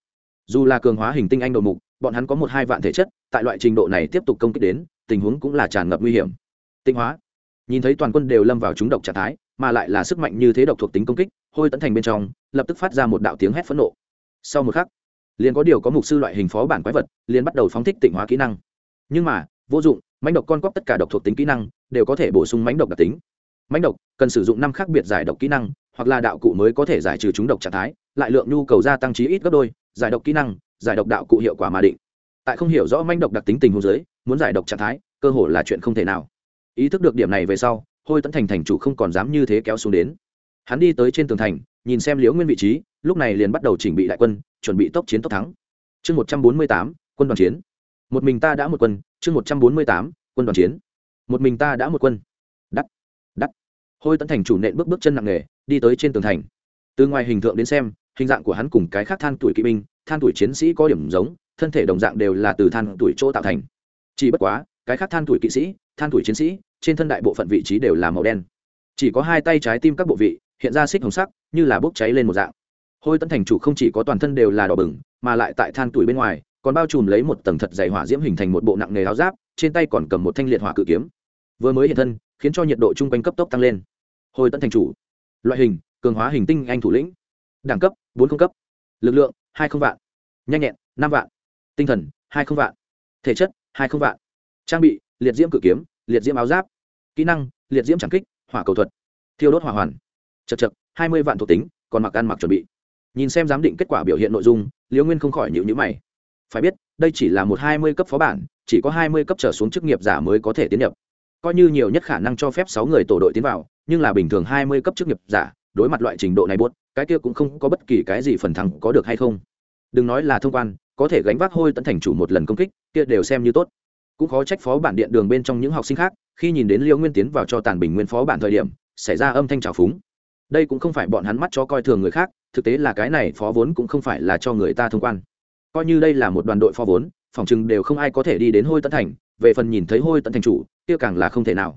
Dù là cường hóa hình tinh anh đầu mục, bọn hắn có một hai vạn thể chất, tại loại trình độ này tiếp tục công kích đến, tình huống cũng là tràn ngập nguy hiểm. Tinh hóa. Nhìn thấy toàn quân đều lâm vào chúng độc trạng thái, mà lại là sức mạnh như thế độc thuộc tính công kích, hôi tấn thành bên trong, lập tức phát ra một đạo tiếng hét phẫn nộ. Sau một khắc, liền có điều có mục sư loại hình phó bản quái vật, liền bắt đầu phóng thích tịnh hóa kỹ năng. Nhưng mà vô dụng, mánh độc con cóc tất cả độc thuộc tính kỹ năng, đều có thể bổ sung mánh độc đặc tính. Mánh độc cần sử dụng năm khác biệt giải độc kỹ năng, hoặc là đạo cụ mới có thể giải trừ chúng độc trạng thái, lại lượng nhu cầu gia tăng trí ít gấp đôi, giải độc kỹ năng, giải độc đạo cụ hiệu quả mà định. Tại không hiểu rõ manh độc đặc tính tình huống giới muốn giải độc trạng thái, cơ hội là chuyện không thể nào. Ý thức được điểm này về sau, hôi tấn thành thành chủ không còn dám như thế kéo xuống đến. Hắn đi tới trên tường thành, nhìn xem liễu nguyên vị trí, lúc này liền bắt đầu chỉnh bị đại quân, chuẩn bị tốc chiến tốc thắng. Chương một trăm bốn mươi tám, quân đoàn chiến một mình ta đã một quân, chương một trăm bốn mươi tám, quân đoàn chiến. Một mình ta đã một quân. Đắt đắt. Hôi tấn thành chủ nện bước bước chân nặng nề, đi tới trên tường thành. Từ ngoài hình tượng đến xem, hình dạng của hắn cùng cái khác than tuổi kỵ binh, than tuổi chiến sĩ có điểm giống, thân thể đồng dạng đều là từ than tuổi chỗ tạo thành. Chỉ bất quá, cái khác than tuổi kỵ sĩ, than tuổi chiến sĩ, trên thân đại bộ phận vị trí đều là màu đen. Chỉ có hai tay trái tim các bộ vị, hiện ra xích hồng sắc, như là bốc cháy lên một dạng. Hôi tấn thành chủ không chỉ có toàn thân đều là đỏ bừng, mà lại tại than tuổi bên ngoài còn bao trùm lấy một tầng thật dày hỏa diễm hình thành một bộ nặng nghề áo giáp, trên tay còn cầm một thanh liệt hỏa cự kiếm. Vừa mới hiện thân, khiến cho nhiệt độ chung quanh cấp tốc tăng lên. Hồi tấn thành chủ. Loại hình, cường hóa hình tinh anh thủ lĩnh. Đẳng cấp, bốn không cấp. Lực lượng, hai không vạn. Nhanh nhẹn, năm vạn. Tinh thần, hai không vạn. Thể chất, hai không vạn. Trang bị, liệt diễm cự kiếm, liệt diễm áo giáp. Kỹ năng, liệt diễm trảm kích, hỏa cầu thuật. Thiêu đốt hỏa hoàn. Chật chật, hai mươi vạn thuộc tính, còn mặc ăn mặc chuẩn bị. Nhìn xem giám định kết quả biểu hiện nội dung, liễu nguyên không khỏi nhịu nhữ mày phải biết, đây chỉ là một hai mươi cấp phó bản, chỉ có hai mươi cấp trở xuống chức nghiệp giả mới có thể tiến nhập. Coi như nhiều nhất khả năng cho phép sáu người tổ đội tiến vào, nhưng là bình thường hai mươi cấp chức nghiệp giả, đối mặt loại trình độ này buốt, cái kia cũng không có bất kỳ cái gì phần thắng có được hay không. Đừng nói là thông quan, có thể gánh vác hôi tận thành chủ một lần công kích, kia đều xem như tốt. Cũng khó trách phó bản điện đường bên trong những học sinh khác, khi nhìn đến liêu nguyên tiến vào cho tàn bình nguyên phó bản thời điểm, xảy ra âm thanh trào phúng. Đây cũng không phải bọn hắn mắt cho coi thường người khác, thực tế là cái này phó vốn cũng không phải là cho người ta thông quan coi như đây là một đoàn đội phó vốn, phòng chừng đều không ai có thể đi đến hôi tận thành, về phần nhìn thấy hôi tận thành chủ, kia càng là không thể nào.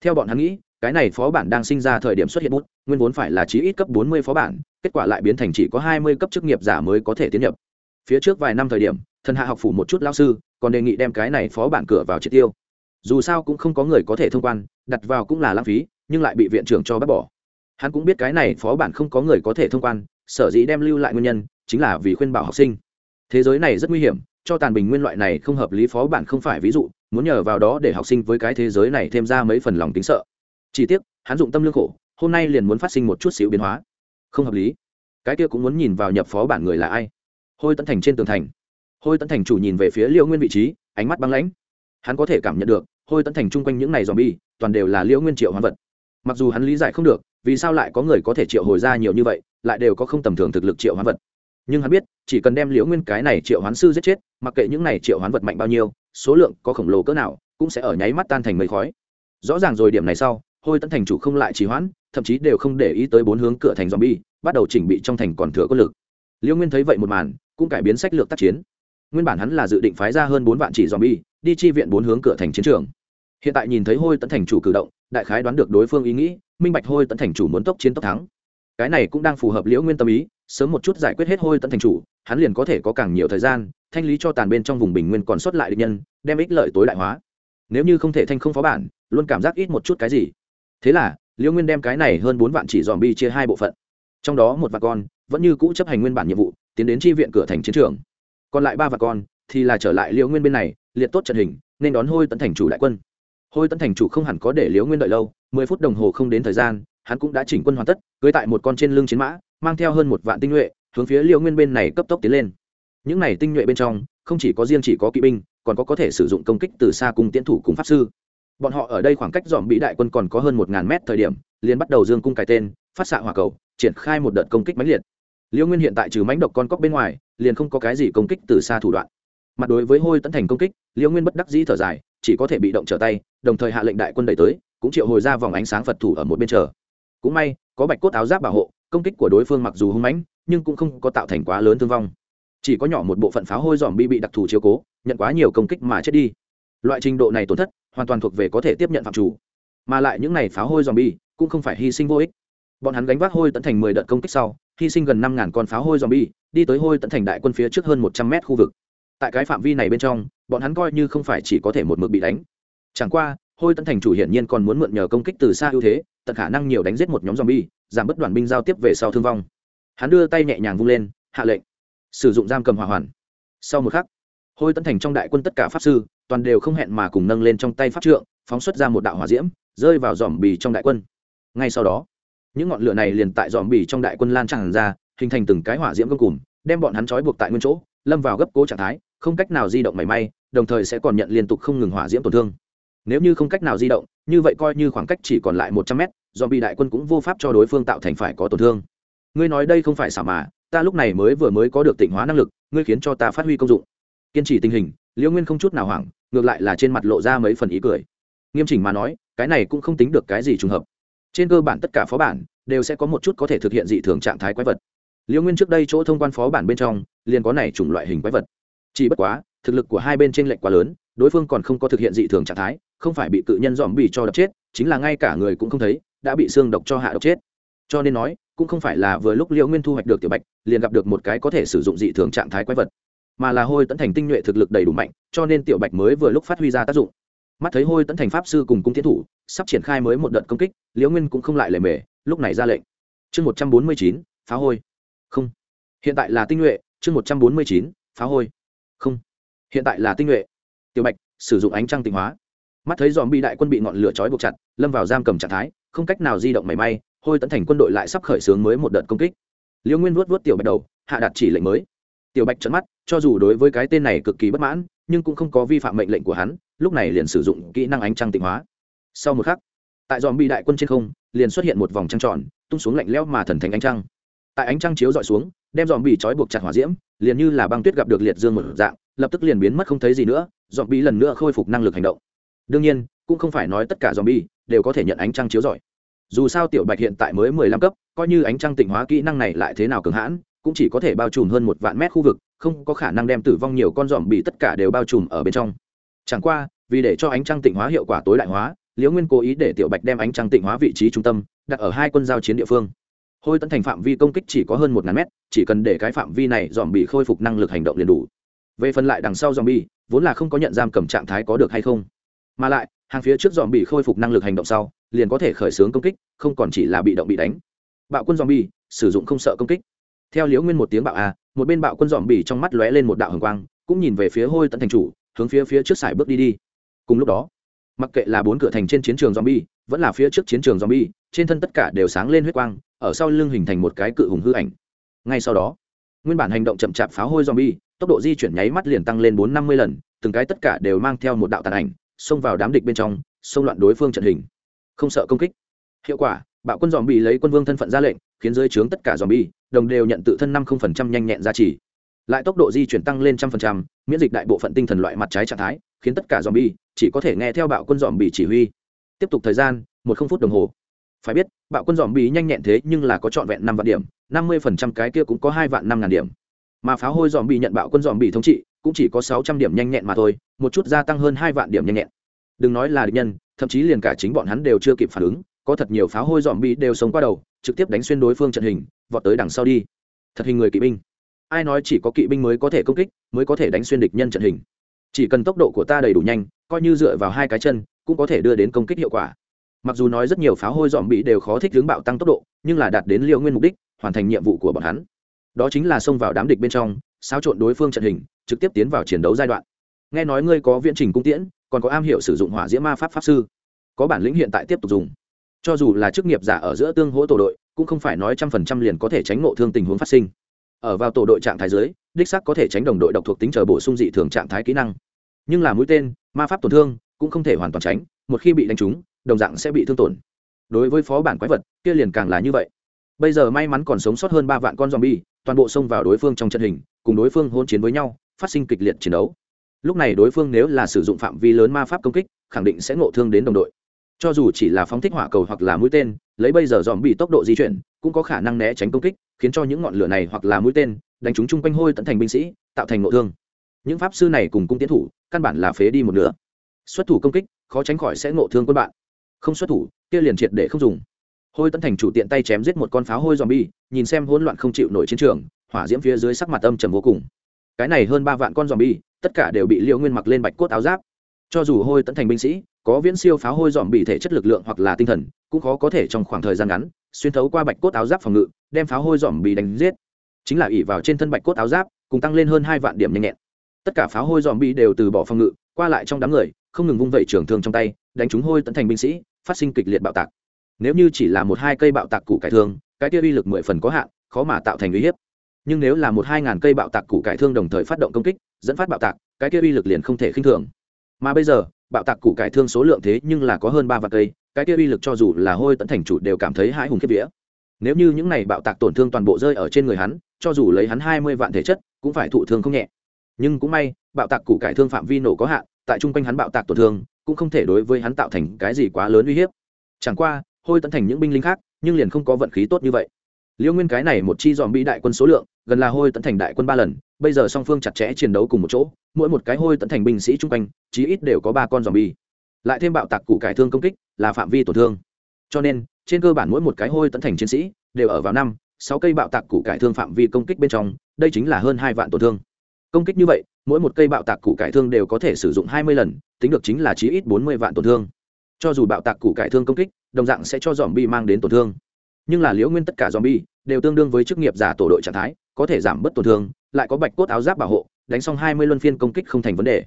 Theo bọn hắn nghĩ, cái này phó bản đang sinh ra thời điểm xuất hiện bút, nguyên vốn phải là chí ít cấp bốn mươi phó bản, kết quả lại biến thành chỉ có hai mươi cấp chức nghiệp giả mới có thể tiến nhập. Phía trước vài năm thời điểm, thần hạ học phủ một chút lao sư, còn đề nghị đem cái này phó bản cửa vào triệt tiêu. Dù sao cũng không có người có thể thông quan, đặt vào cũng là lãng phí, nhưng lại bị viện trưởng cho bác bỏ. Hắn cũng biết cái này phó bản không có người có thể thông quan, sở dĩ đem lưu lại nguyên nhân, chính là vì khuyên bảo học sinh thế giới này rất nguy hiểm, cho tàn bình nguyên loại này không hợp lý phó bản không phải ví dụ, muốn nhờ vào đó để học sinh với cái thế giới này thêm ra mấy phần lòng tính sợ. Chỉ tiếc, hắn dụng tâm lương khổ, hôm nay liền muốn phát sinh một chút xíu biến hóa. Không hợp lý. Cái kia cũng muốn nhìn vào nhập phó bản người là ai. Hôi tấn thành trên tường thành. Hôi tấn thành chủ nhìn về phía liễu nguyên vị trí, ánh mắt băng lãnh. Hắn có thể cảm nhận được, hôi tấn thành chung quanh những này dòm bi toàn đều là liễu nguyên triệu hoán vật. Mặc dù hắn lý giải không được, vì sao lại có người có thể triệu hồi ra nhiều như vậy, lại đều có không tầm thường thực lực triệu hoán vật nhưng hắn biết, chỉ cần đem liễu nguyên cái này triệu hoán sư giết chết, mặc kệ những này triệu hoán vật mạnh bao nhiêu, số lượng có khổng lồ cỡ nào, cũng sẽ ở nháy mắt tan thành mây khói. Rõ ràng rồi điểm này sau, hôi tấn thành chủ không lại trì hoãn, thậm chí đều không để ý tới bốn hướng cửa thành zombie, bắt đầu chỉnh bị trong thành còn thừa có lực. Liễu nguyên thấy vậy một màn, cũng cải biến sách lược tác chiến. Nguyên bản hắn là dự định phái ra hơn bốn vạn chỉ zombie, đi chi viện bốn hướng cửa thành chiến trường. Hiện tại nhìn thấy hôi tấn thành chủ cử động, đại khái đoán được đối phương ý nghĩ, minh bạch hôi tấn thành chủ muốn tốc chiến tốc thắng. Cái này cũng đang phù hợp liễu nguyên tâm ý sớm một chút giải quyết hết hôi tận thành chủ, hắn liền có thể có càng nhiều thời gian, thanh lý cho tàn bên trong vùng bình nguyên còn sót lại địch nhân, đem ích lợi tối đại hóa. Nếu như không thể thanh không phó bản, luôn cảm giác ít một chút cái gì. Thế là liễu nguyên đem cái này hơn bốn vạn chỉ dòm bi chia hai bộ phận. Trong đó một vạn con vẫn như cũ chấp hành nguyên bản nhiệm vụ, tiến đến tri viện cửa thành chiến trường. Còn lại ba vạn con thì là trở lại liễu nguyên bên này, liệt tốt trận hình, nên đón hôi tận thành chủ đại quân. Hôi tận thành chủ không hẳn có để liễu nguyên đợi lâu, mười phút đồng hồ không đến thời gian, hắn cũng đã chỉnh quân hoàn tất, cưới tại một con trên lưng chiến mã mang theo hơn một vạn tinh nhuệ, hướng phía liễu nguyên bên này cấp tốc tiến lên. Những này tinh nhuệ bên trong, không chỉ có riêng chỉ có kỵ binh, còn có có thể sử dụng công kích từ xa cùng tiến thủ cùng pháp sư. Bọn họ ở đây khoảng cách dòm bị đại quân còn có hơn một ngàn mét thời điểm, liền bắt đầu dương cung cài tên, phát xạ hỏa cầu, triển khai một đợt công kích mãnh liệt. Liễu nguyên hiện tại trừ mánh độc con cóc bên ngoài, liền không có cái gì công kích từ xa thủ đoạn. Mặt đối với hôi tấn thành công kích, liễu nguyên bất đắc dĩ thở dài, chỉ có thể bị động trở tay, đồng thời hạ lệnh đại quân đẩy tới, cũng triệu hồi ra vòng ánh sáng phật thủ ở một bên chờ. Cũng may, có bạch cốt áo giáp bảo hộ công kích của đối phương mặc dù hung mãnh, nhưng cũng không có tạo thành quá lớn thương vong. Chỉ có nhỏ một bộ phận pháo hôi dòm bi bị đặc thù chiếu cố, nhận quá nhiều công kích mà chết đi. Loại trình độ này tổn thất, hoàn toàn thuộc về có thể tiếp nhận phạm chủ. Mà lại những này pháo hôi dòm bi cũng không phải hy sinh vô ích. Bọn hắn gánh vác hôi tận thành mười đợt công kích sau, hy sinh gần năm ngàn con pháo hôi dòm bi đi tới hôi tận thành đại quân phía trước hơn một trăm mét khu vực. Tại cái phạm vi này bên trong, bọn hắn coi như không phải chỉ có thể một mực bị đánh. Chẳng qua hôi tân thành chủ hiển nhiên còn muốn mượn nhờ công kích từ xa ưu thế tận khả năng nhiều đánh giết một nhóm zombie, bi giảm bớt đoàn binh giao tiếp về sau thương vong. Hắn đưa tay nhẹ nhàng vung lên hạ lệnh. Sử dụng giam cầm hỏa hoàn. Sau một khắc hôi Tấn thành trong đại quân tất cả pháp sư toàn đều không hẹn mà cùng nâng lên trong tay pháp trượng phóng xuất ra một đạo hỏa diễm rơi vào dòm bì trong đại quân. Ngay sau đó những ngọn lửa này liền tại dòm bì trong đại quân lan tràn ra hình thành từng cái hỏa diễm gông cùm đem bọn hắn trói buộc tại nguyên chỗ lâm vào gấp cố trạng thái không cách nào di động mảy may đồng thời sẽ còn nhận liên tục không ngừng hỏa diễm tổn thương nếu như không cách nào di động, như vậy coi như khoảng cách chỉ còn lại một trăm mét do bị đại quân cũng vô pháp cho đối phương tạo thành phải có tổn thương. Ngươi nói đây không phải xả mà, ta lúc này mới vừa mới có được tịnh hóa năng lực, ngươi khiến cho ta phát huy công dụng. Kiên trì tình hình, liễu nguyên không chút nào hoảng, ngược lại là trên mặt lộ ra mấy phần ý cười. Nghiêm chỉnh mà nói, cái này cũng không tính được cái gì trùng hợp. Trên cơ bản tất cả phó bản đều sẽ có một chút có thể thực hiện dị thường trạng thái quái vật. Liễu nguyên trước đây chỗ thông quan phó bản bên trong, liền có này chủng loại hình quái vật. Chỉ bất quá, thực lực của hai bên t r ê n lệch quá lớn đối phương còn không có thực hiện dị thường trạng thái, không phải bị cự nhân dòm bị cho đập chết, chính là ngay cả người cũng không thấy, đã bị xương độc cho hạ độc chết. Cho nên nói, cũng không phải là vừa lúc liễu nguyên thu hoạch được tiểu bạch, liền gặp được một cái có thể sử dụng dị thường trạng thái quái vật, mà là hôi tấn thành tinh nhuệ thực lực đầy đủ mạnh, cho nên tiểu bạch mới vừa lúc phát huy ra tác dụng. Mắt thấy hôi tấn thành pháp sư cùng cung tiến thủ, sắp triển khai mới một đợt công kích, liễu nguyên cũng không lại lề mề, lúc này ra lệnh. Chương một trăm bốn mươi chín, phá hôi. Không. Hiện tại là tinh nhuệ, chương một trăm bốn mươi chín, phá hôi. Không. Hiện tại là tinh nhuệ tiểu bạch, sử dụng ánh trăng tịnh hóa. Mắt thấy dòm bi đại quân bị ngọn lửa chói buộc chặt, lâm vào giam cầm trạng thái, không cách nào di động mảy may, hôi tấn thành quân đội lại sắp khởi xướng mới một đợt công kích. Liễu nguyên vuốt vuốt tiểu bạch đầu, hạ đặt chỉ lệnh mới. Tiểu bạch trấn mắt, cho dù đối với cái tên này cực kỳ bất mãn, nhưng cũng không có vi phạm mệnh lệnh của hắn, lúc này liền sử dụng kỹ năng ánh trăng tịnh hóa. Sau một khắc, tại dòm bi đại quân trên không, liền xuất hiện một vòng trăng tròn, tung xuống lạnh lẽo mà thần thành ánh trăng. Tại ánh trăng chiếu dọi xuống, đem dòm bị trói buộc chặt hỏa diễm, liền như là băng tuyết gặp được liệt dương một dạng lập tức liền biến mất không thấy gì nữa dòm bị lần nữa khôi phục năng lực hành động. Đương nhiên, cũng không phải nói tất cả dòm bi đều có thể nhận ánh trăng chiếu rọi. Dù sao tiểu bạch hiện tại mới mười lăm cấp, coi như ánh trăng tịnh hóa kỹ năng này lại thế nào cường hãn, cũng chỉ có thể bao trùm hơn một vạn mét khu vực, không có khả năng đem tử vong nhiều con dòm bị tất cả đều bao trùm ở bên trong. Chẳng qua, vì để cho ánh trăng tịnh hóa hiệu quả tối đại hóa, liễu nguyên cố ý để tiểu bạch đem ánh trăng tịnh hóa vị trí trung tâm đặt ở hai quân giao chiến địa phương. Hôi tấn thành phạm vi công kích chỉ có hơn một ngàn mét, chỉ cần để cái phạm vi này dòm bị khôi phục năng lực hành động liền đủ về phần lại đằng sau dòm bi vốn là không có nhận giam cầm trạng thái có được hay không. Mà lại, hàng phía trước dòm bị khôi phục năng lực hành động sau, liền có thể khởi xướng công kích, không còn chỉ là bị động bị đánh. Bạo quân dòm bi sử dụng không sợ công kích. Theo liễu nguyên một tiếng bạo a, một bên bạo quân dòm bỉ trong mắt lóe lên một đạo hồng quang, cũng nhìn về phía hôi tận thành chủ, hướng phía phía trước sải bước đi đi. Cùng lúc đó, mặc kệ là bốn cửa thành trên chiến trường dòm bi vẫn là phía trước chiến trường dòm bi trên thân tất cả đều sáng lên huyết quang, ở sau lưng hình thành một cái cự hùng hư ảnh. Ngay sau đó, nguyên bản hành động chậm chạp pháo hôi dòm bi tốc độ di chuyển nháy mắt liền tăng lên bốn năm mươi lần, từng cái tất cả đều mang theo một đạo tàn ảnh, xông vào đám địch bên trong, xông loạn đối phương trận hình. Không sợ công kích. Hiệu quả, bạo quân dòm bị lấy quân vương thân phận ra lệnh, khiến dưới trướng tất cả dòm bi đồng đều nhận tự thân năm không phần trăm nhanh nhẹn giá trị. Lại tốc độ di chuyển tăng lên trăm phần trăm, miễn dịch đại bộ phận tinh thần loại mặt trái trạng thái, khiến tất cả dòm bi chỉ có thể nghe theo bạo quân dòm bị chỉ huy. Tiếp tục thời gian, một không phút đồng hồ. Phải biết, bạo quân dòm bi nhanh nhẹn thế nhưng là có trọn vẹn năm vạn điểm, năm mươi phần trăm cái kia cũng có hai vạn năm ngàn điểm mà pháo hôi dòm bị nhận bạo quân dòm bị thống trị, cũng chỉ có sáu trăm điểm nhanh nhẹn mà thôi, một chút gia tăng hơn hai vạn điểm nhanh nhẹn. Đừng nói là địch nhân, thậm chí liền cả chính bọn hắn đều chưa kịp phản ứng, có thật nhiều pháo hôi dòm bị đều sống qua đầu, trực tiếp đánh xuyên đối phương trận hình, vọt tới đằng sau đi. Thật hình người kỵ binh. Ai nói chỉ có kỵ binh mới có thể công kích, mới có thể đánh xuyên địch nhân trận hình? Chỉ cần tốc độ của ta đầy đủ nhanh, coi như dựa vào hai cái chân, cũng có thể đưa đến công kích hiệu quả. Mặc dù nói rất nhiều pháo hôi dòm bị đều khó thích hướng bạo tăng tốc độ, nhưng là đạt đến liệu nguyên mục đích, hoàn thành nhiệm vụ của bọn hắn đó chính là xông vào đám địch bên trong, xáo trộn đối phương trận hình, trực tiếp tiến vào chiến đấu giai đoạn. Nghe nói ngươi có viễn trình cung tiễn, còn có am hiểu sử dụng hỏa diễm ma pháp pháp sư. Có bản lĩnh hiện tại tiếp tục dùng. Cho dù là chức nghiệp giả ở giữa tương hỗ tổ đội, cũng không phải nói trăm phần trăm liền có thể tránh ngộ thương tình huống phát sinh. Ở vào tổ đội trạng thái dưới, đích sắc có thể tránh đồng đội độc thuộc tính chờ bổ sung dị thường trạng thái kỹ năng. Nhưng là mũi tên, ma pháp tổn thương, cũng không thể hoàn toàn tránh, một khi bị đánh trúng, đồng dạng sẽ bị thương tổn. Đối với phó bản quái vật, kia liền càng là như vậy. Bây giờ may mắn còn sống sót hơn ba vạn con zombie toàn bộ xông vào đối phương trong trận hình, cùng đối phương hôn chiến với nhau, phát sinh kịch liệt chiến đấu. Lúc này đối phương nếu là sử dụng phạm vi lớn ma pháp công kích, khẳng định sẽ ngộ thương đến đồng đội. Cho dù chỉ là phóng thích hỏa cầu hoặc là mũi tên, lấy bây giờ dòm bị tốc độ di chuyển, cũng có khả năng né tránh công kích, khiến cho những ngọn lửa này hoặc là mũi tên đánh chúng chung quanh hôi tận thành binh sĩ, tạo thành ngộ thương. Những pháp sư này cùng cung tiến thủ, căn bản là phế đi một nửa. Xuất thủ công kích, khó tránh khỏi sẽ ngộ thương quân bạn. Không xuất thủ, kia liền triệt để không dùng hôi tấn thành chủ tiện tay chém giết một con pháo hôi zombie, nhìn xem hỗn loạn không chịu nổi chiến trường, hỏa diễm phía dưới sắc mặt âm trầm vô cùng. Cái này hơn ba vạn con zombie, tất cả đều bị liễu nguyên mặc lên bạch cốt áo giáp. Cho dù hôi tấn thành binh sĩ, có viễn siêu pháo hôi dòm bị thể chất lực lượng hoặc là tinh thần, cũng khó có thể trong khoảng thời gian ngắn, xuyên thấu qua bạch cốt áo giáp phòng ngự, đem pháo hôi dòm bị đánh giết. Chính là ỉ vào trên thân bạch cốt áo giáp, cùng tăng lên hơn hai vạn điểm nhanh nhẹn. Tất cả pháo hôi dòm bị đều từ bỏ phòng ngự, qua lại trong đám người, không ngừng vung vẩy trường thương trong tay, đánh chúng hôi tấn thành binh sĩ, phát sinh kịch liệt bạo tạc nếu như chỉ là một hai cây bạo tạc củ cải thương, cái kia uy lực mười phần có hạn, khó mà tạo thành uy hiếp. Nhưng nếu là một hai ngàn cây bạo tạc củ cải thương đồng thời phát động công kích, dẫn phát bạo tạc, cái kia uy lực liền không thể khinh thường. Mà bây giờ, bạo tạc củ cải thương số lượng thế nhưng là có hơn ba vạn cây, cái kia uy lực cho dù là hôi tận thành chủ đều cảm thấy hãi hùng kiếp vía. Nếu như những này bạo tạc tổn thương toàn bộ rơi ở trên người hắn, cho dù lấy hắn hai mươi vạn thể chất, cũng phải thụ thương không nhẹ. Nhưng cũng may, bạo tạc củ cải thương phạm vi nổ có hạn, tại chung quanh hắn bạo tạc tổn thương, cũng không thể đối với hắn tạo thành cái gì quá lớn uy hiếp. Chẳng qua hôi tận thành những binh lính khác, nhưng liền không có vận khí tốt như vậy. Liêu nguyên cái này một chi dòm bị đại quân số lượng, gần là hôi tận thành đại quân ba lần, bây giờ song phương chặt chẽ chiến đấu cùng một chỗ, mỗi một cái hôi tận thành binh sĩ chung quanh, chí ít đều có ba con dòm bi. Lại thêm bạo tạc củ cải thương công kích, là phạm vi tổn thương. Cho nên, trên cơ bản mỗi một cái hôi tận thành chiến sĩ, đều ở vào năm, sáu cây bạo tạc củ cải thương phạm vi công kích bên trong, đây chính là hơn hai vạn tổn thương. Công kích như vậy, mỗi một cây bạo tạc củ cải thương đều có thể sử dụng hai mươi lần, tính được chính là chí ít bốn mươi vạn tổn thương. Cho dù bạo tạc củ cải thương công kích đồng dạng sẽ cho dòm bi mang đến tổn thương. Nhưng là liễu nguyên tất cả dòm bi đều tương đương với chức nghiệp giả tổ đội trạng thái, có thể giảm bớt tổn thương, lại có bạch cốt áo giáp bảo hộ, đánh xong hai mươi luân phiên công kích không thành vấn đề.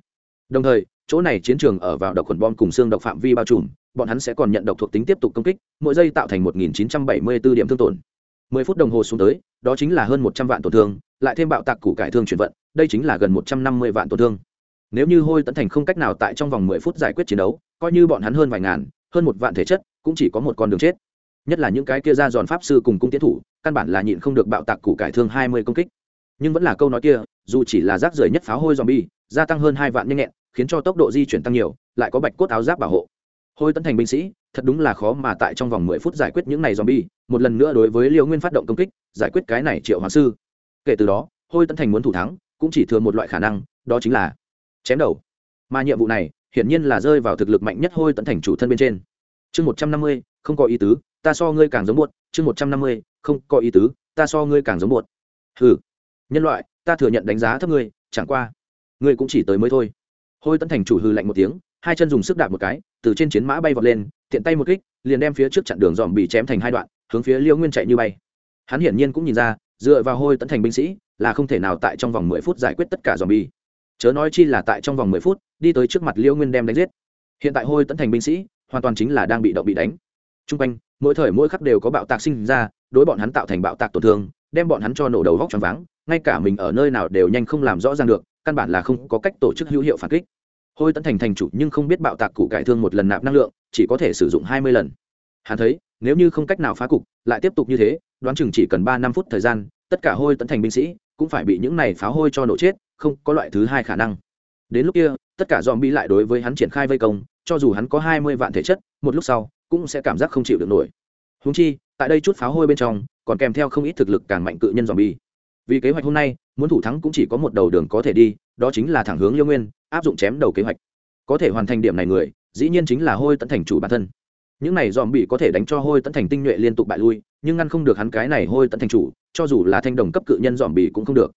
Đồng thời, chỗ này chiến trường ở vào độc khuẩn bom cùng xương độc phạm vi bao trùm, bọn hắn sẽ còn nhận độc thuộc tính tiếp tục công kích, mỗi giây tạo thành một nghìn chín trăm bảy mươi 1974 điểm thương tổn. mười phút đồng hồ xuống tới, đó chính là hơn một trăm vạn tổn thương, lại thêm bạo tạc củ cải thương chuyển vận, đây chính là gần một trăm năm mươi vạn tổn thương. Nếu như hôi tấn thành không cách nào tại trong vòng mười phút giải quyết chiến đấu, coi như bọn hắn hơn vài ngàn hơn một vạn thể chất, cũng chỉ có một con đường chết. Nhất là những cái kia ra giòn pháp sư cùng cung tiến thủ, căn bản là nhịn không được bạo tạc củ cải thương hai mươi công kích. Nhưng vẫn là câu nói kia, dù chỉ là rác rưởi nhất pháo hôi zombie, gia tăng hơn hai vạn nhanh nhẹn, khiến cho tốc độ di chuyển tăng nhiều, lại có bạch cốt áo giáp bảo hộ. Hôi tấn thành binh sĩ, thật đúng là khó mà tại trong vòng mười phút giải quyết những này zombie, một lần nữa đối với liều nguyên phát động công kích, giải quyết cái này triệu hoàng sư. Kể từ đó, hôi tấn thành muốn thủ thắng, cũng chỉ thừa một loại khả năng, đó chính là chém đầu. Mà nhiệm vụ này hiển nhiên là rơi vào thực lực mạnh nhất hôi tận thành chủ thân bên trên. Chương một trăm năm mươi, không có ý tứ, ta so ngươi càng giống buột. Chương một trăm năm mươi, không có ý tứ, ta so ngươi càng giống buột. Hừ, nhân loại, ta thừa nhận đánh giá thấp ngươi, chẳng qua, ngươi cũng chỉ tới mới thôi. Hôi tận thành chủ hư lạnh một tiếng, hai chân dùng sức đạp một cái, từ trên chiến mã bay vọt lên, tiện tay một kích, liền đem phía trước chặn đường dòm bị chém thành hai đoạn, hướng phía liêu nguyên chạy như bay. Hắn hiển nhiên cũng nhìn ra, dựa vào hôi tận thành binh sĩ, là không thể nào tại trong vòng mười phút giải quyết tất cả dòm bi chớ nói chi là tại trong vòng mười phút, đi tới trước mặt liêu nguyên đem đánh giết. Hiện tại hôi tấn thành binh sĩ, hoàn toàn chính là đang bị động bị đánh. T r u n g quanh, mỗi thời mỗi khắc đều có bạo tạc sinh ra, đối bọn hắn tạo thành bạo tạc tổn thương, đem bọn hắn cho nổ đầu vóc t r váng, ngay cả mình ở nơi nào đều nhanh không làm rõ ràng được, căn bản là không có cách tổ chức hữu hiệu phản kích. Hôi tấn thành thành chủ nhưng không biết bạo tạc cụ cải thương một lần nạp năng lượng, chỉ có thể sử dụng hai mươi lần. Hắn thấy, nếu như không cách nào phá cục, lại tiếp tục như thế, đoán chừng chỉ cần ba năm phút thời gian, tất cả hôi tấn thành binh sĩ cũng phải bị những này phá hôi cho nổ chết, không có loại thứ hai khả năng. Đến lúc kia, tất cả dòm bi lại đối với hắn triển khai vây công, cho dù hắn có hai mươi vạn thể chất, một lúc sau, cũng sẽ cảm giác không chịu được nổi. Húng chi, tại đây chút pháo hôi bên trong, còn kèm theo không ít thực lực càng mạnh cự nhân dòm bi vì kế hoạch hôm nay, muốn thủ thắng cũng chỉ có một đầu đường có thể đi, đó chính là thẳng hướng liêu nguyên, áp dụng chém đầu kế hoạch. Có thể hoàn thành điểm này người, dĩ nhiên chính là hôi tấn thành chủ bản thân. Những này dòm bị có thể đánh cho hôi tấn thành tinh nhuệ liên tục bại lui, nhưng ngăn không được hắn cái này hôi tấn thành chủ cho dù là thanh đồng cấp cự nhân dòm bì cũng không được.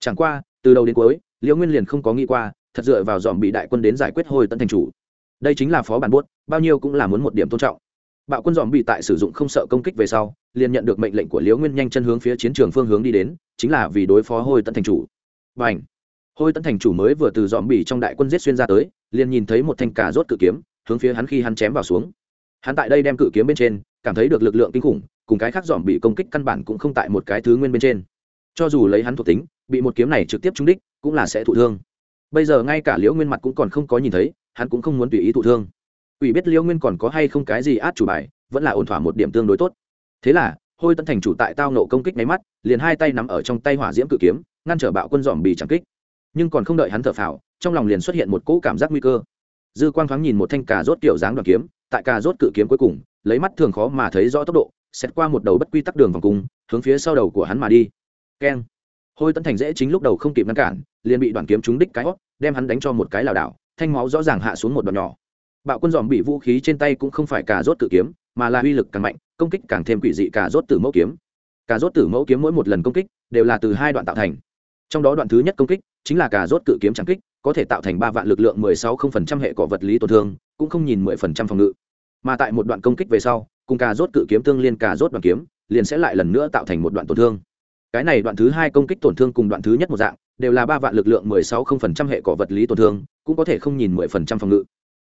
Chẳng qua, từ đầu đến cuối, liễu nguyên liền không có nghĩ qua, thật dựa vào dòm bị đại quân đến giải quyết Hồi tấn thành chủ. Đây chính là phó bản buốt, bao nhiêu cũng là muốn một điểm tôn trọng. Bạo quân dòm bị tại sử dụng không sợ công kích về sau, liền nhận được mệnh lệnh của liễu nguyên nhanh chân hướng phía chiến trường phương hướng đi đến, chính là vì đối phó Hồi tấn thành chủ. Và ảnh hôi tấn thành chủ mới vừa từ dòm bị trong đại quân giết xuyên ra tới, liền nhìn thấy một thanh cà rốt cự kiếm, hướng phía hắn khi hắn chém vào xuống. Hắn tại đây đem cự kiếm bên trên, cảm thấy được lực lượng kinh khủng cùng cái khác dòm bị công kích căn bản cũng không tại một cái thứ nguyên bên trên. Cho dù lấy hắn thuộc tính, bị một kiếm này trực tiếp trúng đích, cũng là sẽ thụ thương. Bây giờ ngay cả liễu nguyên mặt cũng còn không có nhìn thấy, hắn cũng không muốn tùy ý thụ thương. Ủy biết liễu nguyên còn có hay không cái gì át chủ bài, vẫn là ổn thỏa một điểm tương đối tốt. Thế là, hôi tân thành chủ tại tao nộ công kích nháy mắt, liền hai tay nắm ở trong tay hỏa diễm cự kiếm, ngăn trở bạo quân dòm bị chẳng kích. Nhưng còn không đợi hắn thở phào, trong lòng liền xuất hiện một cỗ cảm giác nguy cơ. Dư quang thoáng nhìn một thanh cà rốt kiểu dáng đoàn kiếm, tại cà rốt cự kiếm cuối cùng, lấy mắt thường khó mà thấy rõ tốc độ xét qua một đầu bất quy tắc đường vòng cung, hướng phía sau đầu của hắn mà đi. Keng. Hôi tấn thành dễ chính lúc đầu không kịp ngăn cản, liền bị đoàn kiếm trúng đích cái hót đem hắn đánh cho một cái lảo đảo, thanh máu rõ ràng hạ xuống một đoạn nhỏ. Bạo quân dòm bị vũ khí trên tay cũng không phải cà rốt tự kiếm, mà là uy lực càng mạnh, công kích càng thêm quỷ dị cà rốt tử mẫu kiếm. Cà rốt tử mẫu kiếm mỗi một lần công kích, đều là từ hai đoạn tạo thành. Trong đó đoạn thứ nhất công kích, chính là cà rốt cự kiếm trắng kích, có thể tạo thành ba vạn lực lượng mười sáu không phần trăm hệ cỏ vật lý tổn thương, cũng không nhìn mười phần trăm phòng ngự. Mà tại một đoạn công kích về sau cùng cà rốt cự kiếm tương liên cà rốt đoạn kiếm, liền sẽ lại lần nữa tạo thành một đoạn tổn thương. Cái này đoạn thứ hai công kích tổn thương cùng đoạn thứ nhất một dạng, đều là ba vạn lực lượng mười sáu không phần trăm hệ cỏ vật lý tổn thương, cũng có thể không nhìn mười phần trăm phòng ngự.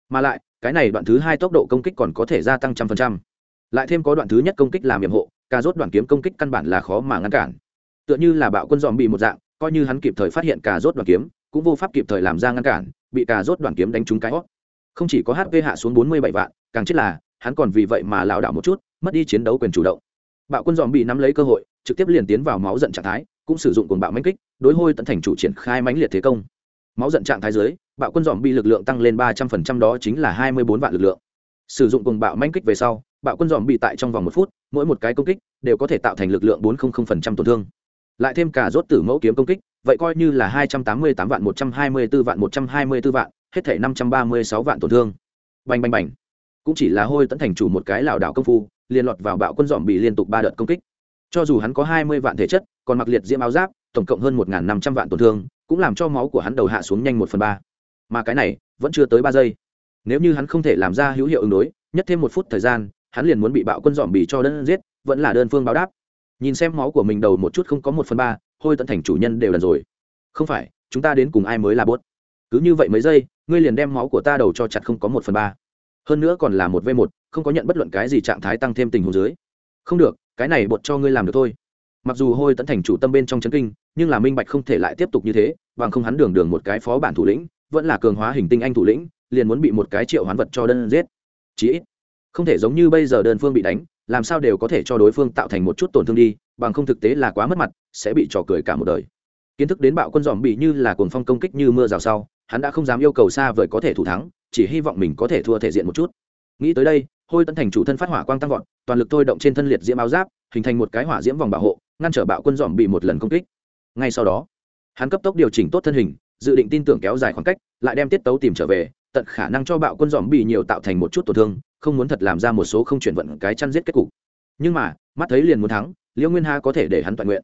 Mà lại, cái này đoạn thứ hai tốc độ công kích còn có thể gia tăng trăm phần trăm. Lại thêm có đoạn thứ nhất công kích làm nhiệm hộ, cà rốt đoạn kiếm công kích căn bản là khó mà ngăn cản. Tựa như là bạo quân dòm bị một dạng, coi như hắn kịp thời phát hiện cà rốt đoạn kiếm, cũng vô pháp kịp thời làm ra ngăn cản, bị cà rốt đoạn kiếm đánh trúng cái hót không chỉ có hp hạ xuống bốn mươi bảy vạn, càng chết là hắn còn vì vậy mà lảo đảo một chút, mất đi chiến đấu quyền chủ động. Bạo quân dòm bị nắm lấy cơ hội, trực tiếp liền tiến vào máu giận trạng thái, cũng sử dụng cuồng bạo mãnh kích, đối hôi tận thành chủ triển khai mãnh liệt thế công. Máu giận trạng thái dưới, bạo quân dòm bị lực lượng tăng lên ba trăm phần trăm đó chính là hai mươi bốn vạn lực lượng. Sử dụng cuồng bạo mãnh kích về sau, bạo quân dòm bị tại trong vòng một phút, mỗi một cái công kích đều có thể tạo thành lực lượng bốn phần trăm tổn thương. Lại thêm cả rốt tử mẫu kiếm công kích, vậy coi như là hai trăm tám mươi tám vạn một trăm hai mươi b ố vạn một trăm hai mươi b ố vạn, hết thể năm trăm ba mươi sáu vạn tổn thương. Bành bành bành cũng chỉ là hôi tẫn thành chủ một cái lảo đảo công phu, liền lọt vào bạo quân dòm bị liên tục ba đợt công kích. Cho dù hắn có hai mươi vạn thể chất, còn mặc liệt diễm áo giáp, tổng cộng hơn một năm trăm vạn tổn thương, cũng làm cho máu của hắn đầu hạ xuống nhanh một phần ba. Mà cái này, vẫn chưa tới ba giây. Nếu như hắn không thể làm ra hữu hiệu ứng đối, nhất thêm một phút thời gian, hắn liền muốn bị bạo quân dòm bị cho đơn giết, vẫn là đơn phương báo đáp. Nhìn xem máu của mình đầu một chút không có một phần ba, hôi tận thành chủ nhân đều lần rồi. Không phải, chúng ta đến cùng ai mới là bốt? Cứ như vậy mấy giây, ngươi liền đem máu của ta đầu cho chặt không có một phần ba hơn nữa còn là một v một, không có nhận bất luận cái gì trạng thái tăng thêm tình huống dưới. Không được, cái này bột cho ngươi làm được thôi. Mặc dù hôi tấn thành chủ tâm bên trong chấn kinh, nhưng là minh bạch không thể lại tiếp tục như thế, bằng không hắn đường đường một cái phó bản thủ lĩnh, vẫn là cường hóa hình tinh anh thủ lĩnh, liền muốn bị một cái triệu hoán vật cho đơn giết. Chí ít, không thể giống như bây giờ đơn phương bị đánh, làm sao đều có thể cho đối phương tạo thành một chút tổn thương đi, bằng không thực tế là quá mất mặt, sẽ bị trò cười cả một đời. Kiến thức đến bạo quân dòm bị như là cuồng phong công kích như mưa rào sau hắn đã không dám yêu cầu xa vời có thể thủ thắng, chỉ hy vọng mình có thể thua thể diện một chút. Nghĩ tới đây, hôi tấn thành chủ thân phát hỏa quang tăng vọt, toàn lực thôi động trên thân liệt diễm áo giáp, hình thành một cái hỏa diễm vòng bảo hộ, ngăn trở bạo quân dòm bị một lần công kích. Ngay sau đó, hắn cấp tốc điều chỉnh tốt thân hình, dự định tin tưởng kéo dài khoảng cách, lại đem tiết tấu tìm trở về, tận khả năng cho bạo quân dòm bị nhiều tạo thành một chút tổn thương, không muốn thật làm ra một số không chuyển vận cái chăn giết kết cục. Nhưng mà, mắt thấy liền muốn thắng, liễu nguyên ha có thể để hắn toàn nguyện.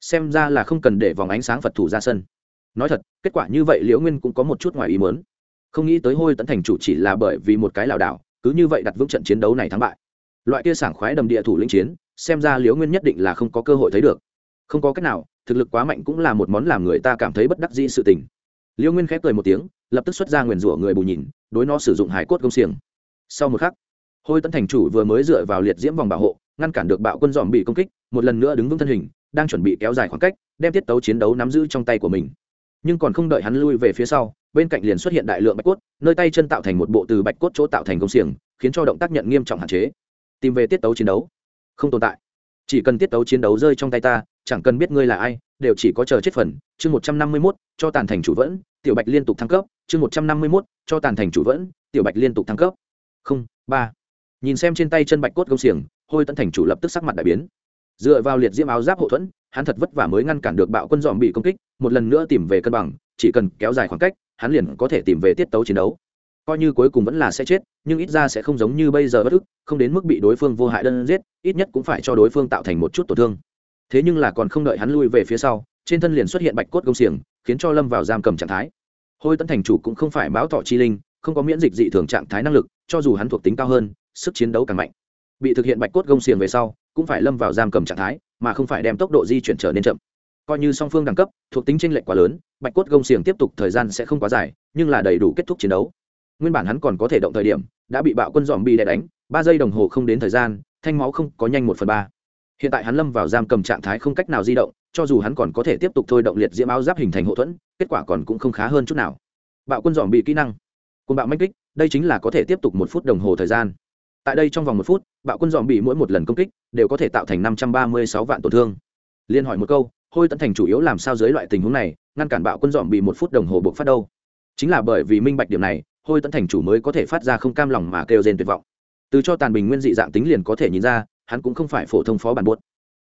Xem ra là không cần để vòng ánh sáng phật thủ ra sân nói thật, kết quả như vậy liễu nguyên cũng có một chút ngoài ý mớn không nghĩ tới hôi tấn thành chủ chỉ là bởi vì một cái lảo đảo, cứ như vậy đặt vững trận chiến đấu này thắng bại. Loại kia sảng khoái đầm địa thủ lĩnh chiến, xem ra liễu nguyên nhất định là không có cơ hội thấy được. Không có cách nào, thực lực quá mạnh cũng là một món làm người ta cảm thấy bất đắc dĩ sự tình. Liễu nguyên khép cười một tiếng, lập tức xuất ra nguyền rủa người bù nhìn, đối nó sử dụng hải cốt công xiềng. Sau một khắc, hôi tấn thành chủ vừa mới dựa vào liệt diễm vòng bảo hộ, ngăn cản được bạo quân dòm bị công kích, một lần nữa đứng vững thân hình, đang chuẩn bị kéo dài khoảng cách, đem tiết tấu chiến đấu nắm giữ trong tay của mình nhưng còn không đợi hắn lui về phía sau, bên cạnh liền xuất hiện đại lượng bạch cốt, nơi tay chân tạo thành một bộ từ bạch cốt chỗ tạo thành công xiềng, khiến cho động tác nhận nghiêm trọng hạn chế. Tìm về tiết tấu chiến đấu. Không tồn tại. Chỉ cần tiết tấu chiến đấu rơi trong tay ta, chẳng cần biết ngươi là ai, đều chỉ có chờ chết phần. Chương một trăm năm mươi mốt, cho tàn thành chủ vẫn, tiểu bạch liên tục thăng cấp. Chương một trăm năm mươi mốt, cho tàn thành chủ vẫn, tiểu bạch liên tục thăng cấp. Không, ba. Nhìn xem trên tay chân bạch cốt công xiềng, hôi tận thành chủ lập tức sắc mặt đại biến. Dựa vào liệt diễm áo giáp hậu thuẫn hắn thật vất vả mới ngăn cản được bạo quân dòm bị công kích, một lần nữa tìm về cân bằng, chỉ cần kéo dài khoảng cách, hắn liền có thể tìm về tiết tấu chiến đấu. Coi như cuối cùng vẫn là sẽ chết, nhưng ít ra sẽ không giống như bây giờ bất ức, không đến mức bị đối phương vô hại đơn giết, ít nhất cũng phải cho đối phương tạo thành một chút tổn thương. Thế nhưng là còn không đợi hắn lui về phía sau, trên thân liền xuất hiện bạch cốt công xiềng, khiến cho lâm vào giam cầm trạng thái. Hôi tấn thành chủ cũng không phải báo thọ chi linh, không có miễn dịch dị thường trạng thái năng lực, cho dù hắn thuộc tính cao hơn, sức chiến đấu càng mạnh. Bị thực hiện bạch cốt gông xiềng về sau, cũng phải lâm vào giam cầm trạng thái mà không phải đem tốc độ di chuyển trở nên chậm. Coi như song phương đẳng cấp, thuộc tính tranh lệch quá lớn, bạch cốt gông xiềng tiếp tục thời gian sẽ không quá dài, nhưng là đầy đủ kết thúc chiến đấu. Nguyên bản hắn còn có thể động thời điểm, đã bị bạo quân dòm bi đè đánh, ba giây đồng hồ không đến thời gian, thanh máu không có nhanh một phần ba. Hiện tại hắn lâm vào giam cầm trạng thái không cách nào di động, cho dù hắn còn có thể tiếp tục thôi động liệt diễm áo giáp hình thành hậu thuẫn, kết quả còn cũng không khá hơn chút nào. Bạo quân dòm bị kỹ năng. Quân bạo mách kích, đây chính là có thể tiếp tục một phút đồng hồ thời gian tại đây trong vòng một phút, bạo quân dòm bị mỗi một lần công kích đều có thể tạo thành năm trăm ba mươi sáu vạn tổn thương. Liên hỏi một câu, hôi tận thành chủ yếu làm sao dưới loại tình huống này, ngăn cản bạo quân dòm bị một phút đồng hồ buộc phát đâu? Chính là bởi vì minh bạch điểm này, hôi tận thành chủ mới có thể phát ra không cam lòng mà kêu rên tuyệt vọng. Từ cho tàn bình nguyên dị dạng tính liền có thể nhìn ra, hắn cũng không phải phổ thông phó bản buốt.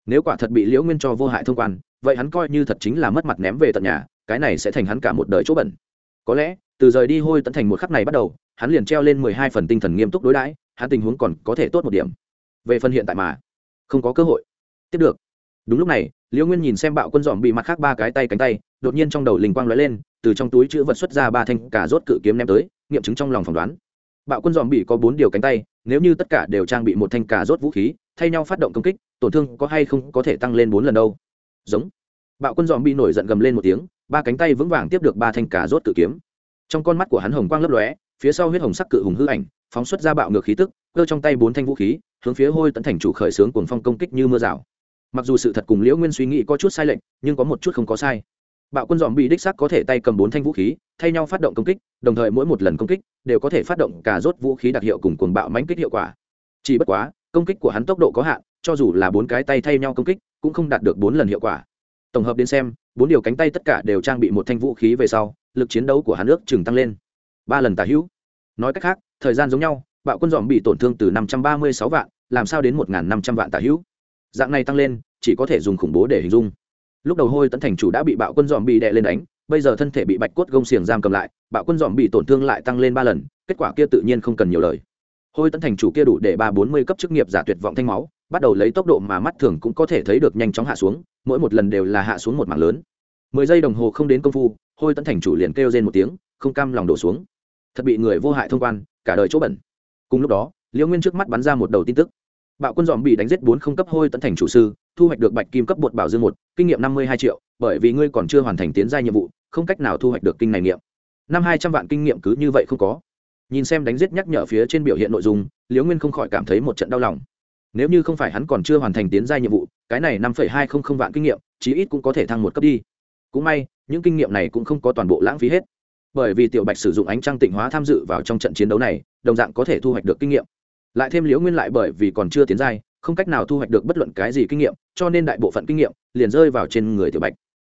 Nếu quả thật bị liễu nguyên cho vô hại thông quan, vậy hắn coi như thật chính là mất mặt ném về tận nhà, cái này sẽ thành hắn cả một đời chỗ bẩn. Có lẽ, từ rời đi hôi tận thành một khắc này bắt đầu, hắn liền treo lên mười hai phần tinh thần nghiêm túc đối đãi hắn tình huống còn có thể tốt một điểm. Về phần hiện tại mà, không có cơ hội. Tiếp được. Đúng lúc này liễu nguyên nhìn xem bạo quân dòm bị mặt khác ba cái tay cánh tay, đột nhiên trong đầu linh quang lóe lên, từ trong túi chữ vật xuất ra ba thanh cả rốt cự kiếm ném tới, nghiệm chứng trong lòng phỏng đoán. Bạo quân dòm bị có bốn điều cánh tay, nếu như tất cả đều trang bị một thanh cả rốt vũ khí, thay nhau phát động công kích, tổn thương có hay không có thể tăng lên bốn lần đâu. Giống. Bạo quân dòm bị nổi giận gầm lên một tiếng, ba cánh tay vững vàng tiếp được ba thanh cả rốt cự kiếm. Trong con mắt của hắn hồng quang lấp lóe, phía sau huyết hồng sắc cự hùng hư ảnh phóng xuất ra bạo ngược khí tức, cơ trong tay bốn thanh vũ khí, hướng phía hôi tấn thành chủ khởi xướng cuồng phong công kích như mưa rào. Mặc dù sự thật cùng liễu nguyên suy nghĩ có chút sai lệch, nhưng có một chút không có sai. Bạo quân dòm bị đích sắc có thể tay cầm bốn thanh vũ khí, thay nhau phát động công kích, đồng thời mỗi một lần công kích đều có thể phát động cả rốt vũ khí đặc hiệu cùng cuồng bạo mãnh kích hiệu quả. Chỉ bất quá, công kích của hắn tốc độ có hạn, cho dù là bốn cái tay thay nhau công kích, cũng không đạt được bốn lần hiệu quả. Tổng hợp đến xem, bốn điều cánh tay tất cả đều trang bị một thanh vũ khí về sau, lực chiến đấu của hắn ước chừng tăng lên. Ba lần tà hữu. Nói cách khác thời gian giống nhau, bạo quân dòm bị tổn thương từ năm trăm ba mươi sáu vạn, làm sao đến một năm trăm vạn tả hữu? Dạng này tăng lên, chỉ có thể dùng khủng bố để hình dung. Lúc đầu hôi tấn thành chủ đã bị bạo quân dòm bị đè lên đánh, bây giờ thân thể bị bạch cốt gông xiềng giam cầm lại, bạo quân dòm bị tổn thương lại tăng lên ba lần, kết quả kia tự nhiên không cần nhiều lời. Hôi tấn thành chủ kia đủ để ba bốn mươi cấp chức nghiệp giả tuyệt vọng thanh máu, bắt đầu lấy tốc độ mà mắt thường cũng có thể thấy được nhanh chóng hạ xuống, mỗi một lần đều là hạ xuống một mảng lớn. Mười giây đồng hồ không đến công phu, hôi tấn thành chủ liền kêu rên một tiếng, không cam lòng đổ xuống. Thật bị người vô hại thông quan cả đời chỗ bẩn. Cùng lúc đó liễu nguyên trước mắt bắn ra một đầu tin tức. Bạo quân dòm bị đánh giết bốn không cấp hôi tấn thành chủ sư, thu hoạch được bạch kim cấp bột bảo dương một, kinh nghiệm năm mươi hai triệu, bởi vì ngươi còn chưa hoàn thành tiến gia nhiệm vụ, không cách nào thu hoạch được kinh này nghiệm. Năm hai trăm vạn kinh nghiệm cứ như vậy không có. Nhìn xem đánh giết nhắc nhở phía trên biểu hiện nội dung liễu nguyên không khỏi cảm thấy một trận đau lòng. Nếu như không phải hắn còn chưa hoàn thành tiến gia nhiệm vụ, cái này năm hai không không vạn kinh nghiệm, chí ít cũng có thể thăng một cấp đi. Cũng may, những kinh nghiệm này cũng không có toàn bộ lãng phí hết bởi vì tiểu bạch sử dụng ánh trăng tịnh hóa tham dự vào trong trận chiến đấu này, đồng dạng có thể thu hoạch được kinh nghiệm. Lại thêm liễu nguyên lại bởi vì còn chưa tiến giai, không cách nào thu hoạch được bất luận cái gì kinh nghiệm, cho nên đại bộ phận kinh nghiệm liền rơi vào trên người tiểu bạch.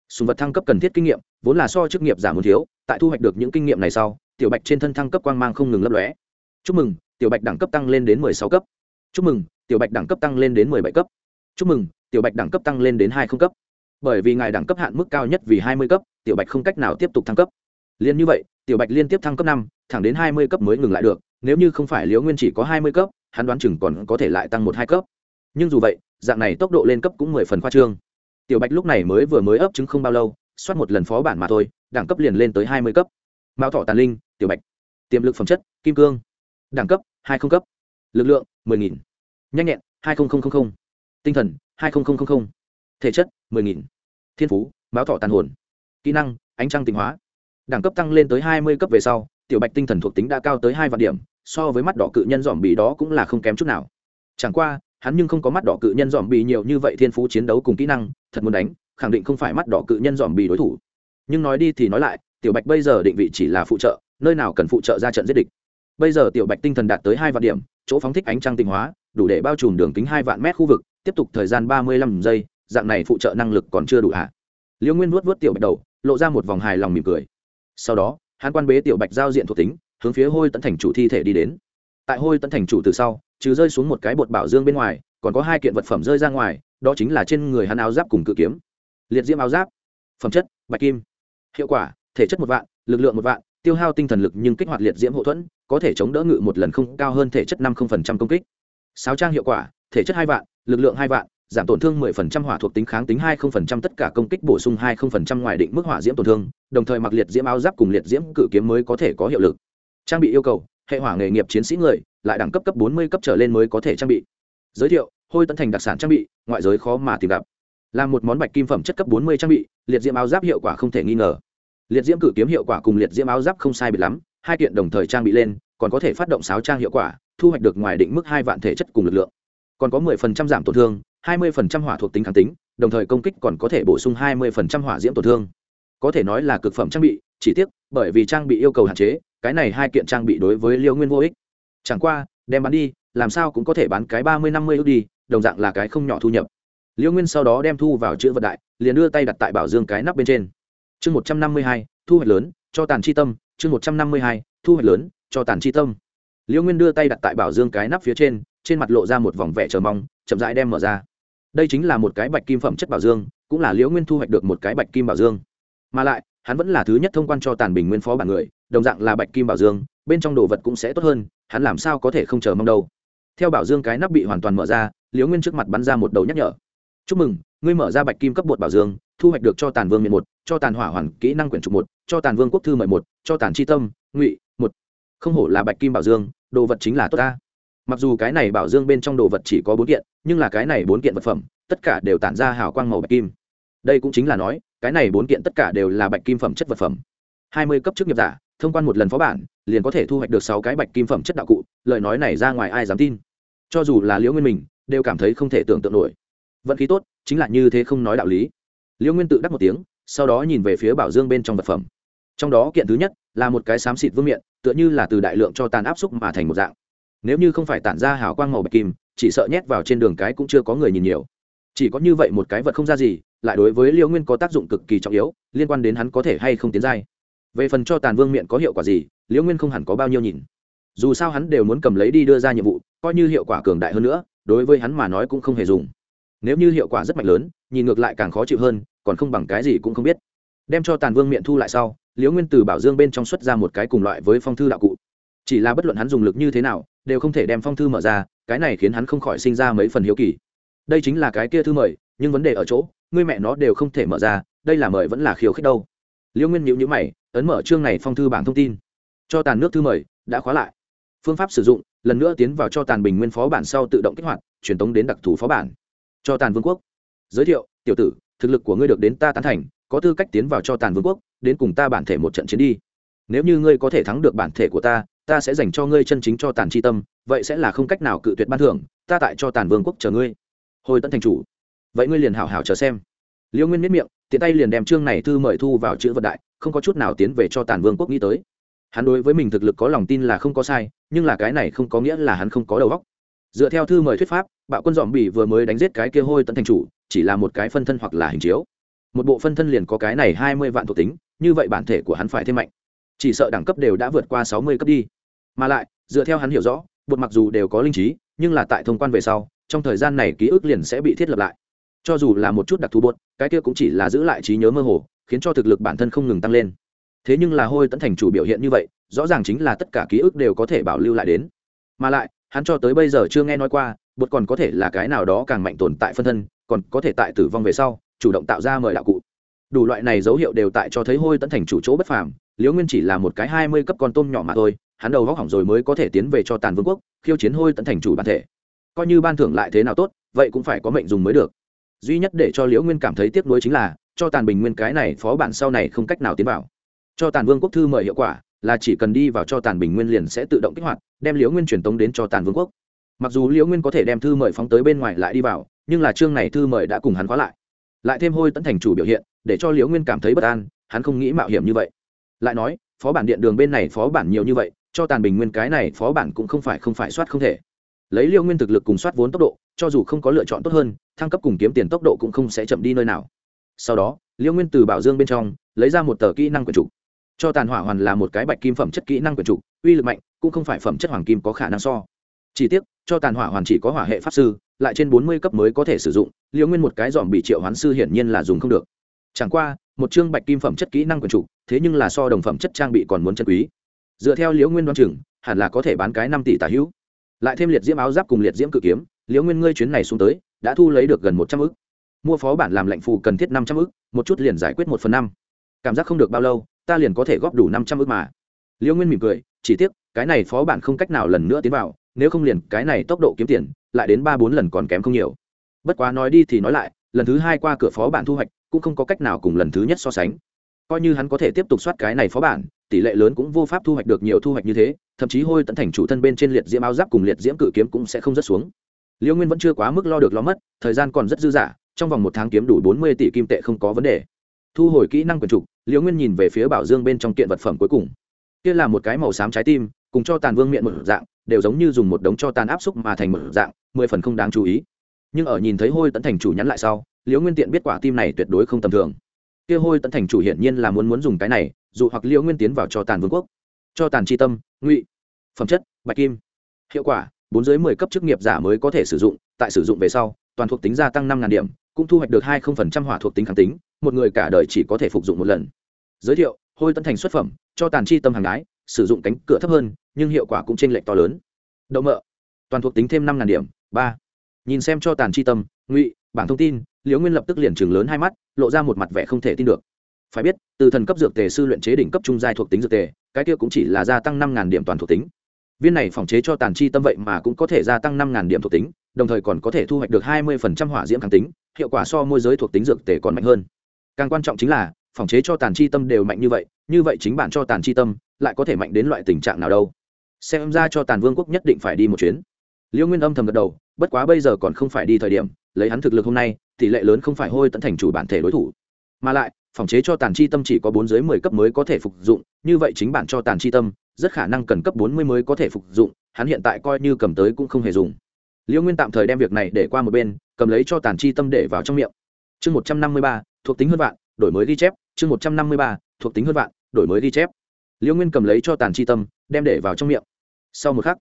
Sùng vật thăng cấp cần thiết kinh nghiệm, vốn là so chức nghiệp giảm muốn thiếu, tại thu hoạch được những kinh nghiệm này sau, tiểu bạch trên thân thăng cấp quang mang không ngừng lấp lóe. Chúc mừng, tiểu bạch đẳng cấp tăng lên đến mười sáu cấp. Chúc mừng, tiểu bạch đẳng cấp tăng lên đến mười bảy cấp. Chúc mừng, tiểu bạch đẳng cấp tăng lên đến hai không cấp. Bởi vì ngài đẳng cấp hạn mức cao nhất vì hai mươi cấp, tiểu bạch không cách nào tiếp tục thăng cấp liên như vậy, tiểu bạch liên tiếp thăng cấp năm, thẳng đến hai mươi cấp mới ngừng lại được, nếu như không phải liễu nguyên chỉ có hai mươi cấp, hắn đoán chừng còn có thể lại tăng một hai cấp. Nhưng dù vậy, dạng này tốc độ lên cấp cũng mười phần khoa trương. Tiểu bạch lúc này mới vừa mới ấp trứng không bao lâu soát một lần phó bản mà thôi, đẳng cấp liền lên tới hai mươi cấp. Mao thọ tàn linh, tiểu bạch. Tiềm lực phẩm chất, kim cương. Đẳng cấp, hai không cấp. Lực lượng, mười nghìn. Nhanh nhẹn, hai tinh thần, hai thể chất, mười nghìn. Thiên phú, Mao thọ tàn hồn. Kỹ năng, ánh trăng tình hóa đẳng cấp tăng lên tới hai mươi cấp về sau, tiểu bạch tinh thần thuộc tính đã cao tới hai vạn điểm, so với mắt đỏ cự nhân dòm bì đó cũng là không kém chút nào. Chẳng qua, hắn nhưng không có mắt đỏ cự nhân dòm bì nhiều như vậy thiên phú chiến đấu cùng kỹ năng, thật muốn đánh, khẳng định không phải mắt đỏ cự nhân dòm bì đối thủ. Nhưng nói đi thì nói lại, tiểu bạch bây giờ định vị chỉ là phụ trợ, nơi nào cần phụ trợ ra trận giết địch. Bây giờ tiểu bạch tinh thần đạt tới hai vạn điểm, chỗ phóng thích ánh trăng tinh hóa, đủ để bao trùm đường kính hai vạn mét khu vực, tiếp tục thời gian ba mươi lăm giây, dạng này phụ trợ năng lực còn chưa đủ hạ liễu nguyên vuốt vuốt tiểu bạch đầu, lộ ra một vòng hài lòng mỉm cười sau đó, hắn quan bế tiểu bạch giao diện thuộc tính, hướng phía hôi tận thành chủ thi thể đi đến. Tại hôi tận thành chủ từ sau, trừ rơi xuống một cái bột bảo dương bên ngoài, còn có hai kiện vật phẩm rơi ra ngoài, đó chính là trên người hắn áo giáp cùng cự kiếm. Liệt diễm áo giáp, phẩm chất, bạch kim. Hiệu quả, thể chất một vạn, lực lượng một vạn, tiêu hao tinh thần lực nhưng kích hoạt liệt diễm hậu thuẫn, có thể chống đỡ ngự một lần không, cao hơn thể chất năm công kích. Sáo trang hiệu quả, thể chất hai vạn, lực lượng hai vạn giảm tổn thương 10% hỏa thuộc tính kháng tính 20% tất cả công kích bổ sung 20% ngoài định mức hỏa diễm tổn thương, đồng thời mặc liệt diễm áo giáp cùng liệt diễm cự kiếm mới có thể có hiệu lực. Trang bị yêu cầu: hệ hỏa nghề nghiệp chiến sĩ người, lại đẳng cấp cấp 40 cấp trở lên mới có thể trang bị. Giới thiệu: Hôi tấn thành đặc sản trang bị, ngoại giới khó mà tìm gặp. làm một món bạch kim phẩm chất cấp bốn mươi trang bị liệt diễm áo giáp hiệu quả không thể nghi ngờ liệt diễm cử kiếm hiệu quả cùng liệt diễm áo giáp không sai biệt lắm hai kiện đồng thời trang bị lên còn có thể phát động sáo trang hiệu quả thu hoạch được ngoài định mức hai vạn thể chất cùng lực lượng còn có mười phần trăm giảm tổn thương hai mươi phần trăm hỏa thuộc tính kháng tính, đồng thời công kích còn có thể bổ sung hai mươi phần trăm hỏa diễm tổn thương. Có thể nói là cực phẩm trang bị, chỉ tiếc, bởi vì trang bị yêu cầu hạn chế, cái này hai kiện trang bị đối với liêu nguyên vô ích. Chẳng qua, đem bán đi, làm sao cũng có thể bán cái ba mươi năm mươi ước đi, đồng dạng là cái không nhỏ thu nhập. Liêu nguyên sau đó đem thu vào chữ vật đại, liền đưa tay đặt tại bảo dương cái nắp bên trên. Chương một trăm năm mươi hai, thu hoạch lớn, cho tàn chi tâm. Chương một trăm năm mươi hai, thu hoạch lớn, cho tàn chi tâm. Liêu nguyên đưa tay đặt tại bảo dương cái nắp phía trên trên mặt lộ ra một vòng vẻ chờ mong, chậm rãi đem mở ra đây chính là một cái bạch kim phẩm chất bảo dương, cũng là liễu nguyên thu hoạch được một cái bạch kim bảo dương. Mà lại, hắn vẫn là thứ nhất thông quan cho tàn bình nguyên phó bản người, đồng dạng là bạch kim bảo dương, bên trong đồ vật cũng sẽ tốt hơn, hắn làm sao có thể không chờ mong đâu. Theo bảo dương cái nắp bị hoàn toàn mở ra, liễu nguyên trước mặt bắn ra một đầu nhắc nhở. Chúc mừng, ngươi mở ra bạch kim cấp bột bảo dương, thu hoạch được cho tàn vương Miện một, cho tàn hỏa hoàn kỹ năng quyển trục một, cho tàn vương quốc thư mời một, cho tàn tri tâm, ngụy một. Không hổ là bạch kim bảo dương, đồ vật chính là tốt ta mặc dù cái này bảo dương bên trong đồ vật chỉ có bốn kiện, nhưng là cái này bốn kiện vật phẩm, tất cả đều tản ra hào quang màu bạch kim. Đây cũng chính là nói, cái này bốn kiện tất cả đều là bạch kim phẩm chất vật phẩm. Hai mươi cấp chức nghiệp giả, thông quan một lần phó bản, liền có thể thu hoạch được sáu cái bạch kim phẩm chất đạo cụ, lời nói này ra ngoài ai dám tin? Cho dù là liễu nguyên mình, đều cảm thấy không thể tưởng tượng nổi. Vận khí tốt, chính là như thế không nói đạo lý. Liễu nguyên tự đắc một tiếng, sau đó nhìn về phía bảo dương bên trong vật phẩm. Trong đó kiện thứ nhất là một cái xám xịt vương miện, tựa như là từ đại lượng cho tàn áp xúc mà thành một dạng nếu như không phải tản ra hào quang màu bạch kim, chỉ sợ nhét vào trên đường cái cũng chưa có người nhìn nhiều. Chỉ có như vậy một cái vật không ra gì, lại đối với liễu nguyên có tác dụng cực kỳ trọng yếu, liên quan đến hắn có thể hay không tiến giai. Về phần cho tàn vương miện có hiệu quả gì, liễu nguyên không hẳn có bao nhiêu nhìn. Dù sao hắn đều muốn cầm lấy đi đưa ra nhiệm vụ, coi như hiệu quả cường đại hơn nữa, đối với hắn mà nói cũng không hề dùng. Nếu như hiệu quả rất mạnh lớn, nhìn ngược lại càng khó chịu hơn, còn không bằng cái gì cũng không biết. Đem cho tàn vương miện thu lại sau, liễu nguyên từ bảo dương bên trong xuất ra một cái cùng loại với phong thư đạo cụ chỉ là bất luận hắn dùng lực như thế nào, đều không thể đem phong thư mở ra, cái này khiến hắn không khỏi sinh ra mấy phần hiếu kỳ. Đây chính là cái kia thư mời, nhưng vấn đề ở chỗ, người mẹ nó đều không thể mở ra, đây là mời vẫn là khiêu khích đâu. Liễu nguyên nhữ nhữ mày, ấn mở chương này phong thư bảng thông tin. Cho tàn nước thư mời, đã khóa lại. Phương pháp sử dụng, lần nữa tiến vào cho tàn bình nguyên phó bản sau tự động kích hoạt, truyền tống đến đặc thù phó bản. Cho tàn vương quốc. Giới thiệu, tiểu tử, thực lực của ngươi được đến ta tán thành, có tư cách tiến vào cho tàn vương quốc, đến cùng ta bản thể một trận chiến đi. Nếu như ngươi có thể thắng được bản thể của ta ta sẽ dành cho ngươi chân chính cho tàn c h i tâm, vậy sẽ là không cách nào cự tuyệt ban thưởng, ta tại cho tàn vương quốc chờ ngươi. Hồi tận thành chủ, vậy ngươi liền hảo hảo chờ xem. Liễu nguyên miết miệng, tiện tay liền đem chương này thư mời thu vào chữ vận đại, không có chút nào tiến về cho tàn vương quốc nghĩ tới. Hắn đối với mình thực lực có lòng tin là không có sai, nhưng là cái này không có nghĩa là hắn không có đầu óc. Dựa theo thư mời thuyết pháp, bạo quân dòm bỉ vừa mới đánh giết cái kia hôi tận thành chủ, chỉ là một cái phân thân hoặc là hình chiếu. Một bộ phân thân liền có cái này hai mươi vạn thuộc tính, như vậy bản thể của hắn phải thêm mạnh chỉ sợ đẳng cấp đều đã vượt qua sáu mươi cấp đi. Mà lại, dựa theo hắn hiểu rõ, bột mặc dù đều có linh trí, nhưng là tại thông quan về sau, trong thời gian này ký ức liền sẽ bị thiết lập lại. Cho dù là một chút đặc thù bột, cái kia cũng chỉ là giữ lại trí nhớ mơ hồ, khiến cho thực lực bản thân không ngừng tăng lên. Thế nhưng là hôi tấn thành chủ biểu hiện như vậy, rõ ràng chính là tất cả ký ức đều có thể bảo lưu lại đến. Mà lại, hắn cho tới bây giờ chưa nghe nói qua, bột còn có thể là cái nào đó càng mạnh tồn tại phân thân, còn có thể tại tử vong về sau, chủ động tạo ra mời đạo cụ đủ loại này dấu hiệu đều tại cho thấy hôi tẫn thành chủ chỗ bất phàm, liễu nguyên chỉ là một cái hai mươi cấp con tôm nhỏ mà thôi, hắn đầu góc hỏng rồi mới có thể tiến về cho tàn vương quốc, khiêu chiến hôi tẫn thành chủ bản thể. Coi như ban thưởng lại thế nào tốt, vậy cũng phải có mệnh dùng mới được. Duy nhất để cho liễu nguyên cảm thấy tiếc nuối chính là, cho tàn bình nguyên cái này phó bản sau này không cách nào tiến vào. Cho tàn vương quốc thư mời hiệu quả, là chỉ cần đi vào cho tàn bình nguyên liền sẽ tự động kích hoạt, đem liễu nguyên truyền tống đến cho tàn vương quốc. Mặc dù liễu nguyên có thể đem thư mời phóng tới bên ngoài lại đi vào, nhưng là chương này thư mời đã cùng hắn khóa lại. Lại thêm hôi tẫn thành chủ biểu hiện để cho liễu nguyên cảm thấy bất an, hắn không nghĩ mạo hiểm như vậy. Lại nói, phó bản điện đường bên này phó bản nhiều như vậy, cho tàn bình nguyên cái này phó bản cũng không phải không phải soát không thể. Lấy liễu nguyên thực lực cùng soát vốn tốc độ, cho dù không có lựa chọn tốt hơn, thăng cấp cùng kiếm tiền tốc độ cũng không sẽ chậm đi nơi nào. Sau đó, liễu nguyên từ bảo dương bên trong, lấy ra một tờ kỹ năng quyển trục cho tàn hỏa hoàn là một cái bạch kim phẩm chất kỹ năng quyển trục uy lực mạnh, cũng không phải phẩm chất hoàng kim có khả năng so. Chỉ tiếc, cho tàn hỏa hoàn chỉ có hỏa hệ pháp sư, lại trên bốn mươi cấp mới có thể sử dụng, liễu nguyên một cái dòm bị triệu hoán sư hiển nhiên là dùng không được chẳng qua, một chương bạch kim phẩm chất kỹ năng quyển trục thế nhưng là so đồng phẩm chất trang bị còn muốn chân quý. Dựa theo liễu nguyên đoan chừng, hẳn là có thể bán cái năm tỷ tả hữu. Lại thêm liệt diễm áo giáp cùng liệt diễm cự kiếm, liễu nguyên ngươi chuyến này xuống tới, đã thu lấy được gần một trăm ư mua phó bản làm lệnh phù cần thiết năm trăm ư một chút liền giải quyết một phần năm. Cảm giác không được bao lâu, ta liền có thể góp đủ năm trăm ư mà. Liễu nguyên mỉm cười, chỉ tiếc, cái này phó bản không cách nào lần nữa tiến vào, nếu không liền cái này tốc độ kiếm tiền, lại đến ba bốn lần còn kém không nhiều. Bất quá nói đi thì nói lại, lần thứ hai qua cửa phó bản thu hoạch cũng không có cách nào cùng lần thứ nhất so sánh. Coi như hắn có thể tiếp tục soát cái này phó bản, tỷ lệ lớn cũng vô pháp thu hoạch được nhiều thu hoạch như thế, thậm chí hôi tận thành chủ thân bên trên liệt diễm áo giáp cùng liệt diễm cự kiếm cũng sẽ không rớt xuống. Liêu nguyên vẫn chưa quá mức lo được lo mất, thời gian còn rất dư dả, trong vòng một tháng kiếm đủ bốn mươi tỷ kim tệ không có vấn đề. Thu hồi kỹ năng quyền trục, liêu nguyên nhìn về phía bảo dương bên trong kiện vật phẩm cuối cùng. Kia là một cái màu xám trái tim, cùng cho tàn vương miệng một dạng, đều giống như dùng một đống cho tàn áp xúc mà thành một dạng, mười phần không đáng chú ý. Nhưng ở nhìn thấy hôi tận thành chủ nhắn lại sau liễu nguyên tiện biết quả tim này tuyệt đối không tầm thường. Kia hôi tận thành chủ hiển nhiên là muốn muốn dùng cái này, dù hoặc liễu nguyên tiến vào cho tàn vương quốc. Cho tàn tri tâm, ngụy, phẩm chất, bạch kim. Hiệu quả, bốn dưới mười cấp chức nghiệp giả mới có thể sử dụng, tại sử dụng về sau, toàn thuộc tính gia tăng năm điểm, cũng thu hoạch được hai phần trăm hỏa thuộc tính kháng tính, một người cả đời chỉ có thể phục dụng một lần. Giới thiệu, hôi tận thành xuất phẩm, cho tàn chi tâm hàng ái sử dụng cánh cửa thấp hơn, nhưng hiệu quả cũng t r ê n lệch to lớn. Đậu mợ toàn thuộc tính thêm năm điểm, ba. Nhìn xem cho tàn chi tâm, ngụy, bảng thông tin liễu nguyên lập tức liền chừng lớn hai mắt, lộ ra một mặt vẻ không thể tin được. Phải biết, từ thần cấp dược tề sư luyện chế đỉnh cấp trung giai thuộc tính dược tề, cái kia cũng chỉ là gia tăng năm điểm toàn thuộc tính. Viên này phòng chế cho tàn chi tâm vậy mà cũng có thể gia tăng năm điểm thuộc tính, đồng thời còn có thể thu hoạch được hai mươi hỏa diễm kháng tính, hiệu quả so môi giới thuộc tính dược tề còn mạnh hơn. Càng quan trọng chính là, phòng chế cho tàn chi tâm đều mạnh như vậy như vậy chính bản cho tàn chi tâm, lại có thể mạnh đến loại tình trạng nào đâu? Xem ra cho tàn vương quốc nhất định phải đi một chuyến. Liễu nguyên âm thầm gật đầu, bất quá bây giờ còn không phải đi thời điểm, lấy hắn thực lực hôm nay tỷ lệ lớn không phải hôi tận thành chủ bản thể đối thủ. Mà lại, phòng chế cho tàn chi tâm chỉ có bốn dưới mười cấp mới có thể phục dụng, như vậy chính bản cho tàn chi tâm, rất khả năng cần cấp bốn mươi mới có thể phục dụng, hắn hiện tại coi như cầm tới cũng không hề dùng. Liễu nguyên tạm thời đem việc này để qua một bên, cầm lấy cho tàn chi tâm để vào trong miệng. Chương một trăm năm mươi ba, thuộc tính hơn vạn, đổi mới ghi chép. Chương một trăm năm mươi ba, thuộc tính hơn vạn, đổi mới ghi chép. Liễu nguyên cầm lấy cho tàn chi tâm, đem để vào trong miệng. Sau một khắc,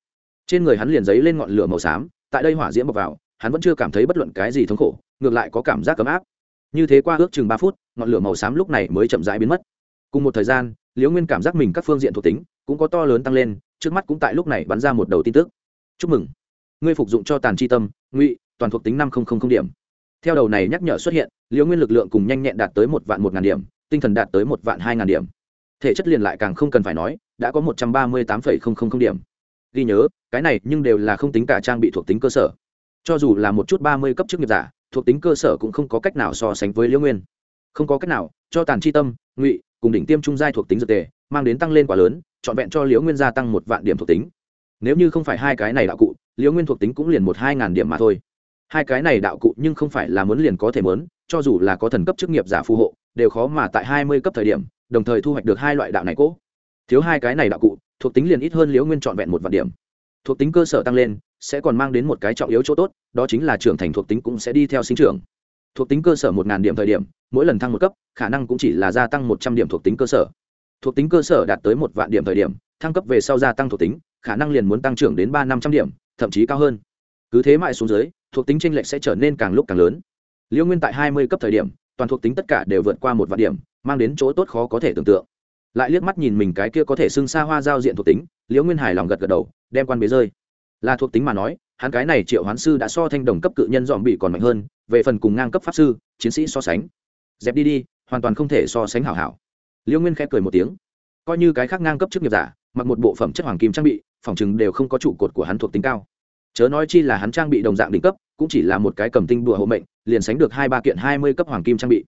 trên người hắn liền giấy lên ngọn lửa màu xám, tại đây hỏa diễm bọc vào, hắn vẫn chưa cảm thấy bất luận cái gì thống khổ ngược lại có cảm giác ấm áp. Như thế qua ước chừng ba phút, ngọn lửa màu xám lúc này mới chậm rãi biến mất. Cùng một thời gian, liễu nguyên cảm giác mình các phương diện thuộc tính cũng có to lớn tăng lên, trước mắt cũng tại lúc này bắn ra một đầu tin tức. Chúc mừng. Ngươi phục dụng cho tàn chi tâm, ngụy, toàn thuộc tính năm điểm. Theo đầu này nhắc nhở xuất hiện, liễu nguyên lực lượng cùng nhanh nhẹn đạt tới một vạn một ngàn điểm, tinh thần đạt tới một vạn hai ngàn điểm. Thể chất liền lại càng không cần phải nói, đã có một trăm ba mươi tám điểm. Ghi nhớ, cái này nhưng đều là không tính cả trang bị thuộc tính cơ sở. Cho dù là một chút ba mươi cấp chức nghiệp giả thuộc tính cơ sở cũng không có cách nào so sánh với liễu nguyên. Không có cách nào, cho tàn chi tâm, ngụy, cùng đỉnh tiêm trung giai thuộc tính dược tề, mang đến tăng lên quá lớn, trọn vẹn cho liễu nguyên gia tăng một vạn điểm thuộc tính. Nếu như không phải hai cái này đạo cụ, liễu nguyên thuộc tính cũng liền một hai ngàn điểm mà thôi. Hai cái này đạo cụ nhưng không phải là muốn liền có thể mớn cho dù là có thần cấp chức nghiệp giả phù hộ, đều khó mà tại hai mươi cấp thời điểm, đồng thời thu hoạch được hai loại đạo này cố. Thiếu hai cái này đạo cụ, thuộc tính liền ít hơn liễu nguyên trọn vẹn một vạn điểm thuộc tính cơ sở tăng lên, sẽ còn mang đến một cái trọng yếu chỗ tốt, đó chính là trưởng thành thuộc tính cũng sẽ đi theo sinh trưởng. Thuộc tính cơ sở một điểm thời điểm, mỗi lần thăng một cấp, khả năng cũng chỉ là gia tăng một trăm điểm thuộc tính cơ sở. Thuộc tính cơ sở đạt tới một vạn điểm thời điểm, thăng cấp về sau gia tăng thuộc tính, khả năng liền muốn tăng trưởng đến ba năm trăm điểm, thậm chí cao hơn. Cứ thế mãi xuống dưới, thuộc tính tranh lệch sẽ trở nên càng lúc càng lớn. Liễu nguyên tại hai mươi cấp thời điểm, toàn thuộc tính tất cả đều vượt qua một vạn điểm, mang đến chỗ tốt khó có thể tưởng tượng. Lại liếc mắt nhìn mình cái kia có thể xưng xa hoa giao diện thuộc tính liễu nguyên hài lòng gật gật đầu đem quan bế rơi. Là thuộc tính mà nói, hắn cái này triệu hoán sư đã so thanh đồng cấp cự nhân dòm bị còn mạnh hơn, về phần cùng ngang cấp pháp sư, chiến sĩ so sánh. Dẹp đi đi, hoàn toàn không thể so sánh hảo hảo. Liêu nguyên khẽ cười một tiếng. Coi như cái khác ngang cấp chức nghiệp giả, mặc một bộ phẩm chất hoàng kim trang bị, phòng chừng đều không có trụ cột của hắn thuộc tính cao. Chớ nói chi là hắn trang bị đồng dạng đỉnh cấp, cũng chỉ là một cái cầm tinh đùa hộ mệnh, liền sánh được hai ba kiện hai mươi cấp hoàng kim trang bị.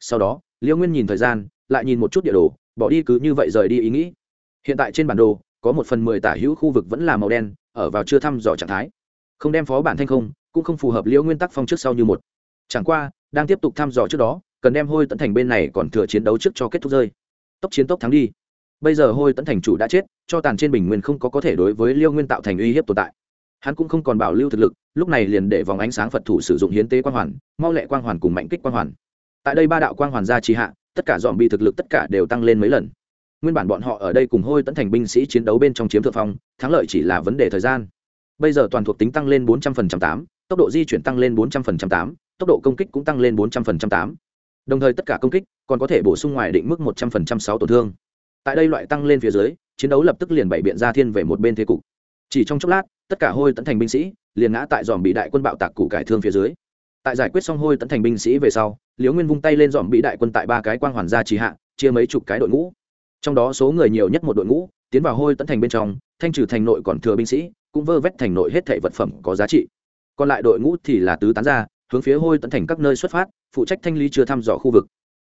Sau đó, liêu nguyên nhìn thời gian, lại nhìn một chút địa đồ, bỏ đi cứ như vậy rời đi ý nghĩ. Hiện tại trên bản đồ có một phần mười tả hữu khu vực vẫn là màu đen, ở vào chưa thăm dò trạng thái. Không đem phó bản thanh không, cũng không phù hợp liễu nguyên tắc phong trước sau như một. Chẳng qua, đang tiếp tục thăm dò trước đó, cần đem hôi tận thành bên này còn thừa chiến đấu trước cho kết thúc rơi. Tốc chiến tốc thắng đi. Bây giờ hôi tận thành chủ đã chết, cho tàn trên bình nguyên không có có thể đối với liêu nguyên tạo thành uy hiếp tồn tại. Hắn cũng không còn bảo lưu thực lực, lúc này liền để vòng ánh sáng phật thủ sử dụng hiến tế quang hoàn, mau lẹ quang hoàn cùng mạnh kích quang hoàn. Tại đây ba đạo quang hoàn gia trì hạ, tất cả dọn bị thực lực tất cả đều tăng lên mấy lần nguyên bản bọn họ ở đây cùng hôi tấn thành binh sĩ chiến đấu bên trong chiếm thượng phong, thắng lợi chỉ là vấn đề thời gian. Bây giờ toàn thuộc tính tăng lên bốn trăm phần trăm tám, tốc độ di chuyển tăng lên bốn trăm phần trăm tám, tốc độ công kích cũng tăng lên bốn trăm phần trăm tám. Đồng thời tất cả công kích còn có thể bổ sung ngoài định mức một trăm phần trăm sáu tổn thương. Tại đây loại tăng lên phía dưới, chiến đấu lập tức liền bày biện ra thiên về một bên thế cục. Chỉ trong chốc lát, tất cả hôi tấn thành binh sĩ liền ngã tại dòm bị đại quân bạo tạc cụ cải thương phía dưới. Tại giải quyết xong hôi tấn thành binh sĩ về sau, liễu nguyên vung tay lên dòm bị đại quân tại ba cái quang hoàn gia trì hạ, chia mấy chục cái đội ngũ trong đó số người nhiều nhất một đội ngũ, tiến vào hôi tấn thành bên trong, thanh trừ thành nội còn thừa binh sĩ, cũng vơ vét thành nội hết thảy vật phẩm có giá trị. Còn lại đội ngũ thì là tứ tán ra hướng phía hôi tận thành các nơi xuất phát, phụ trách thanh lý chưa thăm dò khu vực.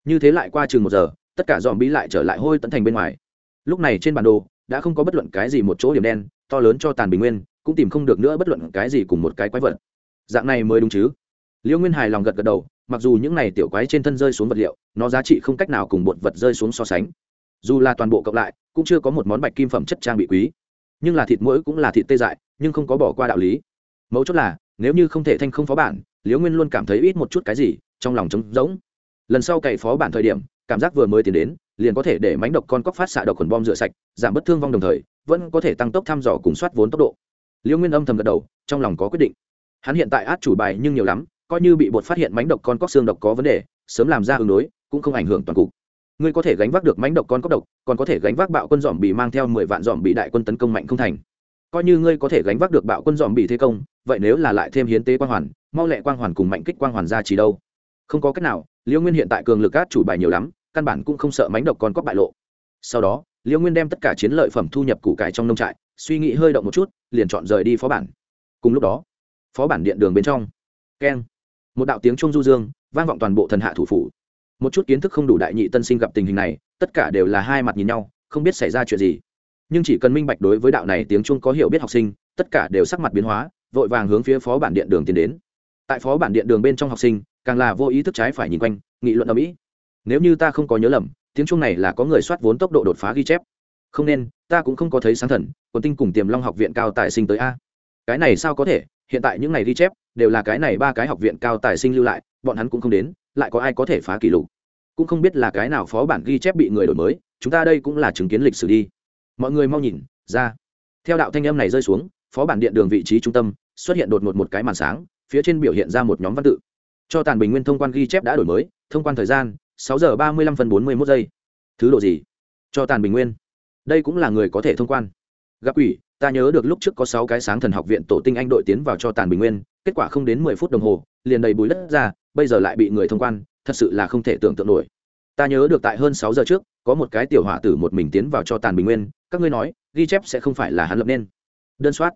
Như thế lại qua chừng một giờ, tất cả dòm bí lại trở lại hôi tận thành bên ngoài. Lúc này trên bản đồ, đã không có bất luận cái gì một chỗ điểm đen, to lớn cho tàn bình nguyên, cũng tìm không được nữa bất luận cái gì cùng một cái quái vật. Dạng này mới đúng chứ? Liễu nguyên hài lòng gật gật đầu, mặc dù những này tiểu quái trên thân rơi xuống vật liệu, nó giá trị không cách nào cùng bột vật rơi xuống so sánh dù là toàn bộ cộng lại, cũng chưa có một món bạch kim phẩm chất trang bị quý. Nhưng là thịt mũi cũng là thịt tê dại, nhưng không có bỏ qua đạo lý. Mấu chốt là, nếu như không thể thanh không phó bản, liễu nguyên luôn cảm thấy ít một chút cái gì, trong lòng trống rỗng. Lần sau cày phó bản thời điểm, cảm giác vừa mới tiến đến, liền có thể để mánh độc con cóc phát xạ độc khuẩn bom rửa sạch, giảm bất thương vong đồng thời, vẫn có thể tăng tốc thăm dò cùng soát vốn tốc độ. Liễu nguyên âm thầm gật đầu, trong lòng có quyết định. Hắn hiện tại át chủ bài nhưng nhiều lắm, coi như bị bột phát hiện mánh độc con cóc xương độc có vấn đề, sớm làm ra ứng đối, cũng không ảnh hưởng toàn cục ngươi có thể gánh vác được mánh độc con cóc độc, còn có thể gánh vác bạo quân dòm bị mang theo mười vạn dòm bị đại quân tấn công mạnh không thành. Coi như ngươi có thể gánh vác được bạo quân dòm bị thế công, vậy nếu là lại thêm hiến tế quang hoàn, mau lẹ quang hoàn cùng mạnh kích quang hoàn ra chỉ đâu? Không có cách nào liễu nguyên hiện tại cường lực át chủ bài nhiều lắm, căn bản cũng không sợ mánh độc con cóc bại lộ. Sau đó liễu nguyên đem tất cả chiến lợi phẩm thu nhập củ cải trong nông trại, suy nghĩ hơi động một chút, liền chọn rời đi phó bản. Cùng lúc đó, phó bản điện đường bên trong. Keng. Một đạo tiếng trung du dương, vang vọng toàn bộ thần hạ thủ phủ một chút kiến thức không đủ đại nhị tân sinh gặp tình hình này, tất cả đều là hai mặt nhìn nhau, không biết xảy ra chuyện gì. Nhưng chỉ cần minh bạch đối với đạo này tiếng trung có hiểu biết học sinh, tất cả đều sắc mặt biến hóa, vội vàng hướng phía phó bản điện đường tiến đến. Tại phó bản điện đường bên trong học sinh, càng là vô ý thức trái phải nhìn quanh, nghị luận ở mỹ nếu như ta không có nhớ lầm, tiếng trung này là có người soát vốn tốc độ đột phá ghi chép. Không nên, ta cũng không có thấy sáng thần còn tinh cùng tiềm long học viện cao tài sinh tới a. Cái này sao có thể, hiện tại những này ghi chép, đều là cái này ba cái học viện cao tài sinh lưu lại, bọn hắn cũng không đến lại có ai có thể phá kỷ lục? Cũng không biết là cái nào phó bản ghi chép bị người đổi mới, chúng ta đây cũng là chứng kiến lịch sử đi. Mọi người mau nhìn, ra. Theo đạo thanh âm này rơi xuống, phó bản điện đường vị trí trung tâm xuất hiện đột ngột một cái màn sáng, phía trên biểu hiện ra một nhóm văn tự. Cho tàn bình nguyên thông quan ghi chép đã đổi mới, thông quan thời gian, sáu giờ ba mươi lăm phần bốn mươi mốt giây. Thứ độ gì? Cho tàn bình nguyên. Đây cũng là người có thể thông quan. Gặp ủy ta nhớ được lúc trước có sáu cái sáng thần học viện tổ tinh anh đội tiến vào cho tàn bình nguyên, kết quả không đến mười phút đồng hồ, liền đầy bùi đất ra bây giờ lại bị người thông quan, thật sự là không thể tưởng tượng nổi. Ta nhớ được tại hơn sáu giờ trước, có một cái tiểu hỏa tử một mình tiến vào cho tàn bình nguyên, các ngươi nói, ghi chép sẽ không phải là hắn lập nên. Đơn soát.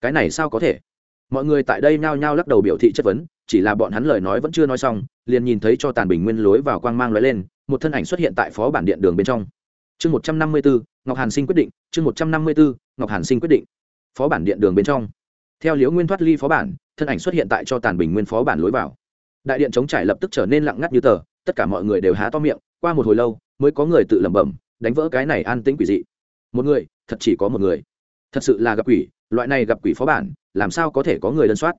Cái này sao có thể? Mọi người tại đây nhao nhao lắc đầu biểu thị chất vấn, chỉ là bọn hắn lời nói vẫn chưa nói xong, liền nhìn thấy cho tàn bình nguyên lối vào quang mang lóe lên, một thân ảnh xuất hiện tại phó bản điện đường bên trong. Chương một trăm năm mươi bốn ngọc hàn sinh quyết định, chương một trăm năm mươi bốn ngọc hàn sinh quyết định. Phó bản điện đường bên trong. Theo liễu nguyên thoát ly phó bản, thân ảnh xuất hiện tại cho tàn bình nguyên phó bản lối vào đại điện chống trải lập tức trở nên lặng ngắt như tờ, tất cả mọi người đều há to miệng, qua một hồi lâu mới có người tự lẩm bẩm, đánh vỡ cái này an tĩnh quỷ dị. Một người, thật chỉ có một người. Thật sự là gặp quỷ, loại này gặp quỷ phó bản, làm sao có thể có người đơn soát?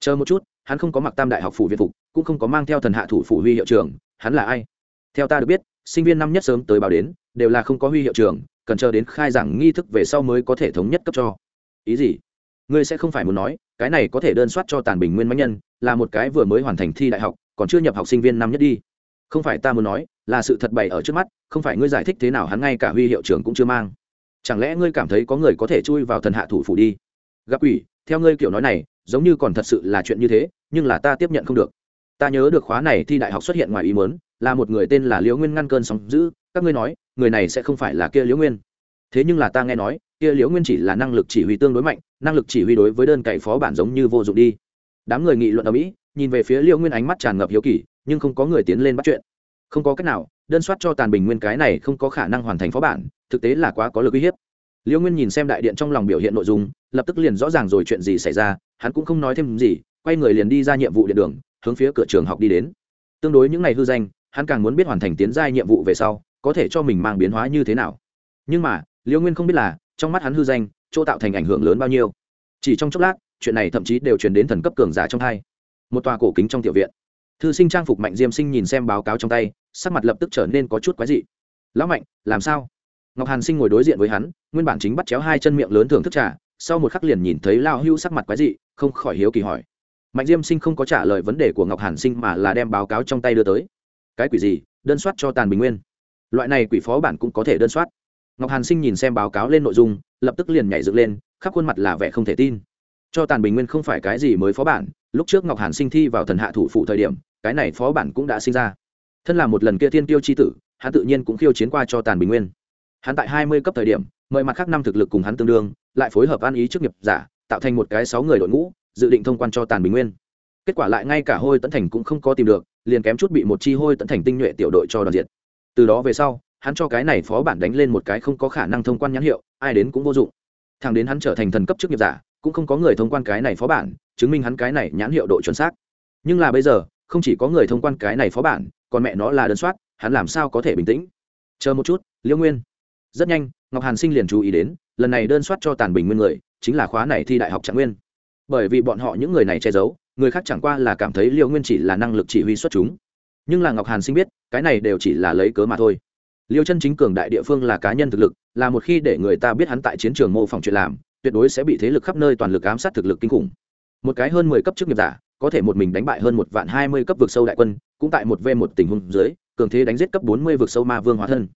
Chờ một chút, hắn không có mặc tam đại học phủ việt phục, cũng không có mang theo thần hạ thủ phủ huy hiệu trường hắn là ai? Theo ta được biết, sinh viên năm nhất sớm tới báo đến, đều là không có huy hiệu trường cần chờ đến khai giảng nghi thức về sau mới có thể thống nhất cấp cho. Ý gì? Ngươi sẽ không phải muốn nói, cái này có thể đơn soát cho tàn bình nguyên mãnh nhân, là một cái vừa mới hoàn thành thi đại học, còn chưa nhập học sinh viên năm nhất đi. Không phải ta muốn nói, là sự thật bày ở trước mắt, không phải ngươi giải thích thế nào hắn ngay cả huy hiệu trưởng cũng chưa mang. Chẳng lẽ ngươi cảm thấy có người có thể chui vào thần hạ thủ phủ đi? Gặp ủy theo ngươi kiểu nói này, giống như còn thật sự là chuyện như thế, nhưng là ta tiếp nhận không được. Ta nhớ được khóa này thi đại học xuất hiện ngoài ý muốn, là một người tên là liễu nguyên ngăn cơn sóng giữ các ngươi nói, người này sẽ không phải là kia liễu nguyên. Thế nhưng là ta nghe nói kia liễu nguyên chỉ là năng lực chỉ huy tương đối mạnh, năng lực chỉ huy đối với đơn cậy phó bản giống như vô dụng đi. Đám người nghị luận ở mỹ, nhìn về phía liễu nguyên ánh mắt tràn ngập hiếu kỳ, nhưng không có người tiến lên bắt chuyện. Không có cách nào, đơn soát cho tàn bình nguyên cái này không có khả năng hoàn thành phó bản, thực tế là quá có lực uy hiếp. Liễu nguyên nhìn xem đại điện trong lòng biểu hiện nội dung, lập tức liền rõ ràng rồi chuyện gì xảy ra, hắn cũng không nói thêm gì, quay người liền đi ra nhiệm vụ điện đường, hướng phía cửa trường học đi đến. Tương đối những ngày hư danh, hắn càng muốn biết hoàn thành tiến giai nhiệm vụ về sau, có thể cho mình mang biến hóa như thế nào. Nhưng mà, liễu nguyên không biết là trong mắt hắn hư danh, chỗ tạo thành ảnh hưởng lớn bao nhiêu. Chỉ trong chốc lát, chuyện này thậm chí đều truyền đến thần cấp cường giả trong hai. Một tòa cổ kính trong tiểu viện. Thư sinh trang phục mạnh diêm sinh nhìn xem báo cáo trong tay, sắc mặt lập tức trở nên có chút quái dị. Lão mạnh, làm sao? Ngọc hàn sinh ngồi đối diện với hắn, nguyên bản chính bắt chéo hai chân miệng lớn thưởng thức trà, sau một khắc liền nhìn thấy lao hưu sắc mặt quái dị, không khỏi hiếu kỳ hỏi. Mạnh diêm sinh không có trả lời vấn đề của ngọc hàn sinh mà là đem báo cáo trong tay đưa tới. Cái quỷ gì? Đơn soát cho tàn bình nguyên. Loại này quỷ phó bản cũng có thể đơn soát ngọc hàn sinh nhìn xem báo cáo lên nội dung, lập tức liền nhảy dựng lên, khắp khuôn mặt là vẻ không thể tin. Cho tàn bình nguyên không phải cái gì mới phó bản, lúc trước ngọc hàn sinh thi vào thần hạ thủ phụ thời điểm, cái này phó bản cũng đã sinh ra. Thân là một lần kia thiên tiêu c h i tử, hắn tự nhiên cũng khiêu chiến qua cho tàn bình nguyên. Hắn tại hai mươi cấp thời điểm, mời mặt khác năm thực lực cùng hắn tương đương, lại phối hợp ăn ý trước nghiệp giả, tạo thành một cái sáu người đội ngũ, dự định thông quan cho tàn bình nguyên. Kết quả lại ngay cả hôi tấn thành cũng không có tìm được, liền kém chút bị một chi hôi tấn thành tinh nhuệ tiểu đội cho đoàn diệt. Từ đó về sau hắn cho cái này phó bản đánh lên một cái không có khả năng thông quan nhãn hiệu, ai đến cũng vô dụng. Thằng đến hắn trở thành thần cấp chức nghiệp giả, cũng không có người thông quan cái này phó bản, chứng minh hắn cái này nhãn hiệu độ chuẩn xác. Nhưng là bây giờ, không chỉ có người thông quan cái này phó bản, còn mẹ nó là đơn soát, hắn làm sao có thể bình tĩnh? Chờ một chút liễu nguyên. Rất nhanh, ngọc hàn sinh liền chú ý đến, lần này đơn soát cho tàn bình nguyên người, chính là khóa này thi đại học trạng nguyên. Bởi vì bọn họ những người này che giấu, người khác chẳng qua là cảm thấy liễu nguyên chỉ là năng lực chỉ huy xuất chúng. Nhưng là ngọc hàn sinh biết, cái này đều chỉ là lấy cớ mà thôi liêu chân chính cường đại địa phương là cá nhân thực lực, là một khi để người ta biết hắn tại chiến trường mô phỏng chuyện làm, tuyệt đối sẽ bị thế lực khắp nơi toàn lực ám sát thực lực kinh khủng. Một cái hơn mười cấp chức nghiệp giả, có thể một mình đánh bại hơn một vạn hai mươi cấp vực sâu đại quân, cũng tại một v một tình huống dưới, cường thế đánh giết cấp bốn mươi vực sâu ma vương hóa thân.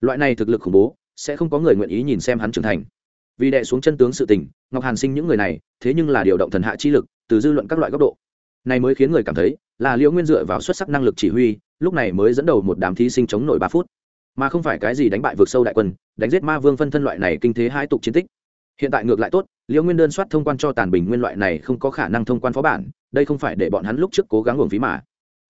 Loại này thực lực khủng bố, sẽ không có người nguyện ý nhìn xem hắn trưởng thành. Vì đệ xuống chân tướng sự tình, ngọc hàn sinh những người này, thế nhưng là điều động thần hạ chi lực, từ dư luận các loại góc độ. Này mới khiến người cảm thấy, là liễu nguyên dựa vào xuất sắc năng lực chỉ huy, lúc này mới dẫn đầu một đám thí sinh chống nổi ba phút mà không phải cái gì đánh bại vượt sâu đại quân, đánh giết ma vương phân thân loại này kinh thế hai tục chiến tích. Hiện tại ngược lại tốt, liễu nguyên đơn soát thông quan cho tàn bình nguyên loại này không có khả năng thông quan phó bản, đây không phải để bọn hắn lúc trước cố gắng hưởng phí mà.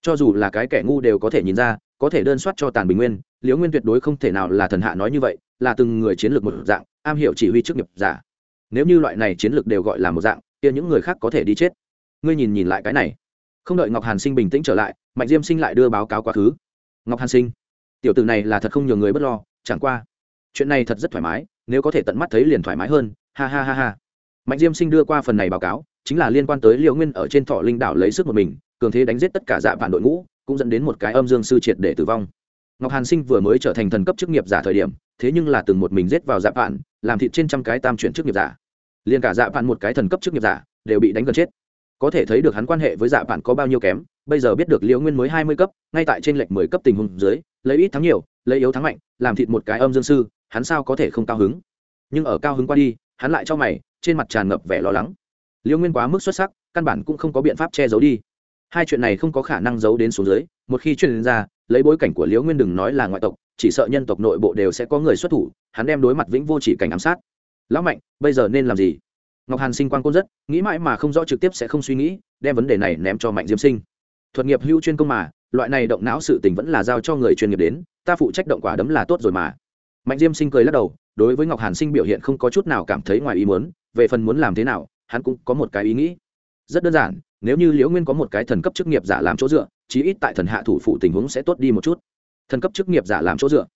Cho dù là cái kẻ ngu đều có thể nhìn ra, có thể đơn soát cho tàn bình nguyên, liễu nguyên tuyệt đối không thể nào là thần hạ nói như vậy, là từng người chiến lược một dạng, am hiểu chỉ huy chức nghiệp giả. Nếu như loại này chiến lược đều gọi là một dạng, kia những người khác có thể đi chết. Ngươi nhìn nhìn lại cái này. Không đợi ngọc hàn sinh bình tĩnh trở lại, mạnh diêm sinh lại đưa báo cáo quá khứ. Ngọc hàn sinh tiểu tử này là thật không nhiều người bất lo, chẳng qua. Chuyện này thật rất thoải mái, nếu có thể tận mắt thấy liền thoải mái hơn, ha ha ha ha. Mạnh diêm sinh đưa qua phần này báo cáo, chính là liên quan tới liễu nguyên ở trên thọ linh đảo lấy sức một mình, cường thế đánh giết tất cả dạ vạn đội ngũ, cũng dẫn đến một cái âm dương sư triệt để tử vong. Ngọc hàn sinh vừa mới trở thành thần cấp chức nghiệp giả thời điểm, thế nhưng là từng một mình giết vào dạ vạn, làm thịt trên trăm cái tam chuyển chức nghiệp giả. Liền cả dạ vạn một cái thần cấp chức nghiệp giả, đều bị đánh gần chết. Có thể thấy được hắn quan hệ với dạ vạn có bao nhiêu kém, bây giờ biết được liễu nguyên mới hai mươi cấp, ngay tại trên lệnh mười cấp tình huống dưới lấy ít thắng nhiều, lấy yếu thắng mạnh, làm thịt một cái âm dương sư, hắn sao có thể không cao hứng? Nhưng ở cao hứng qua đi, hắn lại cho mày, trên mặt tràn ngập vẻ lo lắng. Liễu nguyên quá mức xuất sắc, căn bản cũng không có biện pháp che giấu đi. Hai chuyện này không có khả năng giấu đến xuống dưới, một khi truyền ra, lấy bối cảnh của liễu nguyên đừng nói là ngoại tộc, chỉ sợ nhân tộc nội bộ đều sẽ có người xuất thủ, hắn đem đối mặt vĩnh vô chỉ cảnh ám sát. Lão mạnh, bây giờ nên làm gì? Ngọc hàn sinh quan côn rất, nghĩ mãi mà không rõ trực tiếp sẽ không suy nghĩ, đem vấn đề này ném cho mạnh diêm sinh. Thuật nghiệp hữu chuyên công mà loại này động não sự tình vẫn là giao cho người chuyên nghiệp đến, ta phụ trách động quả đấm là tốt rồi mà. Mạnh diêm sinh cười lắc đầu, đối với ngọc hàn sinh biểu hiện không có chút nào cảm thấy ngoài ý muốn, về phần muốn làm thế nào, hắn cũng có một cái ý nghĩ. Rất đơn giản, nếu như liễu nguyên có một cái thần cấp chức nghiệp giả làm chỗ dựa, chí ít tại thần hạ thủ phụ tình huống sẽ tốt đi một chút. Thần cấp chức nghiệp giả làm chỗ dựa,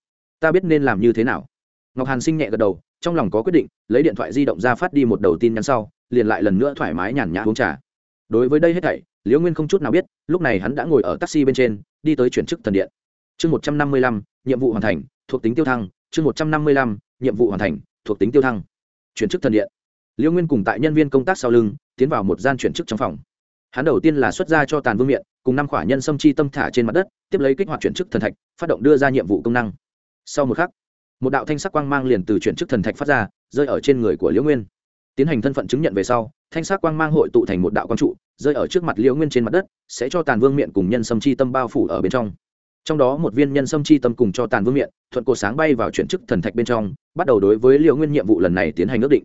ta biết nên làm như thế nào. Ngọc hàn sinh nhẹ gật đầu, trong lòng có quyết định, lấy điện thoại di động ra phát đi một đầu tin nhắn sau, liền lại lần nữa thoải mái nhàn nhã uống trà. Đối với đây hết thảy liễu nguyên không chút nào biết, lúc này hắn đã ngồi ở taxi bên trên, đi tới chuyển chức thần điện. Chương một trăm năm mươi lăm, nhiệm vụ hoàn thành, thuộc tính tiêu thăng. Chương một trăm năm mươi lăm, nhiệm vụ hoàn thành, thuộc tính tiêu thăng. Chuyển chức thần điện. Liễu nguyên cùng tại nhân viên công tác sau lưng, tiến vào một gian chuyển chức trong phòng. Hắn đầu tiên là xuất ra cho tàn vương miện, cùng năm khỏa nhân sâm chi tâm thả trên mặt đất, tiếp lấy kích hoạt chuyển chức thần thạch, phát động đưa ra nhiệm vụ công năng. Sau một khắc, một đạo thanh sắc quang mang liền từ chuyển chức thần thạch phát ra, rơi ở trên người của liễu nguyên tiến hành thân phận chứng nhận về sau, thanh sắc quang mang hội tụ thành một đạo quang trụ, rơi ở trước mặt liễu nguyên trên mặt đất, sẽ cho tàn vương miện cùng nhân sâm chi tâm bao phủ ở bên trong. Trong đó một viên nhân sâm chi tâm cùng cho tàn vương miện thuận cột sáng bay vào chuyển chức thần thạch bên trong, bắt đầu đối với liễu nguyên nhiệm vụ lần này tiến hành ước định.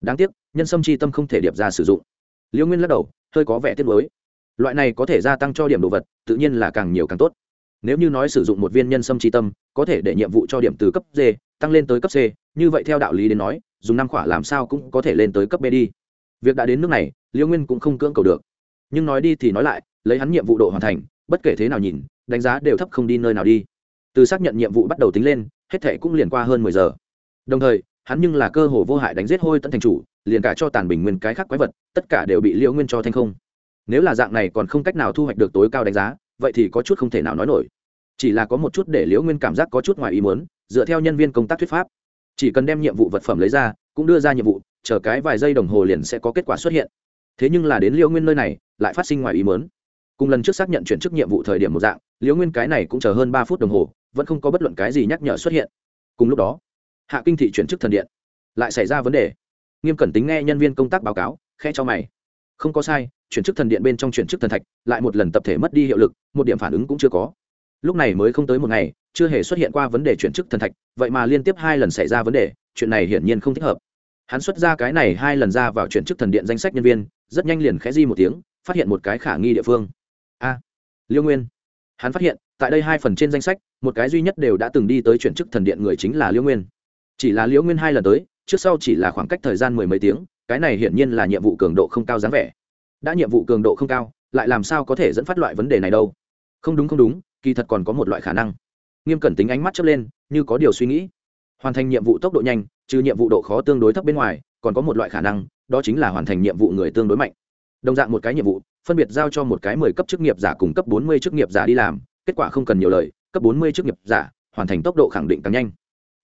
Đáng tiếc, nhân sâm chi tâm không thể điệp ra sử dụng. Liễu nguyên lắc đầu, hơi có vẻ tiếc nuối. Loại này có thể gia tăng cho điểm đồ vật, tự nhiên là càng nhiều càng tốt. Nếu như nói sử dụng một viên nhân sâm chi tâm, có thể để nhiệm vụ cho điểm từ cấp d, tăng lên tới cấp c, như vậy theo đạo lý đến nói dùng năm khỏa làm sao cũng có thể lên tới cấp b đi việc đã đến nước này liễu nguyên cũng không cưỡng cầu được. Nhưng nói đi thì nói lại, lấy hắn nhiệm vụ độ hoàn thành, bất kể thế nào nhìn, đánh giá đều thấp không đi nơi nào đi. Từ xác nhận nhiệm vụ bắt đầu tính lên, hết thệ cũng liền qua hơn mười giờ. Đồng thời, hắn nhưng là cơ hồ vô hại đánh giết hôi tận thành chủ, liền cả cho tàn bình nguyên cái khác quái vật, tất cả đều bị liễu nguyên cho thanh không. Nếu là dạng này còn không cách nào thu hoạch được tối cao đánh giá, vậy thì có chút không thể nào nói nổi. Chỉ là có một chút để liễu nguyên cảm giác có chút ngoài ý muốn, dựa theo nhân viên công tác thuyết pháp chỉ cần đem nhiệm vụ vật phẩm lấy ra, cũng đưa ra nhiệm vụ, chờ cái vài giây đồng hồ liền sẽ có kết quả xuất hiện. Thế nhưng là đến liễu nguyên nơi này, lại phát sinh ngoài ý muốn. Cùng lần trước xác nhận chuyển chức nhiệm vụ thời điểm một dạng liễu nguyên cái này cũng chờ hơn ba phút đồng hồ, vẫn không có bất luận cái gì nhắc nhở xuất hiện. Cùng lúc đó, hạ kinh thị chuyển chức thần điện, lại xảy ra vấn đề. Nghiêm cẩn tính nghe nhân viên công tác báo cáo khe cho mày. Không có sai, chuyển chức thần điện bên trong chuyển chức thần thạch, lại một lần tập thể mất đi hiệu lực, một điểm phản ứng cũng chưa có lúc này mới không tới một ngày, chưa hề xuất hiện qua vấn đề chuyển chức thần thạch, vậy mà liên tiếp hai lần xảy ra vấn đề, chuyện này hiển nhiên không thích hợp. Hắn xuất ra cái này hai lần ra vào chuyển chức thần điện danh sách nhân viên, rất nhanh liền khẽ di một tiếng, phát hiện một cái khả nghi địa phương. A, liêu nguyên. Hắn phát hiện, tại đây hai phần trên danh sách, một cái duy nhất đều đã từng đi tới chuyển chức thần điện người chính là liêu nguyên. Chỉ là liêu nguyên hai lần tới, trước sau chỉ là khoảng cách thời gian mười mấy tiếng, cái này hiển nhiên là nhiệm vụ cường độ không cao dáng vẻ. Đã nhiệm vụ cường độ không cao, lại làm sao có thể dẫn phát loại vấn đề này đâu? Không đúng không đúng kỳ thật còn có một loại khả năng. Nghiêm cẩn tính ánh mắt chớp lên, như có điều suy nghĩ. Hoàn thành nhiệm vụ tốc độ nhanh, trừ nhiệm vụ độ khó tương đối thấp bên ngoài, còn có một loại khả năng, đó chính là hoàn thành nhiệm vụ người tương đối mạnh. Đồng dạng một cái nhiệm vụ, phân biệt giao cho một cái mười cấp chức nghiệp giả cùng cấp bốn mươi chức nghiệp giả đi làm, kết quả không cần nhiều lời, cấp bốn mươi chức nghiệp giả, hoàn thành tốc độ khẳng định càng nhanh.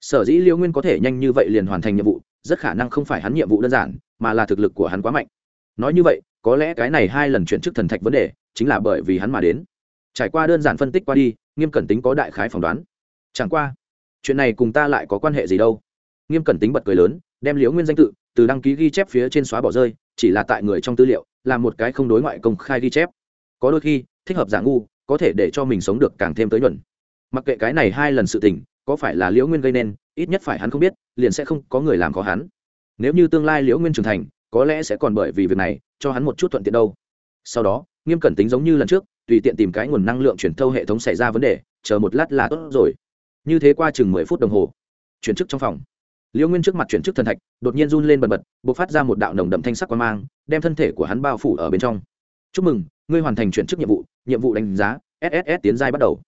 Sở dĩ liêu nguyên có thể nhanh như vậy liền hoàn thành nhiệm vụ, rất khả năng không phải hắn nhiệm vụ đơn giản, mà là thực lực của hắn quá mạnh. Nói như vậy, có lẽ cái này hai lần chuyển chức thần thạch vấn đề, chính là bởi vì hắn mà đến trải qua đơn giản phân tích qua đi, nghiêm cẩn tính có đại khái phỏng đoán. Chẳng qua, chuyện này cùng ta lại có quan hệ gì đâu. Nghiêm cẩn tính bật cười lớn, đem liễu nguyên danh tự từ đăng ký ghi chép phía trên xóa bỏ rơi, chỉ là tại người trong tư liệu, là một cái không đối ngoại công khai ghi chép. Có đôi khi, thích hợp giả ngu, có thể để cho mình sống được càng thêm tới nhuận. Mặc kệ cái này hai lần sự tình, có phải là liễu nguyên gây nên, ít nhất phải hắn không biết, liền sẽ không có người làm khó hắn. Nếu như tương lai liễu nguyên trưởng thành, có lẽ sẽ còn bởi vì việc này, cho hắn một chút thuận tiện đâu. Sau đó, nghiêm cẩn tính giống như lần trước tùy tiện tìm cái nguồn năng lượng chuyển thâu hệ thống xảy ra vấn đề, chờ một lát là tốt rồi. Như thế qua chừng mười phút đồng hồ, chuyển chức trong phòng. Liễu nguyên trước mặt chuyển chức thần thạch, đột nhiên run lên bần bật b ộ c phát ra một đạo nồng đậm thanh sắc quan mang, đem thân thể của hắn bao phủ ở bên trong. Chúc mừng, ngươi hoàn thành chuyển chức nhiệm vụ nhiệm vụ đánh giá sss tiến giai bắt đầu.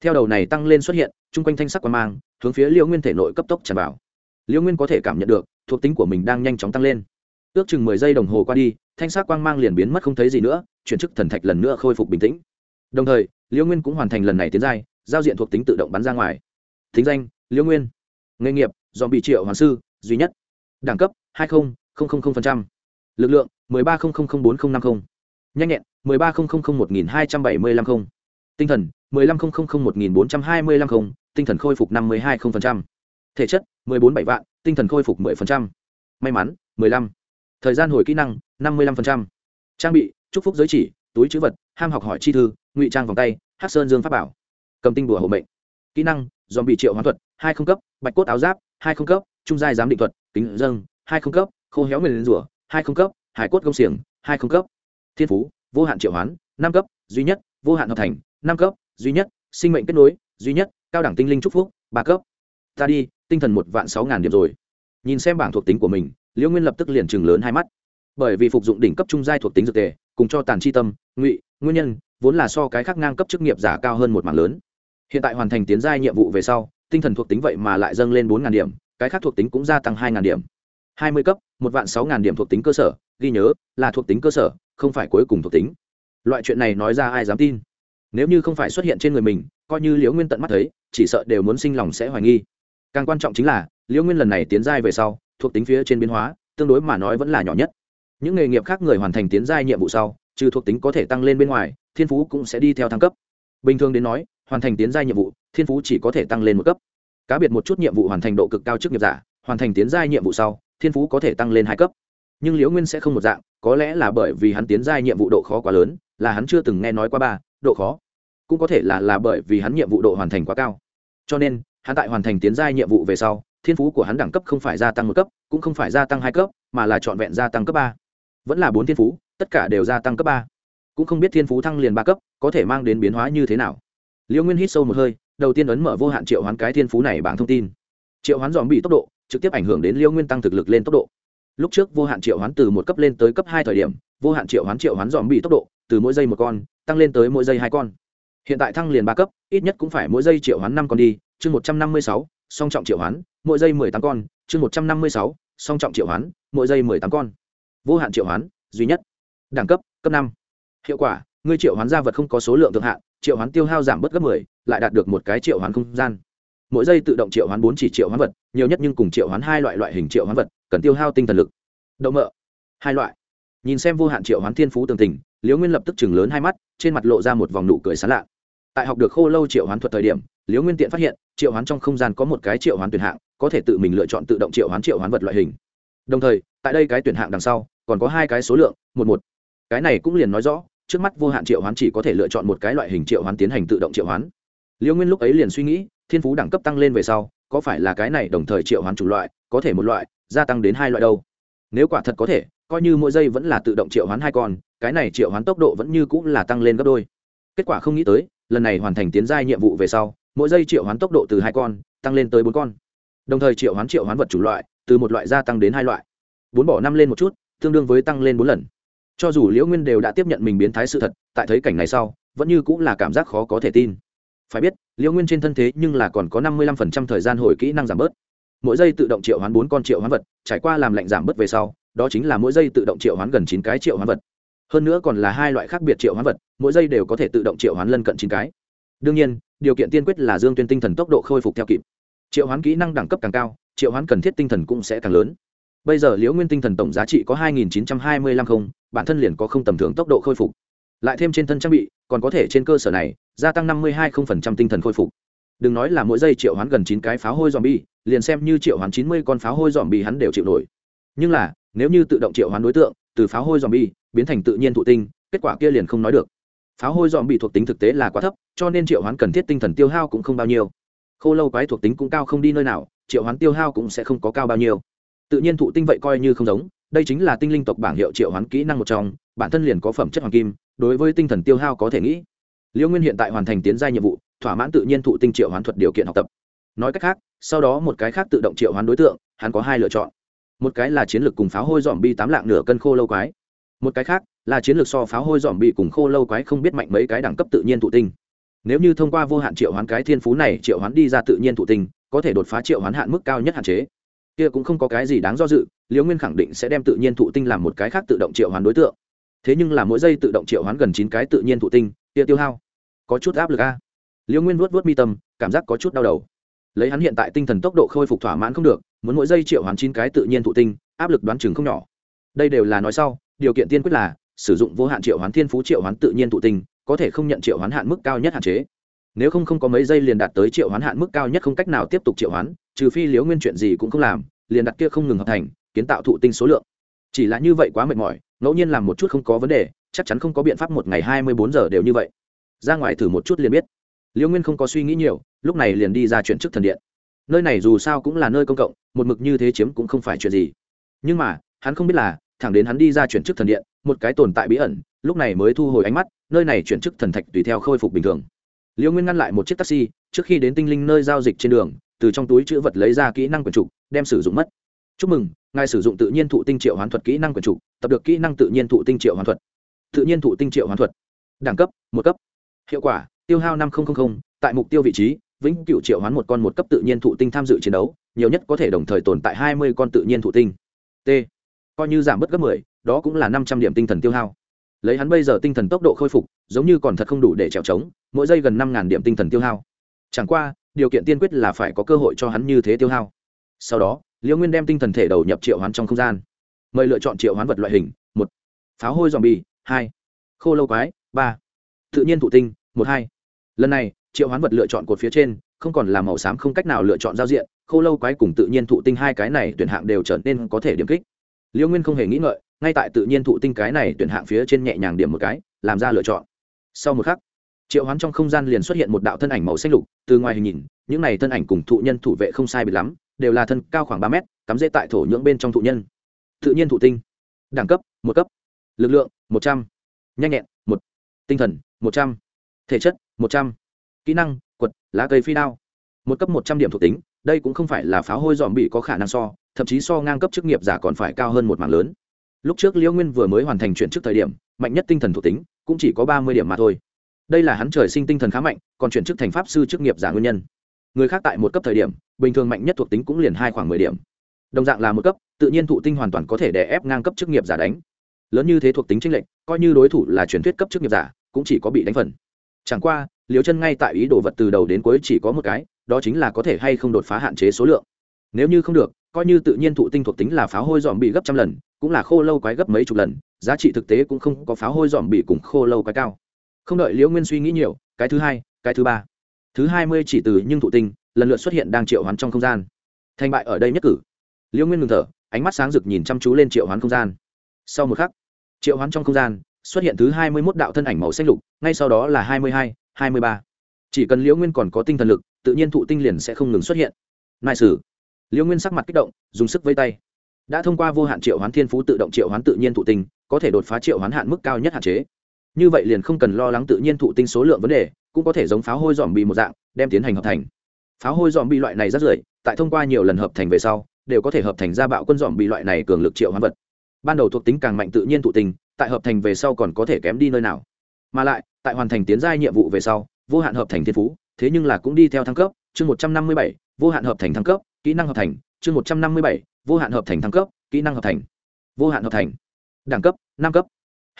Theo đầu này tăng lên xuất hiện, chung quanh thanh sắc quan mang, hướng phía liễu nguyên thể nội cấp tốc tràn vào. Liễu nguyên có thể cảm nhận được, thuộc tính của mình đang nhanh chóng tăng lên. Ước chừng mười giây đồng hồ qua đi thanh sắc quang mang liền biến mất không thấy gì nữa, chuyển chức thần thạch lần nữa khôi phục bình tĩnh. Đồng thời liễu nguyên cũng hoàn thành lần này tiến giai, giao diện thuộc tính tự động bắn ra ngoài. Thính danh liễu nguyên. Nghề nghiệp dòm bị triệu hoàng sư, duy nhất. Đẳng cấp, hai lực lượng, mười ba bốn nghìn năm mươi nhanh nhẹn, mười ba một nghìn hai trăm bảy mươi năm không. Tinh thần, mười lăm một nghìn bốn trăm hai mươi năm không. Tinh thần khôi phục năm mươi hai thể chất, mười bốn bảy vạn, tinh thần khôi phục mười may mắn, mười lăm thời gian hồi kỹ năng, năm mươi lăm trang bị, chúc phúc giới chỉ, túi chữ vật, ham học hỏi chi thư, ngụy trang vòng tay hát sơn dương pháp bảo. Cầm tinh đùa hộ mệnh. Kỹ năng dòm bị triệu hoán thuật, hai không cấp, bạch cốt áo giáp, hai không cấp, trung giai giám định thuật, kính dâng, hai không cấp, khô héo nguyền rủa, hai không cấp, hải cốt công xiềng, hai không cấp. Thiên phú, vô hạn triệu hoán, năm cấp, duy nhất, vô hạn hợp thành, năm cấp, duy nhất, sinh mệnh kết nối, duy nhất, cao đẳng tinh linh trúc phúc, ba cấp. Ta đi, tinh thần một vạn sáu ngàn điểm rồi. Nhìn xem bảng thuộc tính của mình liễu nguyên lập tức liền chừng lớn hai mắt. Bởi vì phục dụng đỉnh cấp trung giai thuộc tính dược tề, cùng cho tàn chi tâm, ngụy, nguyên nhân, vốn là so cái khác ngang cấp chức nghiệp giả cao hơn một mảng lớn. Hiện tại hoàn thành tiến giai nhiệm vụ về sau, tinh thần thuộc tính vậy mà lại dâng lên bốn điểm, cái khác thuộc tính cũng gia tăng hai điểm. Hai mươi cấp, một vạn sáu điểm thuộc tính cơ sở, ghi nhớ, là thuộc tính cơ sở, không phải cuối cùng thuộc tính. Loại chuyện này nói ra ai dám tin? Nếu như không phải xuất hiện trên người mình, coi như liễu nguyên tận mắt thấy, chỉ sợ đều muốn sinh lòng sẽ hoài nghi. Càng quan trọng chính là, liễu nguyên lần này tiến giai về sau thuộc tính phía trên biến hóa, tương đối mà nói vẫn là nhỏ nhất. Những nghề nghiệp khác người hoàn thành tiến giai nhiệm vụ sau, trừ thuộc tính có thể tăng lên bên ngoài, thiên phú cũng sẽ đi theo thăng cấp. Bình thường đến nói, hoàn thành tiến giai nhiệm vụ, thiên phú chỉ có thể tăng lên một cấp. Cá biệt một chút nhiệm vụ hoàn thành độ cực cao chức nghiệp giả, hoàn thành tiến giai nhiệm vụ sau, thiên phú có thể tăng lên hai cấp. Nhưng liễu nguyên sẽ không một dạng, có lẽ là bởi vì hắn tiến giai nhiệm vụ độ khó quá lớn, là hắn chưa từng nghe nói qua ba, độ khó. Cũng có thể là là bởi vì hắn nhiệm vụ độ hoàn thành quá cao. Cho nên, hắn tại hoàn thành tiến giai nhiệm vụ về sau thiên phú của hắn đẳng cấp không phải gia tăng một cấp, cũng không phải gia tăng hai cấp, mà là trọn vẹn gia tăng cấp ba. Vẫn là bốn thiên phú, tất cả đều gia tăng cấp ba. Cũng không biết thiên phú thăng liền ba cấp, có thể mang đến biến hóa như thế nào. Liễu nguyên hít sâu một hơi, đầu tiên ấn mở vô hạn triệu hoán cái thiên phú này bảng thông tin. Triệu hoán dòm bị tốc độ, trực tiếp ảnh hưởng đến liễu nguyên tăng thực lực lên tốc độ. Lúc trước vô hạn triệu hoán từ một cấp lên tới cấp hai thời điểm, vô hạn triệu hoán triệu hoán dòm bị tốc độ, từ mỗi giây một con, tăng lên tới mỗi giây hai con. Hiện tại thăng liền ba cấp, ít nhất cũng phải mỗi giây triệu hoán năm con đi, chương một trăm năm mươi sáu song trọng triệu hoán, mỗi giây mười tám con, chương một trăm năm mươi sáu, song trọng triệu hoán, mỗi giây mười tám con. Vô hạn triệu hoán, duy nhất. Đẳng cấp cấp năm. Hiệu quả, ngươi triệu hoán gia vật không có số lượng thượng hạn, triệu hoán tiêu hao giảm bớt gấp mười, lại đạt được một cái triệu hoán không gian. Mỗi giây tự động triệu hoán bốn chỉ triệu hoán vật, nhiều nhất nhưng cùng triệu hoán hai loại loại hình triệu hoán vật, cần tiêu hao tinh thần lực. Đậu mợ hai loại. Nhìn xem vô hạn triệu hoán thiên phú tường tình, liễu nguyên lập tức chừng lớn hai mắt, trên mặt lộ ra một vòng nụ cười sán lạ. Tại học được khô lâu triệu hoán thuật thời điểm liễu nguyên tiện phát hiện, triệu hoán trong không gian có một cái triệu hoán tuyển hạng, có thể tự mình lựa chọn tự động triệu hoán triệu hoán vật loại hình. Đồng thời, tại đây cái tuyển hạng đằng sau, còn có hai cái số lượng, một một. Cái này cũng liền nói rõ, trước mắt vô hạn triệu hoán chỉ có thể lựa chọn một cái loại hình triệu hoán tiến hành tự động triệu hoán. Liễu nguyên lúc ấy liền suy nghĩ, thiên phú đẳng cấp tăng lên về sau, có phải là cái này đồng thời triệu hoán chủ loại, có thể một loại, gia tăng đến hai loại đâu? Nếu quả thật có thể, coi như mỗi giây vẫn là tự động triệu hoán hai con, cái này triệu hoán tốc độ vẫn như cũng là tăng lên gấp đôi. Kết quả không nghĩ tới, lần này hoàn thành tiến giai nhiệm vụ về sau mỗi giây triệu hoán tốc độ từ hai con tăng lên tới bốn con. Đồng thời triệu hoán triệu hoán vật chủ loại, từ một loại gia tăng đến hai loại. Bốn bỏ năm lên một chút, tương đương với tăng lên bốn lần. Cho dù liễu nguyên đều đã tiếp nhận mình biến thái sự thật, tại thấy cảnh này sau, vẫn như cũng là cảm giác khó có thể tin. Phải biết, liễu nguyên trên thân thế nhưng là còn có năm mươi lăm phần trăm thời gian hồi kỹ năng giảm bớt. Mỗi giây tự động triệu hoán bốn con triệu hoán vật, trải qua làm lệnh giảm bớt về sau, đó chính là mỗi giây tự động triệu hoán gần chín cái triệu hoán vật. Hơn nữa còn là hai loại khác biệt triệu hoán vật, mỗi giây đều có thể tự động triệu hoán lân cận chín cái. Đương nhiên điều kiện tiên quyết là dương tuyên tinh thần tốc độ khôi phục theo kịp. Triệu hoán kỹ năng đẳng cấp càng cao, triệu hoán cần thiết tinh thần cũng sẽ càng lớn. Bây giờ liễu nguyên tinh thần tổng giá trị có hai nghìn chín trăm hai mươi lăm không, bản thân liền có không tầm thường tốc độ khôi phục. Lại thêm trên thân trang bị, còn có thể trên cơ sở này, gia tăng năm mươi hai không phần trăm tinh thần khôi phục. Đừng nói là mỗi giây triệu hoán gần chín cái pháo hôi dòm bi liền xem như triệu hoán chín mươi con pháo hôi dòm bi hắn đều chịu nổi. Nhưng là, nếu như tự động triệu hoán đối tượng, từ pháo hôi dòm bi biến thành tự nhiên thụ tinh, kết quả kia liền không nói được pháo hôi dòm bị thuộc tính thực tế là quá thấp, cho nên triệu hoán cần thiết tinh thần tiêu hao cũng không bao nhiêu. Khô lâu quái thuộc tính cũng cao không đi nơi nào, triệu hoán tiêu hao cũng sẽ không có cao bao nhiêu. Tự nhiên thụ tinh vậy coi như không giống, đây chính là tinh linh tộc bảng hiệu triệu hoán kỹ năng một trong, bản thân liền có phẩm chất hoàng kim, đối với tinh thần tiêu hao có thể nghĩ. Liễu nguyên hiện tại hoàn thành tiến gia nhiệm vụ, thỏa mãn tự nhiên thụ tinh triệu hoán thuật điều kiện học tập. Nói cách khác, sau đó một cái khác tự động triệu hoán đối tượng, hắn có hai lựa chọn. Một cái là chiến lược cùng pháo hôi dòm bi tám lạng nửa cân khô lâu quái. Một cái khác là chiến lược so pháo hôi dòm bị cùng khô lâu quái không biết mạnh mấy cái đẳng cấp tự nhiên thụ tinh. Nếu như thông qua vô hạn triệu hoán cái thiên phú này, triệu hoán đi ra tự nhiên thụ tinh, có thể đột phá triệu hoán hạn mức cao nhất hạn chế. Kia cũng không có cái gì đáng do dự, liễu nguyên khẳng định sẽ đem tự nhiên thụ tinh làm một cái khác tự động triệu hoán đối tượng. Thế nhưng là mỗi giây tự động triệu hoán gần chín cái tự nhiên thụ tinh, kia tiêu hao, có chút áp lực a. Liễu nguyên vuốt vuốt mi tâm, cảm giác có chút đau đầu. Lấy hắn hiện tại tinh thần tốc độ khôi phục thỏa mãn không được, muốn mỗi giây triệu hoán chín cái tự nhiên thụ tinh, áp lực đoán chừng không nhỏ. Đây đều là nói sau, điều kiện tiên quyết là sử dụng vô hạn triệu hoán thiên phú triệu hoán tự nhiên thụ tinh, có thể không nhận triệu hoán hạn mức cao nhất hạn chế. Nếu không không có mấy giây liền đạt tới triệu hoán hạn mức cao nhất không cách nào tiếp tục triệu hoán, trừ phi liếu nguyên chuyện gì cũng không làm, liền đặt kia không ngừng hợp thành, kiến tạo thụ tinh số lượng. Chỉ là như vậy quá mệt mỏi, ngẫu nhiên làm một chút không có vấn đề, chắc chắn không có biện pháp một ngày hai mươi bốn giờ đều như vậy. Ra ngoài thử một chút liền biết. Liễu nguyên không có suy nghĩ nhiều, lúc này liền đi ra chuyển chức thần điện. Nơi này dù sao cũng là nơi công cộng, một mực như thế chiếm cũng không phải chuyện gì. Nhưng mà, hắn không biết là thẳng đến hắn đi ra chuyển chức thần điện, một cái tồn tại bí ẩn, lúc này mới thu hồi ánh mắt, nơi này chuyển chức thần thạch tùy theo khôi phục bình thường. Liễu nguyên ngăn lại một chiếc taxi, trước khi đến tinh linh nơi giao dịch trên đường, từ trong túi chữ vật lấy ra kỹ năng quyền trục, đem sử dụng mất. Chúc mừng, ngài sử dụng tự nhiên thụ tinh triệu hoán thuật kỹ năng quyền trục, tập được kỹ năng tự nhiên thụ tinh triệu hoán thuật. Tự nhiên thụ tinh triệu hoán thuật? Đẳng cấp, một cấp. Hiệu quả, tiêu hao năm nghìn tại mục tiêu vị trí, vĩnh cựu triệu hoán một con một cấp tự nhiên thụ tinh tham dự chiến đấu, nhiều nhất có thể đồng thời tồn tại hai mươi con tự nhiên thụ tinh. T coi như giảm bớt gấp mười, đó cũng là năm trăm điểm tinh thần tiêu hao. Lấy hắn bây giờ tinh thần tốc độ khôi phục, giống như còn thật không đủ để trèo trống, mỗi giây gần năm điểm tinh thần tiêu hao. Chẳng qua, điều kiện tiên quyết là phải có cơ hội cho hắn như thế tiêu hao. Sau đó, liễu nguyên đem tinh thần thể đầu nhập triệu hoán trong không gian. Mời lựa chọn triệu hoán vật loại hình, một, pháo hôi dòm bì hai, khô lâu quái, ba, tự nhiên thụ tinh, một, hai. Lần này, triệu hoán vật lựa chọn cột phía trên, không còn là màu xám không cách nào lựa chọn giao diện, khô lâu quái cùng tự nhiên thụ tinh hai cái này tuyển hạng đều trở nên có thể điểm kích liễu nguyên không hề nghĩ ngợi, ngay tại tự nhiên thụ tinh cái này tuyển hạng phía trên nhẹ nhàng điểm một cái, làm ra lựa chọn. Sau một khắc, triệu hoán trong không gian liền xuất hiện một đạo thân ảnh màu xanh lục, từ ngoài hình nhìn, những này thân ảnh cùng thụ nhân thủ vệ không sai biệt lắm, đều là thân cao khoảng ba mét, cắm rễ tại thổ nhưỡng bên trong thụ nhân. Tự nhiên thụ tinh. Đẳng cấp, một cấp. Lực lượng, một trăm. Nhanh nhẹn, một. Tinh thần, một trăm. Thể chất, một trăm. Kỹ năng, quật, lá cây phi đao. Một cấp một trăm điểm thuộc tính đây cũng không phải là pháo hôi dòm bị có khả năng so, thậm chí so ngang cấp chức nghiệp giả còn phải cao hơn một mảng lớn. Lúc trước liễu nguyên vừa mới hoàn thành chuyển trước thời điểm, mạnh nhất tinh thần thuộc tính cũng chỉ có ba mươi điểm mà thôi. Đây là hắn trời sinh tinh thần khá mạnh, còn chuyển chức thành pháp sư chức nghiệp giả nguyên nhân. Người khác tại một cấp thời điểm, bình thường mạnh nhất thuộc tính cũng liền hai khoảng mười điểm. Đồng dạng là một cấp, tự nhiên thụ tinh hoàn toàn có thể đè ép ngang cấp chức nghiệp giả đánh. Lớn như thế thuộc tính tranh lệch, coi như đối thủ là truyền thuyết cấp chức nghiệp giả, cũng chỉ có bị đánh phần. Chẳng qua liều chân ngay tại ý đồ vật từ đầu đến cuối chỉ có một cái đó chính là có thể hay không đột phá hạn chế số lượng. Nếu như không được, coi như tự nhiên thụ tinh thuộc tính là pháo hôi dòm bị gấp trăm lần, cũng là khô lâu quái gấp mấy chục lần, giá trị thực tế cũng không có pháo hôi dòm bị cùng khô lâu quái cao. Không đợi liễu nguyên suy nghĩ nhiều, cái thứ hai, cái thứ ba. Thứ hai mươi chỉ từ nhưng thụ tinh, lần lượt xuất hiện đang triệu hoán trong không gian. Thành bại ở đây nhất cử. Liễu nguyên ngừng thở, ánh mắt sáng rực nhìn chăm chú lên triệu hoán không gian. Sau một khắc, triệu hoán trong không gian, xuất hiện thứ hai mươi mốt đạo thân ảnh màu xanh lục, ngay sau đó là hai mươi hai hai mươi ba. Chỉ cần liễu nguyên còn có tinh thần lực tự nhiên thụ tinh liền sẽ không ngừng xuất hiện. Nại sử. Liễu nguyên sắc mặt kích động, dùng sức vây tay. Đã thông qua vô hạn triệu hoán thiên phú tự động triệu hoán tự nhiên thụ tinh, có thể đột phá triệu hoán hạn mức cao nhất hạn chế. Như vậy liền không cần lo lắng tự nhiên thụ tinh số lượng vấn đề, cũng có thể giống pháo hôi dòm bị một dạng, đem tiến hành hợp thành. Pháo hôi dòm bị loại này rất rưởi, tại thông qua nhiều lần hợp thành về sau, đều có thể hợp thành ra bạo quân dòm bị loại này cường lực triệu hoán vật. Ban đầu thuộc tính càng mạnh tự nhiên thụ tinh, tại hợp thành về sau còn có thể kém đi nơi nào. Mà lại, tại hoàn thành tiến giai nhiệm vụ về sau, vô hạn hợp thành thiên phú thế nhưng là cũng đi theo thăng cấp, chương một trăm năm mươi bảy, vô hạn hợp thành thăng cấp, kỹ năng hợp thành, chương một trăm năm mươi bảy, vô hạn hợp thành thăng cấp, kỹ năng hợp thành. Vô hạn hợp thành. Đẳng cấp, năm cấp.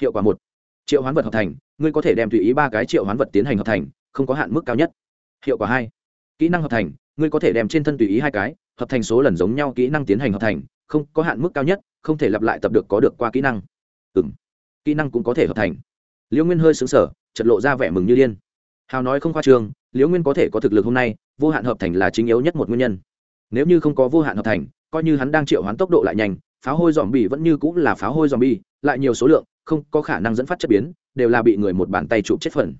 Hiệu quả một. Triệu hoán vật hợp thành, ngươi có thể đem tùy ý ba cái triệu hoán vật tiến hành hợp thành, không có hạn mức cao nhất. Hiệu quả hai. Kỹ năng hợp thành, ngươi có thể đem trên thân tùy ý hai cái, hợp thành số lần giống nhau kỹ năng tiến hành hợp thành, không có hạn mức cao nhất, không thể lặp lại tập được có được qua kỹ năng. Ừ m kỹ năng cũng có thể hợp thành. Liễu nguyên hơi xứng sở chật lộ ra vẻ mừng như điên. Hào nói không khoa trương liễu nguyên có thể có thực lực hôm nay, vô hạn hợp thành là chính yếu nhất một nguyên nhân. Nếu như không có vô hạn hợp thành, coi như hắn đang triệu hoán tốc độ lại nhanh, pháo hôi dòm bi vẫn như cũng là pháo hôi dòm bi lại nhiều số lượng, không có khả năng dẫn phát chất biến, đều là bị người một bàn tay chụp chết phần.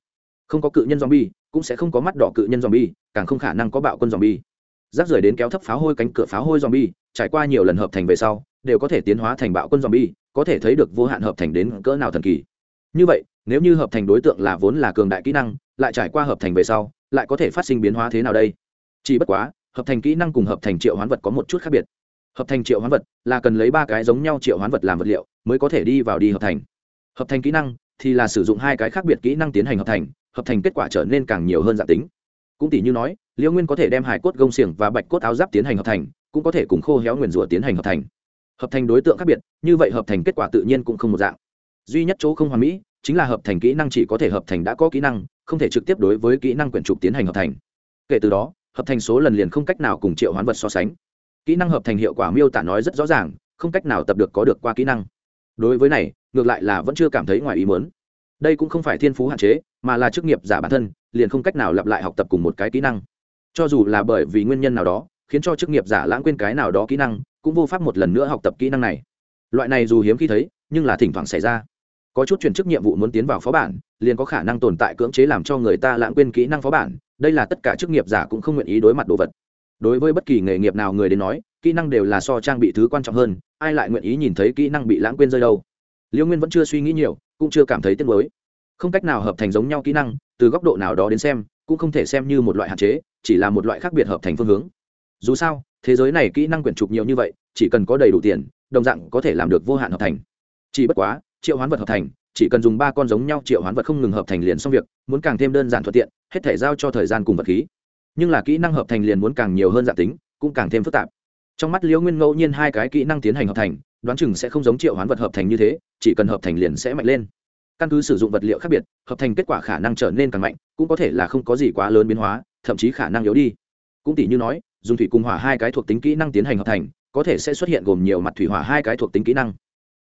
Không có cự nhân dòm bi cũng sẽ không có mắt đỏ cự nhân dòm bi càng không khả năng có bạo quân dòm bi rác rưởi đến kéo thấp pháo hôi cánh cửa pháo hôi dòm bi trải qua nhiều lần hợp thành về sau, đều có thể tiến hóa thành bạo quân dòm bi có thể thấy được vô hạn hợp thành đến cỡ nào thần kỳ. Như vậy, nếu như hợp thành đối tượng là vốn là cường đại kỹ năng, lại trải qua hợp thành về sau lại có thể phát sinh biến hóa thế nào đây? Chỉ bất quá, hợp thành kỹ năng cùng hợp thành triệu hoán vật có một chút khác biệt. Hợp thành triệu hoán vật là cần lấy ba cái giống nhau triệu hoán vật làm vật liệu mới có thể đi vào đi hợp thành. Hợp thành kỹ năng thì là sử dụng hai cái khác biệt kỹ năng tiến hành hợp thành hợp thành kết quả trở nên càng nhiều hơn dạng tính. Cũng tỷ như nói liễu nguyên có thể đem hải cốt gông xiềng và bạch cốt áo giáp tiến hành hợp thành, cũng có thể cùng khô héo nguyền rủa tiến hành hợp thành. Hợp thành đối tượng khác biệt, như vậy hợp thành kết quả tự nhiên cũng không một dạng. Duy nhất chỗ không hoàn mỹ chính là hợp thành kỹ năng chỉ có thể hợp thành đã có kỹ năng, không thể trực tiếp đối với kỹ năng quyển trục tiến hành hợp thành. Kể từ đó, hợp thành số lần liền không cách nào cùng triệu hoán vật so sánh. Kỹ năng hợp thành hiệu quả miêu tả nói rất rõ ràng, không cách nào tập được có được qua kỹ năng. Đối với này, ngược lại là vẫn chưa cảm thấy ngoài ý muốn. Đây cũng không phải thiên phú hạn chế, mà là chức nghiệp giả bản thân, liền không cách nào lặp lại học tập cùng một cái kỹ năng. Cho dù là bởi vì nguyên nhân nào đó, khiến cho chức nghiệp giả lãng quên cái nào đó kỹ năng, cũng vô pháp một lần nữa học tập kỹ năng này. Loại này dù hiếm khi thấy, nhưng là thỉnh thoảng xảy ra có chút chuyển chức nhiệm vụ muốn tiến vào phó bản, liền có khả năng tồn tại cưỡng chế làm cho người ta lãng quên kỹ năng phó bản, đây là tất cả chức nghiệp giả cũng không nguyện ý đối mặt đồ vật. Đối với bất kỳ nghề nghiệp nào người đến nói, kỹ năng đều là so trang bị thứ quan trọng hơn, ai lại nguyện ý nhìn thấy kỹ năng bị lãng quên rơi đâu? Liêu nguyên vẫn chưa suy nghĩ nhiều, cũng chưa cảm thấy tiếc mới không cách nào hợp thành giống nhau kỹ năng, từ góc độ nào đó đến xem, cũng không thể xem như một loại hạn chế, chỉ là một loại khác biệt hợp thành phương hướng. Dù sao, thế giới này kỹ năng quyển trục nhiều như vậy, chỉ cần có đầy đủ tiền, đồng dạng có thể làm được vô hạn hợp thành. Chỉ bất quá triệu hoán vật hợp thành, chỉ cần dùng ba con giống nhau triệu hoán vật không ngừng hợp thành liền xong việc, muốn càng thêm đơn giản thuận tiện, hết thể giao cho thời gian cùng vật khí. Nhưng là kỹ năng hợp thành liền muốn càng nhiều hơn dạng tính, cũng càng thêm phức tạp. Trong mắt liễu nguyên ngẫu nhiên hai cái kỹ năng tiến hành hợp thành, đoán chừng sẽ không giống triệu hoán vật hợp thành như thế, chỉ cần hợp thành liền sẽ mạnh lên. Căn cứ sử dụng vật liệu khác biệt, hợp thành kết quả khả năng trở nên càng mạnh, cũng có thể là không có gì quá lớn biến hóa, thậm chí khả năng yếu đi. Cũng tỷ như nói, dùng thủy cùng hỏa hai cái thuộc tính kỹ năng tiến hành hợp thành, có thể sẽ xuất hiện gồm nhiều mặt thủy hỏa hai cái thuộc tính kỹ năng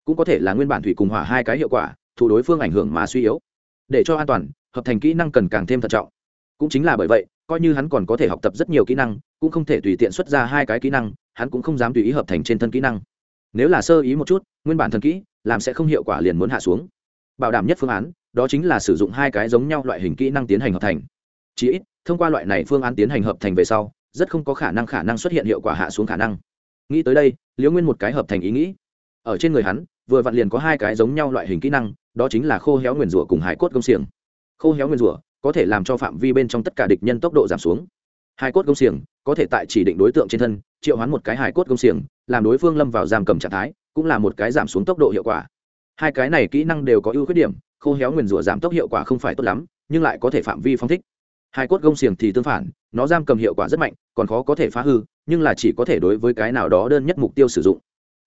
cũng có thể là nguyên bản thủy cùng hỏa hai cái hiệu quả, thủ đối phương ảnh hưởng mà suy yếu. Để cho an toàn, hợp thành kỹ năng cần càng thêm thận trọng. Cũng chính là bởi vậy, coi như hắn còn có thể học tập rất nhiều kỹ năng, cũng không thể tùy tiện xuất ra hai cái kỹ năng, hắn cũng không dám tùy ý hợp thành trên thân kỹ năng. Nếu là sơ ý một chút, nguyên bản thần kỹ, làm sẽ không hiệu quả liền muốn hạ xuống. Bảo đảm nhất phương án, đó chính là sử dụng hai cái giống nhau loại hình kỹ năng tiến hành hợp thành. Chỉ ít, thông qua loại này phương án tiến hành hợp thành về sau, rất không có khả năng khả năng xuất hiện hiệu quả hạ xuống khả năng. Nghĩ tới đây, liễu nguyên một cái hợp thành ý nghĩ. Ở trên người hắn vừa vặn liền có hai cái giống nhau loại hình kỹ năng, đó chính là khô héo nguyền rủa cùng hải cốt công xiềng. Khô héo nguyền rủa có thể làm cho phạm vi bên trong tất cả địch nhân tốc độ giảm xuống. Hải cốt công xiềng có thể tại chỉ định đối tượng trên thân, triệu hoán một cái hải cốt công xiềng, làm đối phương lâm vào giam cầm trạng thái, cũng là một cái giảm xuống tốc độ hiệu quả. Hai cái này kỹ năng đều có ưu khuyết điểm, khô héo nguyền rủa giảm tốc hiệu quả không phải tốt lắm, nhưng lại có thể phạm vi phong thích. Hai cốt gông xiềng thì tương phản, nó giam cầm hiệu quả rất mạnh, còn khó có thể phá hư, nhưng là chỉ có thể đối với cái nào đó đơn nhất mục tiêu sử dụng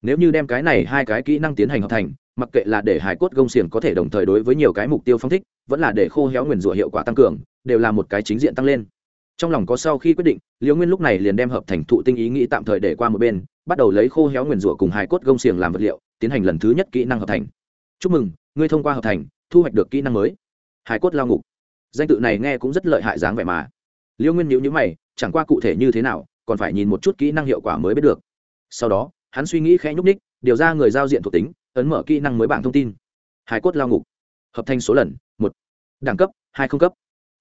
nếu như đem cái này hai cái kỹ năng tiến hành hợp thành, mặc kệ là để hải cốt gông xiềng có thể đồng thời đối với nhiều cái mục tiêu phong thích, vẫn là để khô héo nguyền rủa hiệu quả tăng cường, đều là một cái chính diện tăng lên. Trong lòng có sau khi quyết định, liễu nguyên lúc này liền đem hợp thành thụ tinh ý nghĩ tạm thời để qua một bên, bắt đầu lấy khô héo nguyền rủa cùng hải cốt gông xiềng làm vật liệu, tiến hành lần thứ nhất kỹ năng hợp thành. Chúc mừng, ngươi thông qua hợp thành, thu hoạch được kỹ năng mới. Hải cốt lao ngục. Danh tự này nghe cũng rất lợi hại dáng vẻ mà. Liễu nguyên nhữ nhíu mày, chẳng qua cụ thể như thế nào, còn phải nhìn một chút kỹ năng hiệu quả mới biết được. Sau đó hắn suy nghĩ khẽ nhúc ních điều ra người giao diện thuộc tính ấn mở kỹ năng mới bảng thông tin. Hải cốt lao ngục. Hợp thành số lần một. Đẳng cấp hai không cấp.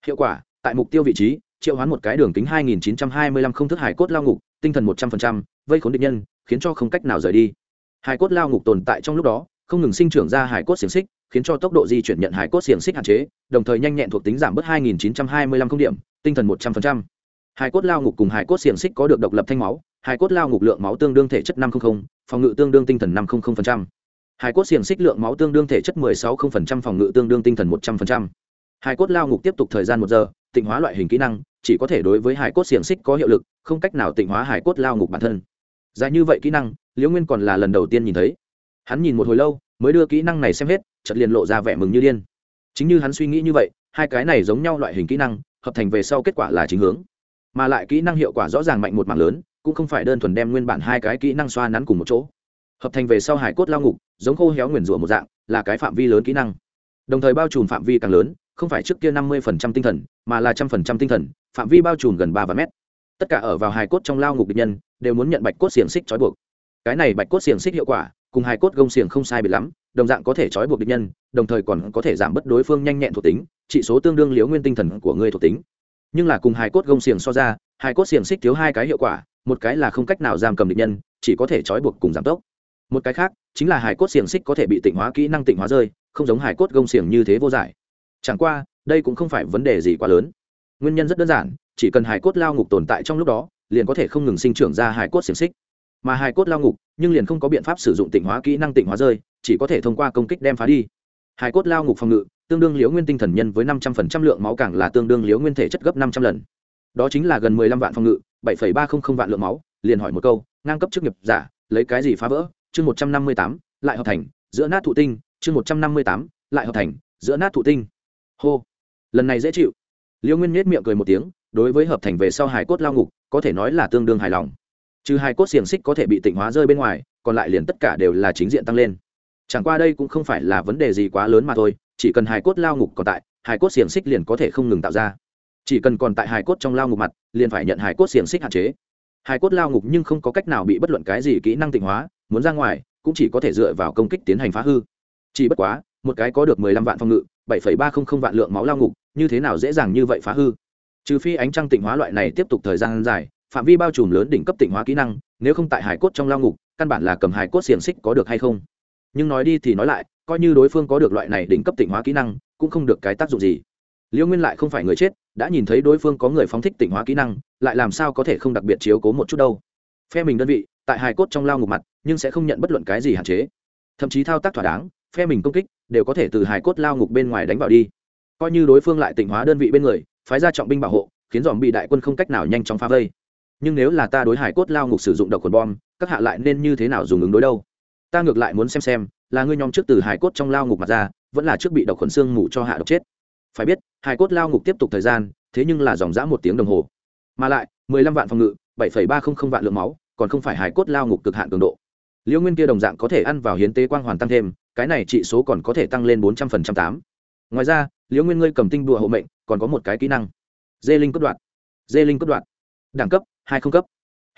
Hiệu quả tại mục tiêu vị trí triệu hoán một cái đường kính 2925 không thức hải cốt lao ngục tinh thần 100%, vây khốn địch nhân khiến cho không cách nào rời đi. Hải cốt lao ngục tồn tại trong lúc đó không ngừng sinh trưởng ra hải cốt xiềng xích khiến cho tốc độ di chuyển nhận hải cốt xiềng xích hạn chế đồng thời nhanh nhẹn thuộc tính giảm bớt 2.925 không điểm tinh thần 100%. hải cốt lao ngục cùng hải cốt xiềng xích có được độc lập thanh máu hải cốt lao ngục lượng máu tương đương thể chất 500, phòng ngự tương đương tinh thần 500%. hải cốt xiềng xích lượng máu tương đương thể chất 16% phòng ngự tương đương tinh thần 100%. hải cốt lao ngục tiếp tục thời gian một giờ tịnh hóa loại hình kỹ năng chỉ có thể đối với hải cốt xiềng xích có hiệu lực không cách nào tịnh hóa hải cốt lao ngục bản thân dài như vậy kỹ năng liễu nguyên còn là lần đầu tiên nhìn thấy hắn nhìn một hồi lâu mới đưa kỹ năng này xem hết chợt liền lộ ra vẻ mừng như điên chính như hắn suy nghĩ như vậy hai cái này giống nhau loại hình kỹ năng hợp thành về sau kết quả là chính hướng mà lại kỹ năng hiệu quả rõ ràng mạnh một mảng lớn cũng không phải đơn thuần đem nguyên bản hai cái kỹ năng xoa nắn cùng một chỗ. Hợp thành về sau hải cốt lao ngục, giống khô héo nguyền rủa một dạng, là cái phạm vi lớn kỹ năng. Đồng thời bao trùm phạm vi càng lớn, không phải trước kia năm mươi phần trăm tinh thần, mà là trăm phần trăm tinh thần, phạm vi bao trùm gần ba vạn mét. Tất cả ở vào hải cốt trong lao ngục địch nhân, đều muốn nhận bạch cốt xiềng xích trói buộc. Cái này bạch cốt xiềng xích hiệu quả, cùng hải cốt gông xiềng không sai biệt lắm, đồng dạng có thể trói buộc địch nhân, đồng thời còn có thể giảm bớt đối phương nhanh nhẹn thuộc tính, trị số tương đương liếu nguyên tinh thần của người thuộc tính. Nhưng là cùng hải cốt gông xiềng so ra, hải cốt xiềng xích thiếu hai cái hiệu quả một cái là không cách nào giam cầm địch nhân, chỉ có thể trói buộc cùng giảm tốc. Một cái khác, chính là hải cốt xiềng xích có thể bị tịnh hóa, kỹ năng tịnh hóa rơi, không giống hải cốt gông xiềng như thế vô giải. Chẳng qua, đây cũng không phải vấn đề gì quá lớn. Nguyên nhân rất đơn giản, chỉ cần hải cốt lao ngục tồn tại trong lúc đó, liền có thể không ngừng sinh trưởng ra hải cốt xiềng xích. Mà hải cốt lao ngục, nhưng liền không có biện pháp sử dụng tịnh hóa, kỹ năng tịnh hóa rơi, chỉ có thể thông qua công kích đem phá đi. Hải cốt lao ngục phòng ngự, tương đương liếu nguyên tinh thần nhân với năm trăm phần trăm lượng máu càng là tương đương liếu nguyên thể chất gấp năm trăm lần. Đó chính là gần mười lăm vạn phòng ngự bảy phẩy ba không không vạn lượng máu, liền hỏi một câu, ngang cấp chức nghiệp giả, lấy cái gì phá vỡ? Chương một trăm năm mươi tám, lại hợp thành, giữa nát thụ tinh. Chương một trăm năm mươi tám, lại hợp thành, giữa nát thụ tinh. Hô. Lần này dễ chịu. Liêu nguyên nhét miệng cười một tiếng, đối với hợp thành về sau hài cốt lao ngục, có thể nói là tương đương hài lòng. Trừ hài cốt xiềng xích có thể bị tịnh hóa rơi bên ngoài, còn lại liền tất cả đều là chính diện tăng lên. Chẳng qua đây cũng không phải là vấn đề gì quá lớn mà thôi, chỉ cần hài cốt lao ngục còn tại, hài cốt xiềng xích liền có thể không ngừng tạo ra chỉ cần còn tại hài cốt trong lao ngục mặt, liền phải nhận hài cốt xiềng xích hạn chế. Hài cốt lao ngục nhưng không có cách nào bị bất luận cái gì kỹ năng tịnh hóa, muốn ra ngoài, cũng chỉ có thể dựa vào công kích tiến hành phá hư. Chỉ bất quá, một cái có được mười lăm vạn phòng ngự, bảy phẩy ba không không vạn lượng máu lao ngục, như thế nào dễ dàng như vậy phá hư? Trừ phi ánh trăng tịnh hóa loại này tiếp tục thời gian dài, phạm vi bao trùm lớn đỉnh cấp tịnh hóa kỹ năng, nếu không tại hải cốt trong lao ngục, căn bản là cầm hải cốt xiềng xích có được hay không? Nhưng nói đi thì nói lại, coi như đối phương có được loại này đỉnh cấp tịnh hóa kỹ năng, cũng không được cái tác dụng gì liêu nguyên lại không phải người chết, đã nhìn thấy đối phương có người phóng thích tỉnh hóa kỹ năng, lại làm sao có thể không đặc biệt chiếu cố một chút đâu. Phe mình đơn vị, tại hải cốt trong lao ngục mặt, nhưng sẽ không nhận bất luận cái gì hạn chế. Thậm chí thao tác thỏa đáng, phe mình công kích, đều có thể từ hải cốt lao ngục bên ngoài đánh vào đi. Coi như đối phương lại tỉnh hóa đơn vị bên người, phái ra trọng binh bảo hộ, khiến dòm bị đại quân không cách nào nhanh chóng phá vây. Nhưng nếu là ta đối hải cốt lao ngục sử dụng độc quần bom, các hạ lại nên như thế nào dùng ứng đối đâu? Ta ngược lại muốn xem xem, là ngươi nhóm trước từ hải cốt trong lao ngục mặt ra, vẫn là trước bị độc khuẩn xương ngủ cho hạ độc chết phải biết hải cốt lao ngục tiếp tục thời gian, thế nhưng là dòng dã một tiếng đồng hồ. Mà lại, mười lăm vạn phòng ngự, bảy phẩy ba không không vạn lượng máu, còn không phải hải cốt lao ngục cực hạn cường độ. Liễu nguyên kia đồng dạng có thể ăn vào hiến tế quang hoàn tăng thêm, cái này trị số còn có thể tăng lên bốn trăm phần trăm tám. Ngoài ra liễu nguyên ngươi cầm tinh đùa hộ mệnh, còn có một cái kỹ năng. Dê linh cất đoạn. Dê linh cất đoạn. Đẳng cấp, hai không cấp.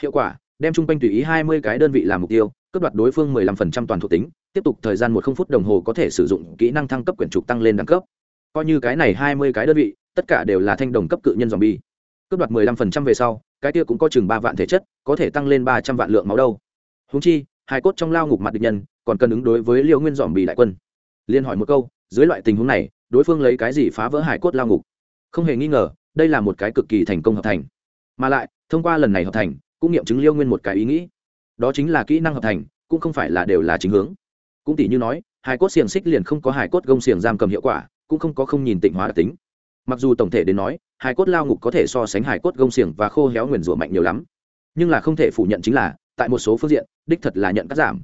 Hiệu quả, đem chung quanh tùy ý hai mươi cái đơn vị làm mục tiêu cấp đoạt đối phương mười lăm phần trăm toàn thuộc tính, tiếp tục thời gian một không phút đồng hồ có thể sử dụng kỹ năng thăng cấp quyển trục tăng lên đẳng cấp coi như cái này hai mươi cái đơn vị, tất cả đều là thanh đồng cấp cự nhân dòm bi cấp đoạt mười lăm phần trăm về sau, cái kia cũng có chừng ba vạn thể chất, có thể tăng lên ba trăm vạn lượng máu đâu. Húng chi hai cốt trong lao ngục mặt địch nhân, còn cần ứng đối với liêu nguyên dòm bị đại quân. Liên hỏi một câu, dưới loại tình huống này, đối phương lấy cái gì phá vỡ hải cốt lao ngục? Không hề nghi ngờ, đây là một cái cực kỳ thành công hợp thành. Mà lại, thông qua lần này hợp thành, cũng nghiệm chứng liêu nguyên một cái ý nghĩ. Đó chính là kỹ năng hợp thành, cũng không phải là đều là chính hướng. Cũng tỷ như nói hải cốt xiềng xích liền không có hải cốt gông xiềng giam cầm hiệu quả cũng không có không nhìn tịnh hóa đặc tính. Mặc dù tổng thể đến nói hải cốt lao ngục có thể so sánh hải cốt gông xiềng và khô héo nguyền rủa mạnh nhiều lắm. Nhưng là không thể phủ nhận chính là, tại một số phương diện, đích thật là nhận cắt giảm.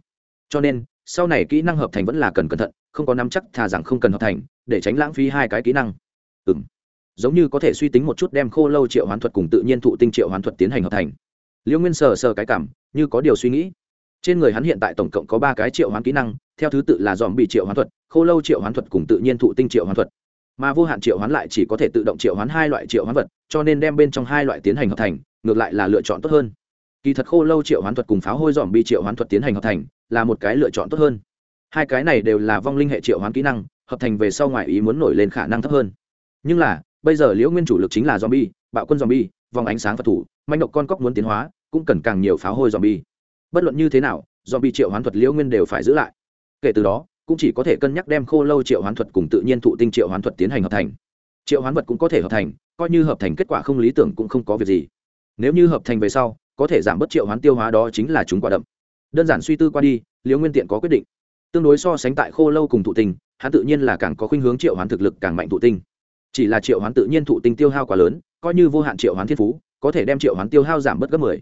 Cho nên, sau này kỹ năng hợp thành vẫn là cần cẩn thận, không có nắm chắc thà rằng không cần hợp thành, để tránh lãng phí hai cái kỹ năng. Ừ m giống như có thể suy tính một chút đem khô lâu triệu hoán thuật cùng tự nhiên thụ tinh triệu hoán thuật tiến hành hợp thành. Liễu nguyên sờ sờ cái cảm, như có điều suy nghĩ trên người hắn hiện tại tổng cộng có ba cái triệu hoán kỹ năng theo thứ tự là dòm bị triệu hoán thuật khô lâu triệu hoán thuật cùng tự nhiên thụ tinh triệu hoán thuật mà vô hạn triệu hoán lại chỉ có thể tự động triệu hoán hai loại triệu hoán vật cho nên đem bên trong hai loại tiến hành hợp thành ngược lại là lựa chọn tốt hơn kỳ thật khô lâu triệu hoán thuật cùng pháo hôi dòm bị triệu hoán thuật tiến hành hợp thành là một cái lựa chọn tốt hơn hai cái này đều là vong linh hệ triệu hoán kỹ năng hợp thành về sau ngoài ý muốn nổi lên khả năng thấp hơn nhưng là bây giờ liễu nguyên chủ lực chính là dòm bi bạo quân dòm bi vòng ánh sáng phật thủ manh động con cóc muốn tiến hóa cũng cần càng nhiều pháo hôi dòm bi bất luận như thế nào do bị triệu hoán thuật liễu nguyên đều phải giữ lại. Kể từ đó, cũng chỉ có thể cân nhắc đem khô lâu triệu hoán thuật cùng tự nhiên thụ tinh triệu hoán thuật tiến hành hợp thành. Triệu hoán vật cũng có thể hợp thành, coi như hợp thành kết quả không lý tưởng cũng không có việc gì. Nếu như hợp thành về sau, có thể giảm bớt triệu hoán tiêu hóa đó chính là chúng quả đậm. Đơn giản suy tư qua đi, liễu nguyên tiện có quyết định. Tương đối so sánh tại khô lâu cùng thụ tinh, hắn tự nhiên là càng có khuynh hướng triệu hoán thực lực càng mạnh thụ tinh. Chỉ là triệu hoán tự nhiên thụ tinh tiêu hao quá lớn, coi như vô hạn triệu hoán thiên phú, có thể đem triệu hoán tiêu hao giảm bớt gấp mười.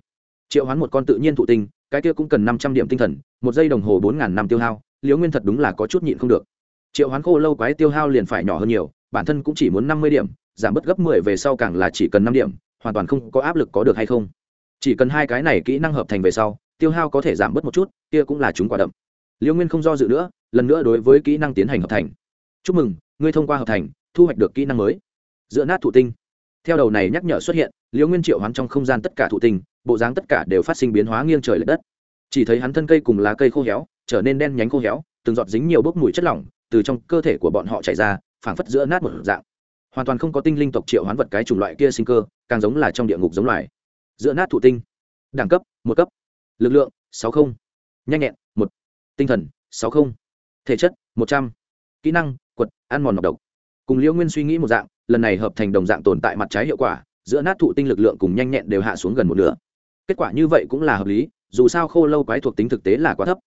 Triệu hoán một con tự nhiên thụ tinh cái kia cũng cần năm trăm điểm tinh thần, một giây đồng hồ bốn ngàn năm tiêu hao, liễu nguyên thật đúng là có chút nhịn không được. Triệu hoán khô lâu quái tiêu hao liền phải nhỏ hơn nhiều, bản thân cũng chỉ muốn năm mươi điểm, giảm bớt gấp mười về sau càng là chỉ cần năm điểm, hoàn toàn không có áp lực có được hay không. Chỉ cần hai cái này kỹ năng hợp thành về sau, tiêu hao có thể giảm bớt một chút, kia cũng là chúng quả đậm. Liễu nguyên không do dự nữa, lần nữa đối với kỹ năng tiến hành hợp thành. Chúc mừng, ngươi thông qua hợp thành, thu hoạch được kỹ năng mới. Giữa nát thụ tinh. Theo đầu này nhắc nhở xuất hiện, liễu nguyên triệu hoán trong không gian tất cả thụ tinh bộ dáng tất cả đều phát sinh biến hóa nghiêng trời l ệ đất. Chỉ thấy hắn thân cây cùng lá cây khô héo, trở nên đen nhánh khô héo, từng giọt dính nhiều bốc mùi chất lỏng, từ trong cơ thể của bọn họ chảy ra, phảng phất giữa nát một dạng. Hoàn toàn không có tinh linh tộc triệu hoán vật cái chủng loại kia sinh cơ, càng giống là trong địa ngục giống loài. Giữa nát thụ tinh. Đẳng cấp, một cấp. Lực lượng, sáu không. Nhanh nhẹn, một. Tinh thần, sáu không. Thể chất, một trăm. Kỹ năng, quật, ăn mòn nọc độc. Cùng liễu nguyên suy nghĩ một dạng, lần này hợp thành đồng dạng tồn tại mặt trái hiệu quả, giữa nát thụ tinh lực lượng cùng nhanh nhẹn đều hạ xuống gần một nửa kết quả như vậy cũng là hợp lý, dù sao khô lâu quái thuộc tính thực tế là quá thấp.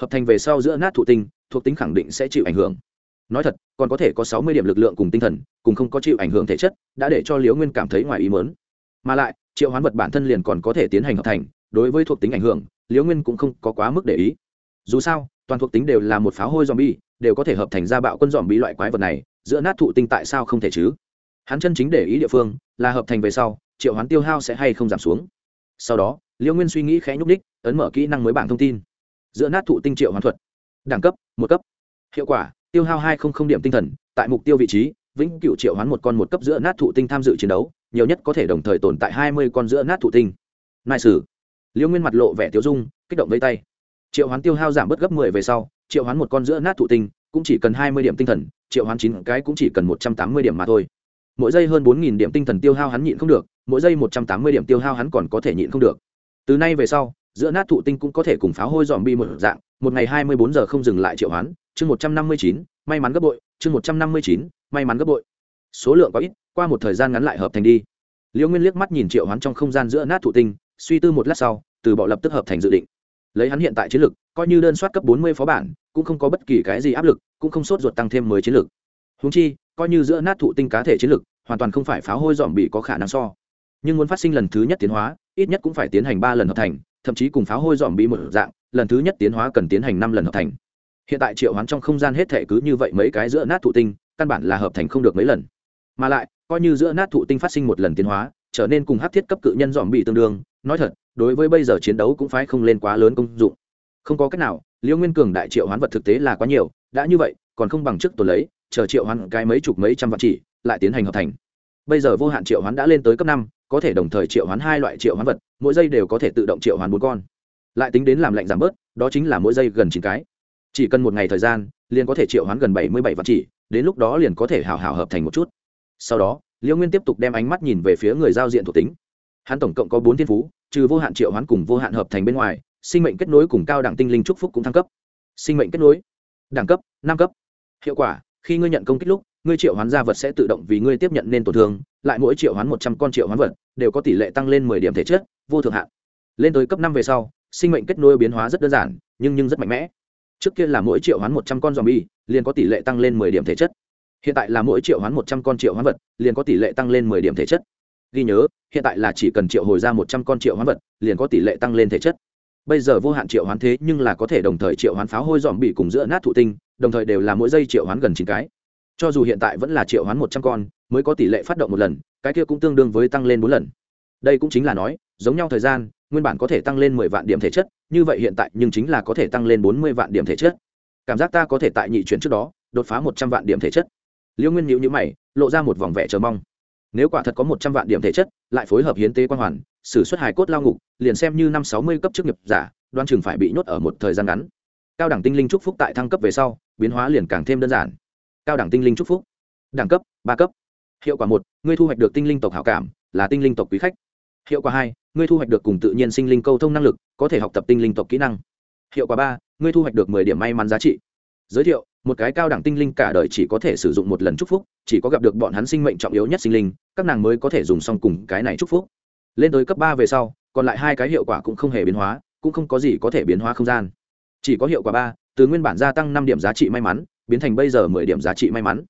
Hợp thành về sau giữa nát thụ tinh, thuộc tính khẳng định sẽ chịu ảnh hưởng. Nói thật, còn có thể có sáu mươi điểm lực lượng cùng tinh thần, cùng không có chịu ảnh hưởng thể chất, đã để cho liễu nguyên cảm thấy ngoài ý mớn mà lại, triệu hoán vật bản thân liền còn có thể tiến hành hợp thành, đối với thuộc tính ảnh hưởng, liễu nguyên cũng không có quá mức để ý. Dù sao, toàn thuộc tính đều là một pháo hôi dòm bi đều có thể hợp thành ra bạo quân dòm bi loại quái vật này, giữa nát thụ tinh tại sao không thể chứ? Hắn chân chính để ý địa phương là hợp thành về sau, triệu hoán tiêu hao sẽ hay không giảm xuống sau đó, liễu nguyên suy nghĩ khẽ nhúc đích ấn mở kỹ năng mới bảng thông tin. Giữa nát thụ tinh triệu hoán thuật. Đẳng cấp, một cấp. Hiệu quả, tiêu hao hai không không điểm tinh thần, tại mục tiêu vị trí, vĩnh cựu triệu hoán một con một cấp giữa nát thụ tinh tham dự chiến đấu, nhiều nhất có thể đồng thời tồn tại hai mươi con giữa nát thụ tinh. Nại sử liễu nguyên mặt lộ vẻ tiêu dung, kích động vây tay. Triệu hoán tiêu hao giảm bớt gấp mười về sau, triệu hoán một con giữa nát thụ tinh cũng chỉ cần hai mươi điểm tinh thần, triệu hoán chín cái cũng chỉ cần một trăm tám mươi điểm mà thôi mỗi giây hơn bốn nghìn điểm tinh thần tiêu hao hắn nhịn không được, mỗi giây một trăm tám mươi điểm tiêu hao hắn còn có thể nhịn không được. Từ nay về sau, giữa nát thụ tinh cũng có thể cùng pháo hôi dòm bi một dạng, một ngày hai mươi bốn giờ không dừng lại triệu hoán, chương một trăm năm mươi chín, may mắn gấp bội, chương một trăm năm mươi chín, may mắn gấp bội. Số lượng có ít, qua một thời gian ngắn lại hợp thành đi. Liễu nguyên liếc mắt nhìn triệu hoán trong không gian giữa nát thụ tinh, suy tư một lát sau, từ bỏ lập tức hợp thành dự định. Lấy hắn hiện tại chiến lực, coi như đơn soát cấp bốn mươi phó bản, cũng không có bất kỳ cái gì áp lực, cũng không sốt ruột tăng thêm mới chiến lực. Húng chi, coi như giữa nát thụ tinh cá thể chiến lực hoàn toàn không phải pháo hôi dòm bị có khả năng so. Nhưng muốn phát sinh lần thứ nhất tiến hóa, ít nhất cũng phải tiến hành ba lần hợp thành, thậm chí cùng pháo hôi dòm bị một dạng, lần thứ nhất tiến hóa cần tiến hành năm lần hợp thành. Hiện tại triệu hoán trong không gian hết thể cứ như vậy mấy cái giữa nát thụ tinh, căn bản là hợp thành không được mấy lần. Mà lại, coi như giữa nát thụ tinh phát sinh một lần tiến hóa, trở nên cùng hát thiết cấp cự nhân dòm bị tương đương, nói thật, đối với bây giờ chiến đấu cũng phải không lên quá lớn công dụng. Không có cách nào liễu nguyên cường đại triệu hoán vật thực tế là quá nhiều, đã như vậy, còn không bằng chức tuần lấy, chờ triệu hoán cái mấy chục mấy trăm vạn chỉ lại tiến hành hợp thành. Bây giờ vô hạn triệu hoán đã lên tới cấp năm, có thể đồng thời triệu hoán hai loại triệu hoán vật, mỗi giây đều có thể tự động triệu hoán bốn con. Lại tính đến làm lạnh giảm bớt, đó chính là mỗi giây gần chín cái. Chỉ cần một ngày thời gian, liền có thể triệu hoán gần bảy mươi bảy vạn chỉ, đến lúc đó liền có thể hào hào hợp thành một chút. Sau đó liễu nguyên tiếp tục đem ánh mắt nhìn về phía người giao diện thuộc tính. Hắn tổng cộng có bốn thiên phú, trừ vô hạn triệu hoán cùng vô hạn hợp thành bên ngoài, sinh mệnh kết nối cùng cao đẳng tinh linh trúc phúc cũng thăng cấp. Sinh mệnh kết nối, đẳng cấp, năm cấp. Hiệu quả, khi ngươi nhận công kích lúc ngươi triệu hoán gia vật sẽ tự động vì ngươi tiếp nhận nên tổn thương lại mỗi triệu hoán một trăm con triệu hoán vật đều có tỷ lệ tăng lên mười điểm thể chất vô thượng hạn lên tới cấp năm về sau sinh mệnh kết nối biến hóa rất đơn giản nhưng nhưng rất mạnh mẽ trước kia là mỗi triệu hoán một trăm con dòm bi liền có tỷ lệ tăng lên mười điểm thể chất hiện tại là mỗi triệu hoán một trăm con triệu hoán vật liền có tỷ lệ tăng lên mười điểm thể chất ghi nhớ hiện tại là chỉ cần triệu hồi ra một trăm con triệu hoán vật liền có tỷ lệ tăng lên thể chất bây giờ vô hạn triệu hoán thế nhưng là có thể đồng thời triệu hoán pháo hôi dòm bị cùng giữa nát thụ tinh đồng thời đều là mỗi giây triệu hoán gần chín cái cho dù hiện tại vẫn là triệu hoán một trăm con, mới có tỷ lệ phát động một lần, cái kia cũng tương đương với tăng lên bốn lần. Đây cũng chính là nói, giống nhau thời gian, nguyên bản có thể tăng lên mười vạn điểm thể chất, như vậy hiện tại nhưng chính là có thể tăng lên bốn mươi vạn điểm thể chất. Cảm giác ta có thể tại nhị chuyển trước đó, đột phá một trăm vạn điểm thể chất. Liêu nguyên nhịu nhữ mày, lộ ra một vòng vẻ chờ mong. Nếu quả thật có một trăm vạn điểm thể chất, lại phối hợp hiến tế quan hoàn, sử suất hài cốt lao ngục, liền xem như năm sáu mươi cấp chức nghiệp giả, đoan chừng phải bị nhốt ở một thời gian ngắn. Cao đẳng tinh linh trúc phúc tại thăng cấp về sau, biến hóa liền càng thêm đơn giản cao đẳng tinh linh chúc phúc. Đẳng cấp, ba cấp. Hiệu quả một, ngươi thu hoạch được tinh linh tộc hảo cảm, là tinh linh tộc quý khách. Hiệu quả hai, ngươi thu hoạch được cùng tự nhiên sinh linh câu thông năng lực, có thể học tập tinh linh tộc kỹ năng. Hiệu quả ba, ngươi thu hoạch được mười điểm may mắn giá trị. Giới thiệu, một cái cao đẳng tinh linh cả đời chỉ có thể sử dụng một lần chúc phúc, chỉ có gặp được bọn hắn sinh mệnh trọng yếu nhất sinh linh, các nàng mới có thể dùng xong cùng cái này chúc phúc. Lên tới cấp ba về sau, còn lại hai cái hiệu quả cũng không hề biến hóa, cũng không có gì có thể biến hóa không gian. Chỉ có hiệu quả ba, từ nguyên bản gia tăng năm điểm giá trị may mắn biến thành bây giờ mười điểm giá trị may mắn.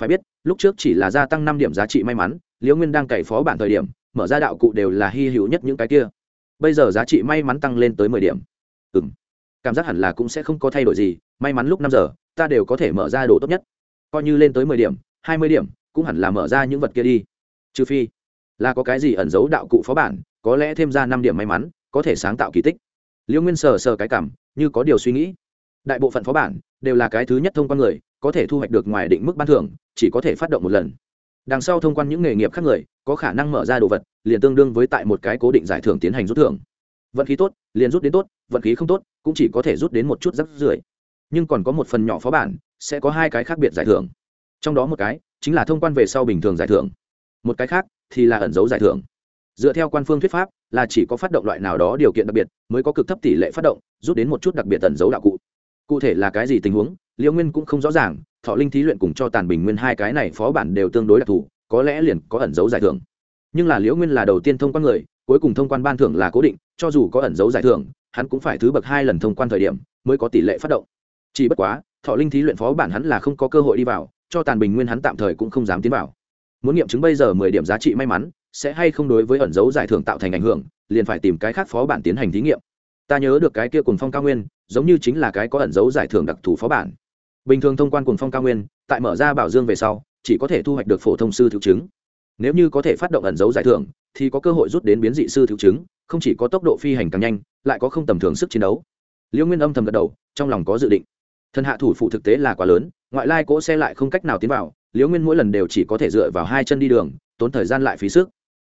Phải biết, lúc trước chỉ là gia tăng năm điểm giá trị may mắn, liễu nguyên đang cày phó bản thời điểm, mở ra đạo cụ đều là hy hữu nhất những cái kia. Bây giờ giá trị may mắn tăng lên tới mười điểm. Ừ m cảm giác hẳn là cũng sẽ không có thay đổi gì, may mắn lúc năm giờ, ta đều có thể mở ra đồ tốt nhất. Coi như lên tới mười điểm, hai mươi điểm, cũng hẳn là mở ra những vật kia đi. Trừ phi là có cái gì ẩn giấu đạo cụ phó bản, có lẽ thêm ra năm điểm may mắn, có thể sáng tạo kỳ tích. Liễu nguyên sờ sờ cái cảm, như có điều suy nghĩ đại bộ phận phó bản đều là cái thứ nhất thông quan người, có thể thu hoạch được ngoài định mức ban thưởng, chỉ có thể phát động một lần. Đằng sau thông quan những nghề nghiệp khác người, có khả năng mở ra đồ vật, liền tương đương với tại một cái cố định giải thưởng tiến hành rút thưởng. Vận khí tốt, liền rút đến tốt, vận khí không tốt, cũng chỉ có thể rút đến một chút rắc rưởi. Nhưng còn có một phần nhỏ phó bản, sẽ có hai cái khác biệt giải thưởng. Trong đó một cái chính là thông quan về sau bình thường giải thưởng. Một cái khác thì là ẩn dấu giải thưởng. Dựa theo quan phương thuyết pháp, là chỉ có phát động loại nào đó điều kiện đặc biệt, mới có cực thấp tỷ lệ phát động, rút đến một chút đặc biệt ẩn dấu đạo cụ cụ thể là cái gì tình huống, liễu nguyên cũng không rõ ràng, thọ linh thí luyện cùng cho tàn bình nguyên hai cái này phó bản đều tương đối đặc thù, có lẽ liền có ẩn dấu giải thưởng. Nhưng là liễu nguyên là đầu tiên thông quan người, cuối cùng thông quan ban thưởng là cố định, cho dù có ẩn dấu giải thưởng, hắn cũng phải thứ bậc hai lần thông quan thời điểm mới có tỷ lệ phát động. Chỉ bất quá, thọ linh thí luyện phó bản hắn là không có cơ hội đi vào, cho tàn bình nguyên hắn tạm thời cũng không dám tiến vào. Muốn nghiệm chứng bây giờ mười điểm giá trị may mắn, sẽ hay không đối với ẩn dấu giải thưởng tạo thành ảnh hưởng, liền phải tìm cái khác phó bản tiến hành thí nghiệm. Ta nhớ được cái kia cùng phong cao nguyên giống như chính là cái có ẩn dấu giải thưởng đặc thù phó bản. Bình thường thông quan cùng phong cao nguyên, tại mở ra bảo dương về sau, chỉ có thể thu hoạch được phổ thông sư thiếu chứng. Nếu như có thể phát động ẩn dấu giải thưởng, thì có cơ hội rút đến biến dị sư thiếu chứng, không chỉ có tốc độ phi hành càng nhanh, lại có không tầm thường sức chiến đấu. Liễu nguyên âm thầm gật đầu, trong lòng có dự định. Thân hạ thủ phụ thực tế là quá lớn, ngoại lai cỗ xe lại không cách nào tiến vào liễu nguyên mỗi lần đều chỉ có thể dựa vào hai chân đi đường, tốn thời gian lại phí sức.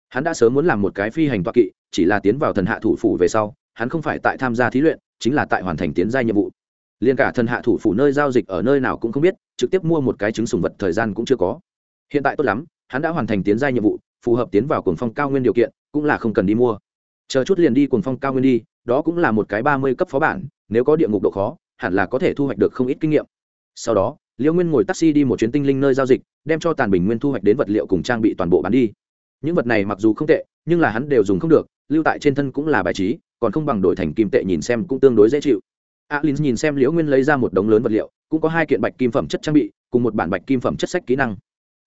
Hắn đã sớm muốn làm một cái phi hành toa kỵ, chỉ là tiến vào thần hạ thủ phủ về sau, hắn không phải tại tham gia thí luyện chính là tại hoàn thành tiến gia nhiệm vụ. Liền cả thần hạ thủ phủ nơi giao dịch ở nơi nào cũng không biết, trực tiếp mua một cái trứng sùng vật thời gian cũng chưa có. Hiện tại tốt lắm, hắn đã hoàn thành tiến gia nhiệm vụ, phù hợp tiến vào cuồng phong cao nguyên điều kiện, cũng là không cần đi mua. Chờ chút liền đi cuồng phong cao nguyên đi, đó cũng là một cái ba mươi cấp phó bản, nếu có địa ngục độ khó, hẳn là có thể thu hoạch được không ít kinh nghiệm. Sau đó liễu nguyên ngồi taxi đi một chuyến tinh linh nơi giao dịch, đem cho tàn bình nguyên thu hoạch đến vật liệu cùng trang bị toàn bộ bán đi. Những vật này mặc dù không tệ, nhưng là hắn đều dùng không được, lưu tại trên thân cũng là bài trí còn không bằng đổi thành kim tệ nhìn xem cũng tương đối dễ chịu. Alin nhìn xem liễu nguyên lấy ra một đống lớn vật liệu, cũng có hai kiện bạch kim phẩm chất trang bị, cùng một bản bạch kim phẩm chất sách kỹ năng.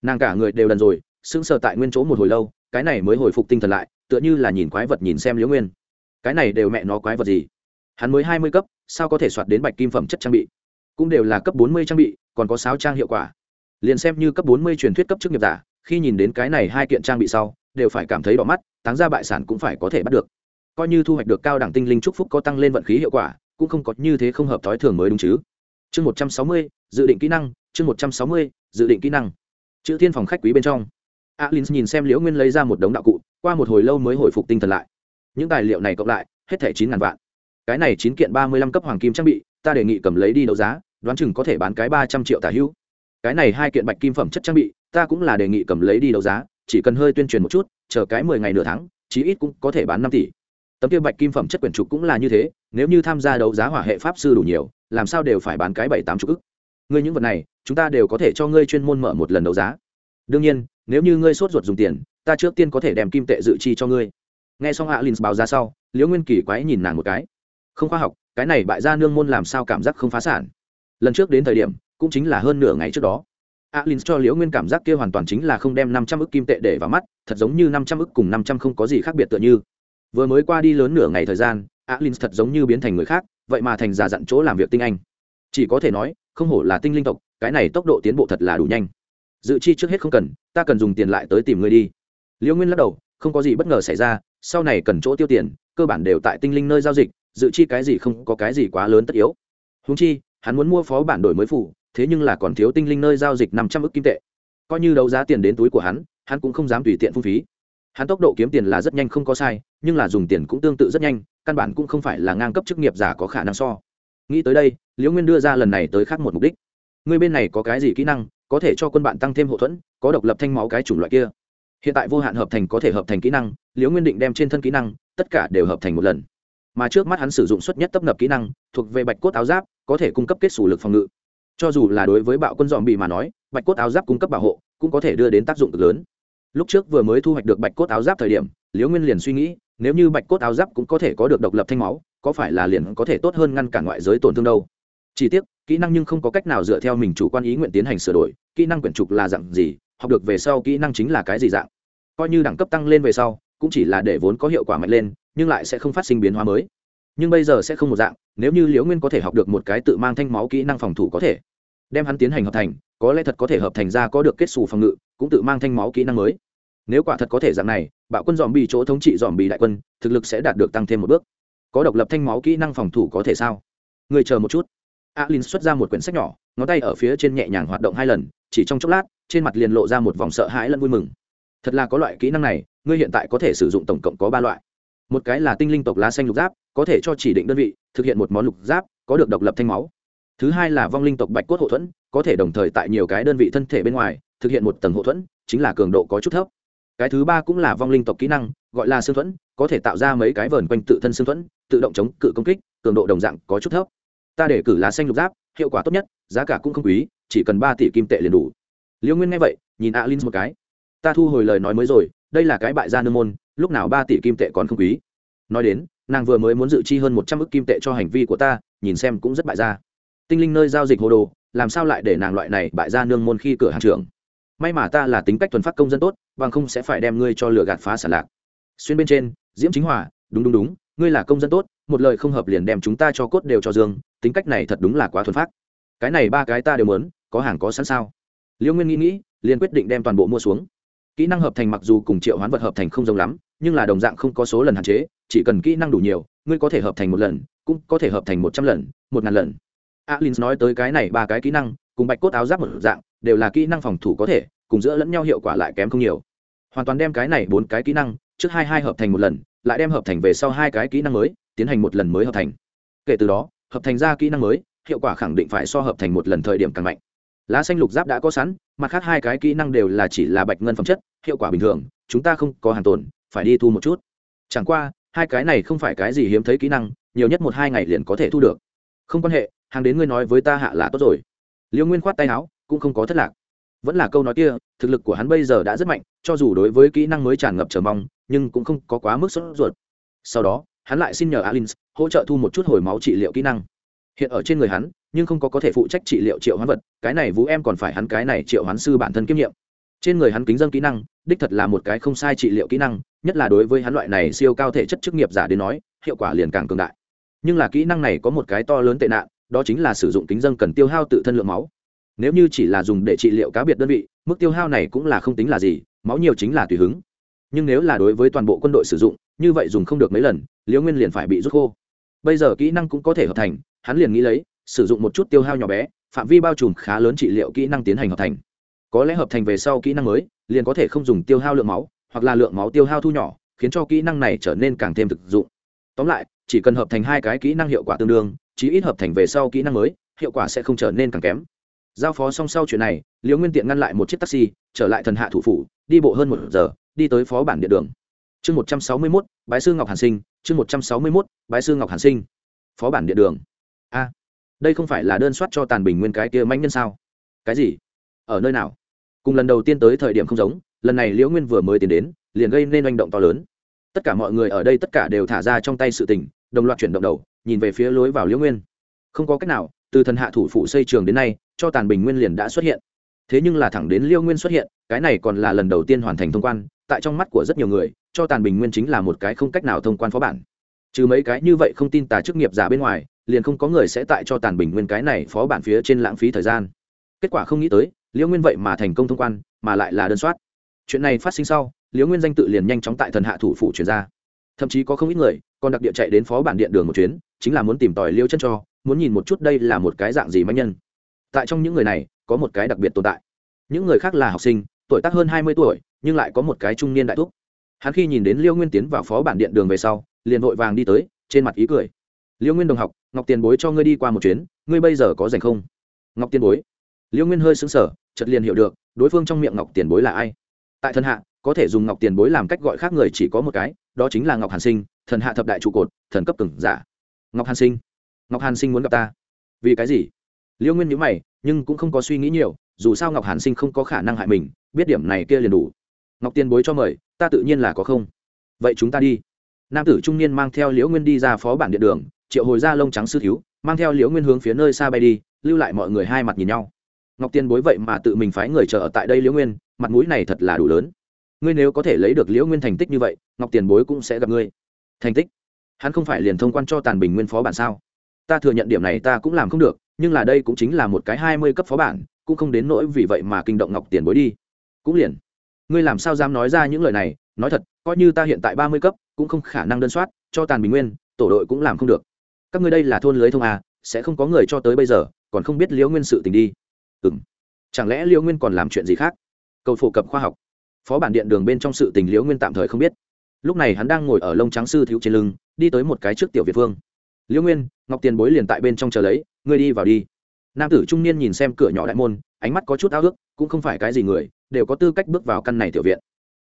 Nàng cả người đều đần rồi, sững sờ tại nguyên chỗ một hồi lâu, cái này mới hồi phục tinh thần lại, tựa như là nhìn quái vật nhìn xem liễu nguyên. Cái này đều mẹ nó quái vật gì? Hắn mới hai mươi cấp, sao có thể soạt đến bạch kim phẩm chất trang bị? Cũng đều là cấp bốn mươi trang bị, còn có sáu trang hiệu quả. Liền xem như cấp bốn mươi truyền thuyết cấp chức nghiệp giả, khi nhìn đến cái này hai kiện trang bị sau, đều phải cảm thấy đỏ mắt, táng ra bại sản cũng phải có thể bắt được coi như thu hoạch được cao đẳng tinh linh trúc phúc có tăng lên vận khí hiệu quả, cũng không có như thế không hợp thói thường mới đúng chứ. Chương một trăm sáu mươi, dự định kỹ năng, chương một trăm sáu mươi, dự định kỹ năng. Chữ thiên phòng khách quý bên trong. Alin nhìn xem liễu nguyên lấy ra một đống đạo cụ, qua một hồi lâu mới hồi phục tinh thần lại. Những tài liệu này cộng lại, hết thẻ chín ngàn vạn. Cái này chín kiện ba mươi lăm cấp hoàng kim trang bị, ta đề nghị cầm lấy đi đấu giá, đoán chừng có thể bán cái ba trăm triệu tả hữu. Cái này hai kiện bạch kim phẩm chất trang bị, ta cũng là đề nghị cầm lấy đi đấu giá, chỉ cần hơi tuyên truyền một chút, chờ cái mười ngày nửa tháng, chí ít cũng có thể bán năm tỷ tấm kia bạch kim phẩm chất quyển trục cũng là như thế, nếu như tham gia đấu giá hỏa hệ pháp sư đủ nhiều, làm sao đều phải bán cái bảy tám chục ức? Ngươi những vật này, chúng ta đều có thể cho ngươi chuyên môn mở một lần đấu giá. Đương nhiên, nếu như ngươi sốt ruột dùng tiền, ta trước tiên có thể đem kim tệ dự chi cho ngươi. Nghe xong hạ lynx báo ra sau, liễu nguyên kỳ quái nhìn nàng một cái. Không khoa học, cái này bại gia nương môn làm sao cảm giác không phá sản? Lần trước đến thời điểm, cũng chính là hơn nửa ngày trước đó. A alin cho liễu nguyên cảm giác kia hoàn toàn chính là không đem năm trăm ức kim tệ để vào mắt, thật giống như năm trăm ức cùng năm trăm không có gì khác biệt tựa như vừa mới qua đi lớn nửa ngày thời gian alin thật giống như biến thành người khác, vậy mà thành già dặn chỗ làm việc tinh anh. Chỉ có thể nói, không hổ là tinh linh tộc, cái này tốc độ tiến bộ thật là đủ nhanh. Dự chi trước hết không cần, ta cần dùng tiền lại tới tìm người đi. Liễu nguyên lắc đầu, không có gì bất ngờ xảy ra, sau này cần chỗ tiêu tiền, cơ bản đều tại tinh linh nơi giao dịch, dự chi cái gì không có cái gì quá lớn tất yếu. Húng chi, hắn muốn mua phó bản đổi mới phủ thế nhưng là còn thiếu tinh linh nơi giao dịch năm trăm ước kim tệ. Coi như đấu giá tiền đến túi của hắn hắn cũng không dám tùy tiện phung phí hắn tốc độ kiếm tiền là rất nhanh không có sai, nhưng là dùng tiền cũng tương tự rất nhanh, căn bản cũng không phải là ngang cấp chức nghiệp giả có khả năng so. Nghĩ tới đây, liễu nguyên đưa ra lần này tới khác một mục đích. Người bên này có cái gì kỹ năng, có thể cho quân bạn tăng thêm hậu thuẫn, có độc lập thanh máu cái chủng loại kia. Hiện tại vô hạn hợp thành có thể hợp thành kỹ năng, liễu nguyên định đem trên thân kỹ năng, tất cả đều hợp thành một lần. Mà trước mắt hắn sử dụng suất nhất tấp nập kỹ năng, thuộc về bạch cốt áo giáp, có thể cung cấp kết xù lực phòng ngự. Cho dù là đối với bạo quân dòm bị mà nói, bạch cốt áo giáp cung cấp bảo hộ, cũng có thể đưa đến tác dụng cực lớn lúc trước vừa mới thu hoạch được bạch cốt áo giáp thời điểm, liễu nguyên liền suy nghĩ, nếu như bạch cốt áo giáp cũng có thể có được độc lập thanh máu, có phải là liền có thể tốt hơn ngăn cản ngoại giới tổn thương đâu? Chỉ tiếc, kỹ năng nhưng không có cách nào dựa theo mình chủ quan ý nguyện tiến hành sửa đổi, kỹ năng quyển trục là dạng gì, học được về sau kỹ năng chính là cái gì dạng? Coi như đẳng cấp tăng lên về sau, cũng chỉ là để vốn có hiệu quả mạnh lên, nhưng lại sẽ không phát sinh biến hóa mới. Nhưng bây giờ sẽ không một dạng, nếu như liễu nguyên có thể học được một cái tự mang thanh máu kỹ năng phòng thủ có thể, đem hắn tiến hành hợp thành có lẽ thật có thể hợp thành ra có được kết xù phòng ngự, cũng tự mang thanh máu kỹ năng mới. Nếu quả thật có thể dạng này, bạo quân dòm bị chỗ thống trị dòm bị đại quân, thực lực sẽ đạt được tăng thêm một bước. Có độc lập thanh máu kỹ năng phòng thủ có thể sao? Người chờ một chút. Alin xuất ra một quyển sách nhỏ, ngón tay ở phía trên nhẹ nhàng hoạt động hai lần, chỉ trong chốc lát, trên mặt liền lộ ra một vòng sợ hãi lẫn vui mừng. Thật là có loại kỹ năng này, ngươi hiện tại có thể sử dụng tổng cộng có ba loại. Một cái là tinh linh tộc lá xanh lục giáp, có thể cho chỉ định đơn vị thực hiện một món lục giáp, có được độc lập thanh máu thứ hai là vong linh tộc bạch cốt hộ thuẫn, có thể đồng thời tại nhiều cái đơn vị thân thể bên ngoài, thực hiện một tầng hộ thuẫn, chính là cường độ có chút thấp. Cái thứ ba cũng là vong linh tộc kỹ năng, gọi là xương thuẫn, có thể tạo ra mấy cái vờn quanh tự thân xương thuẫn, tự động chống cự công kích, cường độ đồng dạng có chút thấp. Ta để cử lá xanh lục giáp, hiệu quả tốt nhất, giá cả cũng không quý, chỉ cần ba tỷ kim tệ liền đủ. Liêu nguyên nghe vậy, nhìn alin một cái. Ta thu hồi lời nói mới rồi, đây là cái bại gia nương môn, lúc nào ba tỷ kim tệ còn không quý. Nói đến, nàng vừa mới muốn dự chi hơn một trăm ước kim tệ cho hành vi của ta, nhìn xem cũng rất bại gia tinh linh nơi giao dịch hồ đồ, làm sao lại để nàng loại này bại gia nương môn khi cửa hàng trưởng? May mà ta là tính cách thuần phát công dân tốt, bằng không sẽ phải đem ngươi cho lửa gạt phá sản lạc. Xuyên bên trên, diễm chính hòa, đúng đúng đúng, ngươi là công dân tốt, một lời không hợp liền đem chúng ta cho cốt đều cho dương, tính cách này thật đúng là quá thuần phát. Cái này ba cái ta đều muốn, có hàng có sẵn sao? Liêu nguyên nghĩ nghĩ, liền quyết định đem toàn bộ mua xuống. Kỹ năng hợp thành mặc dù cùng triệu hoán vật hợp thành không giống lắm, nhưng là đồng dạng không có số lần hạn chế, chỉ cần kỹ năng đủ nhiều, ngươi có thể hợp thành một lần, cũng có thể hợp thành một trăm lần, một ngàn lần alin nói tới cái này ba cái kỹ năng, cùng bạch cốt áo giáp một dạng, đều là kỹ năng phòng thủ có thể, cùng giữa lẫn nhau hiệu quả lại kém không nhiều. Hoàn toàn đem cái này bốn cái kỹ năng, trước hai hai hợp thành một lần, lại đem hợp thành về sau hai cái kỹ năng mới, tiến hành một lần mới hợp thành. Kể từ đó, hợp thành ra kỹ năng mới, hiệu quả khẳng định phải so hợp thành một lần thời điểm càng mạnh. Lá xanh lục giáp đã có sẵn, mặt khác hai cái kỹ năng đều là chỉ là bạch ngân phẩm chất, hiệu quả bình thường, chúng ta không có hàng tồn, phải đi thu một chút. Chẳng qua, hai cái này không phải cái gì hiếm thấy kỹ năng, nhiều nhất một hai ngày liền có thể thu được. Không quan hệ hàng đến ngươi nói với ta hạ là tốt rồi. Liêu nguyên khoát tay áo, cũng không có thất lạc. Vẫn là câu nói kia, thực lực của hắn bây giờ đã rất mạnh, cho dù đối với kỹ năng mới tràn ngập trở mong, nhưng cũng không có quá mức sốt ruột. Sau đó, hắn lại xin nhờ alin hỗ trợ thu một chút hồi máu trị liệu kỹ năng. Hiện ở trên người hắn, nhưng không có có thể phụ trách trị liệu triệu hoán vật, cái này vũ em còn phải hắn cái này triệu hoán sư bản thân kiêm nhiệm. Trên người hắn kính dân kỹ năng, đích thật là một cái không sai trị liệu kỹ năng, nhất là đối với hắn loại này siêu cao thể chất chức nghiệp giả đến nói, hiệu quả liền càng cường đại. Nhưng là kỹ năng này có một cái to lớn tệ nạn đó chính là sử dụng kính dân cần tiêu hao tự thân lượng máu. Nếu như chỉ là dùng để trị liệu cá biệt đơn vị, mức tiêu hao này cũng là không tính là gì, máu nhiều chính là tùy hứng. Nhưng nếu là đối với toàn bộ quân đội sử dụng, như vậy dùng không được mấy lần, liễu nguyên liền phải bị rút khô. Bây giờ kỹ năng cũng có thể hợp thành, hắn liền nghĩ lấy, sử dụng một chút tiêu hao nhỏ bé, phạm vi bao trùm khá lớn trị liệu kỹ năng tiến hành hợp thành. Có lẽ hợp thành về sau kỹ năng mới, liền có thể không dùng tiêu hao lượng máu, hoặc là lượng máu tiêu hao thu nhỏ, khiến cho kỹ năng này trở nên càng thêm thực dụng. Tóm lại, chỉ cần hợp thành hai cái kỹ năng hiệu quả tương đương chí ít hợp thành về sau kỹ năng mới, hiệu quả sẽ không trở nên càng kém. Giao phó xong sau chuyện này, liễu nguyên tiện ngăn lại một chiếc taxi, trở lại thần hạ thủ phủ, đi bộ hơn một giờ, đi tới phó bản địa đường. Chương một trăm sáu mươi mốt, bái sư ngọc hàn sinh, chương một trăm sáu mươi mốt, bái sư ngọc hàn sinh. Phó bản địa đường. A, đây không phải là đơn soát cho tàn bình nguyên cái kia manh nhân sao? Cái gì? Ở nơi nào? Cùng lần đầu tiên tới thời điểm không giống, lần này liễu nguyên vừa mới tiến đến, liền gây nên oanh động to lớn. Tất cả mọi người ở đây tất cả đều thả ra trong tay sự tình, đồng loạt chuyển động đầu nhìn về phía lối vào liễu nguyên. Không có cách nào, từ thần hạ thủ phụ xây trường đến nay, cho tàn bình nguyên liền đã xuất hiện. Thế nhưng là thẳng đến liêu nguyên xuất hiện, cái này còn là lần đầu tiên hoàn thành thông quan, tại trong mắt của rất nhiều người, cho tàn bình nguyên chính là một cái không cách nào thông quan phó bản. Trừ mấy cái như vậy không tin tà chức nghiệp giả bên ngoài, liền không có người sẽ tại cho tàn bình nguyên cái này phó bản phía trên lãng phí thời gian. Kết quả không nghĩ tới, liễu nguyên vậy mà thành công thông quan, mà lại là đơn soát. Chuyện này phát sinh sau, liễu nguyên danh tự liền nhanh chóng tại thần hạ thủ phủ chuyển ra thậm chí có không ít người còn đặc địa chạy đến phó bản điện đường một chuyến, chính là muốn tìm tòi liêu chân cho, muốn nhìn một chút đây là một cái dạng gì manh nhân. Tại trong những người này, có một cái đặc biệt tồn tại. Những người khác là học sinh, tuổi tác hơn hai mươi tuổi, nhưng lại có một cái trung niên đại thúc. Hắn khi nhìn đến liêu nguyên tiến vào phó bản điện đường về sau, liền vội vàng đi tới, trên mặt ý cười. Liêu nguyên đồng học, ngọc tiền bối cho ngươi đi qua một chuyến, ngươi bây giờ có dành không? Ngọc tiền bối? Liêu nguyên hơi xứng sở chật liền hiểu được, đối phương trong miệng ngọc tiền bối là ai. Tại thân hạ có thể dùng ngọc tiền bối làm cách gọi khác người chỉ có một cái, đó chính là ngọc hàn sinh, thần hạ thập đại trụ cột, thần cấp từng giả. Ngọc hàn sinh, ngọc hàn sinh muốn gặp ta. Vì cái gì? Liêu nguyên nhữ mày, nhưng cũng không có suy nghĩ nhiều, dù sao ngọc hàn sinh không có khả năng hại mình, biết điểm này kia liền đủ. Ngọc tiền bối cho mời, ta tự nhiên là có không. Vậy chúng ta đi. Nam tử trung niên mang theo liễu nguyên đi ra phó bản điện đường, triệu hồi ra lông trắng sư thiếu, mang theo liễu nguyên hướng phía nơi xa bay đi, lưu lại mọi người hai mặt nhìn nhau. Ngọc tiền bối vậy mà tự mình phái người chờ ở tại đây liễu nguyên, mặt mũi này thật là đủ lớn ngươi nếu có thể lấy được liễu nguyên thành tích như vậy, ngọc tiền bối cũng sẽ gặp ngươi. Thành tích? Hắn không phải liền thông quan cho tàn bình nguyên phó bản sao? Ta thừa nhận điểm này ta cũng làm không được, nhưng là đây cũng chính là một cái hai mươi cấp phó bản, cũng không đến nỗi vì vậy mà kinh động ngọc tiền bối đi. Cũng liền. Ngươi làm sao dám nói ra những lời này? Nói thật, coi như ta hiện tại ba mươi cấp, cũng không khả năng đơn soát, cho tàn bình nguyên, tổ đội cũng làm không được. Các ngươi đây là thôn lưới thông à sẽ không có người cho tới bây giờ, còn không biết liễu nguyên sự tình đi. Ừ m chẳng lẽ liễu nguyên còn làm chuyện gì khác? Cầu phổ cập khoa học phó bản điện đường bên trong sự tình liễu nguyên tạm thời không biết. Lúc này hắn đang ngồi ở lông trắng sư thiếu trên lưng, đi tới một cái trước tiểu việt phương liễu nguyên, ngọc tiền bối liền tại bên trong chờ lấy, ngươi đi vào đi. Nam tử trung niên nhìn xem cửa nhỏ đại môn, ánh mắt có chút ao ước, cũng không phải cái gì người, đều có tư cách bước vào căn này tiểu viện.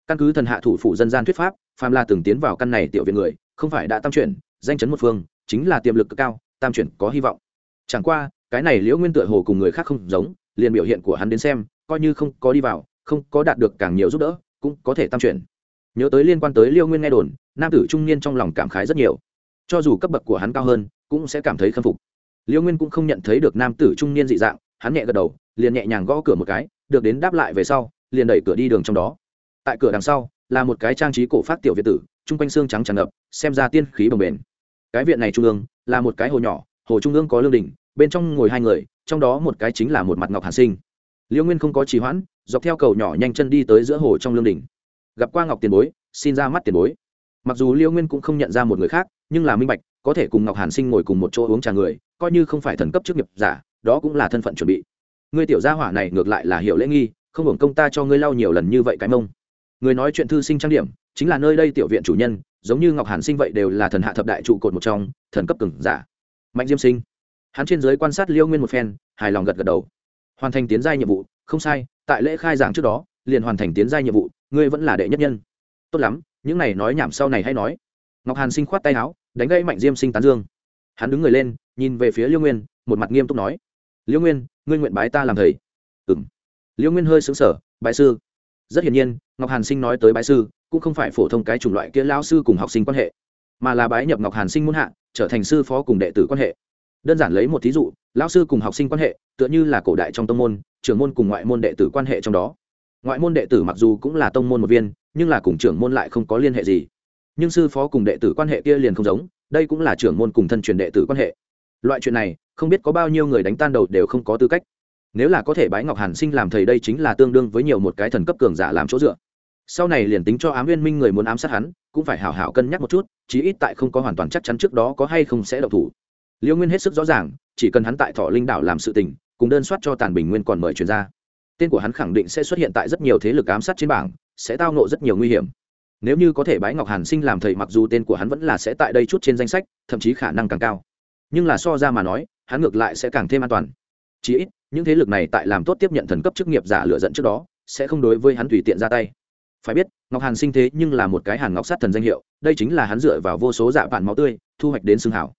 Căn cứ thần hạ thủ phủ dân gian thuyết pháp, phàm la từng tiến vào căn này tiểu viện người, không phải đã tam chuyển, danh chấn một phương, chính là tiềm lực cực cao, tam chuyển có hy vọng. Chẳng qua, cái này liễu nguyên tựa hồ cùng người khác không giống, liền biểu hiện của hắn đến xem, coi như không có đi vào không có đạt được càng nhiều giúp đỡ, cũng có thể tam chuyển nhớ tới liên quan tới liêu nguyên nghe đồn, nam tử trung niên trong lòng cảm khái rất nhiều. Cho dù cấp bậc của hắn cao hơn, cũng sẽ cảm thấy khâm phục. Liêu nguyên cũng không nhận thấy được nam tử trung niên dị dạng, hắn nhẹ gật đầu, liền nhẹ nhàng gõ cửa một cái, được đến đáp lại về sau, liền đẩy cửa đi đường trong đó. Tại cửa đằng sau, là một cái trang trí cổ phát tiểu việt tử, chung quanh xương trắng tràn ngập, xem ra tiên khí bồng bềnh. Cái viện này trung ương, là một cái hồ nhỏ, hồ trung ương có lương đình bên trong ngồi hai người, trong đó một cái chính là một mặt ngọc hàn sinh. Liêu nguyên không có trì hoãn dọc theo cầu nhỏ nhanh chân đi tới giữa hồ trong lương đình. Gặp qua ngọc tiền bối, xin ra mắt tiền bối. Mặc dù liêu nguyên cũng không nhận ra một người khác, nhưng là minh bạch, có thể cùng ngọc hàn sinh ngồi cùng một chỗ uống trà người, coi như không phải thần cấp chức nghiệp giả, đó cũng là thân phận chuẩn bị. Ngươi tiểu gia hỏa này ngược lại là hiệu lễ nghi, không hưởng công ta cho ngươi lau nhiều lần như vậy cái mông. Người nói chuyện thư sinh trang điểm, chính là nơi đây tiểu viện chủ nhân, giống như ngọc hàn sinh vậy đều là thần hạ thập đại trụ cột một trong, thần cấp cứng giả. Mạnh diêm sinh. Hắn trên giới quan sát liêu nguyên một phen, hài lòng gật gật đầu. Hoàn thành tiến giai nhiệm vụ, không sai tại lễ khai giảng trước đó, liền hoàn thành tiến giai nhiệm vụ, ngươi vẫn là đệ nhất nhân. Tốt lắm, những này nói nhảm sau này hay nói. Ngọc hàn sinh khoát tay áo, đánh gây mạnh diêm sinh tán dương. Hắn đứng người lên, nhìn về phía liêu nguyên, một mặt nghiêm túc nói, liêu nguyên, ngươi nguyện bái ta làm thầy? Ừ m liêu nguyên hơi xứng sở bái sư. Rất hiển nhiên, ngọc hàn sinh nói tới bái sư, cũng không phải phổ thông cái chủng loại kia lao sư cùng học sinh quan hệ, mà là bái nhập ngọc hàn sinh muốn hạ, trở thành sư phó cùng đệ tử quan hệ đơn giản lấy một thí dụ lao sư cùng học sinh quan hệ, tựa như là cổ đại trong tông môn, trưởng môn cùng ngoại môn đệ tử quan hệ trong đó. Ngoại môn đệ tử mặc dù cũng là tông môn một viên, nhưng là cùng trưởng môn lại không có liên hệ gì. Nhưng sư phó cùng đệ tử quan hệ kia liền không giống, đây cũng là trưởng môn cùng thân truyền đệ tử quan hệ. Loại chuyện này, không biết có bao nhiêu người đánh tan đầu đều không có tư cách. Nếu là có thể bái ngọc hàn sinh làm thầy đây chính là tương đương với nhiều một cái thần cấp cường giả làm chỗ dựa. Sau này liền tính cho ám viên minh người muốn ám sát hắn, cũng phải hào hào cân nhắc một chút, chí ít tại không có hoàn toàn chắc chắn trước đó có hay không sẽ độc thủ liêu nguyên hết sức rõ ràng, chỉ cần hắn tại thọ linh đảo làm sự tình, cùng đơn soát cho tàn bình nguyên còn mời chuyên gia tên của hắn khẳng định sẽ xuất hiện tại rất nhiều thế lực ám sát trên bảng, sẽ tao nộ rất nhiều nguy hiểm. Nếu như có thể bái ngọc hàn sinh làm thầy mặc dù tên của hắn vẫn là sẽ tại đây chút trên danh sách, thậm chí khả năng càng cao. Nhưng là so ra mà nói, hắn ngược lại sẽ càng thêm an toàn. Chí ít, những thế lực này tại làm tốt tiếp nhận thần cấp chức nghiệp giả lựa dẫn trước đó, sẽ không đối với hắn tùy tiện ra tay. Phải biết, ngọc hàn sinh thế nhưng là một cái hàn ngọc sát thần danh hiệu, đây chính là hắn dựa vào vô số dạ vạn máu tươi, thu hoạch đến xương hảo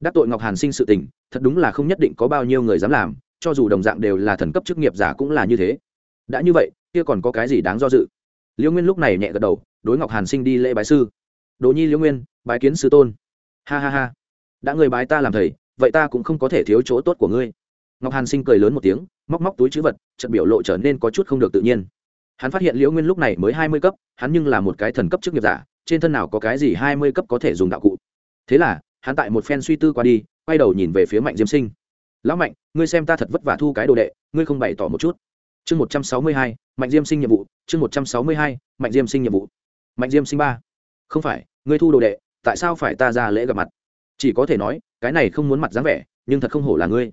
đắc tội ngọc hàn sinh sự tình, thật đúng là không nhất định có bao nhiêu người dám làm, cho dù đồng dạng đều là thần cấp chức nghiệp giả cũng là như thế. Đã như vậy, kia còn có cái gì đáng do dự? Liễu nguyên lúc này nhẹ gật đầu, đối ngọc hàn sinh đi lễ bái sư. Đồ nhi liễu nguyên, bái kiến sư tôn. Ha ha ha. Đã người bái ta làm thầy, vậy ta cũng không có thể thiếu chỗ tốt của ngươi. Ngọc hàn sinh cười lớn một tiếng, móc móc túi chữ vật trận biểu lộ trở nên có chút không được tự nhiên. Hắn phát hiện liễu nguyên lúc này mới hai mươi cấp, hắn nhưng là một cái thần cấp chức nghiệp giả, trên thân nào có cái gì hai mươi cấp có thể dùng đạo cụ? Thế là hắn tại một phen suy tư qua đi, quay đầu nhìn về phía mạnh diêm sinh. Lão mạnh, ngươi xem ta thật vất vả thu cái đồ đệ, ngươi không bày tỏ một chút. Chương một trăm sáu mươi hai, mạnh diêm sinh nhiệm vụ, chương một trăm sáu mươi hai, mạnh diêm sinh nhiệm vụ. Mạnh diêm sinh ba, không phải, ngươi thu đồ đệ, tại sao phải ta ra lễ gặp mặt? Chỉ có thể nói, cái này không muốn mặt dáng vẻ, nhưng thật không hổ là ngươi.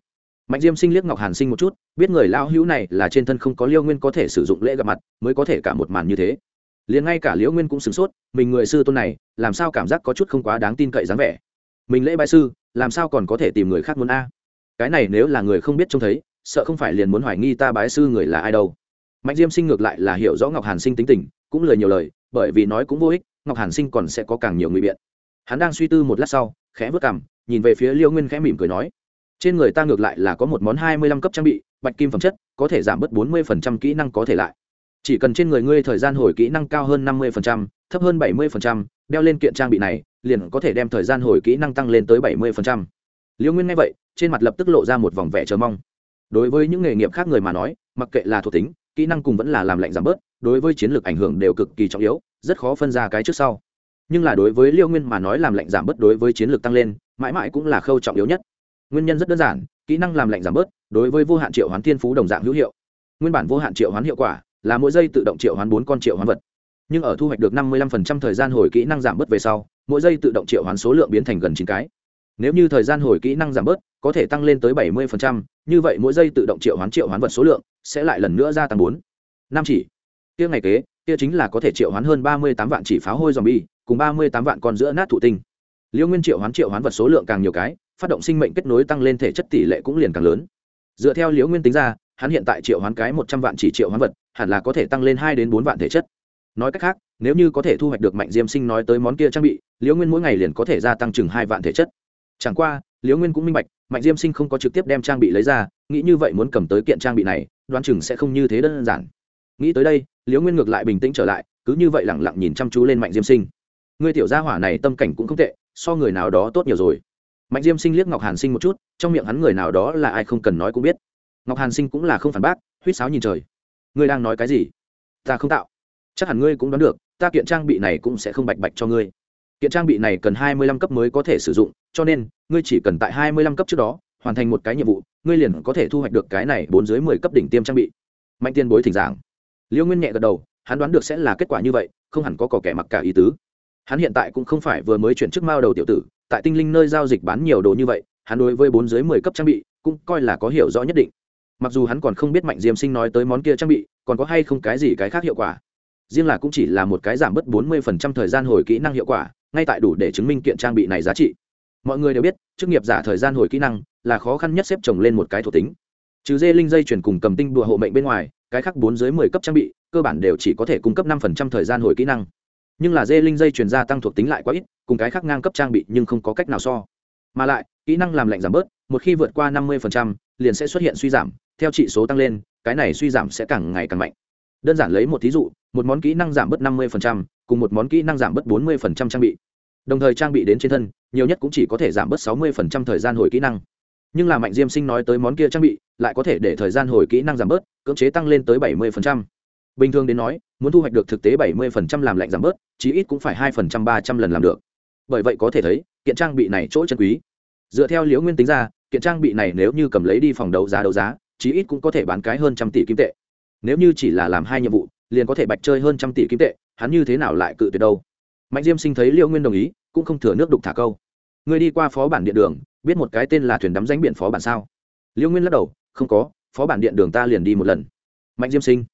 Mạnh diêm sinh liếc ngọc hàn sinh một chút, biết người lão hữu này là trên thân không có liêu nguyên có thể sử dụng lễ gặp mặt, mới có thể cả một màn như thế. Liền ngay cả liễu nguyên cũng sửng sốt, mình người sư tôn này, làm sao cảm giác có chút không quá đáng tin cậy dáng vẻ mình lễ bái sư, làm sao còn có thể tìm người khác muốn a? Cái này nếu là người không biết trông thấy, sợ không phải liền muốn hoài nghi ta bái sư người là ai đâu. Mạnh diêm sinh ngược lại là hiểu rõ ngọc hàn sinh tính tình, cũng lời nhiều lời, bởi vì nói cũng vô ích, ngọc hàn sinh còn sẽ có càng nhiều người biện. Hắn đang suy tư một lát sau, khẽ vớt cằm, nhìn về phía liêu nguyên khẽ mỉm cười nói, trên người ta ngược lại là có một món hai mươi lăm cấp trang bị, bạch kim phẩm chất, có thể giảm bớt bốn mươi phần trăm kỹ năng có thể lại. Chỉ cần trên người ngươi thời gian hồi kỹ năng cao hơn năm mươi phần trăm, thấp hơn bảy mươi phần trăm, đeo lên kiện trang bị này liền có thể đem thời gian hồi kỹ năng tăng lên tới bảy mươi phần trăm. Liêu nguyên nghe vậy, trên mặt lập tức lộ ra một vòng vẻ chờ mong. Đối với những nghề nghiệp khác người mà nói, mặc kệ là thuộc tính, kỹ năng cùng vẫn là làm lạnh giảm bớt, đối với chiến lược ảnh hưởng đều cực kỳ trọng yếu, rất khó phân ra cái trước sau. Nhưng là đối với liêu nguyên mà nói làm lạnh giảm bớt đối với chiến lược tăng lên, mãi mãi cũng là khâu trọng yếu nhất. Nguyên nhân rất đơn giản, kỹ năng làm lạnh giảm bớt, đối với vô hạn triệu hoán thiên phú đồng dạng hữu hiệu. Nguyên bản vô hạn triệu hoán hiệu quả là mỗi giây tự động triệu hoán bốn con triệu hoán vật. Nhưng ở thu hoạch được năm mươi 55% thời gian hồi kỹ năng giảm bớt về sau mỗi giây tự động triệu hoán số lượng biến thành gần chín cái. Nếu như thời gian hồi kỹ năng giảm bớt có thể tăng lên tới bảy 70%, như vậy mỗi giây tự động triệu hoán triệu hoán vật số lượng sẽ lại lần nữa gia tăng bốn. Năm chỉ. Kia ngày kế kia chính là có thể triệu hoán hơn ba mươi tám vạn chỉ pháo hôi zombie cùng ba mươi tám vạn con giữa nát thụ tinh. Liêu nguyên triệu hoán triệu hoán vật số lượng càng nhiều cái phát động sinh mệnh kết nối tăng lên thể chất tỷ lệ cũng liền càng lớn. Dựa theo liễu nguyên tính ra hắn hiện tại triệu hoán cái một trăm vạn chỉ triệu hoán vật hẳn là có thể tăng lên hai đến bốn vạn thể chất. Nói cách khác nếu như có thể thu hoạch được mạnh diêm sinh nói tới món kia trang bị, liễu nguyên mỗi ngày liền có thể gia tăng chừng hai vạn thể chất. Chẳng qua, liễu nguyên cũng minh bạch, mạnh diêm sinh không có trực tiếp đem trang bị lấy ra, nghĩ như vậy muốn cầm tới kiện trang bị này, đoán chừng sẽ không như thế đơn giản. Nghĩ tới đây, liễu nguyên ngược lại bình tĩnh trở lại, cứ như vậy lẳng lặng nhìn chăm chú lên mạnh diêm sinh. Người tiểu gia hỏa này tâm cảnh cũng không tệ, so người nào đó tốt nhiều rồi. Mạnh diêm sinh liếc ngọc hàn sinh một chút, trong miệng hắn người nào đó là ai không cần nói cũng biết. Ngọc hàn sinh cũng là không phản bác huýt sáo nhìn trời. Ngươi đang nói cái gì? Ta không tạo. Chắc hẳn ngươi cũng đoán được ta kiện trang bị này cũng sẽ không bạch bạch cho ngươi. Kiện trang bị này cần hai mươi lăm cấp mới có thể sử dụng, cho nên, ngươi chỉ cần tại hai mươi lăm cấp trước đó, hoàn thành một cái nhiệm vụ, ngươi liền có thể thu hoạch được cái này bốn dưới mười cấp đỉnh tiêm trang bị. Mạnh tiên bối thỉnh giảng. Liêu nguyên nhẹ gật đầu, hắn đoán được sẽ là kết quả như vậy, không hẳn có cỏ kẻ mặc cả ý tứ. Hắn hiện tại cũng không phải vừa mới chuyển chức mao đầu tiểu tử, tại tinh linh nơi giao dịch bán nhiều đồ như vậy, hắn đối với bốn dưới mười cấp trang bị cũng coi là có hiểu rõ nhất định. Mặc dù hắn còn không biết mạnh diêm sinh nói tới món kia trang bị, còn có hay không cái gì cái khác hiệu quả riêng là cũng chỉ là một cái giảm bớt bốn mươi phần trăm thời gian hồi kỹ năng hiệu quả, ngay tại đủ để chứng minh kiện trang bị này giá trị. Mọi người đều biết, chức nghiệp giả thời gian hồi kỹ năng là khó khăn nhất xếp chồng lên một cái thuộc tính. Trừ dê linh dây chuyển cùng cầm tinh đùa hộ mệnh bên ngoài, cái khác bốn dưới mười cấp trang bị, cơ bản đều chỉ có thể cung cấp năm phần trăm thời gian hồi kỹ năng. Nhưng là dê linh dây chuyển gia tăng thuộc tính lại quá ít, cùng cái khác ngang cấp trang bị nhưng không có cách nào so. Mà lại, kỹ năng làm lạnh giảm bớt, một khi vượt qua năm mươi liền sẽ xuất hiện suy giảm, theo trị số tăng lên, cái này suy giảm sẽ càng ngày càng mạnh. Đơn giản lấy một thí dụ một món kỹ năng giảm bớt năm mươi cùng một món kỹ năng giảm bớt bốn mươi trang bị. Đồng thời trang bị đến trên thân, nhiều nhất cũng chỉ có thể giảm bớt sáu mươi thời gian hồi kỹ năng. Nhưng là mạnh diêm sinh nói tới món kia trang bị, lại có thể để thời gian hồi kỹ năng giảm bớt, cưỡng chế tăng lên tới bảy mươi bình thường đến nói, muốn thu hoạch được thực tế bảy mươi làm lạnh giảm bớt, chí ít cũng phải hai ba trăm lần làm được. Bởi vậy có thể thấy, kiện trang bị này chỗ chân quý. Dựa theo liễu nguyên tính ra, kiện trang bị này nếu như cầm lấy đi phòng đấu giá đấu giá, chí ít cũng có thể bán cái hơn trăm tỷ kim tệ. Nếu như chỉ là làm hai nhiệm vụ liền có thể bạch chơi hơn trăm tỷ kim tệ, hắn như thế nào lại cự tuyệt đâu? Mạnh diêm sinh thấy Liêu nguyên đồng ý, cũng không thừa nước đục thả câu. Người đi qua phó bản điện đường, biết một cái tên là thuyền đắm danh biển phó bản sao? Liêu nguyên lắc đầu, không có, phó bản điện đường ta liền đi một lần. Mạnh diêm sinh,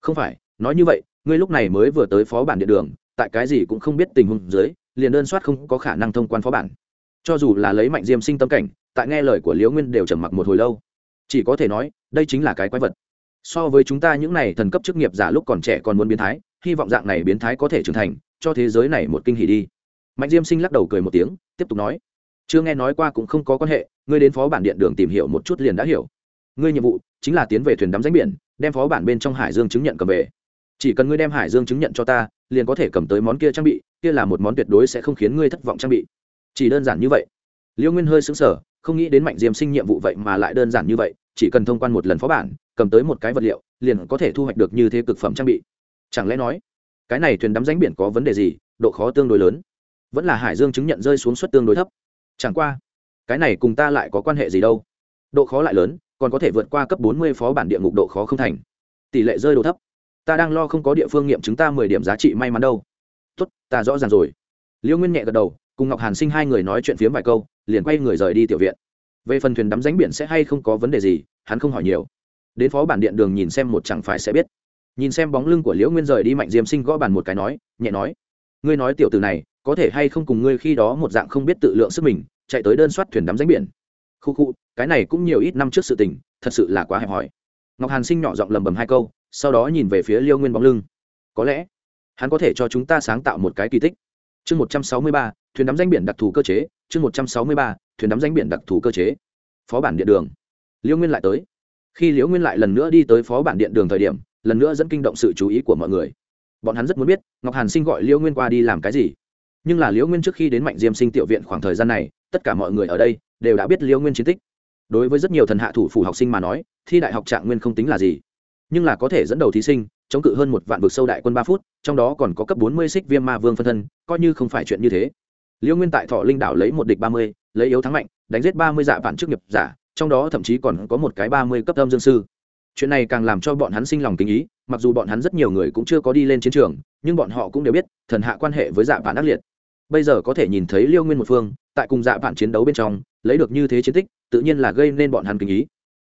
không phải, nói như vậy, ngươi lúc này mới vừa tới phó bản điện đường, tại cái gì cũng không biết tình huống dưới, liền đơn soát không có khả năng thông quan phó bản. Cho dù là lấy mạnh diêm sinh tâm cảnh, tại nghe lời của liễu nguyên đều trầm mặc một hồi lâu. Chỉ có thể nói, đây chính là cái quái vật so với chúng ta những này thần cấp chức nghiệp giả lúc còn trẻ còn muốn biến thái, hy vọng dạng này biến thái có thể trưởng thành, cho thế giới này một kinh hỉ đi. Mạnh diêm sinh lắc đầu cười một tiếng, tiếp tục nói, chưa nghe nói qua cũng không có quan hệ, ngươi đến phó bản điện đường tìm hiểu một chút liền đã hiểu. Ngươi nhiệm vụ chính là tiến về thuyền đắm ránh biển, đem phó bản bên trong hải dương chứng nhận cầm về. Chỉ cần ngươi đem hải dương chứng nhận cho ta, liền có thể cầm tới món kia trang bị, kia là một món tuyệt đối sẽ không khiến ngươi thất vọng trang bị. Chỉ đơn giản như vậy. Liêu nguyên hơi xứng sở không nghĩ đến mạnh diêm sinh nhiệm vụ vậy mà lại đơn giản như vậy chỉ cần thông quan một lần phó bản, cầm tới một cái vật liệu, liền có thể thu hoạch được như thế cực phẩm trang bị. Chẳng lẽ nói, cái này thuyền đắm ránh biển có vấn đề gì, độ khó tương đối lớn? Vẫn là hải dương chứng nhận rơi xuống suất tương đối thấp. Chẳng qua, cái này cùng ta lại có quan hệ gì đâu? Độ khó lại lớn, còn có thể vượt qua cấp bốn mươi phó bản địa ngục độ khó không thành. Tỷ lệ rơi độ thấp. Ta đang lo không có địa phương nghiệm chứng ta mười điểm giá trị may mắn đâu. Tốt, ta rõ ràng rồi. Liễu nguyên nhẹ gật đầu, cùng ngọc hàn sinh hai người nói chuyện phiếm vài câu, liền quay người rời đi tiểu viện về phần thuyền đắm ránh biển sẽ hay không có vấn đề gì, hắn không hỏi nhiều. Đến phó bản điện đường nhìn xem một chẳng phải sẽ biết. Nhìn xem bóng lưng của liễu nguyên rời đi mạnh diêm sinh gõ bàn một cái nói, nhẹ nói. Ngươi nói tiểu từ này, có thể hay không cùng ngươi khi đó một dạng không biết tự lượng sức mình, chạy tới đơn soát thuyền đắm ránh biển. Khu khu, cái này cũng nhiều ít năm trước sự tình, thật sự là quá hẹp hòi. Ngọc hàn sinh nhỏ giọng lầm bầm hai câu, sau đó nhìn về phía liêu nguyên bóng lưng. Có lẽ, hắn có thể cho chúng ta sáng tạo một cái kỳ tích chương một trăm sáu mươi ba, thuyền đắm danh biển đặc thù cơ chế, chương một trăm sáu mươi ba, thuyền đắm danh biển đặc thù cơ chế. Phó bản điện đường. Liễu nguyên lại tới. Khi liễu nguyên lại lần nữa đi tới phó bản điện đường thời điểm, lần nữa dẫn kinh động sự chú ý của mọi người. Bọn hắn rất muốn biết, ngọc hàn sinh gọi liễu nguyên qua đi làm cái gì. Nhưng là liễu nguyên trước khi đến mạnh diêm sinh tiểu viện khoảng thời gian này, tất cả mọi người ở đây đều đã biết liễu nguyên chiến tích. Đối với rất nhiều thần hạ thủ phủ học sinh mà nói, thi đại học trạng nguyên không tính là gì. Nhưng là có thể dẫn đầu thí sinh chống cự hơn một vạn vực sâu đại quân ba phút, trong đó còn có cấp bốn mươi xích viêm ma vương phân thân, coi như không phải chuyện như thế. Liễu nguyên tại thọ linh đảo lấy một địch ba mươi, lấy yếu thắng mạnh, đánh giết ba mươi dạ vạn trước nghiệp giả, trong đó thậm chí còn có một cái ba mươi cấp âm dương sư. Chuyện này càng làm cho bọn hắn sinh lòng kính ý, mặc dù bọn hắn rất nhiều người cũng chưa có đi lên chiến trường, nhưng bọn họ cũng đều biết, thần hạ quan hệ với dạ vạn ác liệt. Bây giờ có thể nhìn thấy liêu nguyên một phương, tại cùng dạ vạn chiến đấu bên trong, lấy được như thế chiến tích, tự nhiên là gây nên bọn hắn kính ý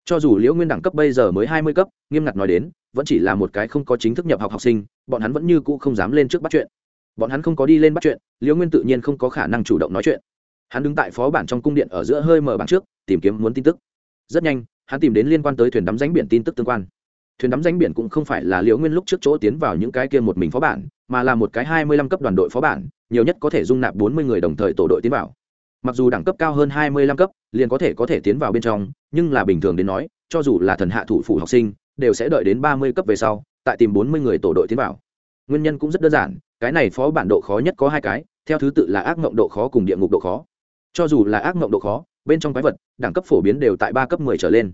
cho dù liễu nguyên đẳng cấp bây giờ mới hai mươi cấp, nghiêm ngặt nói đến, vẫn chỉ là một cái không có chính thức nhập học học sinh, bọn hắn vẫn như cũ không dám lên trước bắt chuyện. Bọn hắn không có đi lên bắt chuyện, liễu nguyên tự nhiên không có khả năng chủ động nói chuyện. Hắn đứng tại phó bản trong cung điện ở giữa hơi mở bảng trước, tìm kiếm muốn tin tức. Rất nhanh, hắn tìm đến liên quan tới thuyền đắm ránh biển tin tức tương quan. Thuyền đắm ránh biển cũng không phải là liễu nguyên lúc trước chỗ tiến vào những cái kia một mình phó bản, mà là một cái hai mươi lăm cấp đoàn đội phó bản, nhiều nhất có thể dung nạp bốn mươi người đồng thời tổ đội tiến vào mặc dù đẳng cấp cao hơn hai mươi lăm cấp, liền có thể có thể tiến vào bên trong, nhưng là bình thường đến nói, cho dù là thần hạ thủ phủ học sinh, đều sẽ đợi đến ba mươi cấp về sau, tại tìm bốn mươi người tổ đội tiến vào. Nguyên nhân cũng rất đơn giản, cái này phó bản độ khó nhất có hai cái, theo thứ tự là ác mộng độ khó cùng địa ngục độ khó. Cho dù là ác mộng độ khó, bên trong quái vật, đẳng cấp phổ biến đều tại ba cấp mười trở lên.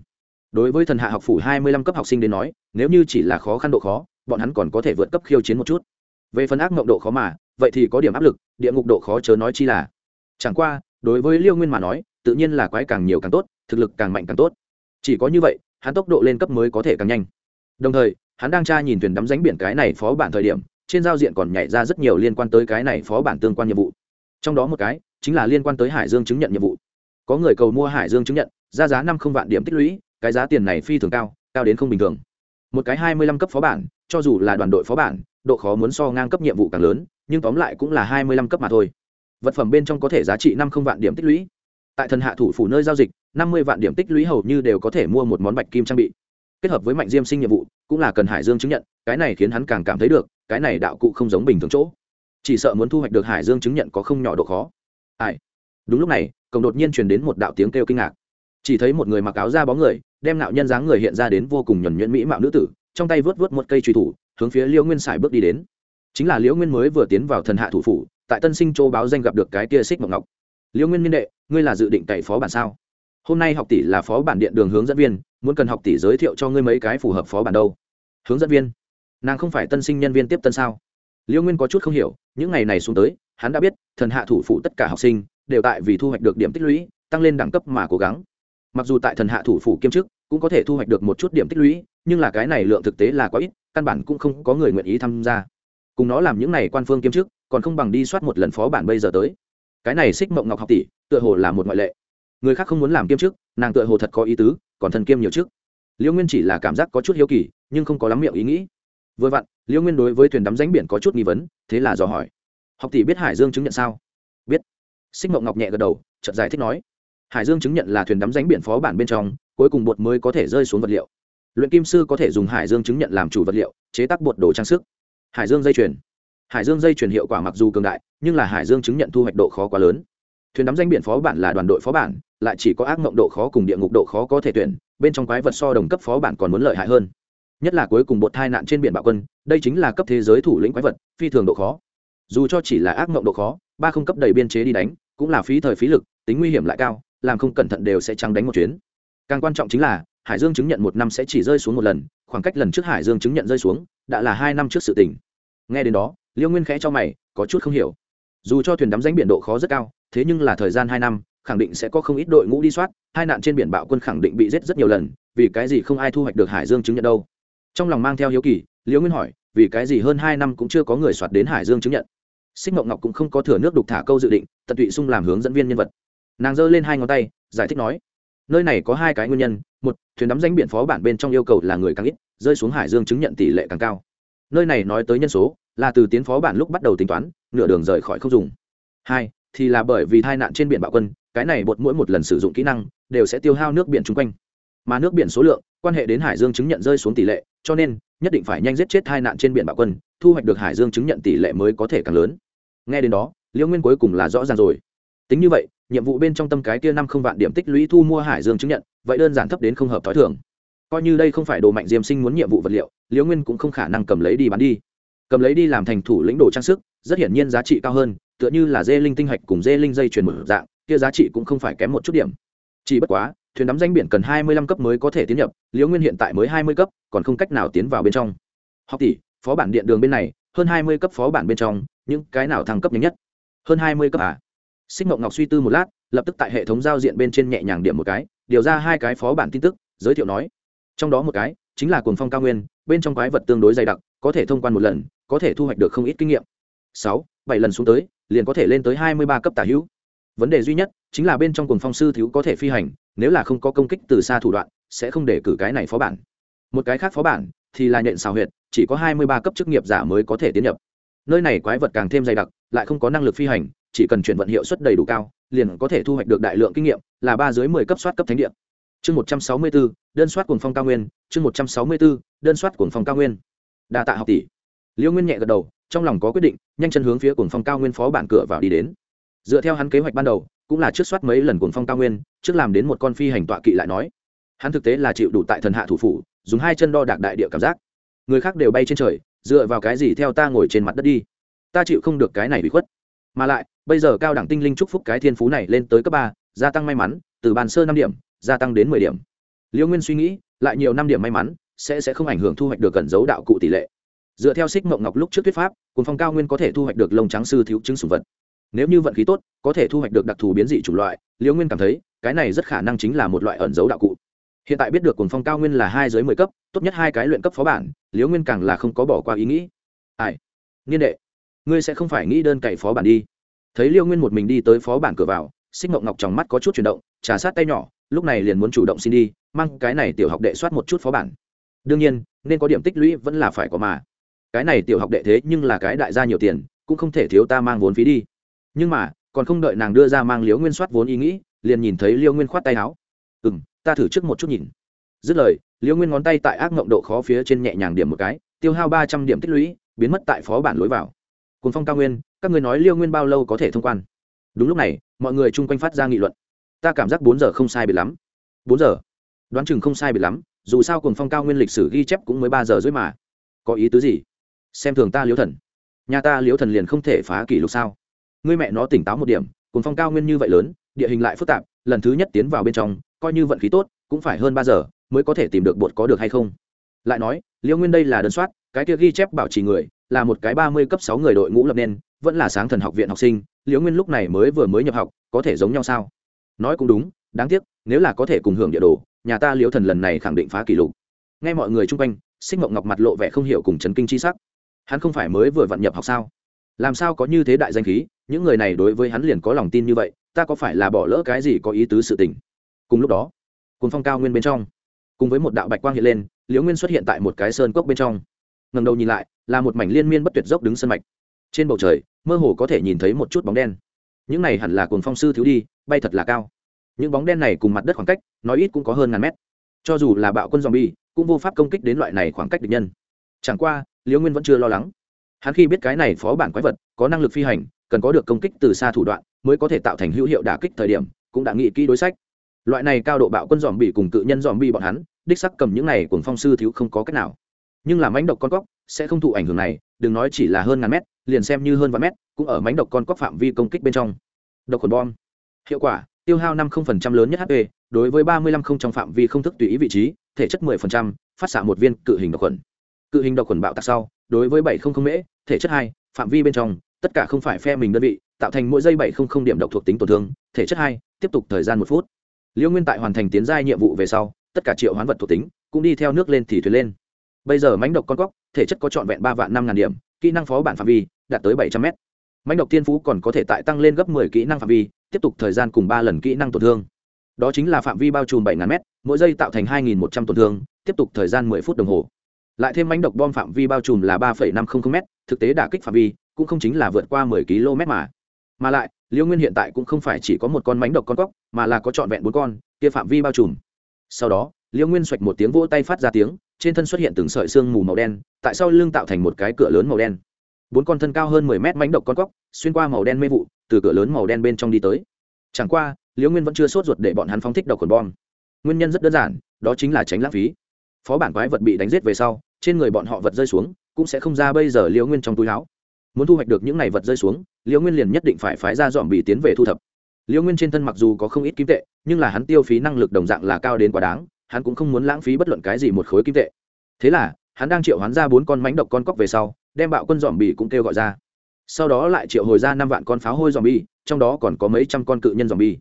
Đối với thần hạ học phủ hai mươi lăm cấp học sinh đến nói, nếu như chỉ là khó khăn độ khó, bọn hắn còn có thể vượt cấp khiêu chiến một chút. Về phần ác mộng độ khó mà, vậy thì có điểm áp lực, địa ngục độ khó chớ nói chi là. Chẳng qua đối với liêu nguyên mà nói, tự nhiên là quái càng nhiều càng tốt, thực lực càng mạnh càng tốt. Chỉ có như vậy, hắn tốc độ lên cấp mới có thể càng nhanh. Đồng thời, hắn đang tra nhìn thuyền đắm ránh biển cái này phó bản thời điểm, trên giao diện còn nhảy ra rất nhiều liên quan tới cái này phó bản tương quan nhiệm vụ. Trong đó một cái, chính là liên quan tới hải dương chứng nhận nhiệm vụ. Có người cầu mua hải dương chứng nhận, ra giá năm không vạn điểm tích lũy, cái giá tiền này phi thường cao cao đến không bình thường. Một cái hai mươi lăm cấp phó bản, cho dù là đoàn đội phó bản, độ khó muốn so ngang cấp nhiệm vụ càng lớn, nhưng tóm lại cũng là hai mươi lăm cấp mà thôi vật phẩm bên trong có thể giá trị năm không vạn điểm tích lũy. Tại thần hạ thủ phủ nơi giao dịch, năm mươi vạn điểm tích lũy hầu như đều có thể mua một món bạch kim trang bị. Kết hợp với mạnh diêm sinh nhiệm vụ, cũng là cần hải dương chứng nhận, cái này khiến hắn càng cảm thấy được, cái này đạo cụ không giống bình thường chỗ. Chỉ sợ muốn thu hoạch được hải dương chứng nhận có không nhỏ độ khó. Ai? Đúng lúc này, cổng đột nhiên truyền đến một đạo tiếng kêu kinh ngạc. Chỉ thấy một người mặc áo da bóng người, đem nạo nhân dáng người hiện ra đến vô cùng nhuẩn nhuyễn mỹ mạo nữ tử, trong tay vớt vớt một cây truy thủ, hướng phía liễu nguyên sải bước đi đến. Chính là liễu nguyên mới vừa tiến vào thần hạ thủ phủ tại tân sinh châu báo danh gặp được cái tia xích mộng ngọc. Liễu nguyên niên đệ, ngươi là dự định cậy phó bản sao? Hôm nay học tỷ là phó bản điện đường hướng dẫn viên, muốn cần học tỷ giới thiệu cho ngươi mấy cái phù hợp phó bản đâu? Hướng dẫn viên? Nàng không phải tân sinh nhân viên tiếp tân sao? Liễu nguyên có chút không hiểu, những ngày này xuống tới, hắn đã biết, thần hạ thủ phủ tất cả học sinh, đều tại vì thu hoạch được điểm tích lũy, tăng lên đẳng cấp mà cố gắng. Mặc dù tại thần hạ thủ phủ kiêm chức, cũng có thể thu hoạch được một chút điểm tích lũy, nhưng là cái này lượng thực tế là quá ít, căn bản cũng không có người nguyện ý tham gia cùng nó làm những này quan phương kiêm chức, còn không bằng đi soát một lần phó bản bây giờ tới. Cái này xích mộng ngọc học tỷ, tựa hồ là một ngoại lệ. Người khác không muốn làm kiêm chức, nàng tựa hồ thật có ý tứ, còn thần kiêm nhiều chức. Liễu nguyên chỉ là cảm giác có chút hiếu kỳ, nhưng không có lắm miệng ý nghĩ. Vừa vặn liễu nguyên đối với thuyền đắm ránh biển có chút nghi vấn, thế là dò hỏi. Học tỷ biết hải dương chứng nhận sao? Biết. Xích mộng ngọc nhẹ gật đầu, chợt giải thích nói. Hải dương chứng nhận là thuyền đắm ránh biển phó bản bên trong, cuối cùng bột mới có thể rơi xuống vật liệu. Luyện kim sư có thể dùng hải dương chứng nhận làm chủ vật liệu, chế tác bột đồ trang sức hải dương dây chuyền. Hải dương dây chuyền hiệu quả mặc dù cường đại, nhưng là hải dương chứng nhận thu hoạch độ khó quá lớn. Thuyền đắm danh biển phó bản là đoàn đội phó bản lại chỉ có ác mộng độ khó cùng địa ngục độ khó có thể tuyển, bên trong quái vật so đồng cấp phó bản còn muốn lợi hại hơn. Nhất là cuối cùng bột thai nạn trên biển bạo quân, đây chính là cấp thế giới thủ lĩnh quái vật, phi thường độ khó. Dù cho chỉ là ác mộng độ khó, ba không cấp đầy biên chế đi đánh, cũng là phí thời phí lực, tính nguy hiểm lại cao, làm không cẩn thận đều sẽ trắng đánh một chuyến. Càng quan trọng chính là, hải dương chứng nhận một năm sẽ chỉ rơi xuống một lần khoảng cách lần trước hải dương chứng nhận rơi xuống, đã là hai năm trước sự tình. Nghe đến đó, liêu nguyên khẽ cho mày, có chút không hiểu. Dù cho thuyền đắm danh biển độ khó rất cao, thế nhưng là thời gian hai năm, khẳng định sẽ có không ít đội ngũ đi soát, hai nạn trên biển bạo quân khẳng định bị giết rất nhiều lần, vì cái gì không ai thu hoạch được hải dương chứng nhận đâu. Trong lòng mang theo hiếu kỳ liễu nguyên hỏi, vì cái gì hơn hai năm cũng chưa có người soạt đến hải dương chứng nhận? Xích mộng ngọc cũng không có thừa nước đục thả câu dự định, tận tụy sung làm hướng dẫn viên nhân vật. Nàng giơ lên hai ngón tay, giải thích nói nơi này có hai cái nguyên nhân, một, thuyền đắm danh biển phó bản bên trong yêu cầu là người càng ít, rơi xuống hải dương chứng nhận tỷ lệ càng cao. Nơi này nói tới nhân số, là từ tiến phó bản lúc bắt đầu tính toán, nửa đường rời khỏi không dùng. Hai, thì là bởi vì tai nạn trên biển bạo quân, cái này bột mỗi một lần sử dụng kỹ năng, đều sẽ tiêu hao nước biển chung quanh. Mà nước biển số lượng, quan hệ đến hải dương chứng nhận rơi xuống tỷ lệ, cho nên, nhất định phải nhanh giết chết tai nạn trên biển bạo quân, thu hoạch được hải dương chứng nhận tỷ lệ mới có thể càng lớn. Nghe đến đó liễu nguyên cuối cùng là rõ ràng rồi. Tính như vậy nhiệm vụ bên trong tâm cái kia năm không vạn điểm tích lũy thu mua hải dương chứng nhận, vậy đơn giản thấp đến không hợp t h ó i thường. Coi như đây không phải đồ mạnh diêm sinh muốn nhiệm vụ vật liệu, liễu nguyên cũng không khả năng cầm lấy đi bán đi. Cầm lấy đi làm thành thủ lĩnh đồ trang sức, rất hiển nhiên giá trị cao hơn, tựa như là dê linh tinh hạch cùng dê linh dây chuyền một dạng, kia giá trị cũng không phải kém một chút điểm. Chỉ bất quá, thuyền đắm danh biển cần hai mươi lăm cấp mới có thể tiến nhập, liễu nguyên hiện tại mới hai mươi cấp, còn không cách nào tiến vào bên trong. Học tỷ, phó bản điện đường bên này, hơn hai mươi cấp phó bản bên trong, những cái nào thăng cấp nhanh nhất? Hơn hai mươi cấp à? Xích mộng ngọc suy tư một lát, lập tức tại hệ thống giao diện bên trên nhẹ nhàng điểm một cái, điều ra hai cái phó bản tin tức, giới thiệu nói. Trong đó một cái, chính là cuồng phong cao nguyên, bên trong quái vật tương đối dày đặc, có thể thông quan một lần, có thể thu hoạch được không ít kinh nghiệm. Sáu, bảy lần xuống tới, liền có thể lên tới hai mươi ba cấp tả hữu. Vấn đề duy nhất, chính là bên trong cuồng phong sư thiếu có thể phi hành, nếu là không có công kích từ xa thủ đoạn, sẽ không để cử cái này phó bản. Một cái khác phó bản, thì là nhện xào huyệt, chỉ có hai mươi ba cấp chức nghiệp giả mới có thể tiến nhập. Nơi này quái vật càng thêm dày đặc, lại không có năng lực phi hành chỉ cần chuyển vận hiệu suất đầy đủ cao, liền có thể thu hoạch được đại lượng kinh nghiệm, là ba dưới mười cấp soát cấp thánh địa. Chương một trăm sáu mươi bốn, đơn soát cuồng phong cao nguyên, chương một trăm sáu mươi bốn, đơn soát cuồng phong cao nguyên. Đa tạ học tỷ. Liễu nguyên nhẹ gật đầu, trong lòng có quyết định, nhanh chân hướng phía cuồng phong cao nguyên phó bản cửa vào đi đến. Dựa theo hắn kế hoạch ban đầu, cũng là trước soát mấy lần cuồng phong cao nguyên, trước làm đến một con phi hành tọa kỵ lại nói. Hắn thực tế là chịu đủ tại thần hạ thủ phủ, dùng hai chân đo đạc đại địa cảm giác. Người khác đều bay trên trời, dựa vào cái gì theo ta ngồi trên mặt đất đi? Ta chịu không được cái này bị khuất. Mà lại bây giờ cao đẳng tinh linh chúc phúc cái thiên phú này lên tới cấp ba, gia tăng may mắn, từ bàn sơ năm điểm, gia tăng đến mười điểm. Liễu nguyên suy nghĩ, lại nhiều năm điểm may mắn, sẽ sẽ không ảnh hưởng thu hoạch được cẩn dấu đạo cụ tỷ lệ. Dựa theo xích mộng ngọc lúc trước thuyết pháp cùng phong cao nguyên có thể thu hoạch được lông trắng sư thiếu chứng sủng vật. Nếu như vận khí tốt, có thể thu hoạch được đặc thù biến dị chủng loại liễu nguyên cảm thấy, cái này rất khả năng chính là một loại ẩn dấu đạo cụ. Hiện tại biết được cuồng phong cao nguyên là hai dưới mười cấp, tốt nhất hai cái luyện cấp phó bản liễu nguyên càng là không có bỏ qua ý nghĩ. Ai? Niên đệ, ngươi sẽ không phải nghĩ đơn cậy phó bản đi thấy liêu nguyên một mình đi tới phó bản cửa vào, xích mộng ngọc trong mắt có chút chuyển động, trà sát tay nhỏ, lúc này liền muốn chủ động xin đi, mang cái này tiểu học đệ soát một chút phó bản. Đương nhiên, nên có điểm tích lũy vẫn là phải có mà. Cái này tiểu học đệ thế nhưng là cái đại gia nhiều tiền, cũng không thể thiếu ta mang vốn phí đi. Nhưng mà, còn không đợi nàng đưa ra mang liếu nguyên soát vốn ý nghĩ, liền nhìn thấy liêu nguyên khoát tay áo. Ừ m ta thử trước một chút nhìn. Dứt lời, liêu nguyên ngón tay tại ác mộng độ khó phía trên nhẹ nhàng điểm một cái, tiêu hao ba trăm điểm tích lũy, biến mất tại phó bản lối vào. Cồn phong cao nguyên các người nói liêu nguyên bao lâu có thể thông quan? Đúng lúc này, mọi người chung quanh phát ra nghị luận. Ta cảm giác bốn giờ không sai biệt lắm. Bốn giờ? Đoán chừng không sai biệt lắm, dù sao cùng phong cao nguyên lịch sử ghi chép cũng mới ba giờ dưới mà. Có ý tứ gì? Xem thường ta liếu thần. Nhà ta liếu thần liền không thể phá kỷ lục sao? Ngươi mẹ nó tỉnh táo một điểm cùng phong cao nguyên như vậy lớn, địa hình lại phức tạp, lần thứ nhất tiến vào bên trong, coi như vận khí tốt, cũng phải hơn ba giờ mới có thể tìm được bột có được hay không? Lại nói, liêu nguyên đây là đơn soát, cái kia ghi chép bảo trì người, là một cái ba mươi cấp sáu người đội ngũ lập nên vẫn là sáng thần học viện học sinh, liễu nguyên lúc này mới vừa mới nhập học, có thể giống nhau sao? Nói cũng đúng, đáng tiếc, nếu là có thể cùng hưởng địa đồ, nhà ta liễu thần lần này khẳng định phá kỷ lục. Nghe mọi người chung quanh, xích mộng ngọc mặt lộ vẻ không hiểu cùng chấn kinh chi sắc. Hắn không phải mới vừa vặn nhập học sao? Làm sao có như thế đại danh khí, những người này đối với hắn liền có lòng tin như vậy, ta có phải là bỏ lỡ cái gì có ý tứ sự tình? Cùng lúc đó cùng phong cao nguyên bên trong, cùng với một đạo bạch quang hiện lên, liễu nguyên xuất hiện tại một cái sơn cốc bên trong. Ngầm đầu nhìn lại, là một mảnh liên miên bất tuyệt dốc đứng sân mạch trên bầu trời, mơ hồ có thể nhìn thấy một chút bóng đen. Những này hẳn là cồn phong sư thiếu đi, bay thật là cao. Những bóng đen này cùng mặt đất khoảng cách, nói ít cũng có hơn ngàn mét. Cho dù là bạo quân dòm bi cũng vô pháp công kích đến loại này khoảng cách địch nhân. Chẳng qua, liễu nguyên vẫn chưa lo lắng. Hắn khi biết cái này phó bản quái vật có năng lực phi hành, cần có được công kích từ xa thủ đoạn, mới có thể tạo thành hữu hiệu đả kích thời điểm, cũng đã nghĩ kỹ đối sách. Loại này cao độ bạo quân dòm bị cùng cự nhân dòm bi bọn hắn, đích sắc cầm những này cùng phong sư thiếu không có cách nào. Nhưng làm mánh độc con cóc, sẽ không thụ ảnh hưởng này, đừng nói chỉ là hơn ngàn mét liền xem như hơn vạn mét cũng ở mánh độc con cóc phạm vi công kích bên trong. Độc khuẩn bom. Hiệu quả tiêu hao năm lớn nhất hp đối với ba mươi năm không trong phạm vi không thức tùy ý vị trí thể chất 10%, phát xạ một viên cự hình độc khuẩn. Cự hình độc khuẩn bạo tạc sau đối với bảy không không mễ thể chất hai phạm vi bên trong tất cả không phải phe mình đơn vị tạo thành mỗi giây bảy không không điểm độc thuộc tính tổn thương thể chất hai tiếp tục thời gian một phút. Liêu nguyên tại hoàn thành tiến giai nhiệm vụ về sau tất cả triệu hoán vật thuộc tính cũng đi theo nước lên thì thuyền lên. Bây giờ mánh độc con cóc thể chất có trọn vẹn ba vạn năm ngàn điểm kỹ năng phó bản phạm vi đạt tới bảy trăm m mánh độc tiên phú còn có thể tại tăng lên gấp mười kỹ năng phạm vi, tiếp tục thời gian cùng ba lần kỹ năng tổn thương. Đó chính là phạm vi bao trùm bảy ngàn m mỗi giây tạo thành hai nghìn một trăm tổn thương, tiếp tục thời gian mười phút đồng hồ. Lại thêm mánh độc bom phạm vi bao trùm là ba phẩy năm trăm linh m thực tế đả kích phạm vi cũng không chính là vượt qua mười km mà. Mà lại, liêu nguyên hiện tại cũng không phải chỉ có một con mánh độc con cóc, mà là có trọn vẹn bốn con, kia phạm vi bao trùm. Sau đó, liêu nguyên xoạch một tiếng vỗ tay phát ra tiếng, trên thân xuất hiện từng sợi xương mù màu đen, tại sau lưng tạo thành một cái cửa lớn màu đen bốn con thân cao hơn mười mét mánh độc con cóc, xuyên qua màu đen mê vụ, từ cửa lớn màu đen bên trong đi tới. Chẳng qua, liễu nguyên vẫn chưa sốt ruột để bọn hắn phóng thích độc khuẩn bom. Nguyên nhân rất đơn giản, đó chính là tránh lãng phí. Phó bản quái vật bị đánh giết về sau, trên người bọn họ vật rơi xuống, cũng sẽ không ra bây giờ liễu nguyên trong túi áo. Muốn thu hoạch được những này vật rơi xuống, liễu nguyên liền nhất định phải phái ra dọn bị tiến về thu thập. Liễu nguyên trên thân mặc dù có không ít kim tệ, nhưng là hắn tiêu phí năng lực đồng dạng là cao đến quá đáng, hắn cũng không muốn lãng phí bất luận cái gì một khối kim tệ. Thế là, hắn đang triệu hoán ra bốn con mánh độc con cóc về sau đem bạo quân dòm bì cũng kêu gọi ra. Sau đó lại triệu hồi ra năm vạn con pháo hôi dòm bì, trong đó còn có mấy trăm con cự nhân dòm bì.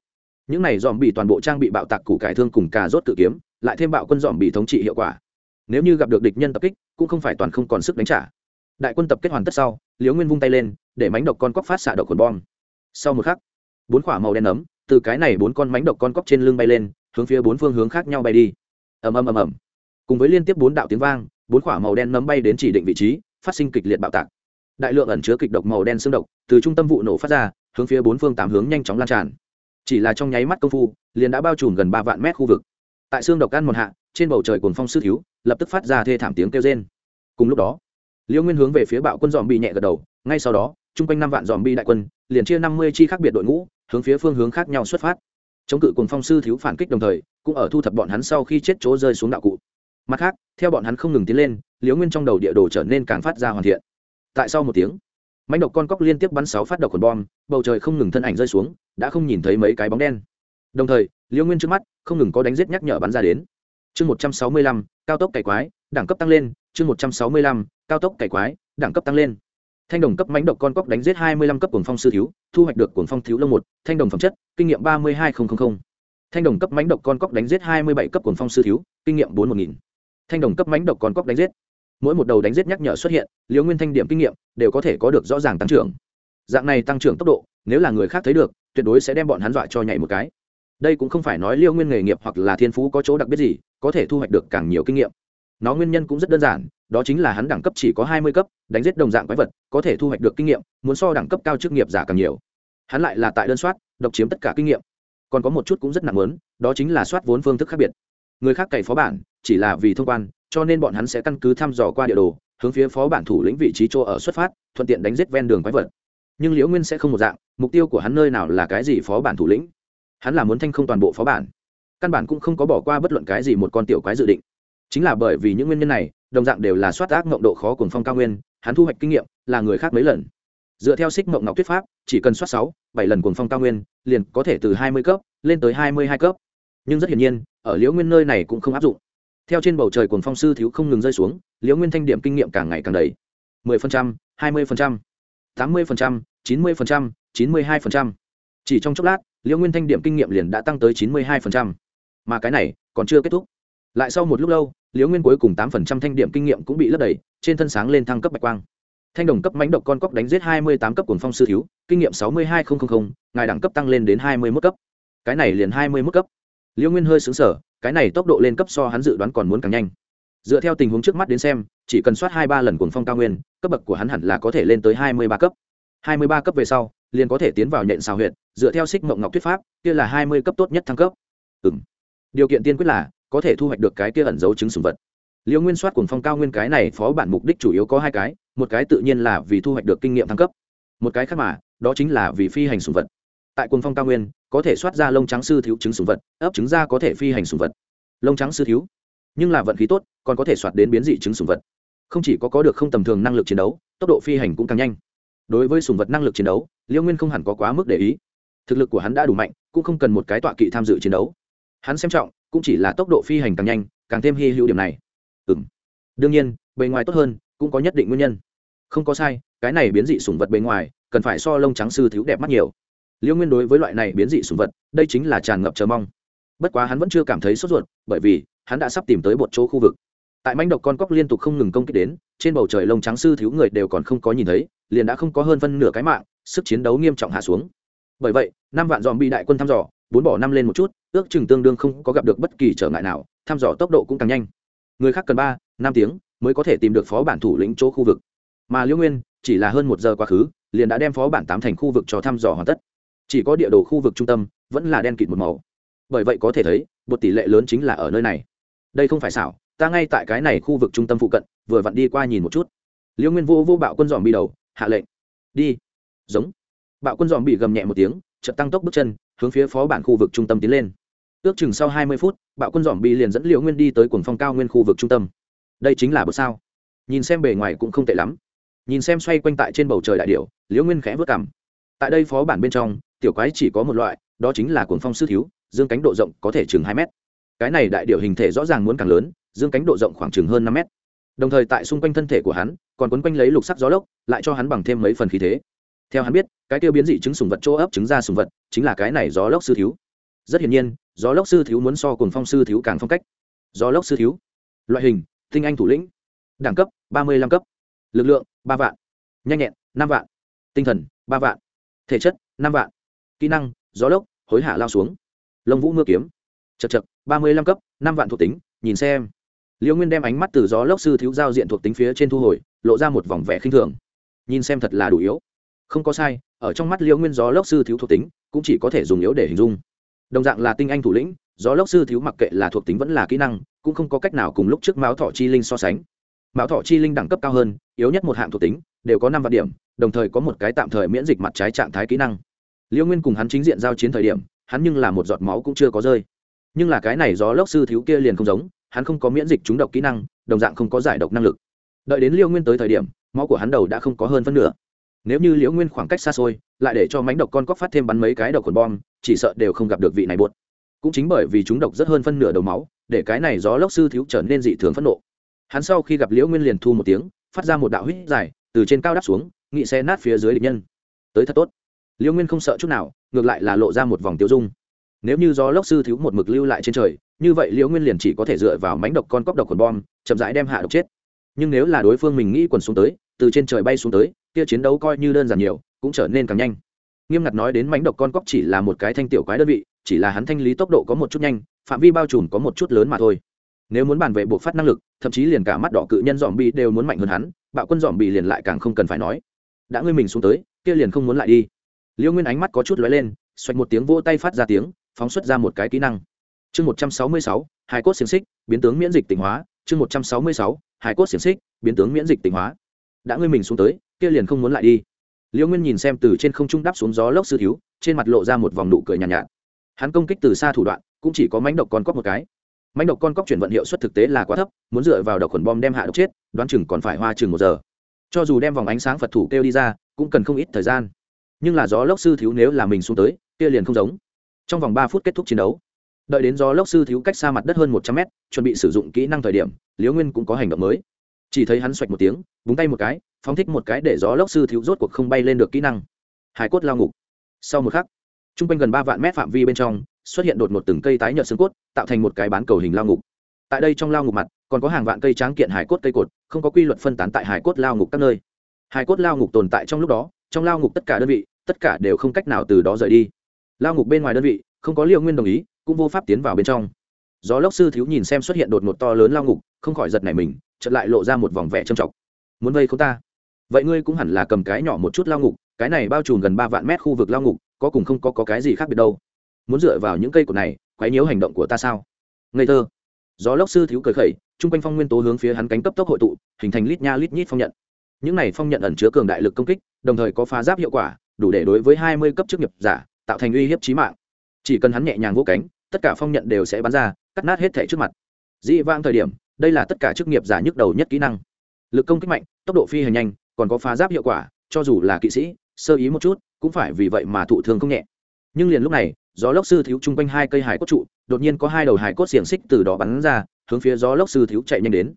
những này dòm bì toàn bộ trang bị bạo tạc củ cải thương cùng cà rốt tự kiếm lại thêm bạo quân dòm bì thống trị hiệu quả. Nếu như gặp được địch nhân tập kích cũng không phải toàn không còn sức đánh trả. Đại quân tập kết hoàn tất sau liễu nguyên vung tay lên để mánh độc con cóc phát xạ độc quần bom. Sau một khắc bốn quả màu đen ấm từ cái này bốn con mánh độc con cóc trên lưng bay lên hướng phía bốn phương hướng khác nhau bay đi. Ầm ầm ầm ầm. Cùng với liên tiếp bốn đạo tiếng vang bốn quả màu đen nấm bay đến chỉ định vị trí phát sinh kịch liệt bạo tạc. Đại lượng ẩn chứa kịch độc màu đen xương độc từ trung tâm vụ nổ phát ra, hướng phía bốn phương tám hướng nhanh chóng lan tràn. Chỉ là trong nháy mắt công phu, liền đã bao trùm gần ba vạn mét khu vực. Tại xương độc ăn một hạ, trên bầu trời cồn phong sư thiếu, lập tức phát ra thê thảm tiếng kêu rên. Cùng lúc đó liễu nguyên hướng về phía bạo quân dòm bị nhẹ gật đầu, ngay sau đó, chung quanh năm vạn dòm bi đại quân, liền chia năm mươi chi khác biệt đội ngũ, hướng phía phương hướng khác nhau xuất phát. Chống cự cùng phong sư thiếu phản kích đồng thời, cũng ở thu thập bọn hắn sau khi chết chỗ rơi xuống đạo cụ. Mặt khác, theo bọn hắn không ngừng tiến lên liễu nguyên trong đầu địa đồ trở nên càng phát ra hoàn thiện. Tại sau một tiếng mánh độc con cóc liên tiếp bắn sáu phát độc quần bom, bầu trời không ngừng thân ảnh rơi xuống, đã không nhìn thấy mấy cái bóng đen. Đồng thời liễu nguyên trước mắt không ngừng có đánh giết nhắc nhở bắn ra đến. Chương một trăm sáu mươi lăm, cao tốc cày quái, đẳng cấp tăng lên. Chương một trăm sáu mươi lăm, cao tốc cày quái, đẳng cấp tăng lên. Thanh đồng cấp mánh độc con cóc đánh giết hai mươi lăm cấp cuồng phong sư thiếu, thu hoạch được cuồng phong thiếu lông một, thanh đồng phẩm chất, kinh nghiệm ba mươi hai nghìn thanh đồng cấp mánh độc con cóc đánh giết hai mươi bảy cấp cuồng phong sư thiếu, kinh nghiệm bốn một nghìn. Thanh đồng cấp mánh độc con cóc đánh giết mỗi một đầu đánh giết nhắc nhở xuất hiện liều nguyên thanh điểm kinh nghiệm đều có thể có được rõ ràng tăng trưởng. Dạng này tăng trưởng tốc độ, nếu là người khác thấy được, tuyệt đối sẽ đem bọn hắn dọa cho nhảy một cái. Đây cũng không phải nói liêu nguyên nghề nghiệp hoặc là thiên phú có chỗ đặc biệt gì, có thể thu hoạch được càng nhiều kinh nghiệm. Nó nguyên nhân cũng rất đơn giản, đó chính là hắn đẳng cấp chỉ có hai mươi cấp, đánh giết đồng dạng quái vật, có thể thu hoạch được kinh nghiệm, muốn so đẳng cấp cao chức nghiệp giả càng nhiều. Hắn lại là tại đơn soát, độc chiếm tất cả kinh nghiệm. Còn có một chút cũng rất nặng lớn đó chính là soát vốn phương thức khác biệt. Người khác cày phó bản, chỉ là vì thông quan cho nên bọn hắn sẽ căn cứ thăm dò qua địa đồ, hướng phía phó bản thủ lĩnh vị trí chỗ ở xuất phát, thuận tiện đánh giết ven đường quái vật. Nhưng liễu nguyên sẽ không một dạng, mục tiêu của hắn nơi nào là cái gì phó bản thủ lĩnh? Hắn là muốn thanh không toàn bộ phó bản. Căn bản cũng không có bỏ qua bất luận cái gì một con tiểu quái dự định. Chính là bởi vì những nguyên nhân này, đồng dạng đều là soát ác mộng độ khó cùng phong cao nguyên, hắn thu hoạch kinh nghiệm, là người khác mấy lần. Dựa theo xích mộng ngọc tuyết pháp, chỉ cần soát sáu, bảy lần cùng phong cao nguyên, liền có thể từ hai mươi cấp lên tới hai mươi hai cấp. Nhưng rất hiển nhiên, ở liễu nguyên nơi này cũng không áp dụng theo trên bầu trời cuồng phong sư thiếu không ngừng rơi xuống, liễu nguyên thanh điểm kinh nghiệm càng ngày càng đầy. mười phần trăm, hai mươi phần trăm, tám mươi phần trăm, chín mươi phần trăm, chín mươi hai phần trăm. Chỉ trong chốc lát, liễu nguyên thanh điểm kinh nghiệm liền đã tăng tới chín mươi hai phần trăm. Mà cái này còn chưa kết thúc. Lại sau một lúc lâu, liễu nguyên cuối cùng tám phần trăm thanh điểm kinh nghiệm cũng bị lấp đầy, trên thân sáng lên thăng cấp bạch quang. Thanh đồng cấp mánh độc con cóc đánh giết hai mươi tám cấp cuồng phong sư thiếu, kinh nghiệm sáu mươi hai nghìn ngài đẳng cấp tăng lên đến hai mươi mốt cấp. Cái này liền hai mươi mốt cấp. Liễu nguyên hơi xứng sở cái này tốc độ lên cấp so hắn dự đoán còn muốn càng nhanh. Dựa theo tình huống trước mắt đến xem, chỉ cần soát hai ba lần cuồng phong cao nguyên, cấp bậc của hắn hẳn là có thể lên tới hai mươi ba cấp. hai mươi ba cấp về sau, liền có thể tiến vào nhện xào huyện dựa theo xích mộng ngọc thuyết pháp, kia là hai mươi cấp tốt nhất thăng cấp. Ừ m điều kiện tiên quyết là, có thể thu hoạch được cái kia ẩn dấu chứng sùng vật. Liêu nguyên soát cuồng phong cao nguyên cái này phó bản mục đích chủ yếu có hai cái, một cái tự nhiên là vì thu hoạch được kinh nghiệm thăng cấp, một cái khác mà, đó chính là vì phi hành sùng vật tại quần phong cao nguyên, có thể soát ra lông trắng sư thiếu trứng sùng vật, ấp trứng ra có thể phi hành sùng vật. Lông trắng sư thiếu? Nhưng là vận khí tốt, còn có thể soạt đến biến dị trứng sùng vật. Không chỉ có có được không tầm thường năng lực chiến đấu, tốc độ phi hành cũng càng nhanh. Đối với sùng vật năng lực chiến đấu liễu nguyên không hẳn có quá mức để ý. Thực lực của hắn đã đủ mạnh, cũng không cần một cái tọa kỵ tham dự chiến đấu. Hắn xem trọng, cũng chỉ là tốc độ phi hành càng nhanh, càng thêm hy hữu điểm này. Ừ m đương nhiên, bề ngoài tốt hơn, cũng có nhất định nguyên nhân. Không có sai, cái này biến dị sùng vật bề ngoài, cần phải so lông trắng sư thiếu đẹp mắt nhiều liễu nguyên đối với loại này biến dị sùng vật, đây chính là tràn ngập chờ mong. Bất quá hắn vẫn chưa cảm thấy sốt ruột, bởi vì, hắn đã sắp tìm tới một chỗ khu vực. Tại manh độc con cóc liên tục không ngừng công kích đến, trên bầu trời lông trắng sư thiếu người đều còn không có nhìn thấy, liền đã không có hơn phân nửa cái mạng, sức chiến đấu nghiêm trọng hạ xuống. Bởi vậy, năm vạn dòm bị đại quân thăm dò, bốn bỏ năm lên một chút, ước chừng tương đương không có gặp được bất kỳ trở ngại nào, thăm dò tốc độ cũng càng nhanh. Người khác cần ba, năm tiếng mới có thể tìm được phó bản thủ lĩnh chỗ khu vực. Mà liễu nguyên, chỉ là hơn một giờ quá khứ, liền đã đem phó bản tám thành khu vực cho thăm dò hoàn tất chỉ có địa đồ khu vực trung tâm vẫn là đen kịt một màu. Bởi vậy có thể thấy, một tỷ lệ lớn chính là ở nơi này. Đây không phải xảo, ta ngay tại cái này khu vực trung tâm phụ cận, vừa vặn đi qua nhìn một chút. Liễu nguyên vô vô bạo quân dòm bị đầu, hạ lệnh. Đi. Giống. Bạo quân dòm bị gầm nhẹ một tiếng, chợt tăng tốc bước chân, hướng phía phó bản khu vực trung tâm tiến lên. Ước chừng sau hai mươi phút, bạo quân dòm bị liền dẫn liễu nguyên đi tới cuồng phong cao nguyên khu vực trung tâm. Đây chính là bờ sao. Nhìn xem bề ngoài cũng không tệ lắm. Nhìn xem xoay quanh tại trên bầu trời đại điệu liễu nguyên khẽ vớt cảm tại đây phó bản bên trong tiểu quái chỉ có một loại, đó chính là cuồng phong sư thiếu, dương cánh độ rộng có thể chừng hai mét. Cái này đại điệu hình thể rõ ràng muốn càng lớn, dương cánh độ rộng khoảng chừng hơn năm mét. Đồng thời tại xung quanh thân thể của hắn, còn quấn quanh lấy lục sắc gió lốc, lại cho hắn bằng thêm mấy phần khí thế. Theo hắn biết, cái tiêu biến dị chứng sùng vật chỗ ấp trứng ra sùng vật, chính là cái này gió lốc sư thiếu. Rất hiển nhiên, gió lốc sư thiếu muốn so cùng phong sư thiếu càng phong cách. Gió lốc sư thiếu. Loại hình, tinh anh thủ lĩnh. Đẳng cấp, ba mươi năm cấp. Lực lượng, ba vạn. Nhanh nhẹn, năm vạn. Tinh thần, ba vạn. Thể chất, năm vạn kỹ năng, gió lốc, hối hả lao xuống. Lông vũ mưa kiếm. Chật chật ba mươi lăm cấp, năm vạn thuộc tính, nhìn xem. Liễu nguyên đem ánh mắt từ gió lốc sư thiếu giao diện thuộc tính phía trên thu hồi, lộ ra một vòng vẻ khinh thường. Nhìn xem thật là đủ yếu. Không có sai, ở trong mắt liễu nguyên gió lốc sư thiếu thuộc tính, cũng chỉ có thể dùng yếu để hình dung. Đồng dạng là tinh anh thủ lĩnh, gió lốc sư thiếu mặc kệ là thuộc tính vẫn là kỹ năng, cũng không có cách nào cùng lúc trước máu thọ chi linh so sánh. Máu thọ chi linh đẳng cấp cao hơn, yếu nhất một hạng thuộc tính, đều có năm vạn điểm, đồng thời có một cái tạm thời miễn dịch mặt trái trạng thái kỹ năng liễu nguyên cùng hắn chính diện giao chiến thời điểm, hắn nhưng là một giọt máu cũng chưa có rơi. Nhưng là cái này gió lốc sư thiếu kia liền không giống, hắn không có miễn dịch trúng độc kỹ năng, đồng dạng không có giải độc năng lực. Đợi đến liễu nguyên tới thời điểm, máu của hắn đầu đã không có hơn phân nửa. Nếu như liễu nguyên khoảng cách xa xôi, lại để cho mánh độc con cóc phát thêm bắn mấy cái độc cồn bom, chỉ sợ đều không gặp được vị này buốt cũng chính bởi vì chúng độc rất hơn phân nửa đầu máu, để cái này gió lốc sư thiếu trở nên dị thường phẫn nộ. Hắn sau khi gặp liễu nguyên liền thu một tiếng, phát ra một đạo huyết dài, từ trên cao đáp xuống, nghị xe nát phía dưới địch nhân. Tới thật tốt liễu nguyên không sợ chút nào, ngược lại là lộ ra một vòng tiêu dung. Nếu như gió lốc sư thiếu một mực lưu lại trên trời, như vậy liễu nguyên liền chỉ có thể dựa vào mánh độc con cóc độc quần bom, chậm rãi đem hạ độc chết. Nhưng nếu là đối phương mình nghĩ quần xuống tới, từ trên trời bay xuống tới, kia chiến đấu coi như đơn giản nhiều, cũng trở nên càng nhanh. Nghiêm ngặt nói đến mánh độc con cóc chỉ là một cái thanh tiểu quái đơn vị, chỉ là hắn thanh lý tốc độ có một chút nhanh, phạm vi bao trùm có một chút lớn mà thôi. Nếu muốn bàn vệ buộc phát năng lực, thậm chí liền cả mắt đỏ cự nhân dòm bi đều muốn mạnh hơn hắn, bạo quân dòm bị liền lại càng không cần phải nói. Đã ngươi mình xuống tới, kia liền không muốn lại đi liễu nguyên ánh mắt có chút lóe lên xoạch một tiếng vỗ tay phát ra tiếng phóng xuất ra một cái kỹ năng. Chương một trăm sáu mươi sáu hai cốt xiềng xích biến tướng miễn dịch tỉnh hóa. Chương một trăm sáu mươi sáu hai cốt xiềng xích biến tướng miễn dịch tỉnh hóa. Đã ngươi mình xuống tới kia liền không muốn lại đi. Liễu nguyên nhìn xem từ trên không trung đáp xuống gió lốc sư thiếu trên mặt lộ ra một vòng nụ cười nhàn nhạt, nhạt. Hắn công kích từ xa thủ đoạn cũng chỉ có mánh độc con cóc một cái. Mánh độc con cóc chuyển vận hiệu suất thực tế là quá thấp muốn dựa vào độc khuẩn bom đem hạ độc chết đoán chừng còn phải hoa chừng một giờ. Cho dù đem vòng ánh sáng phật thủ kêu đi ra cũng cần không ít thời gian nhưng là gió lốc sư thiếu nếu là mình xuống tới, kia liền không giống. Trong vòng ba phút kết thúc chiến đấu, đợi đến gió lốc sư thiếu cách xa mặt đất hơn một trăm mét, chuẩn bị sử dụng kỹ năng thời điểm, liễu nguyên cũng có hành động mới. Chỉ thấy hắn xoạch một tiếng, búng tay một cái, phóng thích một cái để gió lốc sư thiếu rốt cuộc không bay lên được kỹ năng. Hải cốt lao ngục. Sau một khắc t r u n g quanh gần ba vạn mét phạm vi bên trong, xuất hiện đột một từng cây tái nhợt xương cốt, tạo thành một cái bán cầu hình lao ngục. Tại đây trong lao ngục mặt, còn có hàng vạn cây tráng kiện hải cốt cây cột, không có quy luật phân tán tại hải cốt lao ngục các nơi. Hải cốt lao ngục tồn tại trong lúc đó trong lao ngục tất cả đơn vị tất cả đều không cách nào từ đó rời đi. Lao ngục bên ngoài đơn vị không có liệu nguyên đồng ý cũng vô pháp tiến vào bên trong. Gió lốc sư thiếu nhìn xem xuất hiện đột ngột to lớn lao ngục không khỏi giật nảy mình chợt lại lộ ra một vòng vẻ trầm trọng. Muốn vây không ta? Vậy ngươi cũng hẳn là cầm cái nhỏ một chút lao ngục cái này bao trùm gần ba vạn mét khu vực lao ngục có cùng không có, có cái gì khác biệt đâu? Muốn dựa vào những cây cột này quấy nhiễu hành động của ta sao? Ngây thơ. Gió lốc sư thiếu cười khẩy chung quanh phong nguyên tố hướng phía hắn cánh cấp tốc hội tụ hình thành lít nha lít nhít phong nhận những này phong nhận ẩn chứa cường đại lực công kích, đồng thời có phá giáp hiệu quả, đủ để đối với hai mươi cấp chức nghiệp giả tạo thành uy hiếp trí mạng. Chỉ cần hắn nhẹ nhàng vô cánh, tất cả phong nhận đều sẽ bắn ra, cắt nát hết thẻ trước mặt. Dị vang thời điểm, đây là tất cả chức nghiệp giả nhức đầu nhất kỹ năng. Lực công kích mạnh, tốc độ phi hành nhanh, còn có phá giáp hiệu quả, cho dù là kỵ sĩ, sơ ý một chút, cũng phải vì vậy mà thụ thương không nhẹ. Nhưng liền lúc này, gió lốc sư thiếu chung quanh hai cây hải cốt trụ, đột nhiên có hai đầu hải cốt xiềng xích từ đó bắn ra, hướng phía gió lốc sư thiếu chạy nhanh đến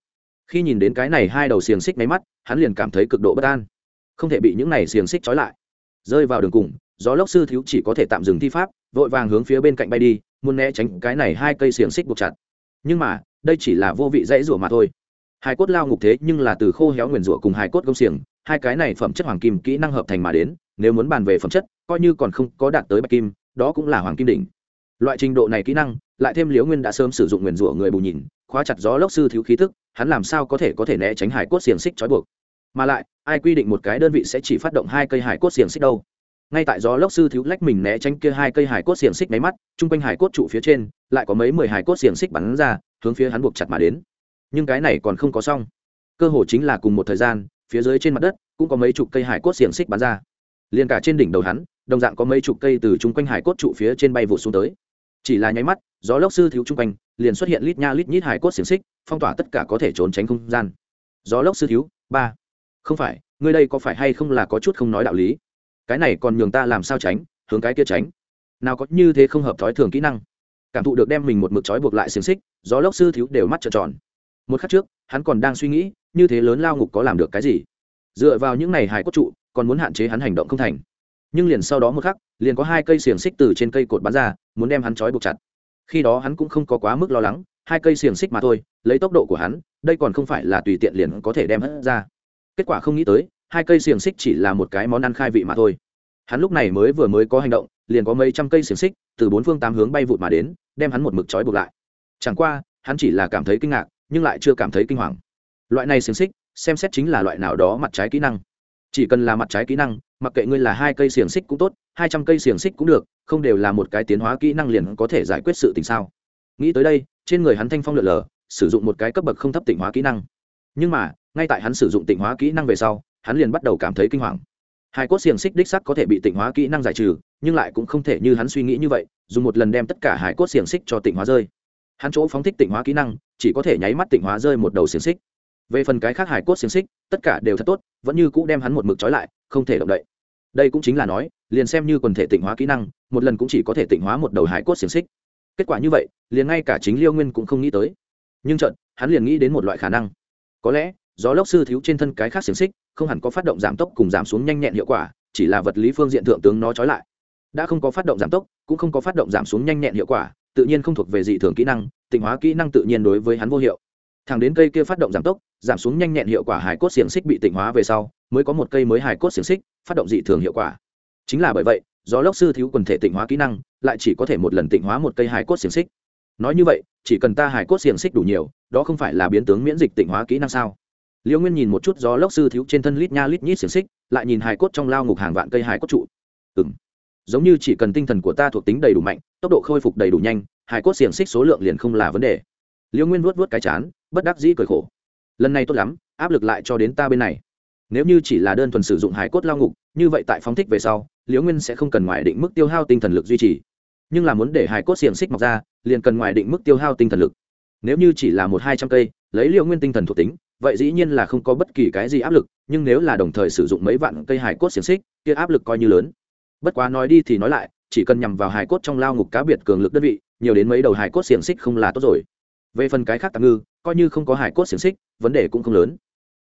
khi nhìn đến cái này hai đầu xiềng xích máy mắt, hắn liền cảm thấy cực độ bất an. Không thể bị những này xiềng xích trói lại. Rơi vào đường cùng, gió lốc sư thiếu chỉ có thể tạm dừng thi pháp, vội vàng hướng phía bên cạnh bay đi, muốn né tránh cái này hai cây xiềng xích buộc chặt. Nhưng mà, đây chỉ là vô vị dãy rủa mà thôi. Hai cốt lao ngục thế nhưng là từ khô héo nguyền rủa cùng hai cốt công xiềng, hai cái này phẩm chất hoàng kim kỹ năng hợp thành mà đến, nếu muốn bàn về phẩm chất, coi như còn không có đạt tới bạch kim, đó cũng là hoàng kim đỉnh. Loại trình độ này kỹ năng lại thêm liễu nguyên đã sớm sử dụng nguyền rủa người bù nhìn, khóa chặt gió lốc sư thiếu khí thức hắn làm sao có thể có thể né tránh hải cốt xiềng xích trói buộc? Mà lại, ai quy định một cái đơn vị sẽ chỉ phát động hai cây hải cốt xiềng xích đâu? Ngay tại gió lốc sư thiếu lách mình né tránh kia hai cây hải cốt xiềng xích máy mắt, chung quanh hải cốt trụ phía trên, lại có mấy mười hải cốt xiềng xích bắn ra, hướng phía hắn buộc chặt mà đến. Nhưng cái này còn không có xong. Cơ hồ chính là cùng một thời gian, phía dưới trên mặt đất, cũng có mấy chục cây hải cốt xiềng xích bắn ra. Liền cả trên đỉnh đầu hắn, đồng dạng có mấy chục cây từ chung quanh hải cốt trụ phía trên bay vụ xuống tới chỉ là nháy mắt, gió lốc sư thiếu chung quanh, liền xuất hiện lít nha lít nhít hải cốt xiềng xích, phong tỏa tất cả có thể trốn tránh không gian. Gió lốc sư thiếu, ba. Không phải, ngươi đây có phải hay không là có chút không nói đạo lý? Cái này còn nhường ta làm sao tránh, hướng cái kia tránh? Nào có như thế không hợp thói thường kỹ năng. Cảm thụ được đem mình một mực trói buộc lại xiềng xích, gió lốc sư thiếu đều mắt trợn tròn. Một khắc trước, hắn còn đang suy nghĩ, như thế lớn lao ngục có làm được cái gì? Dựa vào những này hải cốt trụ, còn muốn hạn chế hắn hành động không thành nhưng liền sau đó một khắc, liền có hai cây xiềng xích từ trên cây cột bắn ra, muốn đem hắn trói buộc chặt. Khi đó hắn cũng không có quá mức lo lắng, hai cây xiềng xích mà thôi, lấy tốc độ của hắn, đây còn không phải là tùy tiện liền có thể đem hất ra. Kết quả không nghĩ tới, hai cây xiềng xích chỉ là một cái món ăn khai vị mà thôi. Hắn lúc này mới vừa mới có hành động, liền có mấy trăm cây xiềng xích từ bốn phương tám hướng bay vụt mà đến, đem hắn một mực trói buộc lại. Chẳng qua, hắn chỉ là cảm thấy kinh ngạc, nhưng lại chưa cảm thấy kinh hoàng. Loại này xiềng xích, xem xét chính là loại nào đó mặt trái kỹ năng chỉ cần là mặt trái kỹ năng, mặc kệ ngươi là hai cây xiềng xích cũng tốt, hai trăm cây xiềng xích cũng được, không đều là một cái tiến hóa kỹ năng liền có thể giải quyết sự tình sao? Nghĩ tới đây, trên người hắn thanh phong lượn lờ, sử dụng một cái cấp bậc không thấp tịnh hóa kỹ năng. Nhưng mà, ngay tại hắn sử dụng tịnh hóa kỹ năng về sau, hắn liền bắt đầu cảm thấy kinh hoàng. Hai cốt xiềng xích đích sắc có thể bị tịnh hóa kỹ năng giải trừ, nhưng lại cũng không thể như hắn suy nghĩ như vậy, dùng một lần đem tất cả hải cốt xiềng xích cho tịnh hóa rơi. Hắn chỗ phóng thích tịnh hóa kỹ năng, chỉ có thể nháy mắt tịnh hóa rơi một đầu xiềng xích. Về phần cái khác hải cốt xiềng xích, tất cả đều thật tốt vẫn như cũ đem hắn một mực trói lại, không thể động đậy. Đây cũng chính là nói, liền xem như quần thể tịnh hóa kỹ năng, một lần cũng chỉ có thể tịnh hóa một đầu hải cốt xiềng xích. Kết quả như vậy, liền ngay cả chính liêu nguyên cũng không nghĩ tới. Nhưng trận hắn liền nghĩ đến một loại khả năng. Có lẽ, gió lốc sư thiếu trên thân cái khác xiềng xích, không hẳn có phát động giảm tốc cùng giảm xuống nhanh nhẹn hiệu quả, chỉ là vật lý phương diện thượng tướng nó trói lại. Đã không có phát động giảm tốc, cũng không có phát động giảm xuống nhanh nhẹn hiệu quả, tự nhiên không thuộc về dị thường kỹ năng, tịnh hóa kỹ năng tự nhiên đối với hắn vô hiệu thẳng đến cây kia phát động giảm tốc, giảm xuống nhanh nhẹn hiệu quả hải cốt xiềng xích bị tịnh hóa về sau, mới có một cây mới hải cốt xiềng xích phát động dị thường hiệu quả. Chính là bởi vậy, do lốc sư thiếu quần thể tịnh hóa kỹ năng, lại chỉ có thể một lần tịnh hóa một cây hải cốt xiềng xích. Nói như vậy, chỉ cần ta hải cốt xiềng xích đủ nhiều, đó không phải là biến tướng miễn dịch tịnh hóa kỹ năng sao? Liễu nguyên nhìn một chút gió lốc sư thiếu trên thân lít nha lít nhít xiềng xích, lại nhìn hải cốt trong lao ngục hàng vạn cây hải cốt trụ. Ừ m giống như chỉ cần tinh thần của ta thuộc tính đầy đủ mạnh, tốc độ khôi phục đầy đủ nhanh hải cốt xiềng xích số lượng liền không là vấn đề. Liễu nguyên vuốt vuốt cái chán bất đắc dĩ cười khổ. Lần này tốt lắm, áp lực lại cho đến ta bên này. Nếu như chỉ là đơn thuần sử dụng hải cốt lao ngục, như vậy tại phóng thích về sau, liễu nguyên sẽ không cần ngoài định mức tiêu hao tinh thần lực duy trì. Nhưng là muốn để hải cốt xiềng xích mọc ra, liền cần ngoài định mức tiêu hao tinh thần lực. Nếu như chỉ là một hai trăm cây, lấy liễu nguyên tinh thần thuộc tính, vậy dĩ nhiên là không có bất kỳ cái gì áp lực, nhưng nếu là đồng thời sử dụng mấy vạn cây hải cốt xiềng xích, kia áp lực coi như lớn. Bất quá nói đi thì nói lại, chỉ cần nhằm vào hải cốt trong lao ngục cá biệt cường lực đơn vị, nhiều đến mấy đầu hải cốt xiềng xích không là tốt rồi. Về phần cái khác tạm ngư coi như không có hải cốt xiềng xích, vấn đề cũng không lớn.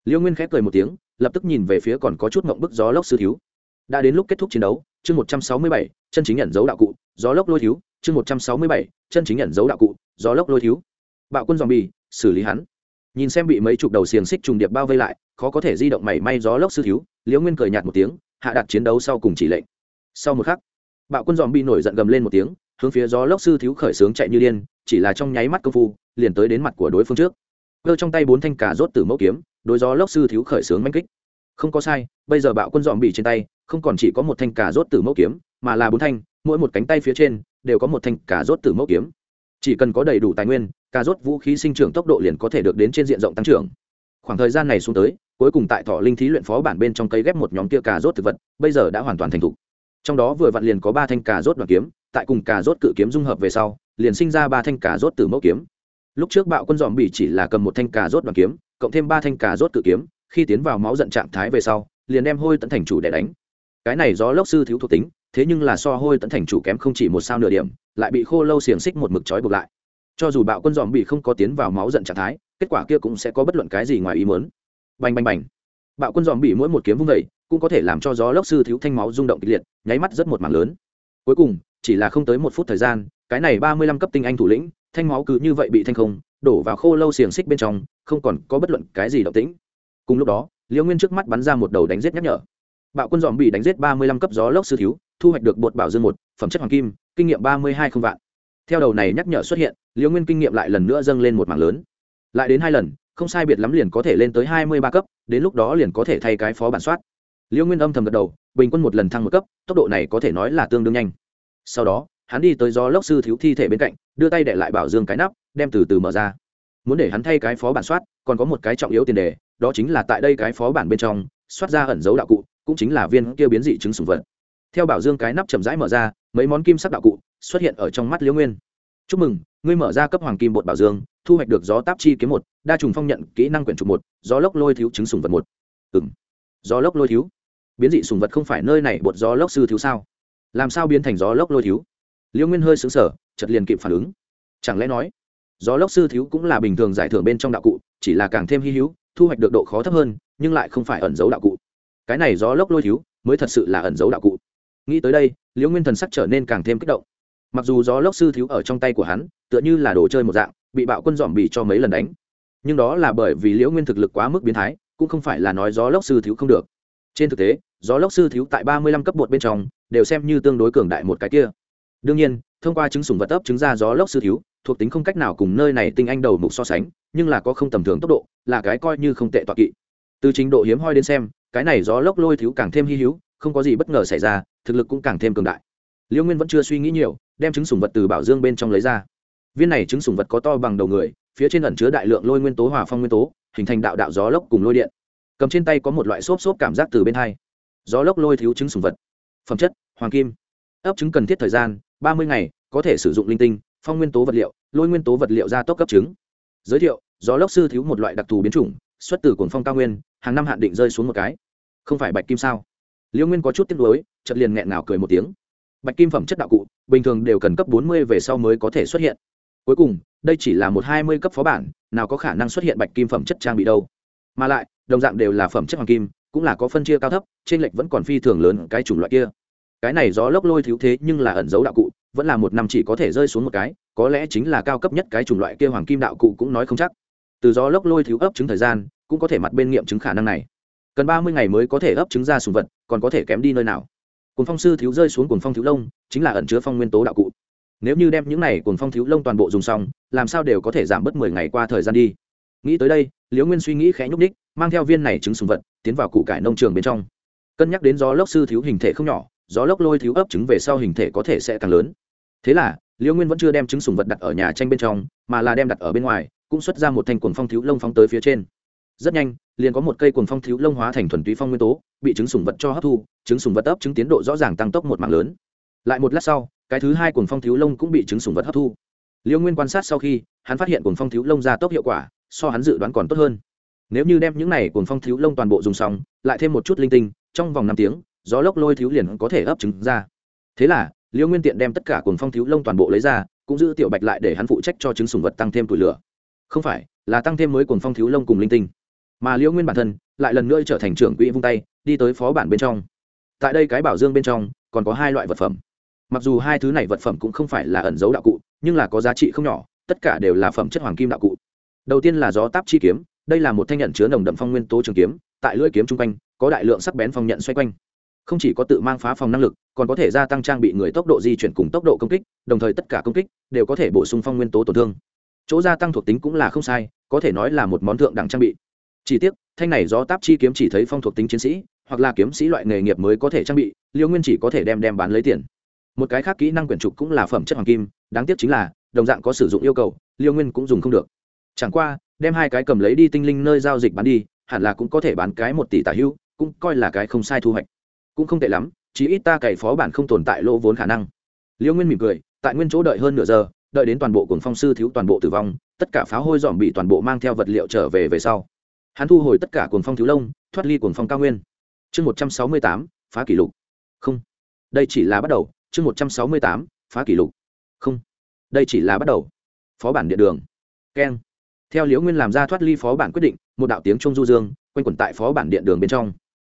Liêu nguyên khép cười một tiếng, lập tức nhìn về phía còn có chút mộng bức gió lốc sư thiếu. Đã đến lúc kết thúc chiến đấu, chương một trăm sáu mươi bảy, chân chính nhận dấu đạo cụ, gió lốc lôi thiếu, chương một trăm sáu mươi bảy, chân chính nhận dấu đạo cụ, gió lốc lôi thiếu. Bạo quân dòm bì xử lý hắn. Nhìn xem bị mấy chục đầu xiềng xích trùng điệp bao vây lại, khó có thể di động mảy may gió lốc sư thiếu liễu nguyên cười nhạt một tiếng, hạ đặt chiến đấu sau cùng chỉ lệnh. Sau một khắc, bạo quân dòm bi nổi giận gầm lên một tiếng, hướng phía gió lốc sư thiếu khởi sướng chạy như điên, chỉ là trong nháy mắt công phu liền tới đến mặt của đối phương trước. Cơ trong tay bốn thanh cả rốt từ mẫu kiếm, đối gió lốc sư thiếu khởi sướng manh kích. Không có sai, bây giờ bạo quân dòm bị trên tay, không còn chỉ có một thanh cả rốt từ mẫu kiếm, mà là bốn thanh, mỗi một cánh tay phía trên đều có một thanh cả rốt từ mẫu kiếm. Chỉ cần có đầy đủ tài nguyên, cà rốt vũ khí sinh trưởng tốc độ liền có thể được đến trên diện rộng tăng trưởng. Khoảng thời gian này xuống tới, cuối cùng tại thọ linh thí luyện phó bản bên trong cây ghép một nhóm kia cà rốt thực vật, bây giờ đã hoàn toàn thành thục. Trong đó vừa vặn liền có ba thanh cà rốt đoàn kiếm, tại cùng cà rốt cự kiếm dung hợp về sau, liền sinh ra ba thanh cà rốt từ mẫu kiếm lúc trước bạo quân dòm bỉ chỉ là cầm một thanh cà rốt đoàn kiếm, cộng thêm ba thanh cà rốt cự kiếm, khi tiến vào máu giận trạng thái về sau, liền đem hôi tận thành chủ để đánh. Cái này do lốc sư thiếu thuộc tính, thế nhưng là so hôi tận thành chủ kém không chỉ một sao nửa điểm, lại bị khô lâu xiềng xích một mực trói buộc lại. Cho dù bạo quân dòm bị không có tiến vào máu giận trạng thái, kết quả kia cũng sẽ có bất luận cái gì ngoài ý muốn. Bành bành bành. Bạo quân dòm bị mỗi một kiếm vung vẩy cũng có thể làm cho gió lốc sư thiếu thanh máu rung động kịch liệt, nháy mắt rất một mảng lớn. Cuối cùng, chỉ là không tới một phút thời gian, cái này ba mươi lăm cấp tinh anh thủ lĩnh thanh máu cứ như vậy bị thanh không, đổ vào khô lâu xiềng xích bên trong, không còn có bất luận cái gì động tĩnh. Cùng lúc đó, liễu nguyên trước mắt bắn ra một đầu đánh giết nhắc nhở. Bạo quân dòm bị đánh giết ba mươi lăm cấp gió lốc sư thiếu, thu hoạch được bột bảo dương một, phẩm chất hoàng kim, kinh nghiệm ba mươi hai không vạn. Theo đầu này nhắc nhở xuất hiện, liễu nguyên kinh nghiệm lại lần nữa dâng lên một mảng lớn. Lại đến hai lần, không sai biệt lắm liền có thể lên tới hai mươi ba cấp, đến lúc đó liền có thể thay cái phó bản soát. Liễu nguyên âm thầm gật đầu, bình quân một lần thăng một cấp, tốc độ này có thể nói là tương đương nhanh. Sau đó hắn đi tới gió lốc sư thiếu thi thể bên cạnh, đưa tay để lại bảo dương cái nắp, đem từ từ mở ra. Muốn để hắn thay cái phó bản soát, còn có một cái trọng yếu tiền đề, đó chính là tại đây cái phó bản bên trong, soát ra ẩn dấu đạo cụ, cũng chính là viên kia biến dị chứng sùng vật. Theo bảo dương cái nắp chậm rãi mở ra, mấy món kim sắc đạo cụ xuất hiện ở trong mắt liễu nguyên. Chúc mừng, ngươi mở ra cấp hoàng kim bột bảo dương, thu hoạch được gió táp chi kiếm một, đa trùng phong nhận, kỹ năng quyển trục một, gió lốc lôi thiếu chứng sùng vật một. Ừ m gió lốc lôi thiếu? Biến dị sùng vật không phải nơi này bột gió lốc sư thiếu sao? Làm sao biến thành gió lốc lôi thiếu? Liễu nguyên hơi xứng sở chật liền kịp phản ứng. Chẳng lẽ nói, gió lốc sư thiếu cũng là bình thường giải thưởng bên trong đạo cụ, chỉ là càng thêm hy hữu, thu hoạch được độ khó thấp hơn, nhưng lại không phải ẩn dấu đạo cụ. Cái này gió lốc lôi thiếu, mới thật sự là ẩn dấu đạo cụ. Nghĩ tới đây liễu nguyên thần sắc trở nên càng thêm kích động. Mặc dù gió lốc sư thiếu ở trong tay của hắn, tựa như là đồ chơi một dạng, bị bạo quân dòm bị cho mấy lần đánh. Nhưng đó là bởi vì liễu nguyên thực lực quá mức biến thái, cũng không phải là nói gió lốc sư thiếu không được. Trên thực tế, gió lốc sư thiếu tại ba mươi lăm cấp bột bên trong, đều xem như tương đối cường đại một cái kia đương nhiên, thông qua chứng sùng vật ấp chứng ra gió lốc sư thiếu, thuộc tính không cách nào cùng nơi này tinh anh đầu mục so sánh, nhưng là có không tầm thường tốc độ, là cái coi như không tệ toạc kỵ. Từ trình độ hiếm hoi đến xem, cái này gió lốc lôi thiếu càng thêm hy hữu, không có gì bất ngờ xảy ra, thực lực cũng càng thêm cường đại. Liễu nguyên vẫn chưa suy nghĩ nhiều, đem trứng sùng vật từ bảo dương bên trong lấy ra. Viên này trứng sùng vật có to bằng đầu người, phía trên ẩn chứa đại lượng lôi nguyên tố hòa phong nguyên tố, hình thành đạo đạo gió lốc cùng lôi điện. Cầm trên tay có một loại xốp xốp cảm giác từ bên hai. Gió lốc lôi thiếu trứng sùng vật. Phẩm chất, hoàng kim. Ấp trứng cần thiết thời gian ba mươi ngày, có thể sử dụng linh tinh, phong nguyên tố vật liệu, lôi nguyên tố vật liệu gia tốc cấp trứng giới thiệu, gió lốc sư thiếu một loại đặc thù biến chủng, xuất từ cồn phong cao nguyên, hàng năm hạn định rơi xuống một cái. Không phải bạch kim sao? Liễu nguyên có chút tiếc nuối, chợt liền nghẹn ngào cười một tiếng. Bạch kim phẩm chất đạo cụ, bình thường đều cần cấp bốn mươi về sau mới có thể xuất hiện. Cuối cùng, đây chỉ là một hai mươi cấp phó bản, nào có khả năng xuất hiện bạch kim phẩm chất trang bị đâu. Mà lại, đồng dạng đều là phẩm chất hoàng kim, cũng là có phân chia cao thấp trên lệch vẫn còn phi thường lớn cái chủng loại kia cái này gió lốc lôi thiếu thế nhưng là ẩn dấu đạo cụ, vẫn là một năm chỉ có thể rơi xuống một cái, có lẽ chính là cao cấp nhất cái chủng loại kia hoàng kim đạo cụ cũng nói không chắc. Từ gió lốc lôi thiếu ấp chứng thời gian, cũng có thể mặt bên nghiệm chứng khả năng này. Cần ba mươi ngày mới có thể ấp trứng ra sùng vật, còn có thể kém đi nơi nào. Cồn phong sư thiếu rơi xuống cồn phong thiếu lông, chính là ẩn chứa phong nguyên tố đạo cụ. Nếu như đem những này cồn phong thiếu lông toàn bộ dùng xong, làm sao đều có thể giảm bớt mười ngày qua thời gian đi? Nghĩ tới đây, liễu nguyên suy nghĩ khẽ nhúc ních mang theo viên này trứng sùng vật, tiến vào cụ cải nông trường bên trong. Cân nhắc đến gió lốc sư thiếu hình thể không nhỏ gió lốc lôi thiếu ấp trứng về sau hình thể có thể sẽ càng lớn. Thế là liễu nguyên vẫn chưa đem trứng sùng vật đặt ở nhà tranh bên trong, mà là đem đặt ở bên ngoài, cũng xuất ra một thanh cuồng phong thiếu lông phóng tới phía trên. Rất nhanh, liền có một cây cuồng phong thiếu lông hóa thành thuần túy phong nguyên tố, bị trứng sùng vật cho hấp thu, trứng sùng vật ấp trứng tiến độ rõ ràng tăng tốc một mạng lớn. Lại một lát sau, cái thứ hai cuồng phong thiếu lông cũng bị trứng sùng vật hấp thu. Liêu nguyên quan sát sau khi, hắn phát hiện cuồng phong thiếu lông ra tốc hiệu quả, so hắn dự đoán còn tốt hơn. Nếu như đem những này cuồng phong thiếu lông toàn bộ dùng xong, lại thêm một chút linh tinh, trong vòng năm tiếng gió lốc lôi thiếu liền có thể ấp trứng ra. Thế là, liêu nguyên tiện đem tất cả cuồng phong thiếu lông toàn bộ lấy ra, cũng giữ tiểu bạch lại để hắn phụ trách cho trứng sùng vật tăng thêm tuổi lửa. Không phải, là tăng thêm mới cuồng phong thiếu lông cùng linh tinh. Mà liễu nguyên bản thân, lại lần nữa trở thành trưởng quỹ vung tay, đi tới phó bản bên trong. Tại đây cái bảo dương bên trong, còn có hai loại vật phẩm. Mặc dù hai thứ này vật phẩm cũng không phải là ẩn dấu đạo cụ, nhưng là có giá trị không nhỏ, tất cả đều là phẩm chất hoàng kim đạo cụ. Đầu tiên là gió táp chi kiếm, đây là một thanh nhận chứa nồng đậm phong nguyên tố trường kiếm, tại lưỡi kiếm chung quanh, có đại lượng sắc bén phong nhận xoay quanh không chỉ có tự mang phá phòng năng lực, còn có thể gia tăng trang bị người tốc độ di chuyển cùng tốc độ công kích, đồng thời tất cả công kích đều có thể bổ sung phong nguyên tố tổn thương. Chỗ gia tăng thuộc tính cũng là không sai, có thể nói là một món thượng đẳng trang bị. Chỉ tiếc, thanh này do táp chi kiếm chỉ thấy phong thuộc tính chiến sĩ, hoặc là kiếm sĩ loại nghề nghiệp mới có thể trang bị, liêu nguyên chỉ có thể đem đem bán lấy tiền. Một cái khác kỹ năng quyển trục cũng là phẩm chất hoàng kim, đáng tiếc chính là, đồng dạng có sử dụng yêu cầu, liêu nguyên cũng dùng không được. Chẳng qua, đem hai cái cầm lấy đi tinh linh nơi giao dịch bán đi, hẳn là cũng có thể bán cái một tỷ tả hưu, cũng coi là cái không sai thu hoạch cũng không tệ lắm chỉ ít ta cày phó bản không tồn tại lỗ vốn khả năng. Liễu nguyên mỉm cười, tại nguyên chỗ đợi hơn nửa giờ, đợi đến toàn bộ cuồng phong sư thiếu toàn bộ tử vong, tất cả pháo hôi dòm bị toàn bộ mang theo vật liệu trở về về sau. Hắn thu hồi tất cả cuồng phong thiếu lông, thoát ly cuồng phong cao nguyên. Chương một trăm sáu mươi tám, phá kỷ lục. Không. Đây chỉ là bắt đầu. Chương một trăm sáu mươi tám, phá kỷ lục. Không. Đây chỉ là bắt đầu. Phó bản điện đường. Keng. Theo liễu nguyên làm ra thoát ly phó bản quyết định, một đạo tiếng trung du dương, quanh quẩn tại phó bản điện đường bên trong.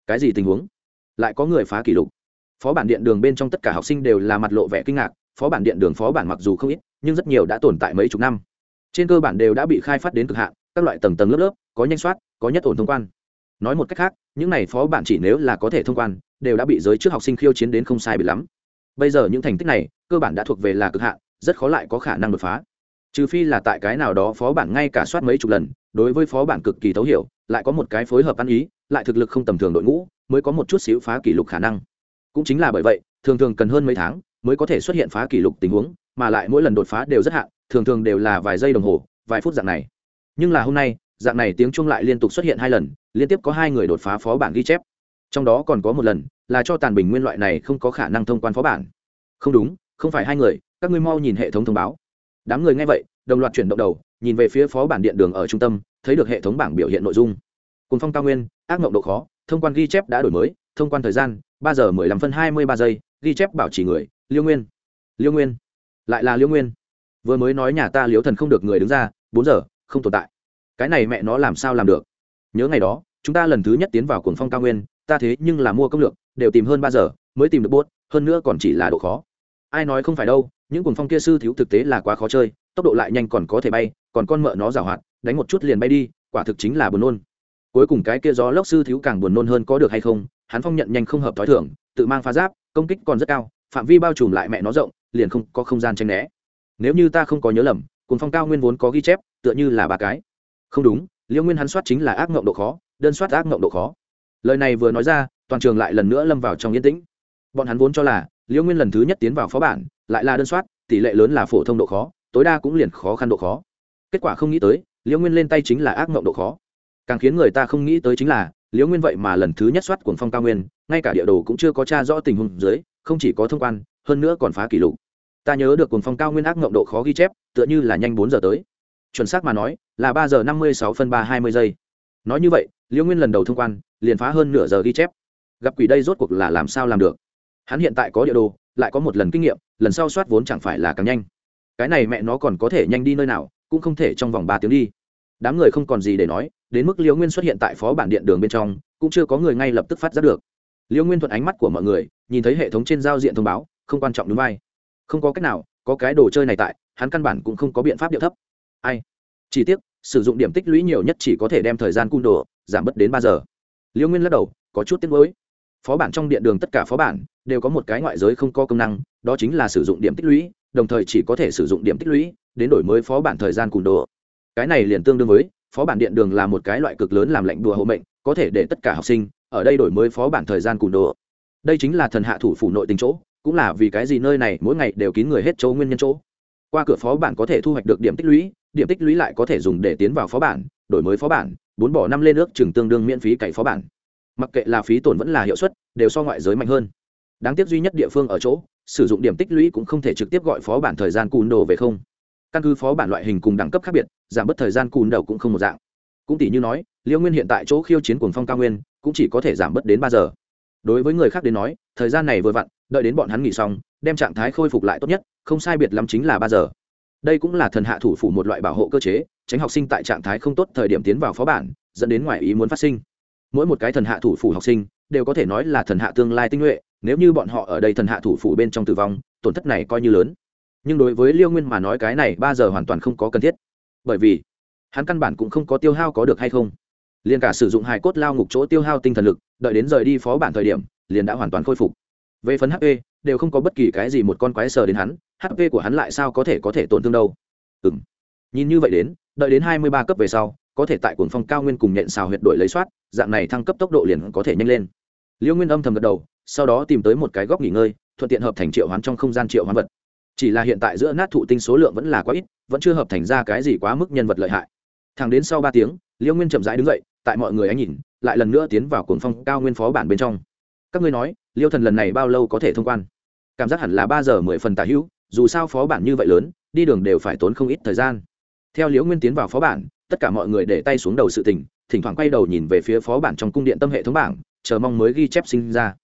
Cái gì tình huống? Lại có người phá kỷ lục. Phó bản điện đường bên trong tất cả học sinh đều là mặt lộ vẻ kinh ngạc, phó bản điện đường phó bản mặc dù không ít, nhưng rất nhiều đã tồn tại mấy chục năm. Trên cơ bản đều đã bị khai phát đến cực hạn, các loại tầng tầng lớp lớp, có nhanh soát, có nhất ổn thông quan. Nói một cách khác, những này phó bản chỉ nếu là có thể thông quan, đều đã bị giới trước học sinh khiêu chiến đến không sai bị lắm. Bây giờ những thành tích này, cơ bản đã thuộc về là cực hạn, rất khó lại có khả năng đột phá. Trừ phi là tại cái nào đó phó bản ngay cả soát mấy chục lần, đối với phó bản cực kỳ thấu hiểu, lại có một cái phối hợp ăn ý lại thực lực không tầm thường đội ngũ, mới có một chút xíu phá kỷ lục khả năng. Cũng chính là bởi vậy, thường thường cần hơn mấy tháng mới có thể xuất hiện phá kỷ lục tình huống, mà lại mỗi lần đột phá đều rất hạn, thường thường đều là vài giây đồng hồ, vài phút dạng này. Nhưng là hôm nay, dạng này tiếng chuông lại liên tục xuất hiện hai lần, liên tiếp có hai người đột phá phó bản ghi chép. Trong đó còn có một lần, là cho tàn bình nguyên loại này không có khả năng thông quan phó bản không đúng, không phải hai người, các ngươi mau nhìn hệ thống thông báo. Đám người nghe vậy, đồng loạt chuyển động đầu, nhìn về phía phó bản điện đường ở trung tâm, thấy được hệ thống bảng biểu hiện nội dung cùng phong cao nguyên ác mộng độ khó thông quan ghi chép đã đổi mới thông quan thời gian ba giờ mười lăm phân hai mươi ba giây ghi chép bảo trì người liêu nguyên. Liêu nguyên. Lại là liêu nguyên. Vừa mới nói nhà ta liếu thần không được người đứng ra bốn giờ không tồn tại. Cái này mẹ nó làm sao làm được? Nhớ ngày đó chúng ta lần thứ nhất tiến vào cuồng phong cao nguyên ta thế nhưng là mua công lược, đều tìm hơn ba giờ mới tìm được bốt hơn nữa còn chỉ là độ khó. Ai nói không phải đâu những cuồng phong kia sư thiếu thực tế là quá khó chơi tốc độ lại nhanh còn có thể bay còn con mợ nó giảo hoạt đánh một chút liền bay đi quả thực chính là buồn nôn cuối cùng cái kia gió lốc sư thiếu càng buồn nôn hơn có được hay không, hắn phong nhận nhanh không hợp t h ó i thưởng tự mang phá giáp, công kích còn rất cao, phạm vi bao trùm lại mẹ nó rộng, liền không có không gian tranh né. Nếu như ta không có nhớ lầm cồn phong cao nguyên vốn có ghi chép, tựa như là ba cái. Không đúng liễu nguyên hắn soát chính là ác mộng độ khó, đơn soát ác mộng độ khó. Lời này vừa nói ra, toàn trường lại lần nữa lâm vào trong yên tĩnh. Bọn hắn vốn cho là liễu nguyên lần thứ nhất tiến vào phó bản, lại là đơn soát, tỷ lệ lớn là phổ thông độ khó, tối đa cũng liền khó khăn độ khó. Kết quả không nghĩ tới liễu nguyên lên tay chính là ác mộng độ khó càng khiến người ta không nghĩ tới chính là, liễu nguyên vậy mà lần thứ nhất soát cuồng phong cao nguyên, ngay cả địa đồ cũng chưa có t r a rõ tình huống dưới, không chỉ có thông quan, hơn nữa còn phá kỷ lục. Ta nhớ được cuồng phong cao nguyên ác ngộng độ khó ghi chép, tựa như là nhanh bốn giờ tới. Chuẩn xác mà nói, là ba giờ năm mươi sáu phân ba hai mươi giây. Nói như vậy, liễu nguyên lần đầu thông quan, liền phá hơn nửa giờ ghi chép. Gặp quỷ đây rốt cuộc là làm sao làm được? Hắn hiện tại có địa đồ, lại có một lần kinh nghiệm, lần sau soát vốn chẳng phải là càng nhanh. Cái này mẹ nó còn có thể nhanh đi nơi nào, cũng không thể trong vòng ba tiếng đi đám người không còn gì để nói, đến mức liễu nguyên xuất hiện tại phó bản điện đường bên trong, cũng chưa có người ngay lập tức phát giác được. Liễu nguyên thuận ánh mắt của mọi người, nhìn thấy hệ thống trên giao diện thông báo, không quan trọng đúng vai. Không có cách nào, có cái đồ chơi này tại, hắn căn bản cũng không có biện pháp điệu thấp. Ai? Chỉ tiếc, sử dụng điểm tích lũy nhiều nhất chỉ có thể đem thời gian cung đồ, giảm bớt đến ba giờ. Liễu nguyên lắc đầu, có chút tiếc mới phó bản trong điện đường tất cả phó bản đều có một cái ngoại giới không có công năng, đó chính là sử dụng điểm tích lũy, đồng thời chỉ có thể sử dụng điểm tích lũy, đến đổi mới phó bản thời gian cung đồ cái này liền tương đương với, phó bản điện đường là một cái loại cực lớn làm lệnh đùa hộ mệnh, có thể để tất cả học sinh, ở đây đổi mới phó bản thời gian cùn đồ. Đây chính là thần hạ thủ phủ nội tình chỗ, cũng là vì cái gì nơi này mỗi ngày đều kín người hết chỗ nguyên nhân chỗ. Qua cửa phó bản có thể thu hoạch được điểm tích lũy, điểm tích lũy lại có thể dùng để tiến vào phó bản, đổi mới phó bản, bốn bỏ năm lên nước chừng tương đương miễn phí cày phó bản. Mặc kệ là phí tổn vẫn là hiệu suất, đều so ngoại giới mạnh hơn. Đáng tiếc duy nhất địa phương ở chỗ, sử dụng điểm tích lũy cũng không thể trực tiếp gọi phó bản thời gian cùn đồ về không căn cứ phó bản loại hình cùng đẳng cấp khác biệt, giảm bớt thời gian cùn đầu cũng không một dạng. Cũng tỷ như nói, liêu nguyên hiện tại chỗ khiêu chiến cuồng phong cao nguyên, cũng chỉ có thể giảm bớt đến ba giờ. Đối với người khác đến nói, thời gian này vừa vặn, đợi đến bọn hắn nghỉ xong, đem trạng thái khôi phục lại tốt nhất, không sai biệt lắm chính là ba giờ. Đây cũng là thần hạ thủ phủ một loại bảo hộ cơ chế, tránh học sinh tại trạng thái không tốt thời điểm tiến vào phó bản, dẫn đến ngoài ý muốn phát sinh. Mỗi một cái thần hạ thủ phủ học sinh, đều có thể nói là thần hạ tương lai tinh nhuệ, nếu như bọn họ ở đây thần hạ thủ phủ bên trong tử vong, tổn thất này coi như lớn nhưng đối với liêu nguyên mà nói cái này ba giờ hoàn toàn không có cần thiết. Bởi vì, hắn căn bản cũng không có tiêu hao có được hay không. Liền cả sử dụng hài cốt lao ngục chỗ tiêu hao tinh thần lực, đợi đến rời đi phó bản thời điểm, liền đã hoàn toàn khôi phục. Về phần hp đều không có bất kỳ cái gì một con quái sờ đến hắn hp của hắn lại sao có thể có thể tổn thương đâu? Ừ m nhìn như vậy đến, đợi đến hai mươi ba cấp về sau, có thể tại cuồng phong cao nguyên cùng nhện xào huyệt đổi lấy soát, dạng này thăng cấp tốc độ liền có thể nhanh lên. Liêu nguyên âm thầm gật đầu, sau đó tìm tới một cái góc nghỉ ngơi, thuận tiện hợp thành triệu hoán trong không gian triệu hoán vật chỉ là hiện tại giữa nát thụ tinh số lượng vẫn là quá ít, vẫn chưa hợp thành ra cái gì quá mức nhân vật lợi hại. Thẳng đến sau ba tiếng, liêu nguyên chậm rãi đứng dậy, tại mọi người ánh nhìn, lại lần nữa tiến vào cuồng phong cao nguyên phó bản bên trong. Các ngươi nói, liêu thần lần này bao lâu có thể thông quan? Cảm giác hẳn là ba giờ mười phần tả hữu, dù sao phó bản như vậy lớn, đi đường đều phải tốn không ít thời gian. Theo liễu nguyên tiến vào phó bản, tất cả mọi người để tay xuống đầu sự tình, thỉnh thoảng quay đầu nhìn về phía phó bản trong cung điện tâm hệ thống bảng, chờ mong mới ghi chép sinh ra.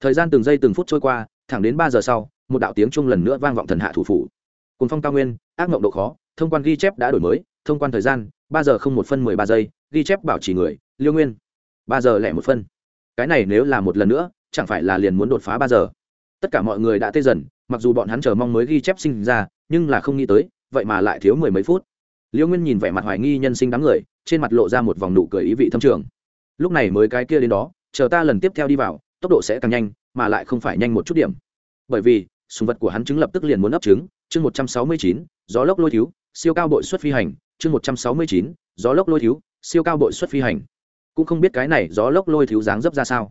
Thời gian từng giây từng phút trôi qua, thẳng đến ba giờ sau một đạo tiếng chung lần nữa vang vọng thần hạ thủ phủ. Cùng phong cao nguyên, ác mộng độ khó, thông quan ghi chép đã đổi mới, thông quan thời gian, ba giờ không một phân mười ba giây, ghi chép bảo trì người, liêu nguyên. Ba giờ lẻ một phân. Cái này nếu là một lần nữa, chẳng phải là liền muốn đột phá ba giờ. Tất cả mọi người đã tê dần, mặc dù bọn hắn chờ mong mới ghi chép sinh ra, nhưng là không nghĩ tới, vậy mà lại thiếu mười mấy phút. Liêu nguyên nhìn vẻ mặt hoài nghi nhân sinh đám người, trên mặt lộ ra một vòng nụ cười ý vị thâm trường. Lúc này mới cái kia đến đó, chờ ta lần tiếp theo đi vào, tốc độ sẽ càng nhanh, mà lại không phải nhanh một chút điểm. Bởi vì sùng vật của hắn chứng lập tức liền muốn ấp trứng. Chương một trăm sáu mươi chín gió lốc lôi thiếu siêu cao bội xuất phi hành. Chương một trăm sáu mươi chín gió lốc lôi thiếu siêu cao bội xuất phi hành. Cũng không biết cái này gió lốc lôi thiếu dáng dấp ra sao.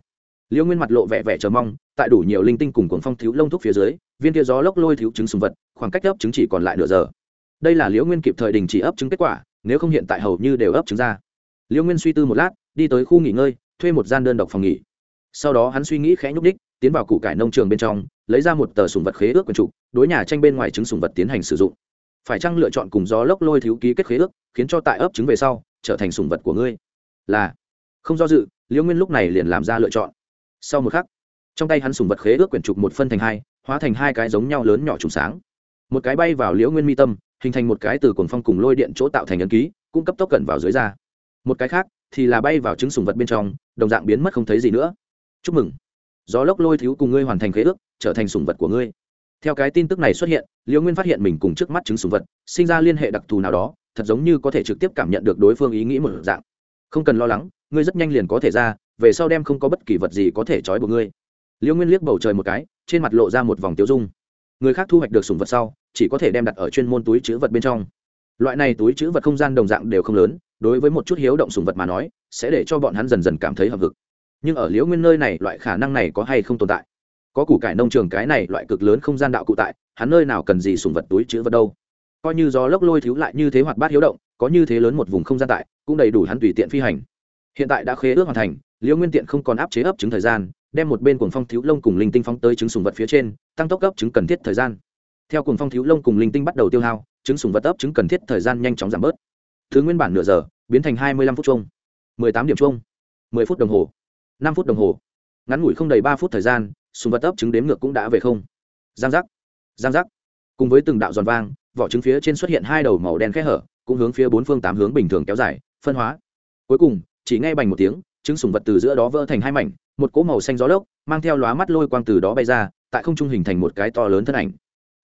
Liêu nguyên mặt lộ vẻ vẻ chờ mong tại đủ nhiều linh tinh cùng cuồng phong thiếu lông thúc phía dưới viên kia gió lốc lôi thiếu trứng sùng vật khoảng cách ấp trứng chỉ còn lại nửa giờ. Đây là liễu nguyên kịp thời đình chỉ ấp trứng kết quả nếu không hiện tại hầu như đều ấp trứng ra. Liễu nguyên suy tư một lát đi tới khu nghỉ ngơi thuê một gian đơn độc phòng nghỉ. Sau đó hắn suy nghĩ khẽ nhúc đích, tiến vào củ cải nông trường bên trong lấy ra một tờ sùng vật khế ước quần trục đối nhà tranh bên ngoài trứng sùng vật tiến hành sử dụng. Phải chăng lựa chọn cùng gió lốc lôi thiếu ký kết khế ước, khiến cho tại ấp trứng về sau, trở thành sùng vật của ngươi? Là. Không do dự, liễu nguyên lúc này liền làm ra lựa chọn. Sau một khắc, trong tay hắn sùng vật khế ước quyển trục một phân thành hai, hóa thành hai cái giống nhau lớn nhỏ trùng sáng. Một cái bay vào liễu nguyên mi tâm, hình thành một cái từ cuồng phong cùng lôi điện chỗ tạo thành ấn ký, cung cấp tốc cận vào dưới da. Một cái khác thì là bay vào trứng sùng vật bên trong, đồng dạng biến mất không thấy gì nữa. Chúc mừng gió lốc lôi thiếu cùng ngươi hoàn thành khế ước, trở thành sùng vật của ngươi. Theo cái tin tức này xuất hiện liễu nguyên phát hiện mình cùng trước mắt trứng sùng vật, sinh ra liên hệ đặc thù nào đó, thật giống như có thể trực tiếp cảm nhận được đối phương ý nghĩ một dạng. Không cần lo lắng, ngươi rất nhanh liền có thể ra, về sau đem không có bất kỳ vật gì có thể trói buộc ngươi. Liễu nguyên liếc bầu trời một cái, trên mặt lộ ra một vòng tiêu dung. Người khác thu hoạch được sùng vật sau, chỉ có thể đem đặt ở chuyên môn túi chữ vật bên trong. Loại này túi chữ vật không gian đồng dạng đều không lớn, đối với một chút hiếu động sùng vật mà nói, sẽ để cho bọn hắn dần dần cảm thấy hợp vực nhưng ở liễu nguyên nơi này loại khả năng này có hay không tồn tại? Có củ cải nông trường cái này loại cực lớn không gian đạo cụ tại, hắn nơi nào cần gì sùng vật túi chữ vật đâu. Coi như gió lốc lôi thiếu lại như thế hoạt bát hiếu động, có như thế lớn một vùng không gian tại, cũng đầy đủ hắn tùy tiện phi hành. Hiện tại đã khế ước hoàn thành, liễu nguyên tiện không còn áp chế ấp trứng thời gian, đem một bên cuồng phong thiếu lông cùng linh tinh phóng tới trứng sùng vật phía trên, tăng tốc ấp trứng cần thiết thời gian. Theo cuồng phong thiếu lông cùng linh tinh bắt đầu tiêu hao, trứng sùng vật ấp trứng cần thiết thời gian nhanh chóng giảm bớt. Thứ nguyên bản nửa giờ, biến thành hai mươi lăm phút chung. mười tám điểm chung. mười phút đồng hồ năm phút đồng hồ. Ngắn ngủi không đầy ba phút thời gian sùng vật ấp trứng đếm ngược cũng đã về không. Giang giác giang giác. Cùng với từng đạo giòn vang, vỏ trứng phía trên xuất hiện hai đầu màu đen khẽ hở, cũng hướng phía bốn phương tám hướng bình thường kéo dài, phân hóa. Cuối cùng, chỉ nghe bành một tiếng, trứng sùng vật từ giữa đó vỡ thành hai mảnh, một cỗ màu xanh gió lốc, mang theo lóa mắt lôi quang từ đó bay ra, tại không trung hình thành một cái to lớn thân ảnh.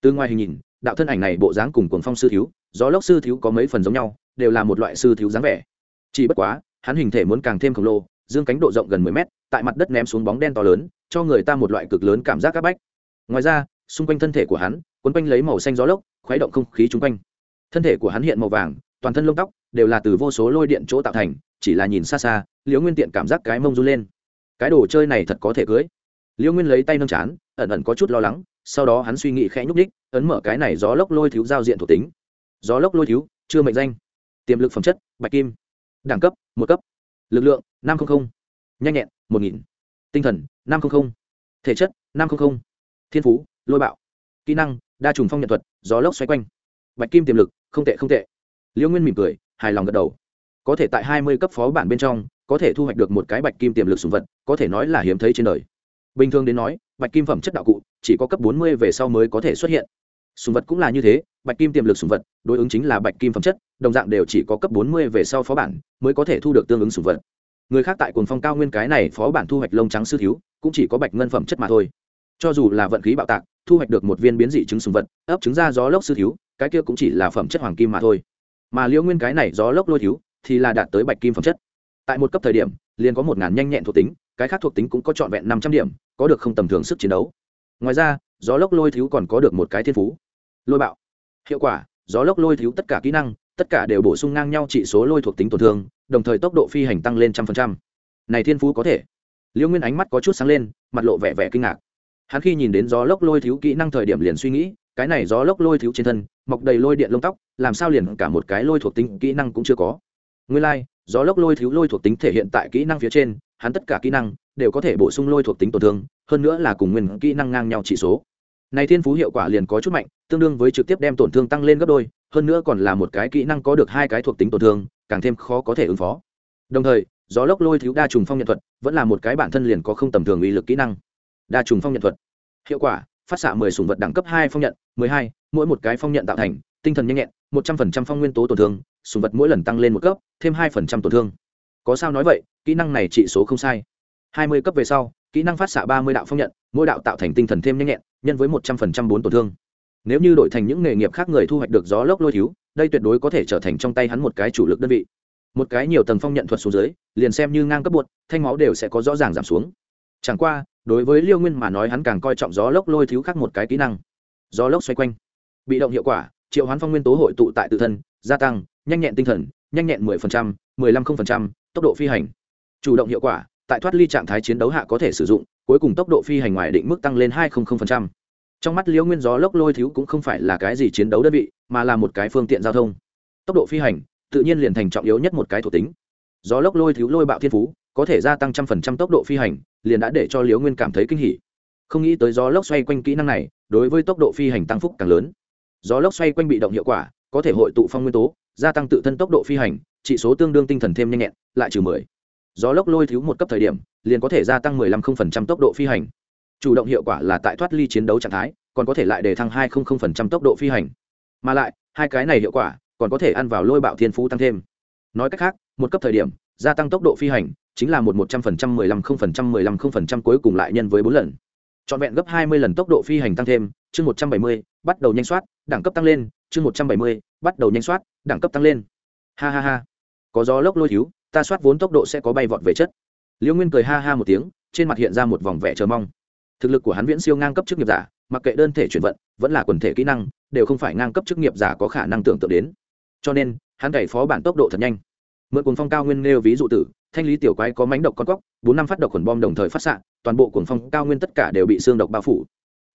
Từ ngoài hình nhìn, đạo thân ảnh này bộ dáng cùng cuồng phong sư thiếu, gió lốc sư thiếu có mấy phần giống nhau, đều là một loại sư thiếu dáng vẻ. Chỉ bất quá, hắn hình thể muốn càng thêm khổng lồ dương cánh độ rộng gần mười mét tại mặt đất ném xuống bóng đen to lớn cho người ta một loại cực lớn cảm giác áp bách. Ngoài ra xung quanh thân thể của hắn cuốn quanh lấy màu xanh gió lốc khuấy động không khí xung quanh. Thân thể của hắn hiện màu vàng toàn thân lông tóc đều là từ vô số lôi điện chỗ tạo thành chỉ là nhìn xa xa liễu nguyên tiện cảm giác cái mông run lên. Cái đồ chơi này thật có thể cưới. Liễu nguyên lấy tay nâng chán ẩn ẩn có chút lo lắng sau đó hắn suy nghĩ khẽ nhúc nhích, ấn mở cái này gió lốc lôi thiếu giao diện thuộc tính. Gió lốc lôi thiếu chưa mệnh danh. Tiềm lực phẩm chất bạch kim. Đẳng cấp một cấp. Lực lượng năm trăm linh nhanh nhẹn, một nghìn. Tinh thần, năm trăm linh thể chất, năm trăm linh thiên phú, lôi bạo. Kỹ năng, đa trùng phong nhận thuật, gió lốc xoay quanh. Bạch kim tiềm lực, không tệ không tệ. Liễu nguyên mỉm cười, hài lòng gật đầu. Có thể tại hai mươi cấp phó bản bên trong, có thể thu hoạch được một cái bạch kim tiềm lực sùng vật, có thể nói là hiếm thấy trên đời. Bình thường đến nói, bạch kim phẩm chất đạo cụ, chỉ có cấp bốn mươi về sau mới có thể xuất hiện. Sùng vật cũng là như thế, bạch kim tiềm lực sùng vật, đối ứng chính là bạch kim phẩm chất, đồng dạng đều chỉ có cấp bốn mươi về sau phó bản, mới có thể thu được tương ứng sùng vật người khác tại cồn phong cao nguyên cái này phó bản thu hoạch lông trắng sư thiếu, cũng chỉ có bạch ngân phẩm chất mà thôi. Cho dù là vận khí bạo tạc, thu hoạch được một viên biến dị trứng sùng vật, ấp trứng ra gió lốc sư thiếu, cái kia cũng chỉ là phẩm chất hoàng kim mà thôi. Mà liễu nguyên cái này gió lốc lôi thiếu, thì là đạt tới bạch kim phẩm chất. Tại một cấp thời điểm, liền có một ngàn nhanh nhẹn thuộc tính, cái khác thuộc tính cũng có trọn vẹn năm trăm điểm, có được không tầm thường sức chiến đấu. Ngoài ra, gió lốc lôi thiếu còn có được một cái thiên phú. Lôi bạo. Hiệu quả, gió lốc lôi thiếu tất cả kỹ năng, tất cả đều bổ sung ngang nhau trị số lôi thuộc tính tổn thương đồng thời tốc độ phi hành tăng lên trăm phần trăm. Này thiên phú có thể. Liễu nguyên ánh mắt có chút sáng lên mặt lộ vẻ vẻ kinh ngạc. Hắn khi nhìn đến gió lốc lôi thiếu kỹ năng thời điểm liền suy nghĩ cái này gió lốc lôi thiếu trên thân mọc đầy lôi điện lông tóc làm sao liền cả một cái lôi thuộc tính kỹ năng cũng chưa có. Nguyên lai、like, gió lốc lôi thiếu lôi thuộc tính thể hiện tại kỹ năng phía trên hắn tất cả kỹ năng đều có thể bổ sung lôi thuộc tính tổn thương hơn nữa là cùng nguyên kỹ năng ngang nhau chỉ số. Này thiên phú hiệu quả liền có chút mạnh tương đương với trực tiếp đem tổn thương tăng lên gấp đôi hơn nữa còn là một cái kỹ năng có được hai cái thuộc tính tổn thương càng thêm khó có thể ứng phó. Đồng thời, gió lốc lôi thiếu đa trùng phong nhận thuật vẫn là một cái bản thân liền có không tầm thường uy lực kỹ năng. Đa trùng phong nhận thuật. Hiệu quả, phát xạ mười sùng vật đẳng cấp hai phong nhận, mười hai, mỗi một cái phong nhận tạo thành, tinh thần nhanh nhẹn, một trăm phần trăm phong nguyên tố tổn thương sùng vật mỗi lần tăng lên một cấp, thêm hai phần trăm tổn thương. Có sao nói vậy, kỹ năng này trị số không sai. hai mươi cấp về sau, kỹ năng phát xạ ba mươi đạo phong nhận, mỗi đạo tạo thành tinh thần thêm nhanh nhẹn, nhân với một trăm phần trăm bốn tổn thương nếu như đổi thành những nghề nghiệp khác người thu hoạch được gió lốc lôi thiếu đây tuyệt đối có thể trở thành trong tay hắn một cái chủ lực đơn vị. Một cái nhiều tầng phong nhận thuật xuống dưới liền xem như ngang cấp bột thanh máu đều sẽ có rõ ràng giảm xuống. Chẳng qua đối với liêu nguyên mà nói hắn càng coi trọng gió lốc lôi thiếu khác một cái kỹ năng. Gió lốc xoay quanh. Bị động hiệu quả triệu hoán phong nguyên tố hội tụ tại tự thân gia tăng nhanh nhẹn tinh thần nhanh nhẹn 10%, 15%, tốc độ phi hành. Chủ động hiệu quả tại thoát ly trạng thái chiến đấu hạ có thể sử dụng cuối cùng tốc độ phi hành ngoài định mức tăng lên 200% trong mắt liễu nguyên gió lốc lôi thiếu cũng không phải là cái gì chiến đấu đơn vị, mà là một cái phương tiện giao thông. Tốc độ phi hành, tự nhiên liền thành trọng yếu nhất một cái thuộc tính. Gió lốc lôi thiếu lôi bạo thiên phú, có thể gia tăng trăm phần trăm tốc độ phi hành, liền đã để cho liễu nguyên cảm thấy kinh hỉ. Không nghĩ tới gió lốc xoay quanh kỹ năng này, đối với tốc độ phi hành tăng phúc càng lớn. Gió lốc xoay quanh bị động hiệu quả, có thể hội tụ phong nguyên tố, gia tăng tự thân tốc độ phi hành trị số tương đương tinh thần thêm nhanh nhẹn, lại trừ mười. Gió lốc lôi thiếu một cấp thời điểm, liền có thể gia tăng mười lăm không phần trăm tốc độ phi hành chủ động hiệu quả là tại thoát ly chiến đấu trạng thái, còn có thể lại để thăng hai không không phần trăm tốc độ phi hành. Mà lại, hai cái này hiệu quả còn có thể ăn vào lôi bạo thiên phú tăng thêm. Nói cách khác, một cấp thời điểm, gia tăng tốc độ phi hành chính là một một trăm phần trăm, mười lăm không phần trăm, mười lăm không phần trăm cuối cùng lại nhân với bốn lần. Trọn vẹn gấp hai mươi lần tốc độ phi hành tăng thêm, chương một trăm bảy mươi, bắt đầu nhanh soát, đẳng cấp tăng lên, chương một trăm bảy mươi, bắt đầu nhanh soát, đẳng cấp tăng lên. Ha ha ha. Có gió lốc lôi thiếu, ta soát vốn tốc độ sẽ có bay vọt về chất. Liễu nguyên cười ha ha một tiếng, trên mặt hiện ra một vòng vẻ chờ mong thực lực của hắn viễn siêu ngang cấp chức nghiệp giả, mặc kệ đơn thể chuyển vận, vẫn là quần thể kỹ năng, đều không phải ngang cấp chức nghiệp giả có khả năng tưởng tượng đến. Cho nên, hắn cày phó bản tốc độ thật nhanh. Mượn cuồng phong cao nguyên nêu ví dụ tử, thanh lý tiểu quái có mánh độc con cóc, bốn năm phát độc khuẩn bom đồng thời phát xạ, toàn bộ cuồng phong cao nguyên tất cả đều bị xương độc bao phủ.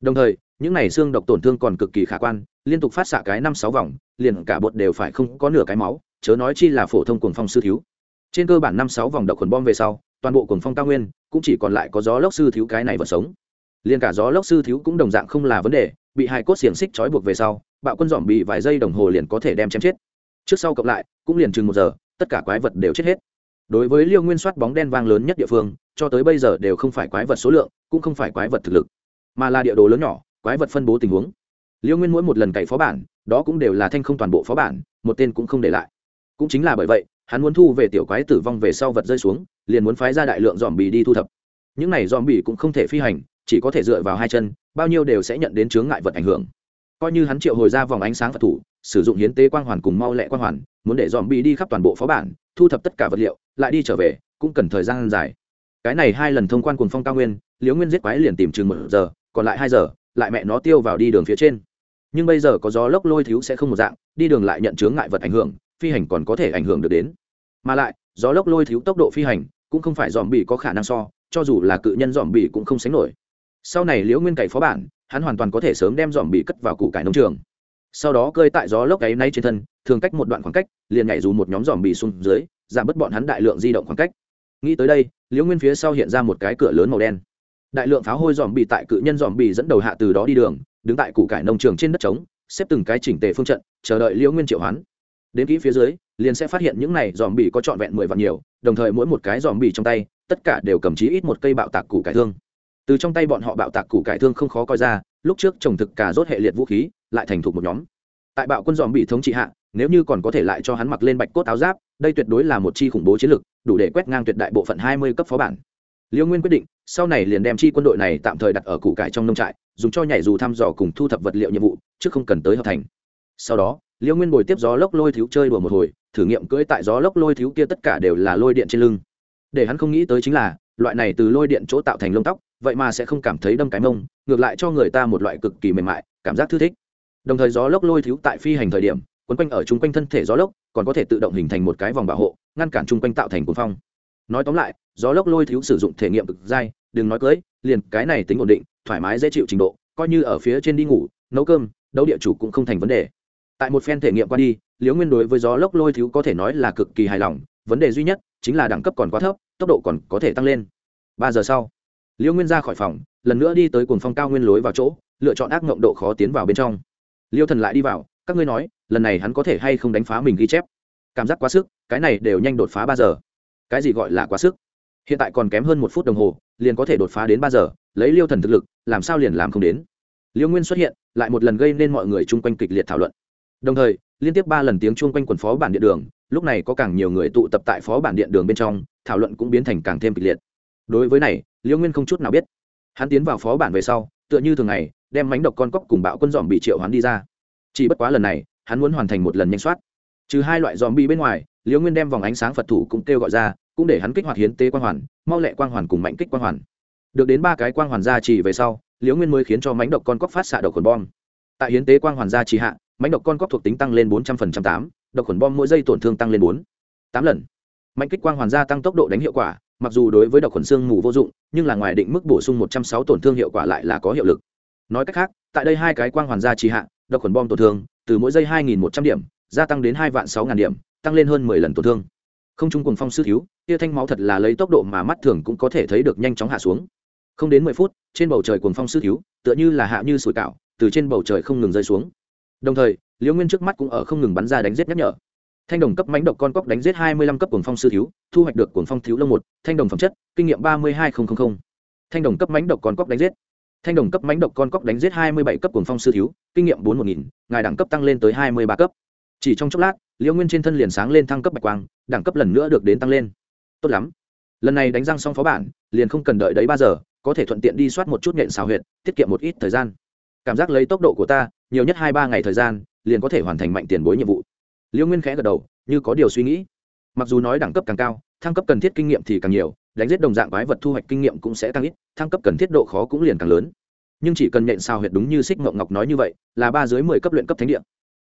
Đồng thời, những này xương độc tổn thương còn cực kỳ khả quan, liên tục phát xạ cái năm sáu vòng, liền cả bột đều phải không có nửa cái máu, chớ nói chi là phổ thông cuồng phong sư thiếu. Trên cơ bản năm sáu vòng độc khuẩn bom về sau, toàn bộ cuồng phong cao nguyên cũng chỉ còn lại có gió lốc sư thiếu cái này vật sống liền cả gió lốc sư thiếu cũng đồng dạng không là vấn đề, bị hai cốt xiềng xích trói buộc về sau, bạo quân dòm bị vài giây đồng hồ liền có thể đem chém chết. Trước sau cộng lại, cũng liền chừng một giờ, tất cả quái vật đều chết hết. Đối với liêu nguyên soát bóng đen vang lớn nhất địa phương, cho tới bây giờ đều không phải quái vật số lượng, cũng không phải quái vật thực lực, mà là địa đồ lớn nhỏ, quái vật phân bố tình huống. Liêu nguyên mỗi một lần cày phó bản, đó cũng đều là thanh không toàn bộ phó bản, một tên cũng không để lại. Cũng chính là bởi vậy, hắn muốn thu về tiểu quái tử vong về sau vật rơi xuống, liền muốn phái ra đại lượng dòm bì đi thu thập. Những này dòm bì cũng không thể phi hành chỉ có thể dựa vào hai chân, bao nhiêu đều sẽ nhận đến chướng ngại vật ảnh hưởng. Coi như hắn triệu hồi ra vòng ánh sáng phật thủ, sử dụng hiến tế quang hoàn cùng mau lẹ quang hoàn, muốn để dòm bị đi khắp toàn bộ phó bản, thu thập tất cả vật liệu, lại đi trở về, cũng cần thời gian dài. Cái này hai lần thông quan cùng phong cao nguyên, liễu nguyên giết quái liền tìm chừng một giờ, còn lại hai giờ, lại mẹ nó tiêu vào đi đường phía trên. Nhưng bây giờ có gió lốc lôi thiếu sẽ không một dạng, đi đường lại nhận chướng ngại vật ảnh hưởng, phi hành còn có thể ảnh hưởng được đến. Mà lại, gió lốc lôi thiếu tốc độ phi hành, cũng không phải dòm bị có khả năng so, cho dù là cự nhân dòm bị cũng không sánh nổi sau này liễu nguyên cày phó bản, hắn hoàn toàn có thể sớm đem dòm bì cất vào củ cải nông trường. Sau đó cơi tại gió lốc ấy nay trên thân, thường cách một đoạn khoảng cách, liền nhảy dù một nhóm dòm bì xuống dưới, giảm bớt bọn hắn đại lượng di động khoảng cách. Nghĩ tới đây, liễu nguyên phía sau hiện ra một cái cửa lớn màu đen. Đại lượng pháo hôi dòm bì tại cự nhân dòm bì dẫn đầu hạ từ đó đi đường, đứng tại củ cải nông trường trên đất trống, xếp từng cái chỉnh tề phương trận, chờ đợi liễu nguyên triệu hoán. Đến kỹ phía dưới, liền sẽ phát hiện những này dòm bì có trọn vẹn mười vạn nhiều, đồng thời mỗi một cái dòm bì trong tay, tất cả đều cầm chí ít một cây bạo tạc củ cải thương từ trong tay bọn họ bạo tạc củ cải thương không khó coi ra, lúc trước trồng thực cả rốt hệ liệt vũ khí, lại thành thục một nhóm. Tại bạo quân dòm bị thống trị hạ, nếu như còn có thể lại cho hắn mặc lên bạch cốt áo giáp, đây tuyệt đối là một chi khủng bố chiến lược, đủ để quét ngang tuyệt đại bộ phận hai mươi cấp phó bản. Liêu nguyên quyết định, sau này liền đem chi quân đội này tạm thời đặt ở củ cải trong nông trại, dùng cho nhảy dù thăm dò cùng thu thập vật liệu nhiệm vụ, chứ không cần tới hợp thành. Sau đó, liêu nguyên bồi tiếp gió lốc lôi thiếu chơi đùa một hồi, thử nghiệm cưỡi tại gió lốc lôi thiếu kia tất cả đều là lôi điện trên lưng. Để hắn không nghĩ tới chính là, loại này từ lôi điện chỗ tạo thành lông tóc vậy mà sẽ không cảm thấy đâm cái mông, ngược lại cho người ta một loại cực kỳ mềm mại, cảm giác thư thích. Đồng thời gió lốc lôi thiếu tại phi hành thời điểm, quấn quanh ở chung quanh thân thể gió lốc, còn có thể tự động hình thành một cái vòng bảo hộ, ngăn cản chung quanh tạo thành cuốn phong. Nói tóm lại, gió lốc lôi thiếu sử dụng thể nghiệm cực dai, đừng nói cưới, liền cái này tính ổn định, thoải mái dễ chịu trình độ, coi như ở phía trên đi ngủ, nấu cơm, đấu địa chủ cũng không thành vấn đề. Tại một phen thể nghiệm qua đi, liễu nguyên đối với gió lốc lôi thiếu có thể nói là cực kỳ hài lòng, vấn đề duy nhất chính là đẳng cấp còn quá thấp, tốc độ còn có thể tăng lên. Ba giờ sau liễu nguyên ra khỏi phòng, lần nữa đi tới cuồng phong cao nguyên lối vào chỗ, lựa chọn ác mộng độ khó tiến vào bên trong. Liêu thần lại đi vào, các ngươi nói, lần này hắn có thể hay không đánh phá mình ghi chép? Cảm giác quá sức, cái này đều nhanh đột phá ba giờ. Cái gì gọi là quá sức? Hiện tại còn kém hơn một phút đồng hồ, liền có thể đột phá đến ba giờ, lấy liêu thần thực lực, làm sao liền làm không đến? Liêu nguyên xuất hiện, lại một lần gây nên mọi người chung quanh kịch liệt thảo luận. Đồng thời, liên tiếp ba lần tiếng chung quanh quần phó bản điện đường, lúc này có càng nhiều người tụ tập tại phó bản điện đường bên trong, thảo luận cũng biến thành càng thêm kịch liệt đối với này, liêu nguyên không chút nào biết. Hắn tiến vào phó bản về sau, tựa như thường ngày, đem mánh độc con cóc cùng bạo quân dòm bị triệu hắn đi ra. Chỉ bất quá lần này, hắn muốn hoàn thành một lần nhanh soát. Trừ hai loại dòm bị bên ngoài liễu nguyên đem vòng ánh sáng phật thủ cũng kêu gọi ra, cũng để hắn kích hoạt hiến tế quang hoàn, mau lẹ quang hoàn cùng mạnh kích quang hoàn. Được đến ba cái quang hoàn gia trì về sau liễu nguyên mới khiến cho mánh độc con cóc phát xạ độc khuẩn bom. Tại hiến tế quang hoàn gia trì hạ, mánh độc con cóc thuộc tính tăng lên bốn trăm phần trăm tám, độc khuẩn bom mỗi giây tổn thương tăng lên bốn, tám lần. Mạnh kích quang hoàn gia tăng tốc độ đánh hiệu quả mặc dù đối với độc khuẩn xương mù vô dụng, nhưng là ngoài định mức bổ sung một trăm sáu tổn thương hiệu quả lại là có hiệu lực. Nói cách khác, tại đây hai cái quang hoàn gia trì hạ, độc khuẩn bom tổn thương, từ mỗi giây hai nghìn một trăm điểm, gia tăng đến hai vạn sáu ngàn điểm, tăng lên hơn mười lần tổn thương. Không trung cùng phong sư thiếu, tia thanh máu thật là lấy tốc độ mà mắt thường cũng có thể thấy được nhanh chóng hạ xuống. Không đến mười phút, trên bầu trời cuồng phong sư thiếu, tựa như là hạ như sủi cảo, từ trên bầu trời không ngừng rơi xuống. Đồng thời, liễu nguyên trước mắt cũng ở không ngừng bắn ra đánh giết nhắc nhở thanh đồng cấp mánh độc con cóc đánh giết hai mươi lăm cấp cuồng phong sư thiếu, thu hoạch được cuồng phong thiếu lông một, thanh đồng phẩm chất, kinh nghiệm ba mươi hai nghìn. Thanh đồng cấp mánh độc con cóc đánh giết. Thanh đồng cấp mánh độc con cóc đánh giết hai mươi bảy cấp cuồng phong sư thiếu, kinh nghiệm bốn một nghìn, ngài đẳng cấp tăng lên tới hai mươi ba cấp. Chỉ trong chốc lát liễu nguyên trên thân liền sáng lên thăng cấp bạch quang, đẳng cấp lần nữa được đến tăng lên. Tốt lắm. Lần này đánh răng xong phó bản, liền không cần đợi đấy ba giờ, có thể thuận tiện đi soát một chút nhện xào huyệt, tiết kiệm một ít thời gian. Cảm giác lấy tốc độ của ta, nhiều nhất hai ba ngày thời gian, liền có thể hoàn thành mạnh tiền bối nhiệm vụ liễu nguyên khẽ gật đầu, như có điều suy nghĩ. Mặc dù nói đẳng cấp càng cao, thăng cấp cần thiết kinh nghiệm thì càng nhiều, đánh giết đồng dạng quái vật thu hoạch kinh nghiệm cũng sẽ tăng ít, thăng cấp cần thiết độ khó cũng liền càng lớn. Nhưng chỉ cần nhện sao huyệt đúng như xích mộng ngọc nói như vậy, là ba dưới mười cấp luyện cấp thánh địa.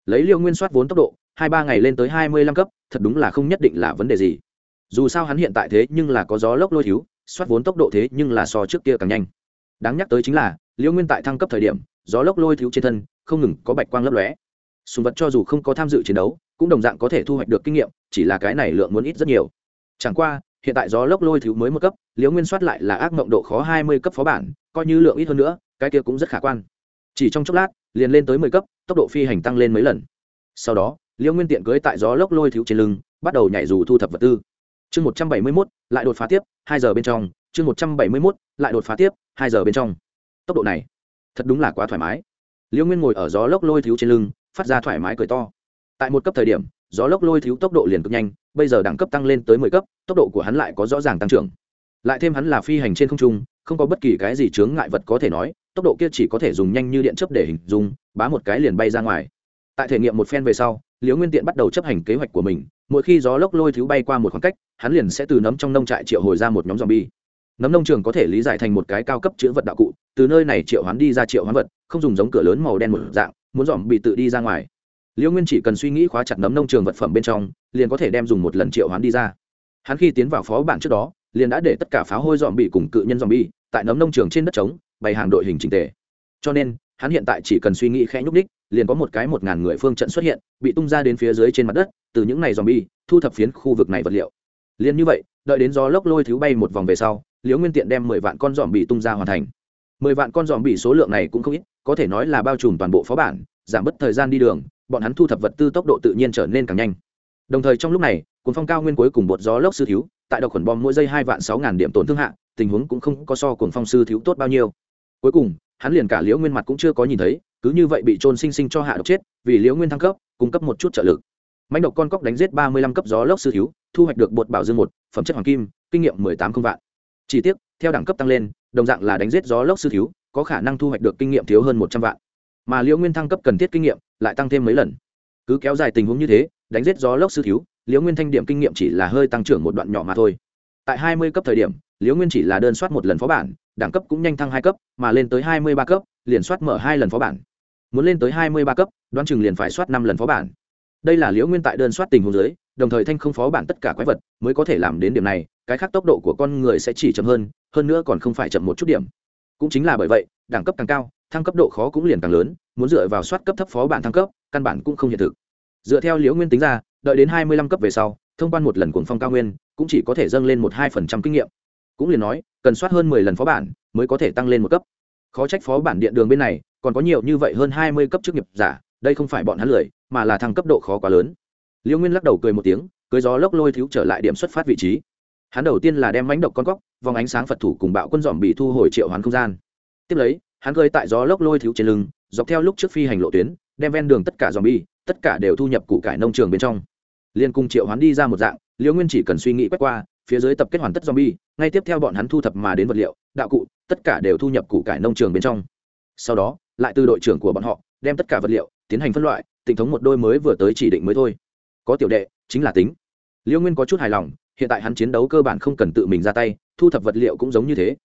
Lấy liêu nguyên soát vốn tốc độ, hai ba ngày lên tới hai mươi lăm cấp, thật đúng là không nhất định là vấn đề gì. Dù sao hắn hiện tại thế nhưng là có gió lốc lôi thiếu, soát vốn tốc độ thế nhưng là so trước kia càng nhanh. Đáng nhắc tới chính là, liêu nguyên tại thăng cấp thời điểm, gió lốc lôi thiếu trên thân, không ngừng có bạch quang lấp lóe sùng vật cho dù không có tham dự chiến đấu, cũng đồng dạng có thể thu hoạch được kinh nghiệm, chỉ là cái này lượng muốn ít rất nhiều. Chẳng qua, hiện tại gió lốc lôi thiếu mới một cấp, liễu nguyên soát lại là ác mộng độ khó hai mươi cấp phó bản, coi như lượng ít hơn nữa, cái kia cũng rất khả quan. Chỉ trong chốc lát, liền lên tới mười cấp, tốc độ phi hành tăng lên mấy lần. Sau đó, liễu nguyên tiện cưới tại gió lốc lôi thiếu trên lưng, bắt đầu nhảy dù thu thập vật tư. Chương một trăm bảy mươi mốt, lại đột phá tiếp, hai giờ bên trong. Chương một trăm bảy mươi mốt, lại đột phá tiếp, hai giờ bên trong. Tốc độ này, thật đúng là quá thoải mái. Liễu nguyên ngồi ở gió lốc lôi thiếu trên lưng phát ra thoải mái cười to. Tại một cấp thời điểm, gió lốc lôi thiếu tốc độ liền cực nhanh, bây giờ đẳng cấp tăng lên tới mười cấp, tốc độ của hắn lại có rõ ràng tăng trưởng. Lại thêm hắn là phi hành trên không trung, không có bất kỳ cái gì chướng ngại vật có thể nói, tốc độ kia chỉ có thể dùng nhanh như điện chấp để hình dung, bá một cái liền bay ra ngoài. Tại thể nghiệm một phen về sau, liễu nguyên tiện bắt đầu chấp hành kế hoạch của mình, mỗi khi gió lốc lôi thiếu bay qua một khoảng cách, hắn liền sẽ từ nấm trong nông trại triệu hồi ra một nhóm dòm bi nấm nông trường có thể lý giải thành một cái cao cấp chữ vật đạo cụ, từ nơi này triệu hoán đi ra triệu hoán vật, không dùng giống cửa lớn màu đen một dạng muốn dòm bị tự đi ra ngoài. Liễu nguyên chỉ cần suy nghĩ khóa chặt nấm nông trường vật phẩm bên trong, liền có thể đem dùng một lần triệu hoán đi ra. Hắn khi tiến vào phó bản trước đó, liền đã để tất cả pháo hôi dòm bị cùng cự nhân dòm bi tại nấm nông trường trên đất trống, bày hàng đội hình trình tề. Cho nên, hắn hiện tại chỉ cần suy nghĩ khẽ nhúc đích liền có một cái một ngàn người phương trận xuất hiện, bị tung ra đến phía dưới trên mặt đất, từ những này dòm bi thu thập phiến khu vực này vật liệu. Liền như vậy, đợi đến gió lốc lôi thiếu bay một vòng về sau liễu nguyên tiện đem mười vạn con dòm bị tung ra hoàn thành. Mười vạn con dòm bị số lượng này cũng không ít có thể nói là bao trùm toàn bộ phó bản, giảm bớt thời gian đi đường, bọn hắn thu thập vật tư tốc độ tự nhiên trở nên càng nhanh. Đồng thời trong lúc này, cuốn phong cao nguyên cuối cùng bột gió lốc sư thiếu, tại độc khuẩn bom mỗi giây hai vạn sáu ngàn điểm tổn thương hạ, tình huống cũng không có so cuồng phong sư thiếu tốt bao nhiêu. Cuối cùng, hắn liền cả liễu nguyên mặt cũng chưa có nhìn thấy, cứ như vậy bị trôn sinh sinh cho hạ độc chết, vì liễu nguyên thăng cấp, cung cấp một chút trợ lực. Mãnh độc con cóc đánh giết ba mươi lăm cấp gió lốc sư thiếu, thu hoạch được bột bảo dương một, phẩm chất hoàng kim, kinh nghiệm mười tám không vạn. Chỉ tiếc, theo đẳng cấp tăng lên, đồng dạng là đánh giết gió lốc sư thiếu có khả năng thu hoạch được kinh nghiệm thiếu hơn một trăm vạn. Mà liễu nguyên thăng cấp cần thiết kinh nghiệm lại tăng thêm mấy lần. Cứ kéo dài tình huống như thế, đánh giết gió lốc sư thiếu, liễu nguyên thanh điểm kinh nghiệm chỉ là hơi tăng trưởng một đoạn nhỏ mà thôi. Tại hai mươi cấp thời điểm, liễu nguyên chỉ là đơn soát một lần phó bản, đẳng cấp cũng nhanh thăng hai cấp, mà lên tới hai mươi ba cấp, liền soát mở hai lần phó bản. Muốn lên tới hai mươi ba cấp, đoán chừng liền phải soát năm lần phó bản. Đây là liễu nguyên tại đơn soát tình huống dưới, đồng thời thanh không phó bản tất cả quái vật, mới có thể làm đến điểm này, cái khác tốc độ của con người sẽ chỉ chậm hơn hơn nữa còn không phải chậm một chút điểm cũng chính là bởi vậy, đẳng cấp càng cao, thăng cấp độ khó cũng liền càng lớn, muốn dựa vào soát cấp thấp phó bản thăng cấp, căn bản cũng không hiện thực. Dựa theo liễu nguyên tính ra, đợi đến hai mươi lăm cấp về sau, thông quan một lần cuồng phong cao nguyên, cũng chỉ có thể dâng lên một hai phần trăm kinh nghiệm. Cũng liền nói, cần soát hơn mười lần phó bản mới có thể tăng lên một cấp. Khó trách phó bản điện đường bên này còn có nhiều như vậy hơn hai mươi cấp chức nghiệp giả, đây không phải bọn hắn lười, mà là thăng cấp độ khó quá lớn. Liễu nguyên lắc đầu cười một tiếng, cưới gió lốc lôi thiếu trở lại điểm xuất phát vị trí hắn đầu tiên là đem mánh độc con cóc, vòng ánh sáng phật thủ cùng bạo quân dòm bị thu hồi triệu hoán không gian. Tiếp lấy, hắn cơi tại gió lốc lôi thiếu trên lưng, dọc theo lúc trước phi hành lộ tuyến, đem ven đường tất cả dòm bi tất cả đều thu nhập củ cải nông trường bên trong. Liên cùng triệu hoán đi ra một dạng, liễu nguyên chỉ cần suy nghĩ quét qua, phía dưới tập kết hoàn tất dòm bi ngay tiếp theo bọn hắn thu thập mà đến vật liệu, đạo cụ, tất cả đều thu nhập củ cải nông trường bên trong. Sau đó, lại từ đội trưởng của bọn họ, đem tất cả vật liệu, tiến hành phân loại tình thống một đôi mới vừa tới chỉ định mới thôi. Có tiểu đệ, chính là tính liễu nguyên có chút hài lòng, hiện tại hắn chiến đấu cơ bản không cần tự mình ra tay, thu thập vật liệu cũng giống như thế.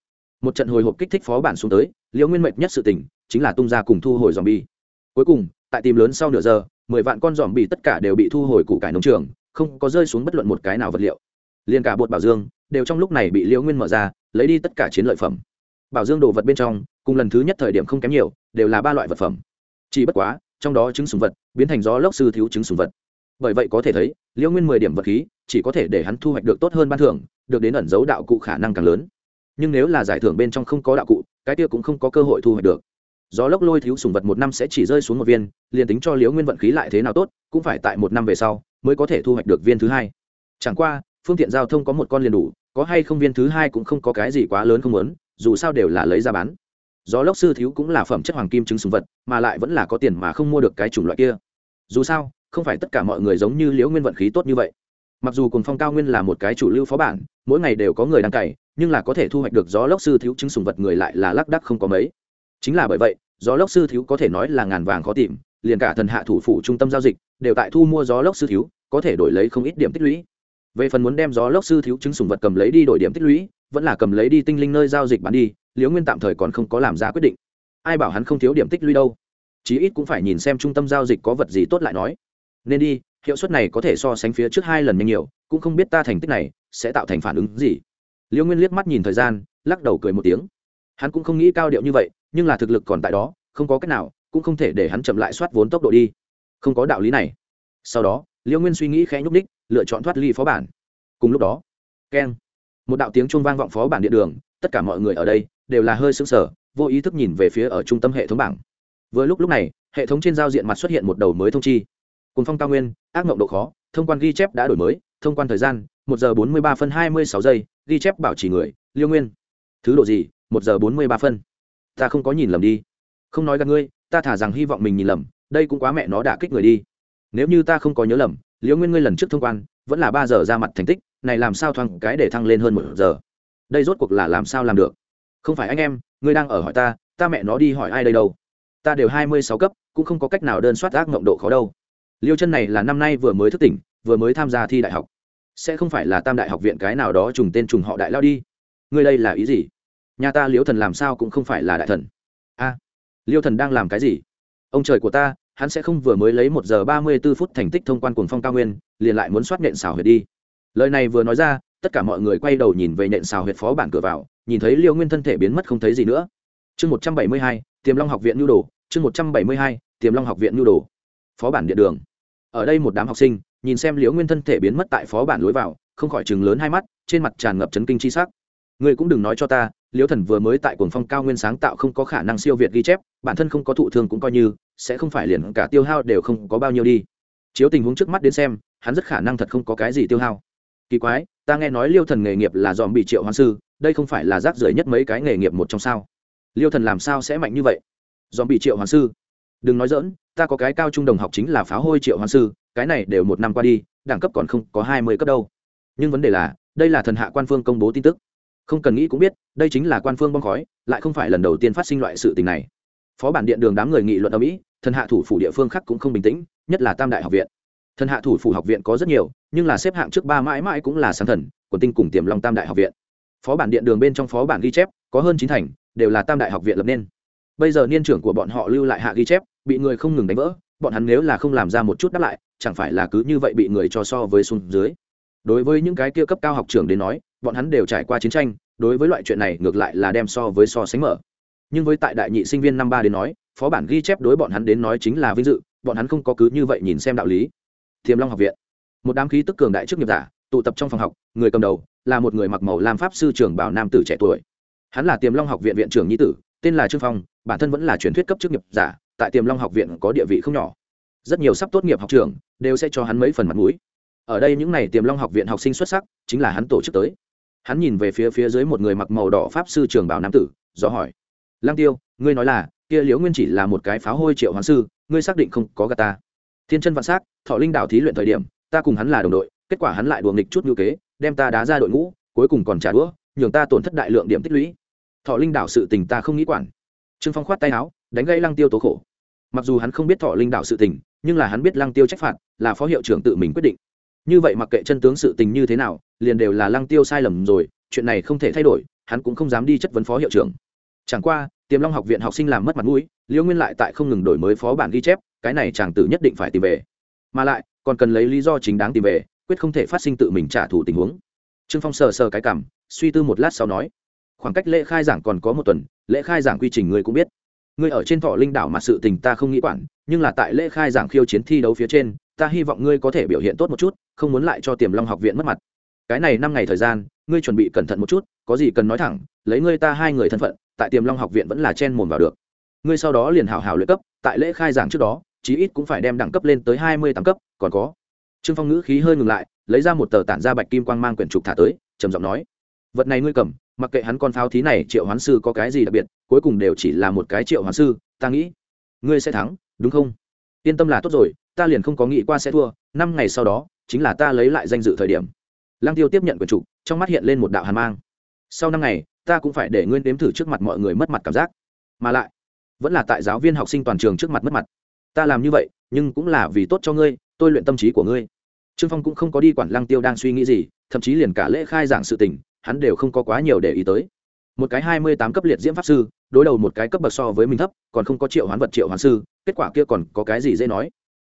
Một trận hồi hộp kích thích phó bản xuống tới liễu nguyên mệt nhất sự tình, chính là tung ra cùng thu hồi dòm bi cuối cùng, tại tìm lớn sau nửa giờ, mười vạn con dòm bi tất cả đều bị thu hồi củ cải nông trường, không có rơi xuống bất luận một cái nào vật liệu. Liền cả bột bảo dương, đều trong lúc này bị liễu nguyên mở ra, lấy đi tất cả chiến lợi phẩm. Bảo dương đồ vật bên trong, cùng lần thứ nhất thời điểm không kém nhiều, đều là ba loại vật phẩm. Chỉ bất quá, trong đó trứng sùng vật biến thành gió lốc sư thiếu trứng sùng vật bởi vậy có thể thấy, liễu nguyên mười điểm vật khí, chỉ có thể để hắn thu hoạch được tốt hơn ban thưởng, được đến ẩn dấu đạo cụ khả năng càng lớn. Nhưng nếu là giải thưởng bên trong không có đạo cụ, cái kia cũng không có cơ hội thu hoạch được. Gió lốc lôi thiếu sùng vật một năm sẽ chỉ rơi xuống một viên, liền tính cho liễu nguyên vận khí lại thế nào tốt, cũng phải tại một năm về sau mới có thể thu hoạch được viên thứ hai. Chẳng qua, phương tiện giao thông có một con liền đủ, có hay không viên thứ hai cũng không có cái gì quá lớn không muốn, dù sao đều là lấy ra bán. Gió lốc sư thiếu cũng là phẩm chất hoàng kim chứng sùng vật, mà lại vẫn là có tiền mà không mua được cái chủng loại kia. Dù sao không phải tất cả mọi người giống như liễu nguyên vận khí tốt như vậy. Mặc dù cùng phong cao nguyên là một cái chủ lưu phó bản, mỗi ngày đều có người đang cày, nhưng là có thể thu hoạch được gió lốc sư thiếu chứng sùng vật người lại là lác đắc không có mấy. Chính là bởi vậy, gió lốc sư thiếu có thể nói là ngàn vàng khó tìm, liền cả thần hạ thủ phủ trung tâm giao dịch, đều tại thu mua gió lốc sư thiếu, có thể đổi lấy không ít điểm tích lũy. Về phần muốn đem gió lốc sư thiếu chứng sùng vật cầm lấy đi đổi điểm tích lũy, vẫn là cầm lấy đi tinh linh nơi giao dịch bán đi, liễu nguyên tạm thời còn không có làm ra quyết định. Ai bảo hắn không thiếu điểm tích lũy đâu? Chí ít cũng phải nhìn xem trung tâm giao dịch có vật gì tốt lại nói nên đi, hiệu suất này có thể so sánh phía trước hai lần nhanh nhiều, cũng không biết ta thành tích này sẽ tạo thành phản ứng gì. Liễu nguyên liếc mắt nhìn thời gian, lắc đầu cười một tiếng. Hắn cũng không nghĩ cao điệu như vậy, nhưng là thực lực còn tại đó, không có cách nào, cũng không thể để hắn chậm lại soát vốn tốc độ đi. Không có đạo lý này. Sau đó liễu nguyên suy nghĩ khẽ nhúc ních lựa chọn thoát ly phó bản. Cùng lúc đó, keng, một đạo tiếng chuông vang vọng phó bản điện đường, tất cả mọi người ở đây đều là hơi sững sờ, vô ý thức nhìn về phía ở trung tâm hệ thống bảng. Vừa lúc lúc này, hệ thống trên giao diện mặt xuất hiện một đầu mới thông chi cùng phong cao nguyên, ác mộng độ khó, thông quan ghi chép đã đổi mới, thông quan thời gian, một giờ bốn mươi ba phân hai mươi sáu giây, ghi chép bảo trì người, liêu nguyên. Thứ độ gì? Một giờ bốn mươi ba phân. Ta không có nhìn lầm đi. Không nói gặp ngươi, ta thả rằng hy vọng mình nhìn lầm, đây cũng quá mẹ nó đã kích người đi. Nếu như ta không có nhớ lầm liễu nguyên ngươi lần trước thông quan, vẫn là ba giờ ra mặt thành tích, này làm sao thoáng cái để thăng lên hơn một giờ? Đây rốt cuộc là làm sao làm được? Không phải anh em, ngươi đang ở hỏi ta ta mẹ nó đi hỏi ai đây đâu? Ta đều hai mươi sáu cấp, cũng không có cách nào đơn soát ác mộng độ khó đâu liêu chân này là năm nay vừa mới thức tỉnh, vừa mới tham gia thi đại học. Sẽ không phải là tam đại học viện cái nào đó trùng tên trùng họ đại lao đi. Ngươi đây là ý gì? Nhà ta liêu thần làm sao cũng không phải là đại thần. A, liêu thần đang làm cái gì? Ông trời của ta, hắn sẽ không vừa mới lấy một giờ ba mươi b ố phút thành tích thông quan cuồng phong cao nguyên, liền lại muốn soát nện xào huyệt đi. Lời này vừa nói ra, tất cả mọi người quay đầu nhìn về nện xào huyệt phó bản cửa vào, nhìn thấy liêu nguyên thân thể biến mất không thấy gì nữa. Chương một trăm bảy mươi hai, tiềm long học viện nhu đồ, chương một trăm bảy mươi hai, tiềm long học viện nhu đồ. Phó bản điện đường ở đây một đám học sinh, nhìn xem liễu nguyên thân thể biến mất tại phó bản lối vào, không khỏi chừng lớn hai mắt, trên mặt tràn ngập chấn kinh c h i s ắ c ngươi cũng đừng nói cho ta, liễu thần vừa mới tại cuồng phong cao nguyên sáng tạo không có khả năng siêu việt ghi chép, bản thân không có thụ thương cũng coi như, sẽ không phải liền cả tiêu hao đều không có bao nhiêu đi. Chiếu tình huống trước mắt đến xem, hắn rất khả năng thật không có cái gì tiêu hao. Kỳ quái, ta nghe nói liêu thần nghề nghiệp là dòm bị triệu hoan sư, đây không phải là rác rưởi nhất mấy cái nghề nghiệp một trong sao? Liêu thần làm sao sẽ mạnh như vậy? Dòm bị triệu hoan sư? Đừng nói dỡn ta có cái cao trung đồng học chính là pháo hôi triệu hoàn sư, cái này đều một năm qua đi, đẳng cấp còn không có hai mươi cấp đâu. Nhưng vấn đề là, đây là thần hạ quan phương công bố tin tức. Không cần nghĩ cũng biết, đây chính là quan phương bong khói, lại không phải lần đầu tiên phát sinh loại sự tình này. Phó bản điện đường đám người nghị luận ở mỹ, thần hạ thủ phủ địa phương khác cũng không bình tĩnh, nhất là tam đại học viện. Thần hạ thủ phủ học viện có rất nhiều, nhưng là xếp hạng trước ba mãi mãi cũng là sáng thần, quần tinh cùng tiềm long tam đại học viện. Phó bản điện đường bên trong phó bản ghi chép, có hơn chín thành, đều là tam đại học viện lập nên. Bây giờ niên trưởng của bọn họ lưu lại hạ ghi chép bị người không ngừng đánh vỡ, bọn hắn nếu là không làm ra một chút đáp lại, chẳng phải là cứ như vậy bị người cho so với xuống dưới. Đối với những cái kia cấp cao học trưởng đến nói, bọn hắn đều trải qua chiến tranh, đối với loại chuyện này ngược lại là đem so với so sánh mở. Nhưng với tại đại nhị sinh viên năm ba đến nói, phó bản ghi chép đối bọn hắn đến nói chính là vinh dự, bọn hắn không có cứ như vậy nhìn xem đạo lý. Thiềm long học viện. Một đám khí tức cường đại trước nghiệp giả, tụ tập trong phòng học, người cầm đầu là một người mặc màu làm pháp sư trưởng bảo nam tử trẻ tuổi. Hắn là tiềm long học viện viện trưởng nhi tử, tên là trương phong, bản thân vẫn là truyền thuyết cấp chức nghiệp giả tại tiềm long học viện có địa vị không nhỏ. Rất nhiều sắp tốt nghiệp học trường đều sẽ cho hắn mấy phần mặt mũi. Ở đây những n à y tiềm long học viện học sinh xuất sắc chính là hắn tổ chức tới. Hắn nhìn về phía phía dưới một người mặc màu đỏ pháp sư trường bảo nam tử, do hỏi lang tiêu, ngươi nói là, kia liễu nguyên chỉ là một cái pháo hôi triệu hoàng sư, ngươi xác định không có gà ta? Thiên chân vạn s á c thọ linh Đạo thí luyện thời điểm, ta cùng hắn là đồng đội, kết quả hắn lại đùa nghịch chút ngữ kế, đem ta đá ra đội ngũ, cuối cùng còn trả đũa, nhường ta tổn thất đại lượng điểm tích lũy. Thọ linh Đạo sự tình ta không nghĩ quản. Trương phong khoát tay áo đánh gây lăng tiêu tố khổ. Mặc dù hắn không biết thọ linh đạo sự tình, nhưng là hắn biết lăng tiêu trách phạt là phó hiệu trưởng tự mình quyết định. Như vậy mặc kệ chân tướng sự tình như thế nào, liền đều là lăng tiêu sai lầm rồi, chuyện này không thể thay đổi, hắn cũng không dám đi chất vấn phó hiệu trưởng. Chẳng qua, tiềm long học viện học sinh làm mất mặt mũi liễu nguyên lại tại không ngừng đổi mới phó bản ghi chép, cái này chàng tử nhất định phải tìm về. Mà lại, còn cần lấy lý do chính đáng tìm về, quyết không thể phát sinh tự mình trả thù tình huống. Trương phong sờ sờ cái cảm, suy tư một lát sau nói, khoảng cách lễ khai giảng còn có một tuần, lễ khai giảng quy trình người cũng biết ngươi ở trên thọ linh đảo mà sự tình ta không nghĩ quản, nhưng là tại lễ khai giảng khiêu chiến thi đấu phía trên, ta hy vọng ngươi có thể biểu hiện tốt một chút, không muốn lại cho tiềm long học viện mất mặt. Cái này năm ngày thời gian, ngươi chuẩn bị cẩn thận một chút, có gì cần nói thẳng, lấy ngươi ta hai người thân phận, tại tiềm long học viện vẫn là chen mồm vào được. Ngươi sau đó liền hảo hảo luyện cấp, tại lễ khai giảng trước đó, chí ít cũng phải đem đẳng cấp lên tới hai mươi tám cấp, còn có. Trương phong ngữ khí hơi ngừng lại, lấy ra một tờ tản ra bạch kim quang mang quyển trục thả tới, trầm giọng nói, vật này ngươi cầm mặc kệ hắn con pháo thí này triệu hoán sư có cái gì đặc biệt, cuối cùng đều chỉ là một cái triệu hoán sư, ta nghĩ, ngươi sẽ thắng, đúng không? Yên tâm là tốt rồi, ta liền không có nghĩ qua sẽ thua, năm ngày sau đó, chính là ta lấy lại danh dự thời điểm. Lăng tiêu tiếp nhận quyền trục, trong mắt hiện lên một đạo hàn mang. Sau năm ngày, ta cũng phải để ngươi nếm thử trước mặt mọi người mất mặt cảm giác. Mà lại, vẫn là tại giáo viên học sinh toàn trường trước mặt mất mặt. Ta làm như vậy, nhưng cũng là vì tốt cho ngươi, tôi luyện tâm trí của ngươi. Trương phong cũng không có đi quản lăng tiêu đang suy nghĩ gì, thậm chí liền cả lễ khai giảng sự tình hắn đều không có quá nhiều để ý tới. Một cái hai mươi tám cấp liệt diễm pháp sư, đối đầu một cái cấp bậc so với mình thấp, còn không có triệu hoán vật triệu hoán sư, kết quả kia còn có cái gì dễ nói?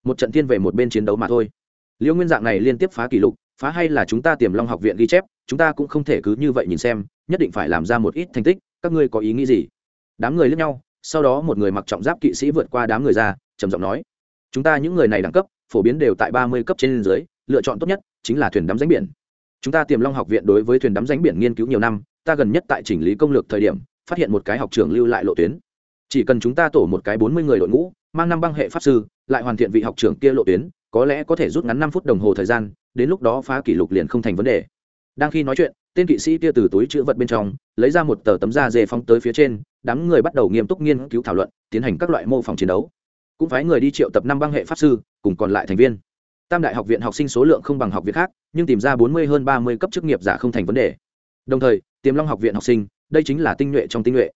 Một trận thiên về một bên chiến đấu mà thôi. Liễu nguyên dạng này liên tiếp phá kỷ lục, phá hay là chúng ta tiềm long học viện ghi chép, chúng ta cũng không thể cứ như vậy nhìn xem, nhất định phải làm ra một ít thành tích, các ngươi có ý nghĩ gì? Đám người lướt nhau, sau đó một người mặc trọng giáp kỵ sĩ vượt qua đám người ra, trầm giọng nói, chúng ta những người này đẳng cấp, phổ biến đều tại ba mươi cấp trên dưới, lựa chọn tốt nhất chính là thuyền đắm ránh biển chúng ta tiềm long học viện đối với thuyền đắm ránh biển nghiên cứu nhiều năm, ta gần nhất tại chỉnh lý công lược thời điểm, phát hiện một cái học trường lưu lại lộ tuyến. Chỉ cần chúng ta tổ một cái bốn mươi người đội ngũ, mang năm băng hệ pháp sư, lại hoàn thiện vị học trưởng kia lộ tuyến, có lẽ có thể rút ngắn năm phút đồng hồ thời gian, đến lúc đó phá kỷ lục liền không thành vấn đề. Đang khi nói chuyện, tên kỵ sĩ kia từ túi chữ vật bên trong, lấy ra một tờ tấm da dê phóng tới phía trên, đám người bắt đầu nghiêm túc nghiên cứu thảo luận, tiến hành các loại mô phỏng chiến đấu. Cũng phái người đi triệu tập năm băng hệ pháp sư, cùng còn lại thành viên tam đại học viện học sinh số lượng không bằng học viện khác, nhưng tìm ra bốn mươi hơn ba mươi cấp chức nghiệp giả không thành vấn đề. Đồng thời, tiềm long học viện học sinh, đây chính là tinh nhuệ trong tinh nhuệ.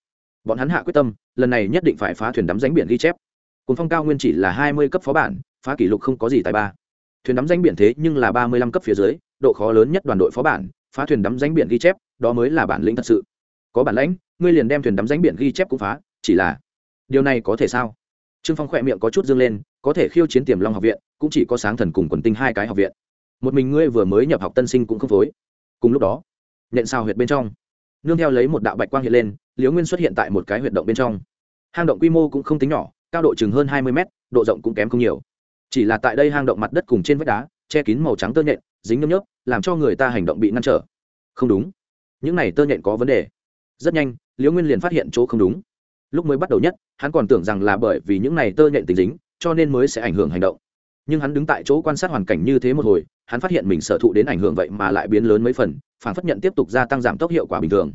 Bọn hắn hạ quyết tâm, lần này nhất định phải phá thuyền đắm ránh biển ghi chép. Cùng phong cao nguyên chỉ là hai mươi cấp phó bản, phá kỷ lục không có gì tài ba. Thuyền đắm danh biển thế nhưng là ba mươi lăm cấp phía dưới, độ khó lớn nhất đoàn đội phó bản, phá thuyền đắm danh biển ghi chép, đó mới là bản lĩnh thật sự. Có bản lãnh, ngươi liền đem thuyền đắm danh biển ghi chép cũng phá, chỉ là điều này có thể sao? Trương phong khỏe miệng có chút dương lên, có thể khiêu chiến tiềm long học viện cũng chỉ có sáng thần cùng quần tinh hai cái học viện. Một mình ngươi vừa mới nhập học tân sinh cũng không phối. Cùng lúc đó nện sao huyệt bên trong, nương theo lấy một đạo bạch quang hiện lên, liễu nguyên xuất hiện tại một cái huyệt động bên trong. Hang động quy mô cũng không tính nhỏ, cao độ chừng hơn hai mươi mét, độ rộng cũng kém không nhiều. Chỉ là tại đây hang động mặt đất cùng trên vách đá, che kín màu trắng tơ nhện, dính nhớp nhớp, làm cho người ta hành động bị ngăn trở. Không đúng. Những này tơ nhện có vấn đề. Rất nhanh, liễu nguyên liền phát hiện chỗ không đúng. Lúc mới bắt đầu nhất, hắn còn tưởng rằng là bởi vì những này tơ nhện tình dính, cho nên mới sẽ ảnh hưởng hành động nhưng hắn đứng tại chỗ quan sát hoàn cảnh như thế một hồi, hắn phát hiện mình sở thụ đến ảnh hưởng vậy mà lại biến lớn mấy phần, phản phất nhận tiếp tục gia tăng giảm tốc hiệu quả bình thường.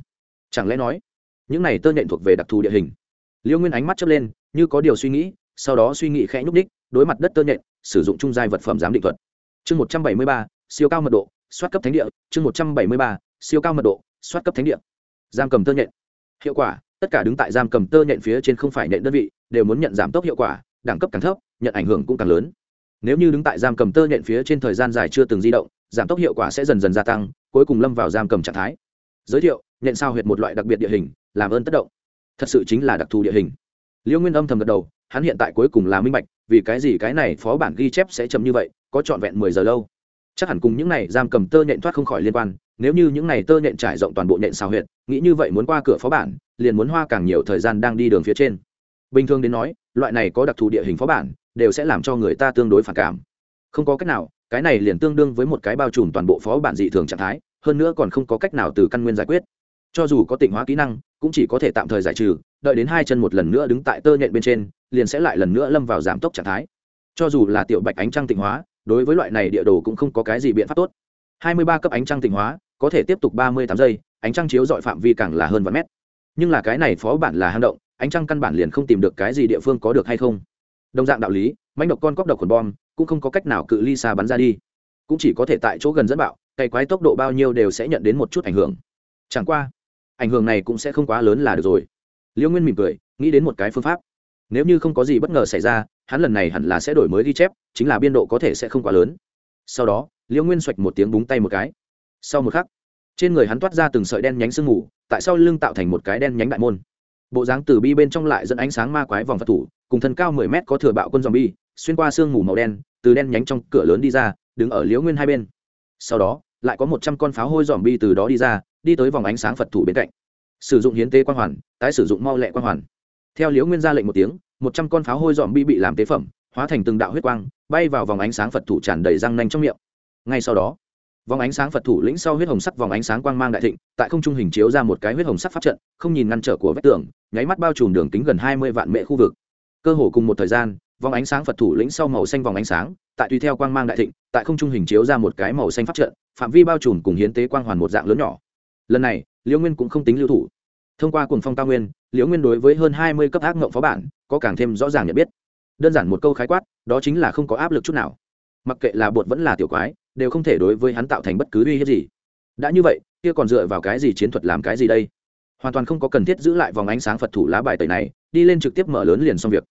Chẳng lẽ nói, những này tơ nhện thuộc về đặc thù địa hình? Liêu nguyên ánh mắt chớp lên, như có điều suy nghĩ, sau đó suy nghĩ khẽ nhúc đích đối mặt đất tơ nhện, sử dụng trung giai vật phẩm giám định thuật. Chương một trăm bảy mươi ba, siêu cao mật độ, soát cấp thánh địa. Chương một trăm bảy mươi ba, siêu cao mật độ, soát cấp thánh địa. Giam cầm tơ nhện. Hiệu quả, tất cả đứng tại giam cầm tơ nhện phía trên không phải nhện đơn vị, đều muốn nhận giảm tốc hiệu quả, đẳng cấp càng thấp, nhận ảnh hưởng cũng càng lớn nếu như đứng tại giam cầm tơ nhện phía trên thời gian dài chưa từng di động, giảm tốc hiệu quả sẽ dần dần gia tăng, cuối cùng lâm vào giam cầm trạng thái. Giới thiệu, nhện sao huyệt một loại đặc biệt địa hình, làm ơn tất động. Thật sự chính là đặc thù địa hình. Liêu nguyên âm thầm gật đầu, hắn hiện tại cuối cùng là minh bạch, vì cái gì cái này phó bản ghi chép sẽ chậm như vậy, có trọn vẹn mười giờ lâu. Chắc hẳn cùng những này giam cầm tơ nhện thoát không khỏi liên quan, nếu như những này tơ nhện trải rộng toàn bộ nhện sao huyệt, nghĩ như vậy muốn qua cửa phó bản, liền muốn hoa càng nhiều thời gian đang đi đường phía trên. Bình thường đến nói, loại này có đặc thù địa hình phó bản đều sẽ làm cho người ta tương đối phản cảm. Không có cách nào, cái này liền tương đương với một cái bao trùm toàn bộ phó bản dị thường trạng thái, hơn nữa còn không có cách nào từ căn nguyên giải quyết. Cho dù có tịnh hóa kỹ năng, cũng chỉ có thể tạm thời giải trừ, đợi đến hai chân một lần nữa đứng tại tơ nhện bên trên, liền sẽ lại lần nữa lâm vào giảm tốc trạng thái. Cho dù là tiểu bạch ánh trăng tịnh hóa, đối với loại này địa đồ cũng không có cái gì biện pháp tốt. Hai mươi ba cấp ánh trăng tịnh hóa, có thể tiếp tục ba mươi tám giây, ánh trăng chiếu dọi phạm vi càng là hơn vạn mét. Nhưng là cái này phó bản là hang động, ánh trăng căn bản liền không tìm được cái gì địa phương có được hay không đồng dạng đạo lý mánh độc con cóc độc khuẩn bom cũng không có cách nào cự ly xa bắn ra đi. Cũng chỉ có thể tại chỗ gần dẫn bạo cày quái tốc độ bao nhiêu đều sẽ nhận đến một chút ảnh hưởng. Chẳng qua, ảnh hưởng này cũng sẽ không quá lớn là được rồi. Liêu nguyên mỉm cười, nghĩ đến một cái phương pháp. Nếu như không có gì bất ngờ xảy ra, hắn lần này hẳn là sẽ đổi mới ghi chép, chính là biên độ có thể sẽ không quá lớn. Sau đó, liêu nguyên xoạch một tiếng búng tay một cái. Sau một khắc, trên người hắn toát ra từng sợi đen nhánh sương mù, tại sau lưng tạo thành một cái đen nhánh đại môn bộ dáng từ bi bên trong lại dẫn ánh sáng ma quái vòng phật thủ, cùng thân cao mười mét có thừa bạo quân dòm bi, xuyên qua sương mù màu đen, từ đen nhánh trong cửa lớn đi ra, đứng ở liễu nguyên hai bên. Sau đó, lại có một trăm con pháo hôi dòm bi từ đó đi ra, đi tới vòng ánh sáng phật thủ bên cạnh. Sử dụng hiến tế quan hoàn, tái sử dụng mau lẹ quan hoàn. Theo liễu nguyên ra lệnh một tiếng, một trăm con pháo hôi dòm bi bị làm tế phẩm, hóa thành từng đạo huyết quang, bay vào vòng ánh sáng phật thủ tràn đầy răng nanh trong miệng. Ngay sau đó vòng ánh sáng phật thủ lĩnh sau huyết hồng sắc vòng ánh sáng quang mang đại thịnh, tại không trung hình chiếu ra một cái huyết hồng sắc pháp trận, không nhìn ngăn trở của vách tường, nháy mắt bao trùm đường kính gần hai mươi vạn mệ khu vực. Cơ hồ cùng một thời gian, vòng ánh sáng phật thủ lĩnh sau màu xanh vòng ánh sáng, tại tùy theo quang mang đại thịnh, tại không trung hình chiếu ra một cái màu xanh pháp trận, phạm vi bao trùm cùng hiến tế quang hoàn một dạng lớn nhỏ. Lần này, liễu nguyên cũng không tính lưu thủ. Thông qua cùng phong cao nguyên, liễu nguyên đối với hơn hai mươi cấp ác ngộng phó bản, có càng thêm rõ ràng nhận biết. Đơn giản một câu khái quát, đó chính là không có áp lực chút nào. Mặc kệ là bột vẫn là tiểu quái đều không thể đối với hắn tạo thành bất cứ uy hiếp gì. Đã như vậy, kia còn dựa vào cái gì chiến thuật làm cái gì đây? Hoàn toàn không có cần thiết giữ lại vòng ánh sáng phật thủ lá bài tẩy này, đi lên trực tiếp mở lớn liền xong việc.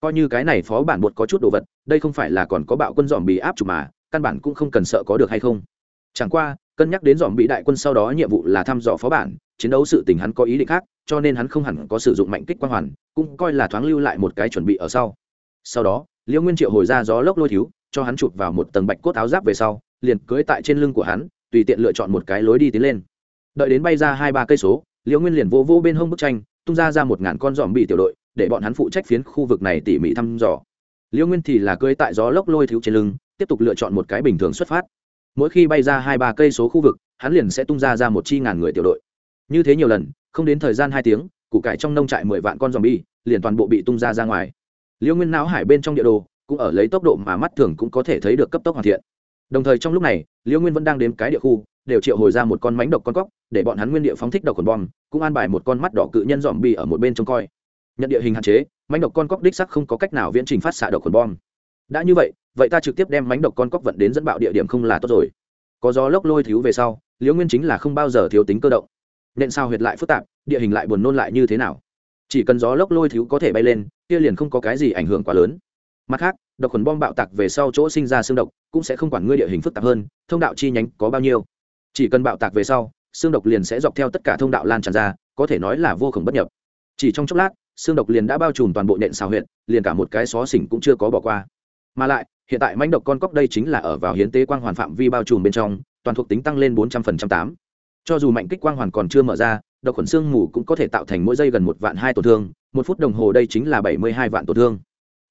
Coi như cái này phó bản bột có chút đồ vật, đây không phải là còn có bạo quân dòm bị áp chụp mà, căn bản cũng không cần sợ có được hay không. Chẳng qua, cân nhắc đến dòm bị đại quân sau đó nhiệm vụ là thăm dò phó bản, chiến đấu sự tình hắn có ý định khác, cho nên hắn không hẳn có sử dụng mạnh kích quang hoàn, cũng coi là thoáng lưu lại một cái chuẩn bị ở sau. Sau đó liễu nguyên triệu hồi ra gió lốc lôi thiếu, cho hắn chụp vào một tầng bạch cốt áo giáp về sau liền cưỡi tại trên lưng của hắn, tùy tiện lựa chọn một cái lối đi tiến lên. Đợi đến bay ra hai ba cây số, liễu nguyên liền vô vô bên hông bức tranh, tung ra ra một ngàn con dòm bị tiểu đội, để bọn hắn phụ trách phiến khu vực này tỉ mỉ thăm dò. Liễu nguyên thì là cưỡi tại gió lốc lôi thiếu trên lưng, tiếp tục lựa chọn một cái bình thường xuất phát. Mỗi khi bay ra hai ba cây số khu vực, hắn liền sẽ tung ra ra một chi ngàn người tiểu đội. Như thế nhiều lần, không đến thời gian hai tiếng, củ cải trong nông trại mười vạn con dòm bi liền toàn bộ bị tung ra ra ngoài. Liễu nguyên não hải bên trong địa đồ, cũng ở lấy tốc độ mà mắt thường cũng có thể thấy được cấp tốc hoàn thiện đồng thời trong lúc này, liễu nguyên vẫn đang đếm cái địa khu, đều triệu hồi ra một con mánh độc con cóc, để bọn hắn nguyên địa phóng thích độc quần bom, cũng an bài một con mắt đỏ cự nhân dòm bì ở một bên trông coi. Nhận địa hình hạn chế mánh độc con cóc đích sắc không có cách nào viễn trình phát xạ độc quần bom. Đã như vậy vậy ta trực tiếp đem mánh độc con cóc vận đến dẫn bạo địa điểm không là tốt rồi. Có gió lốc lôi thiếu về sau, liễu nguyên chính là không bao giờ thiếu tính cơ động. Nên sao huyệt lại phức tạp, địa hình lại buồn nôn lại như thế nào? Chỉ cần gió lốc lôi thiếu có thể bay lên, kia liền không có cái gì ảnh hưởng quá lớn. Mặt khác độc khuẩn bom bạo tạc về sau chỗ sinh ra xương độc cũng sẽ không quản ngươi địa hình phức tạp hơn, thông đạo chi nhánh có bao nhiêu. Chỉ cần bạo tạc về sau, xương độc liền sẽ dọc theo tất cả thông đạo lan tràn ra, có thể nói là vô khổng bất nhập. Chỉ trong chốc lát, xương độc liền đã bao trùm toàn bộ nện xào huyện liền cả một cái xó xỉnh cũng chưa có bỏ qua. Mà lại, hiện tại mãnh độc con cóc đây chính là ở vào hiến tế quang hoàn phạm vi bao trùm bên trong, toàn thuộc tính tăng lên bốn trăm phần trăm tám. Cho dù mạnh kích quang hoàn còn chưa mở ra, độc khuẩn xương mù cũng có thể tạo thành mỗi giây gần một vạn hai tổn thương, một phút đồng hồ đây chính là bảy mươi hai vạn tổn thương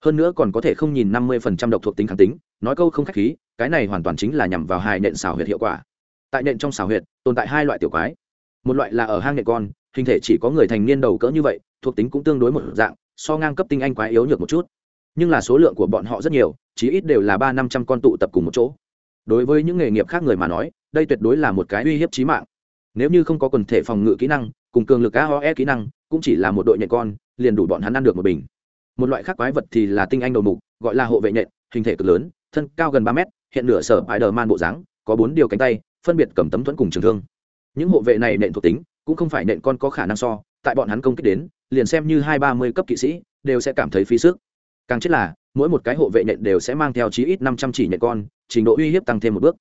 hơn nữa còn có thể không nhìn năm mươi phần trăm độc thuộc tính kháng tính, nói câu không khách khí, cái này hoàn toàn chính là nhằm vào hai nện xào huyệt hiệu quả. Tại nện trong xào huyệt, tồn tại hai loại tiểu quái. Một loại là ở hang nện con, hình thể chỉ có người thành niên đầu cỡ như vậy, thuộc tính cũng tương đối một dạng, so ngang cấp tinh anh quái yếu nhược một chút. Nhưng là số lượng của bọn họ rất nhiều, chí ít đều là ba năm trăm con tụ tập cùng một chỗ. Đối với những nghề nghiệp khác người mà nói, đây tuyệt đối là một cái uy hiếp chí mạng. Nếu như không có quần thể phòng ngự kỹ năng, cùng cường lực aoe kỹ năng, cũng chỉ là một đội nhện con, liền đủ bọn hắn ăn được một bình một loại khác quái vật thì là tinh anh đầu mục, gọi là hộ vệ nhện, hình thể cực lớn, thân cao gần ba mét, hiện nửa sở ải đờ man bộ dáng, có bốn điều cánh tay, phân biệt cầm tấm thuẫn cùng trường thương. Những hộ vệ này nện thuộc tính, cũng không phải nện con có khả năng so, tại bọn hắn công kích đến, liền xem như hai ba mươi cấp kỵ sĩ, đều sẽ cảm thấy phí sức. Càng chết là, mỗi một cái hộ vệ nện đều sẽ mang theo chí ít năm trăm chỉ nện con, trình độ uy hiếp tăng thêm một bước.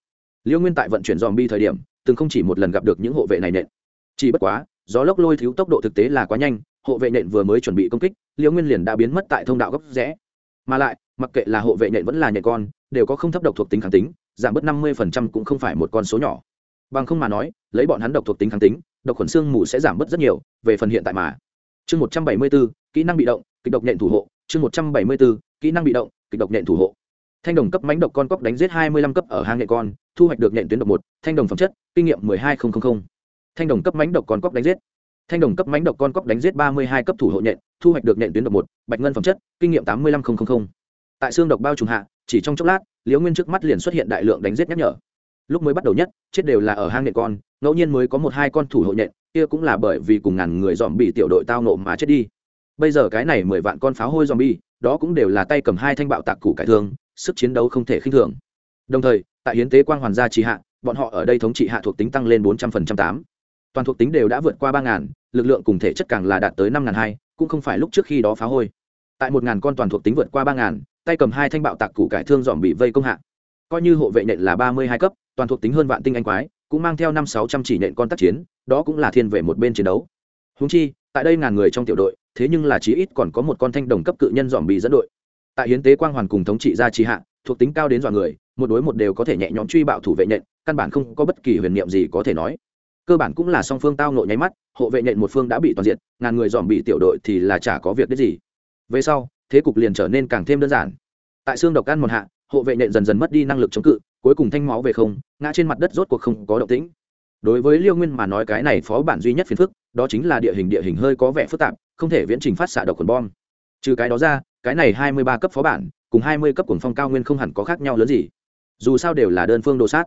Liêu nguyên tại vận chuyển dòm bi thời điểm, từng không chỉ một lần gặp được những hộ vệ này nện chỉ bất quá, gió lốc lôi thiếu tốc độ thực tế là quá nhanh hộ vệ nện vừa mới chuẩn bị công kích, Liễu nguyên liền đã biến mất tại thông đạo góc rẽ. Mà lại, mặc kệ là hộ vệ nện vẫn là nhện con, đều có không thấp độc thuộc tính kháng tính, giảm bớt năm mươi cũng không phải một con số nhỏ. Bằng không mà nói, lấy bọn hắn độc thuộc tính kháng tính, độc khuẩn xương mù sẽ giảm bớt rất nhiều, về phần hiện tại mà. Chương một trăm bảy mươi bốn kỹ năng bị động, kịch độc nện thủ hộ. Chương một trăm bảy mươi bốn kỹ năng bị động, kịch độc nện thủ hộ. Thanh đồng cấp mánh độc con cóc đánh giết hai mươi lăm cấp ở hang nghệ con, thu hoạch được nện tuyến độc một, thanh đồng phẩm chất, kinh nghiệm mười hai nghìn thanh đồng cấp mánh độc con cóc đánh giết thanh đồng cấp mánh độc con cóc đánh giết ba mươi hai cấp thủ hộ nhện, thu hoạch được nện tuyến độc một, bạch ngân phẩm chất, kinh nghiệm tám mươi lăm nghìn tại xương độc bao trùng hạ, chỉ trong chốc lát, liễu nguyên trước mắt liền xuất hiện đại lượng đánh giết nhắc nhở. Lúc mới bắt đầu nhất, chết đều là ở hang nhện con, ngẫu nhiên mới có một hai con thủ hộ nhện, kia cũng là bởi vì cùng ngàn người dòm bị tiểu đội tao nộ mà chết đi. Bây giờ cái này mười vạn con pháo hôi dòm bi đó cũng đều là tay cầm hai thanh bạo tạc củ cải thương sức chiến đấu không thể khinh thường. Đồng thời, tại hiến tế quang hoàn gia trì hạ, bọn họ ở đây thống trị hạ thuộc tính tăng lên bốn trăm phần trăm tám toàn thuộc tính đều đã vượt qua ba ngàn lực lượng cùng thể chất càng là đạt tới năm ngàn hai cũng không phải lúc trước khi đó phá hôi. Tại một ngàn con toàn thuộc tính vượt qua ba ngàn tay cầm hai thanh bạo tạc củ cải thương dòm bị vây công hạ. Coi như hộ vệ nện là ba mươi hai cấp toàn thuộc tính hơn vạn tinh anh quái cũng mang theo năm sáu trăm chỉ nện con tác chiến đó cũng là thiên về một bên chiến đấu. Húng chi tại đây ngàn người trong tiểu đội thế nhưng là chí ít còn có một con thanh đồng cấp cự nhân dòm bị dẫn đội. Tại hiến tế quang hoàn cùng thống trị gia trì hạ thuộc tính cao đến dọa người một đối một đều có thể nhẹ nhõm truy bạo thủ vệ nện, căn bản không có bất kỳ huyền niệm gì có thể nói cơ bản cũng là song phương tao nộ nháy mắt, hộ vệ nhện một phương đã bị toàn diện ngàn người dòm bị tiểu đội thì là chả có việc đến gì. Về sau, thế cục liền trở nên càng thêm đơn giản. Tại xương độc ăn một hạ, hộ vệ nện dần dần mất đi năng lực chống cự, cuối cùng thanh máu về không, ngã trên mặt đất rốt cuộc không có động tĩnh. Đối với liêu nguyên mà nói cái này phó bản duy nhất phiền phức, đó chính là địa hình địa hình hơi có vẻ phức tạp, không thể viễn trình phát xạ độc khuẩn bom. Trừ cái đó ra, cái này hai mươi ba cấp phó bản, cùng hai mươi cấp cuồng phong cao nguyên không hẳn có khác nhau lớn gì. Dù sao đều là đơn phương đồ sát.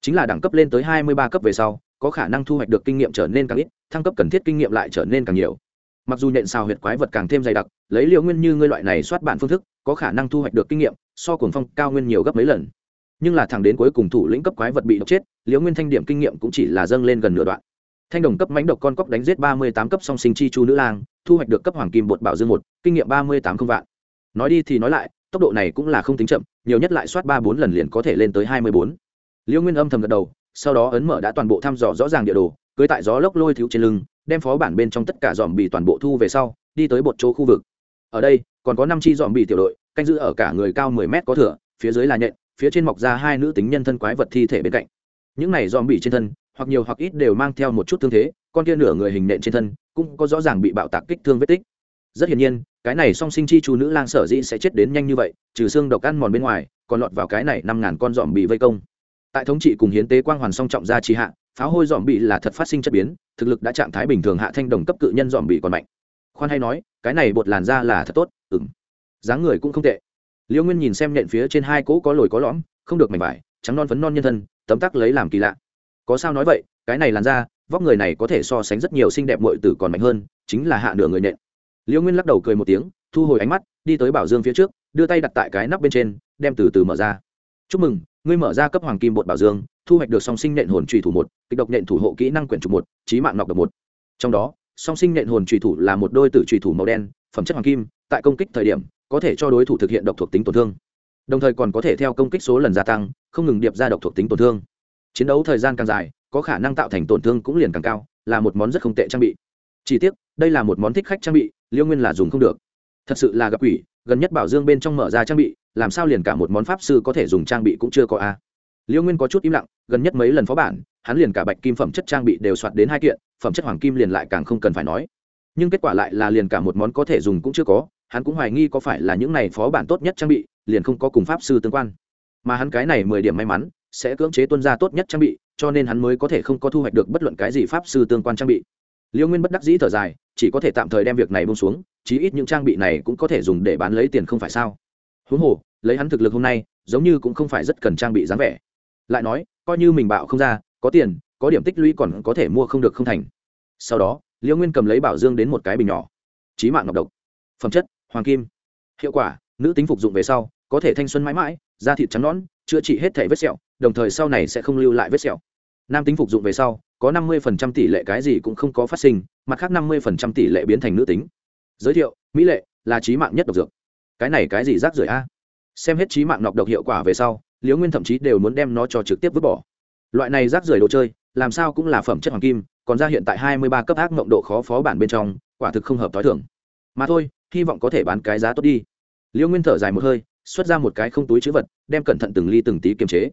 Chính là đẳng cấp lên tới hai mươi ba cấp về sau có khả năng thu hoạch được kinh nghiệm trở nên càng ít, thăng cấp cần thiết kinh nghiệm lại trở nên càng nhiều. Mặc dù nhện xào huyệt quái vật càng thêm dày đặc, lấy liệu nguyên như ngươi loại này soát bản phương thức, có khả năng thu hoạch được kinh nghiệm, so cuồng phong cao nguyên nhiều gấp mấy lần. Nhưng là thẳng đến cuối cùng thủ lĩnh cấp quái vật bị độc chết liễu nguyên thanh điểm kinh nghiệm cũng chỉ là dâng lên gần nửa đoạn. Thanh đồng cấp mánh độc con cóc đánh giết ba mươi tám cấp song sinh chi chu nữ lang, thu hoạch được cấp hoàng kim bột bảo dương một, kinh nghiệm ba mươi tám không vạn. Nói đi thì nói lại, tốc độ này cũng là không tính chậm, nhiều nhất lại soát ba bốn lần liền có thể lên tới hai mươi bốn. Liễu nguyên âm thầm gật đầu sau đó ấn mở đã toàn bộ thăm dò rõ ràng địa đồ, cưới tại gió lốc lôi thiếu trên lưng, đem phó bản bên trong tất cả dòm bị toàn bộ thu về sau, đi tới một chỗ khu vực. Ở đây, còn có năm chi dòm bị tiểu đội, canh giữ ở cả người cao mười mét có thửa, phía dưới là nhện, phía trên mọc ra hai nữ tính nhân thân quái vật thi thể bên cạnh. Những này dòm bị trên thân, hoặc nhiều hoặc ít đều mang theo một chút thương thế, con kia nửa người hình nện trên thân, cũng có rõ ràng bị bạo tạc kích thương vết tích. Rất hiển nhiên, cái này song sinh chi chu nữ lang sở dĩ sẽ chết đến nhanh như vậy, trừ xương độc ăn mòn bên ngoài, còn lọt vào cái này năm ngàn con dòm bị vây công tại thống trị cùng hiến tế quang hoàn song trọng gia trì hạ, pháo hôi dòm bị là thật phát sinh chất biến, thực lực đã trạng thái bình thường hạ thanh đồng cấp cự nhân dòm bị còn mạnh. Khoan hay nói, cái này bột làn da là thật tốt ừng dáng người cũng không tệ. Liễu nguyên nhìn xem nhện phía trên hai cỗ có lồi có lõm, không được mảnh vải, trắng non phấn non nhân thân, tấm tắc lấy làm kỳ lạ. Có sao nói vậy, cái này làn da, vóc người này có thể so sánh rất nhiều xinh đẹp muội tử còn mạnh hơn, chính là hạ nửa người nhện liễu nguyên lắc đầu cười một tiếng, thu hồi ánh mắt, đi tới bảo dương phía trước, đưa tay đặt tại cái nắp bên trên, đem từ từ mở ra. Chúc mừng ngươi mở ra cấp hoàng kim bột bảo dương, thu hoạch được song sinh nện hồn trùy thủ một, kịch độc nện thủ hộ kỹ năng quyển trục một trí mạng nọc độc một. Trong đó, song sinh nện hồn trùy thủ là một đôi tử trùy thủ màu đen, phẩm chất hoàng kim, tại công kích thời điểm, có thể cho đối thủ thực hiện độc thuộc tính tổn thương. Đồng thời còn có thể theo công kích số lần gia tăng, không ngừng điệp ra độc thuộc tính tổn thương. Chiến đấu thời gian càng dài, có khả năng tạo thành tổn thương cũng liền càng cao, là một món rất không tệ trang bị. Chỉ tiếc, đây là một món thích khách trang bị, liêu nguyên là dùng không được. Thật sự là gặp ủy gần nhất bảo dương bên trong mở ra trang bị, làm sao liền cả một món pháp sư có thể dùng trang bị cũng chưa có a? Liêu nguyên có chút im lặng, gần nhất mấy lần phó bản, hắn liền cả bạch kim phẩm chất trang bị đều soạt đến hai kiện, phẩm chất hoàng kim liền lại càng không cần phải nói. Nhưng kết quả lại là liền cả một món có thể dùng cũng chưa có, hắn cũng hoài nghi có phải là những này phó bản tốt nhất trang bị, liền không có cùng pháp sư tương quan. Mà hắn cái này mười điểm may mắn, sẽ cưỡng chế tuân ra tốt nhất trang bị, cho nên hắn mới có thể không có thu hoạch được bất luận cái gì pháp sư tương quan trang bị. Liêu nguyên bất đắc dĩ thở dài, chỉ có thể tạm thời đem việc này bông xuống chí ít những trang bị này cũng có thể dùng để bán lấy tiền không phải sao? Huống hồ, lấy hắn thực lực hôm nay, giống như cũng không phải rất cần trang bị dáng vẻ. Lại nói, coi như mình bạo không ra, có tiền, có điểm tích lũy còn có thể mua không được không thành. Sau đó Liễu nguyên cầm lấy bảo dương đến một cái bình nhỏ. Trí mạng ngọc độc. Phẩm chất, hoàng kim. Hiệu quả, nữ tính phục dụng về sau, có thể thanh xuân mãi mãi, da thịt trắng nõn, chữa trị hết thể vết sẹo, đồng thời sau này sẽ không lưu lại vết sẹo. Nam tính phục dụng về sau, có năm mươi tỷ lệ cái gì cũng không có phát sinh, mặt khác năm mươi tỷ lệ biến thành nữ tính giới thiệu, mỹ lệ, là trí mạng nhất độc dược. Cái này cái gì rác rưởi a? Xem hết trí mạng nọc độc hiệu quả về sau, liễu nguyên thậm chí đều muốn đem nó cho trực tiếp vứt bỏ. Loại này rác rưởi đồ chơi, làm sao cũng là phẩm chất hoàng kim, còn ra hiện tại hai mươi ba cấp ác mộng độ khó phó bản bên trong, quả thực không hợp t h i thưởng mà thôi, hy vọng có thể bán cái giá tốt đi. Liễu nguyên thở dài một hơi, xuất ra một cái không túi chữ vật, đem cẩn thận từng ly từng tí kiềm chế.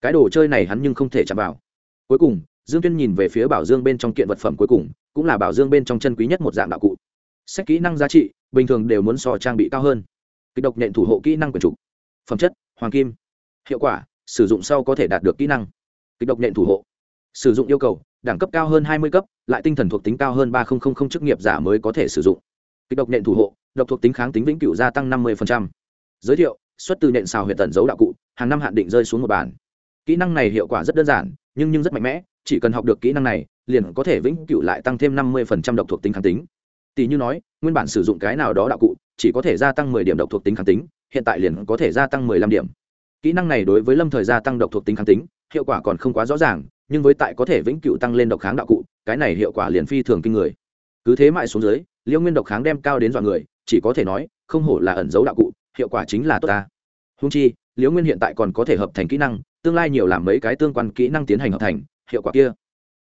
Cái đồ chơi này hắn nhưng không thể chạm vào. Cuối cùng, dương tuyên nhìn về phía bảo dương bên trong kiện vật phẩm cuối cùng, cũng là bảo dương bên trong chân quý nhất một dạng đạo cụ sách kỹ năng giá trị, bình thường đều muốn so trang bị cao hơn. Kịch độc nện thủ hộ kỹ năng quyền trục phẩm chất, hoàng kim. Hiệu quả, sử dụng sau có thể đạt được kỹ năng. Kịch độc nện thủ hộ. Sử dụng yêu cầu, đẳng cấp cao hơn hai mươi cấp, lại tinh thần thuộc tính cao hơn ba chức nghiệp giả mới có thể sử dụng. Kịch độc nện thủ hộ, độc thuộc tính kháng tính vĩnh cửu gia tăng năm mươi giới thiệu, xuất từ nện xào huyện tần dấu đạo cụ, hàng năm hạn định rơi xuống một bản. Kỹ năng này hiệu quả rất đơn giản, nhưng nhưng rất mạnh mẽ, chỉ cần học được kỹ năng này, liền có thể vĩnh cửu lại tăng thêm năm mươi độc thuộc tính kháng tính tỷ như nói, nguyên bản sử dụng cái nào đó đạo cụ, chỉ có thể gia tăng mười điểm độc thuộc tính kháng tính, hiện tại liền có thể gia tăng mười lăm điểm. Kỹ năng này đối với lâm thời gia tăng độc thuộc tính kháng tính, hiệu quả còn không quá rõ ràng, nhưng với tại có thể vĩnh cửu tăng lên độc kháng đạo cụ, cái này hiệu quả liền phi thường kinh người. Cứ thế mãi xuống dưới liễu nguyên độc kháng đem cao đến dọn người, chỉ có thể nói, không hổ là ẩn dấu đạo cụ, hiệu quả chính là tốt ta. Húng chi liễu nguyên hiện tại còn có thể hợp thành kỹ năng, tương lai nhiều làm mấy cái tương quan kỹ năng tiến hành hợp thành, hiệu quả kia.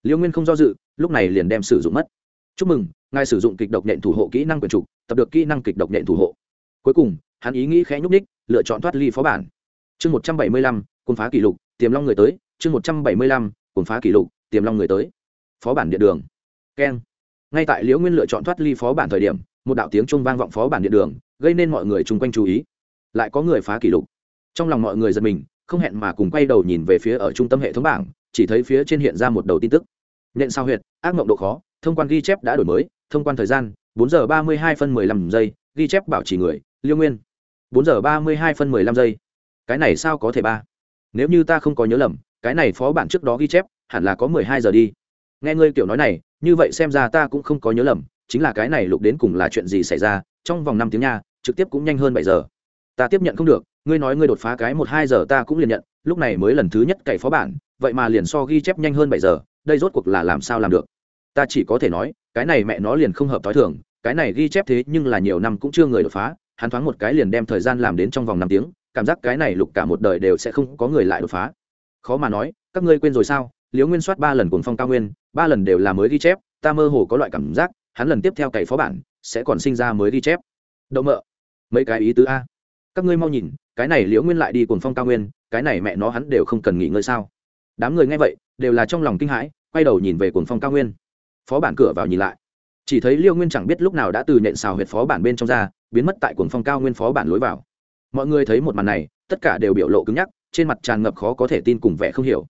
Liễu nguyên không do dự, lúc này liền đem sử dụng mất. Chúc mừng ngài sử dụng kịch độc nện thủ hộ kỹ năng quyền trục, tập được kỹ năng kịch độc nện thủ hộ. Cuối cùng, hắn ý nghĩ khẽ nhúc ních lựa chọn thoát ly phó bản. Chương một trăm bảy mươi lăm cồn phá kỷ lục, tiềm long người tới. Chương một trăm bảy mươi lăm cồn phá kỷ lục, tiềm long người tới. Phó bản điện đường. Keng. Ngay tại liễu nguyên lựa chọn thoát ly phó bản thời điểm, một đạo tiếng trung vang vọng phó bản điện đường, gây nên mọi người chung quanh chú ý. Lại có người phá kỷ lục. Trong lòng mọi người giật mình, không hẹn mà cùng quay đầu nhìn về phía ở trung tâm hệ thống bảng, chỉ thấy phía trên hiện ra một đầu tin tức. Nện sao huyệt, ác mộng độ khó, thông quan ghi chép đã đổi mới thông quan thời gian, bốn giờ ba mươi hai phân mười lăm giây, ghi chép bảo trì người, liêu nguyên. Bốn giờ ba mươi hai phân mười lăm giây. Cái này sao có thể ba? Nếu như ta không có nhớ lầm, cái này phó bản trước đó ghi chép, hẳn là có mười hai giờ đi. Nghe ngươi kiểu nói này, như vậy xem ra ta cũng không có nhớ lầm, chính là cái này lục đến cùng là chuyện gì xảy ra, trong vòng năm tiếng nha, trực tiếp cũng nhanh hơn bảy giờ. Ta tiếp nhận không được, ngươi nói ngươi đột phá cái một hai giờ ta cũng liền nhận, lúc này mới lần thứ nhất cày phó bản, vậy mà liền so ghi chép nhanh hơn bảy giờ, đây rốt cuộc là làm sao làm được? Ta chỉ có thể nói cái này mẹ nó liền không hợp t h o i thường, cái này ghi chép thế nhưng là nhiều năm cũng chưa người đột phá, hắn thoáng một cái liền đem thời gian làm đến trong vòng năm tiếng, cảm giác cái này lục cả một đời đều sẽ không có người lại đột phá. Khó mà nói, các ngươi quên rồi sao? Liễu nguyên soát ba lần cuồng phong cao nguyên, ba lần đều là mới ghi chép, ta mơ hồ có loại cảm giác, hắn lần tiếp theo cày phó bản, sẽ còn sinh ra mới ghi chép. Đậu mợ, mấy cái ý tứ a. Các ngươi mau nhìn, cái này liễu nguyên lại đi cuồng phong cao nguyên, cái này mẹ nó hắn đều không cần nghỉ ngơi sao? Đám người nghe vậy, đều là trong lòng kinh hãi, quay đầu nhìn về cuồng phong cao nguyên phó bản cửa vào nhìn lại. Chỉ thấy liêu nguyên chẳng biết lúc nào đã từ nhện xào huyệt phó bản bên trong ra, biến mất tại cuồng phong cao nguyên phó bản lối vào. Mọi người thấy một màn này, tất cả đều biểu lộ cứng nhắc, trên mặt tràn ngập khó có thể tin cùng vẻ không hiểu.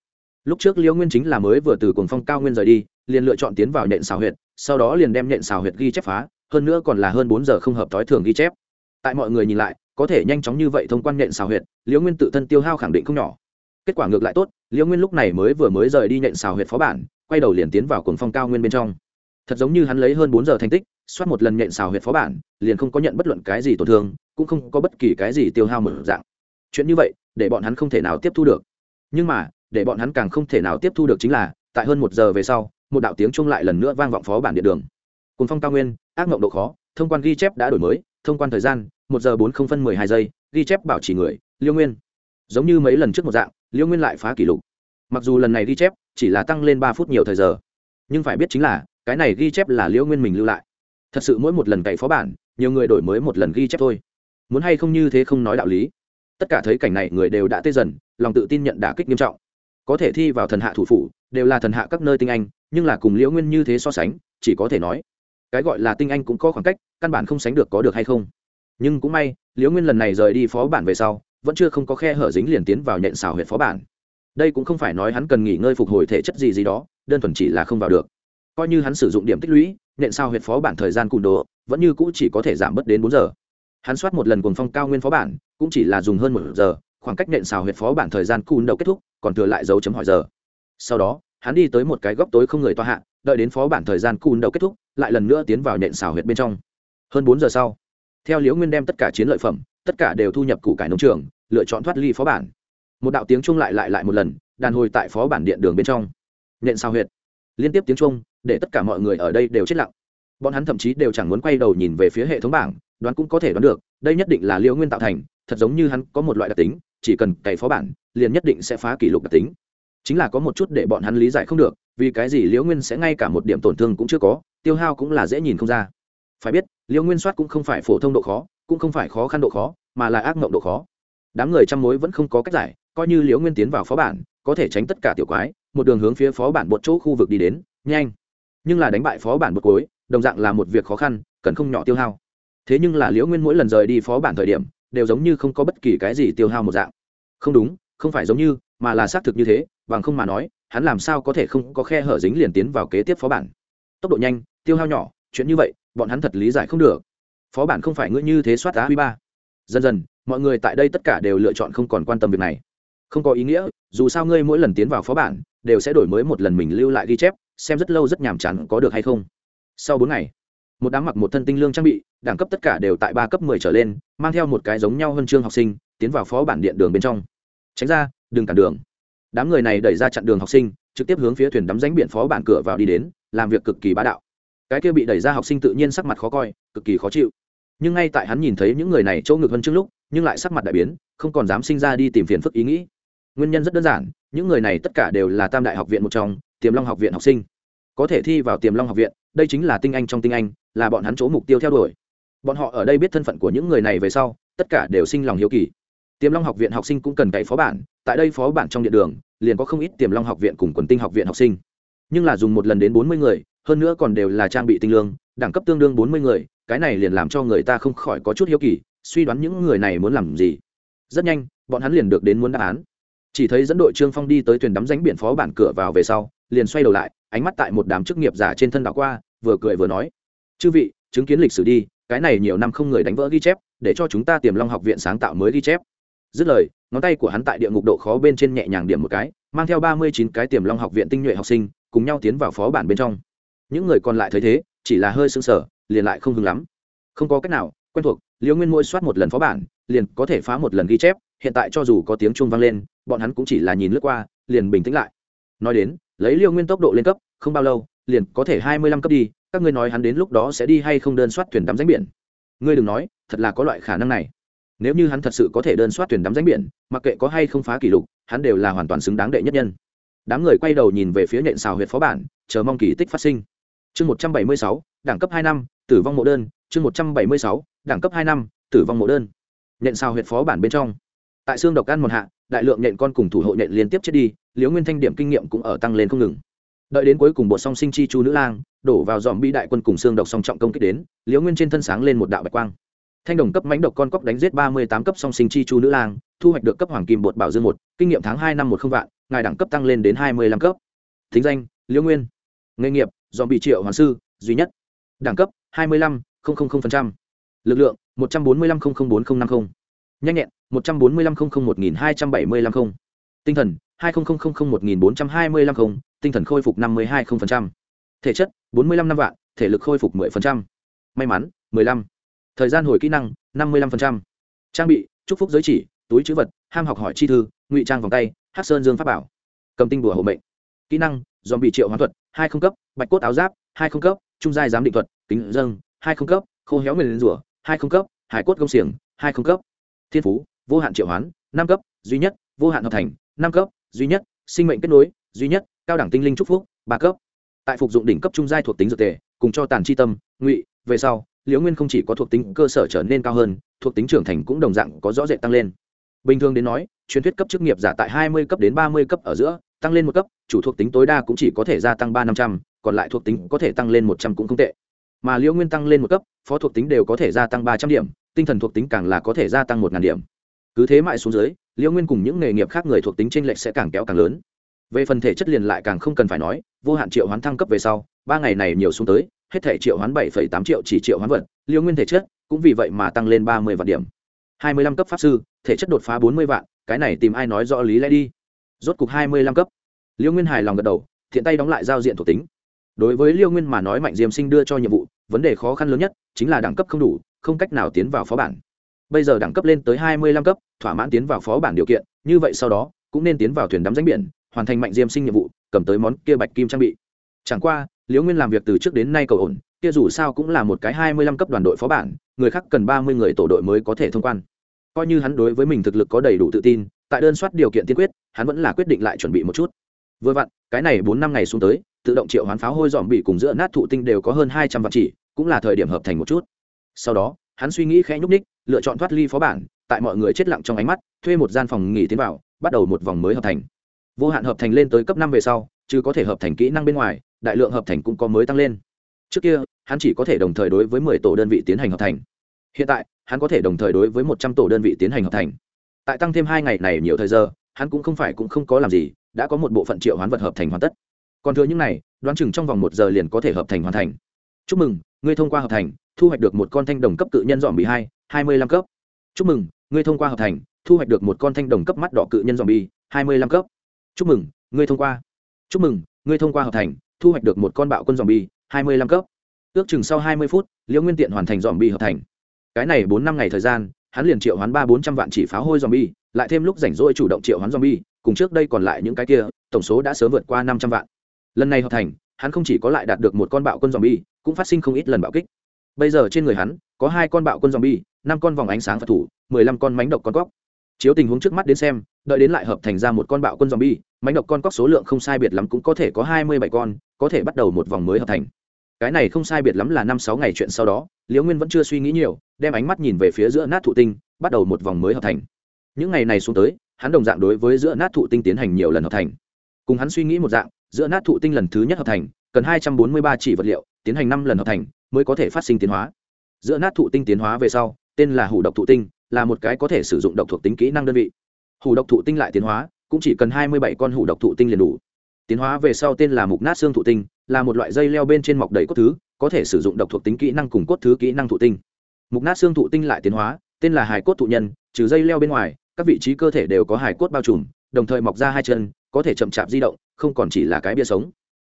Lúc trước liêu nguyên chính là mới vừa từ cuồng phong cao nguyên rời đi, liền lựa chọn tiến vào nhện xào huyệt, sau đó liền đem nhện xào huyệt ghi chép phá, hơn nữa còn là hơn bốn giờ không hợp thói thường ghi chép. Tại mọi người nhìn lại, có thể nhanh chóng như vậy thông quan nhện xào huyệt liễu nguyên tự thân tiêu hao khẳng định không nhỏ. Kết quả ngược lại tốt liễu nguyên lúc này mới vừa mới rời đi nhện xào huyệt phó bản quay đầu liền tiến vào cuồng phong cao nguyên bên trong. Thật giống như hắn lấy hơn bốn giờ thành tích soát một lần nhện xào huyệt phó bản, liền không có nhận bất luận cái gì tổn thương, cũng không có bất kỳ cái gì tiêu hao mở dạng. Chuyện như vậy, để bọn hắn không thể nào tiếp thu được. Nhưng mà, để bọn hắn càng không thể nào tiếp thu được chính là, tại hơn một giờ về sau, một đạo tiếng chung lại lần nữa vang vọng phó bản điện đường. Cùng phong cao nguyên, ác mộng độ khó, thông quan ghi chép đã đổi mới, thông quan thời gian, một giờ bốn không phân mười hai giây, ghi chép bảo trì người, liêu nguyên. Giống như mấy lần trước một dạng, liêu nguyên lại phá kỷ lục. Mặc dù lần này ghi chép chỉ là tăng lên ba phút nhiều thời giờ. Nhưng phải biết chính là, cái này ghi chép là liễu nguyên mình lưu lại. Thật sự mỗi một lần cày phó bản, nhiều người đổi mới một lần ghi chép thôi. Muốn hay không như thế không nói đạo lý. Tất cả thấy cảnh này người đều đã tê dần, lòng tự tin nhận đả kích nghiêm trọng. Có thể thi vào thần hạ thủ phủ, đều là thần hạ các nơi tinh anh, nhưng là cùng liễu nguyên như thế so sánh, chỉ có thể nói, cái gọi là tinh anh cũng có khoảng cách, căn bản không sánh được có được hay không. Nhưng cũng may, liễu nguyên lần này rời đi phó bản về sau, vẫn chưa không có khe hở dính liền tiến vào nhận xào huyện phó bản đây cũng không phải nói hắn cần nghỉ ngơi phục hồi thể chất gì gì đó, đơn thuần chỉ là không vào được. Coi như hắn sử dụng điểm tích lũy, nện xào huyệt phó bản thời gian cùn đồ, vẫn như cũ chỉ có thể giảm bớt đến bốn giờ. Hắn soát một lần cuồng phong cao nguyên phó bản, cũng chỉ là dùng hơn một giờ, khoảng cách nện xào huyệt phó bản thời gian cùn đầu kết thúc, còn thừa lại dấu chấm hỏi giờ. Sau đó, hắn đi tới một cái góc tối không người toa hạ, đợi đến phó bản thời gian cùn đầu kết thúc, lại lần nữa tiến vào nện xào huyệt bên trong. Hơn bốn giờ sau, theo liễu nguyên đem tất cả chiến lợi phẩm, tất cả đều thu nhập củ cải nông trường, lựa chọn thoát ly phó bản một đạo tiếng chung lại lại lại một lần, đàn hồi tại phó bản điện đường bên trong. Nện sao huyệt. Liên tiếp tiếng chung để tất cả mọi người ở đây đều chết lặng. Bọn hắn thậm chí đều chẳng muốn quay đầu nhìn về phía hệ thống bảng, đoán cũng có thể đoán được, đây nhất định là liễu nguyên tạo thành, thật giống như hắn có một loại đặc tính, chỉ cần cày phó bản, liền nhất định sẽ phá kỷ lục đặc tính. Chính là có một chút để bọn hắn lý giải không được, vì cái gì liễu nguyên sẽ ngay cả một điểm tổn thương cũng chưa có, tiêu hao cũng là dễ nhìn không ra. Phải biết, liễu nguyên soát cũng không phải phổ thông độ khó, cũng không phải khó khăn độ khó, mà là ác mộng độ khó. Đám người chăm mối vẫn không có cách giải coi như liễu nguyên tiến vào phó bản, có thể tránh tất cả tiểu quái, một đường hướng phía phó bản một chỗ khu vực đi đến, nhanh. Nhưng là đánh bại phó bản một cuối, đồng dạng là một việc khó khăn, cần không nhỏ tiêu hao. Thế nhưng là liễu nguyên mỗi lần rời đi phó bản thời điểm, đều giống như không có bất kỳ cái gì tiêu hao một dạng. Không đúng, không phải giống như, mà là xác thực như thế, bằng không mà nói, hắn làm sao có thể không có khe hở dính liền tiến vào kế tiếp phó bản. Tốc độ nhanh, tiêu hao nhỏ, chuyện như vậy, bọn hắn thật lý giải không được. Phó bản không phải ngươi như thế soát á huy ba. Dần dần, mọi người tại đây tất cả đều lựa chọn không còn quan tâm việc này không có ý nghĩa, dù sao ngươi mỗi lần tiến vào phó bản, đều sẽ đổi mới một lần mình lưu lại ghi chép, xem rất lâu rất nhàm chán có được hay không. Sau bốn ngày, một đám mặc một thân tinh lương trang bị, đẳng cấp tất cả đều tại ba cấp mười trở lên, mang theo một cái giống nhau hơn chương học sinh, tiến vào phó bản điện đường bên trong. Tránh ra, đừng cản đường. Đám người này đẩy ra chặn đường học sinh, trực tiếp hướng phía thuyền đắm ránh biển phó bản cửa vào đi đến, làm việc cực kỳ bá đạo. Cái kia bị đẩy ra học sinh tự nhiên sắc mặt khó coi, cực kỳ khó chịu. Nhưng ngay tại hắn nhìn thấy những người này chỗ ngực hơn trước lúc, nhưng lại sắc mặt đại biến, không còn dám sinh ra đi tìm phiền phức ý nghĩ nguyên nhân rất đơn giản, những người này tất cả đều là tam đại học viện một trong, tiềm long học viện học sinh. Có thể thi vào tiềm long học viện, đây chính là tinh anh trong tinh anh, là bọn hắn chỗ mục tiêu theo đuổi. Bọn họ ở đây biết thân phận của những người này về sau, tất cả đều sinh lòng hiếu kỳ. Tiềm long học viện học sinh cũng cần cậy phó bản, tại đây phó bản trong điện đường, liền có không ít tiềm long học viện cùng quần tinh học viện học sinh. Nhưng là dùng một lần đến bốn mươi người, hơn nữa còn đều là trang bị tinh lương, đẳng cấp tương đương bốn mươi người, cái này liền làm cho người ta không khỏi có chút hiếu kỳ, suy đoán những người này muốn làm gì. Rất nhanh, bọn hắn liền được đến muốn đáp án chỉ thấy dẫn đội trương phong đi tới thuyền đắm ránh biển phó bản cửa vào về sau, liền xoay đầu lại, ánh mắt tại một đám chức nghiệp giả trên thân đảo qua, vừa cười vừa nói, chư vị, chứng kiến lịch sử đi, cái này nhiều năm không người đánh vỡ ghi chép, để cho chúng ta tiềm long học viện sáng tạo mới ghi chép. Dứt lời, ngón tay của hắn tại địa ngục độ khó bên trên nhẹ nhàng điểm một cái, mang theo ba mươi chín cái tiềm long học viện tinh nhuệ học sinh, cùng nhau tiến vào phó bản bên trong. Những người còn lại thấy thế, chỉ là hơi sưng sở liền lại không hứng lắm. Không có cách nào, quen thuộc, liễu nguyên mỗi soát một lần phó bản, liền có thể phá một lần ghi chép hiện tại cho dù có tiếng chuông vang lên, bọn hắn cũng chỉ là nhìn lướt qua, liền bình tĩnh lại. Nói đến, lấy liêu nguyên tốc độ lên cấp, không bao lâu, liền có thể hai mươi lăm cấp đi, các ngươi nói hắn đến lúc đó sẽ đi hay không đơn soát thuyền đắm ránh biển? Ngươi đừng nói, thật là có loại khả năng này. Nếu như hắn thật sự có thể đơn soát thuyền đắm ránh biển, mặc kệ có hay không phá kỷ lục, hắn đều là hoàn toàn xứng đáng đệ nhất nhân. Đám người quay đầu nhìn về phía nhện xào huyệt phó bản, chờ mong kỳ tích phát sinh. Chương một trăm bảy mươi sáu, đẳng cấp hai năm, tử vong mộ đơn. Chương một trăm bảy mươi sáu, đẳng cấp hai năm, tử vong mộ đơn. Nhện xào huyệt phó bản bên trong tại xương độc ăn một hạ, đại lượng nhện con cùng thủ hộ nhện liên tiếp chết đi, liễu nguyên thanh điểm kinh nghiệm cũng ở tăng lên không ngừng. Đợi đến cuối cùng bộ song sinh chi chu nữ lang, đổ vào dòm bi đại quân cùng xương độc song trọng công kích đến, liễu nguyên trên thân sáng lên một đạo bạch quang. Thanh đồng cấp mãnh độc con cóc đánh giết ba mươi tám cấp song sinh chi chu nữ lang, thu hoạch được cấp hoàng kim bột bảo dương một, kinh nghiệm tháng hai năm một không vạn, ngài đẳng cấp tăng lên đến hai mươi lăm cấp. Thính danh, liễu nguyên. Nghề nghiệp, dòm bị triệu hoàng sư, duy nhất. Đẳng cấp, hai mươi lăm lực lượng, một trăm bốn mươi lăm bốn nghìn năm mươi nhanh nhẹn, một trăm bốn mươi lăm không không một nghìn hai trăm bảy mươi lăm không tinh thần, hai không không không không một nghìn bốn trăm hai mươi lăm không, tinh thần khôi phục năm mươi hai không phần trăm thể chất, bốn mươi lăm năm vạn, thể lực khôi phục 10%. may mắn 15. thời gian hồi kỹ năng 55%. trang bị, chúc phúc giới chỉ, túi chữ vật, ham học hỏi chi thư, ngụy trang vòng tay, hát sơn dương pháp bảo cầm tinh bùa hộ mệnh kỹ năng dòm bị triệu hoán thuật, hai không cấp, bạch cốt áo giáp, hai không cấp, trung giai giám định thuật, kính dâng, hai không cấp, khô héo nguyền rủa, hai không cấp, hải cốt công xiềng, hai không cấp thiên phú, vô hạn triệu hoán, năm cấp, duy nhất, vô hạn hợp thành, năm cấp, duy nhất, sinh mệnh kết nối, duy nhất, cao đẳng tinh linh trúc phúc, ba cấp. Tại phục dụng đỉnh cấp trung giai thuộc tính dược tề, cùng cho tàn chi tâm, ngụy, về sau, liễu nguyên không chỉ có thuộc tính cơ sở trở nên cao hơn, thuộc tính trưởng thành cũng đồng dạng có rõ rệt tăng lên. Bình thường đến nói, truyền thuyết cấp chức nghiệp giả tại hai mươi cấp đến ba mươi cấp ở giữa, tăng lên một cấp, chủ thuộc tính tối đa cũng chỉ có thể gia tăng ba năm trăm, còn lại thuộc tính có thể tăng lên một trăm cũng không tệ. Mà liễu nguyên tăng lên một cấp, phó thuộc tính đều có thể gia tăng ba trăm điểm tinh thần thuộc tính càng là có thể gia tăng một ngàn điểm. Cứ thế mãi xuống dưới, liễu nguyên cùng những nghề nghiệp khác người thuộc tính tranh lệch sẽ càng kéo càng lớn. Về phần thể chất liền lại càng không cần phải nói, vô hạn triệu hoán thăng cấp về sau, ba ngày này nhiều xuống tới, hết thể triệu hoán bảy tám triệu chỉ triệu hoán vật liêu nguyên thể chất cũng vì vậy mà tăng lên ba mươi vạn điểm. Hai mươi lăm cấp pháp sư, thể chất đột phá bốn mươi vạn, cái này tìm ai nói rõ lý lẽ đi. Rốt cục hai mươi lăm cấp. Liêu nguyên hài lòng gật đầu, thiện tay đóng lại giao diện thuộc tính. Đối với liêu nguyên mà nói mạnh diêm sinh đưa cho nhiệm vụ, vấn đề khó khăn lớn nhất chính là đẳng cấp không đủ không cách nào tiến vào phó bản. Bây giờ đẳng cấp lên tới hai mươi lăm cấp, thỏa mãn tiến vào phó bản điều kiện, như vậy sau đó, cũng nên tiến vào thuyền đắm danh biển, hoàn thành mạnh diêm sinh nhiệm vụ, cầm tới món kia bạch kim trang bị. Chẳng qua, liễu nguyên làm việc từ trước đến nay cầu ổn, kia dù sao cũng là một cái hai mươi lăm cấp đoàn đội phó bản, người khác cần ba mươi người tổ đội mới có thể thông quan. Coi như hắn đối với mình thực lực có đầy đủ tự tin, tại đơn soát điều kiện tiên quyết, hắn vẫn là quyết định lại chuẩn bị một chút. Vừa vặn, cái này bốn năm ngày xuống tới, tự động triệu hoán pháo hôi dòm bị cùng giữa nát thụ tinh đều có hơn hai trăm vạn chỉ, cũng là thời điểm hợp thành một chút sau đó, hắn suy nghĩ khẽ nhúc ních lựa chọn thoát ly phó bản, tại mọi người chết lặng trong ánh mắt, thuê một gian phòng nghỉ tiến vào, bắt đầu một vòng mới hợp thành. Vô hạn hợp thành lên tới cấp năm về sau, chứ có thể hợp thành kỹ năng bên ngoài, đại lượng hợp thành cũng có mới tăng lên. Trước kia, hắn chỉ có thể đồng thời đối với mười tổ đơn vị tiến hành hợp thành. Hiện tại, hắn có thể đồng thời đối với một trăm tổ đơn vị tiến hành hợp thành. Tại tăng thêm hai ngày này nhiều thời giờ, hắn cũng không phải cũng không có làm gì, đã có một bộ phận triệu hoán vật hợp thành hoàn tất. Còn thừa những này, đoán chừng trong vòng một giờ liền có thể hợp thành hoàn thành. Chúc mừng, ngươi thông qua hợp thành thu hoạch được một con thanh đồng cấp cự nhân dòm bị hai hai mươi lăm cấp. Chúc mừng, ngươi thông qua hợp thành, thu hoạch được một con thanh đồng cấp mắt đỏ cự nhân dòm bi hai mươi lăm cấp. Chúc mừng, ngươi thông qua. Chúc mừng, ngươi thông qua hợp thành, thu hoạch được một con bạo quân dòm bi hai mươi lăm cấp. Ước chừng sau hai mươi phút, liễu nguyên tiện hoàn thành dòm bi hợp thành. Cái này bốn năm ngày thời gian, hắn liền triệu hoán ba bốn trăm vạn chỉ pháo hôi dòm bi lại thêm lúc rảnh rỗi chủ động triệu hoán dòm bi cùng trước đây còn lại những cái kia, tổng số đã sớm vượt qua năm trăm vạn. Lần này hợp thành, hắn không chỉ có lại đạt được một con bạo quân dòm bi cũng phát sinh không ít lần bạo kích bây giờ trên người hắn, có hai con bạo quân dòm bi năm con vòng ánh sáng phật thủ, mười lăm con mánh độc con cóc. Chiếu tình huống trước mắt đến xem, đợi đến lại hợp thành ra một con bạo quân zombie, mánh độc con cóc số lượng không sai biệt lắm cũng có thể có hai mươi bảy con, có thể bắt đầu một vòng mới hợp thành. Cái này không sai biệt lắm là năm sáu ngày chuyện sau đó, liễu nguyên vẫn chưa suy nghĩ nhiều, đem ánh mắt nhìn về phía giữa nát thụ tinh, bắt đầu một vòng mới hợp thành. Những ngày này xuống tới, hắn đồng dạng đối với giữa nát thụ tinh tiến hành nhiều lần hợp thành. Cùng hắn suy nghĩ một dạng, giữa nát thụ tinh lần thứ nhất hợp thành, cần hai trăm bốn mươi ba chỉ vật liệu, tiến hành năm lần hợp thành mới có thể phát sinh tiến hóa. Giữa nát thụ tinh tiến hóa về sau, tên là hủ độc thụ tinh, là một cái có thể sử dụng độc thuộc tính kỹ năng đơn vị. Hủ độc thụ tinh lại tiến hóa, cũng chỉ cần hai mươi bảy con hủ độc thụ tinh liền đủ. Tiến hóa về sau tên là mục nát xương thụ tinh, là một loại dây leo bên trên mọc đầy cốt thứ, có thể sử dụng độc thuộc tính kỹ năng cùng cốt thứ kỹ năng thụ tinh. Mục nát xương thụ tinh lại tiến hóa, tên là hải cốt thụ nhân, trừ dây leo bên ngoài, các vị trí cơ thể đều có hải cốt bao trùm, đồng thời mọc ra hai chân, có thể chậm chạp di động, không còn chỉ là cái bia sống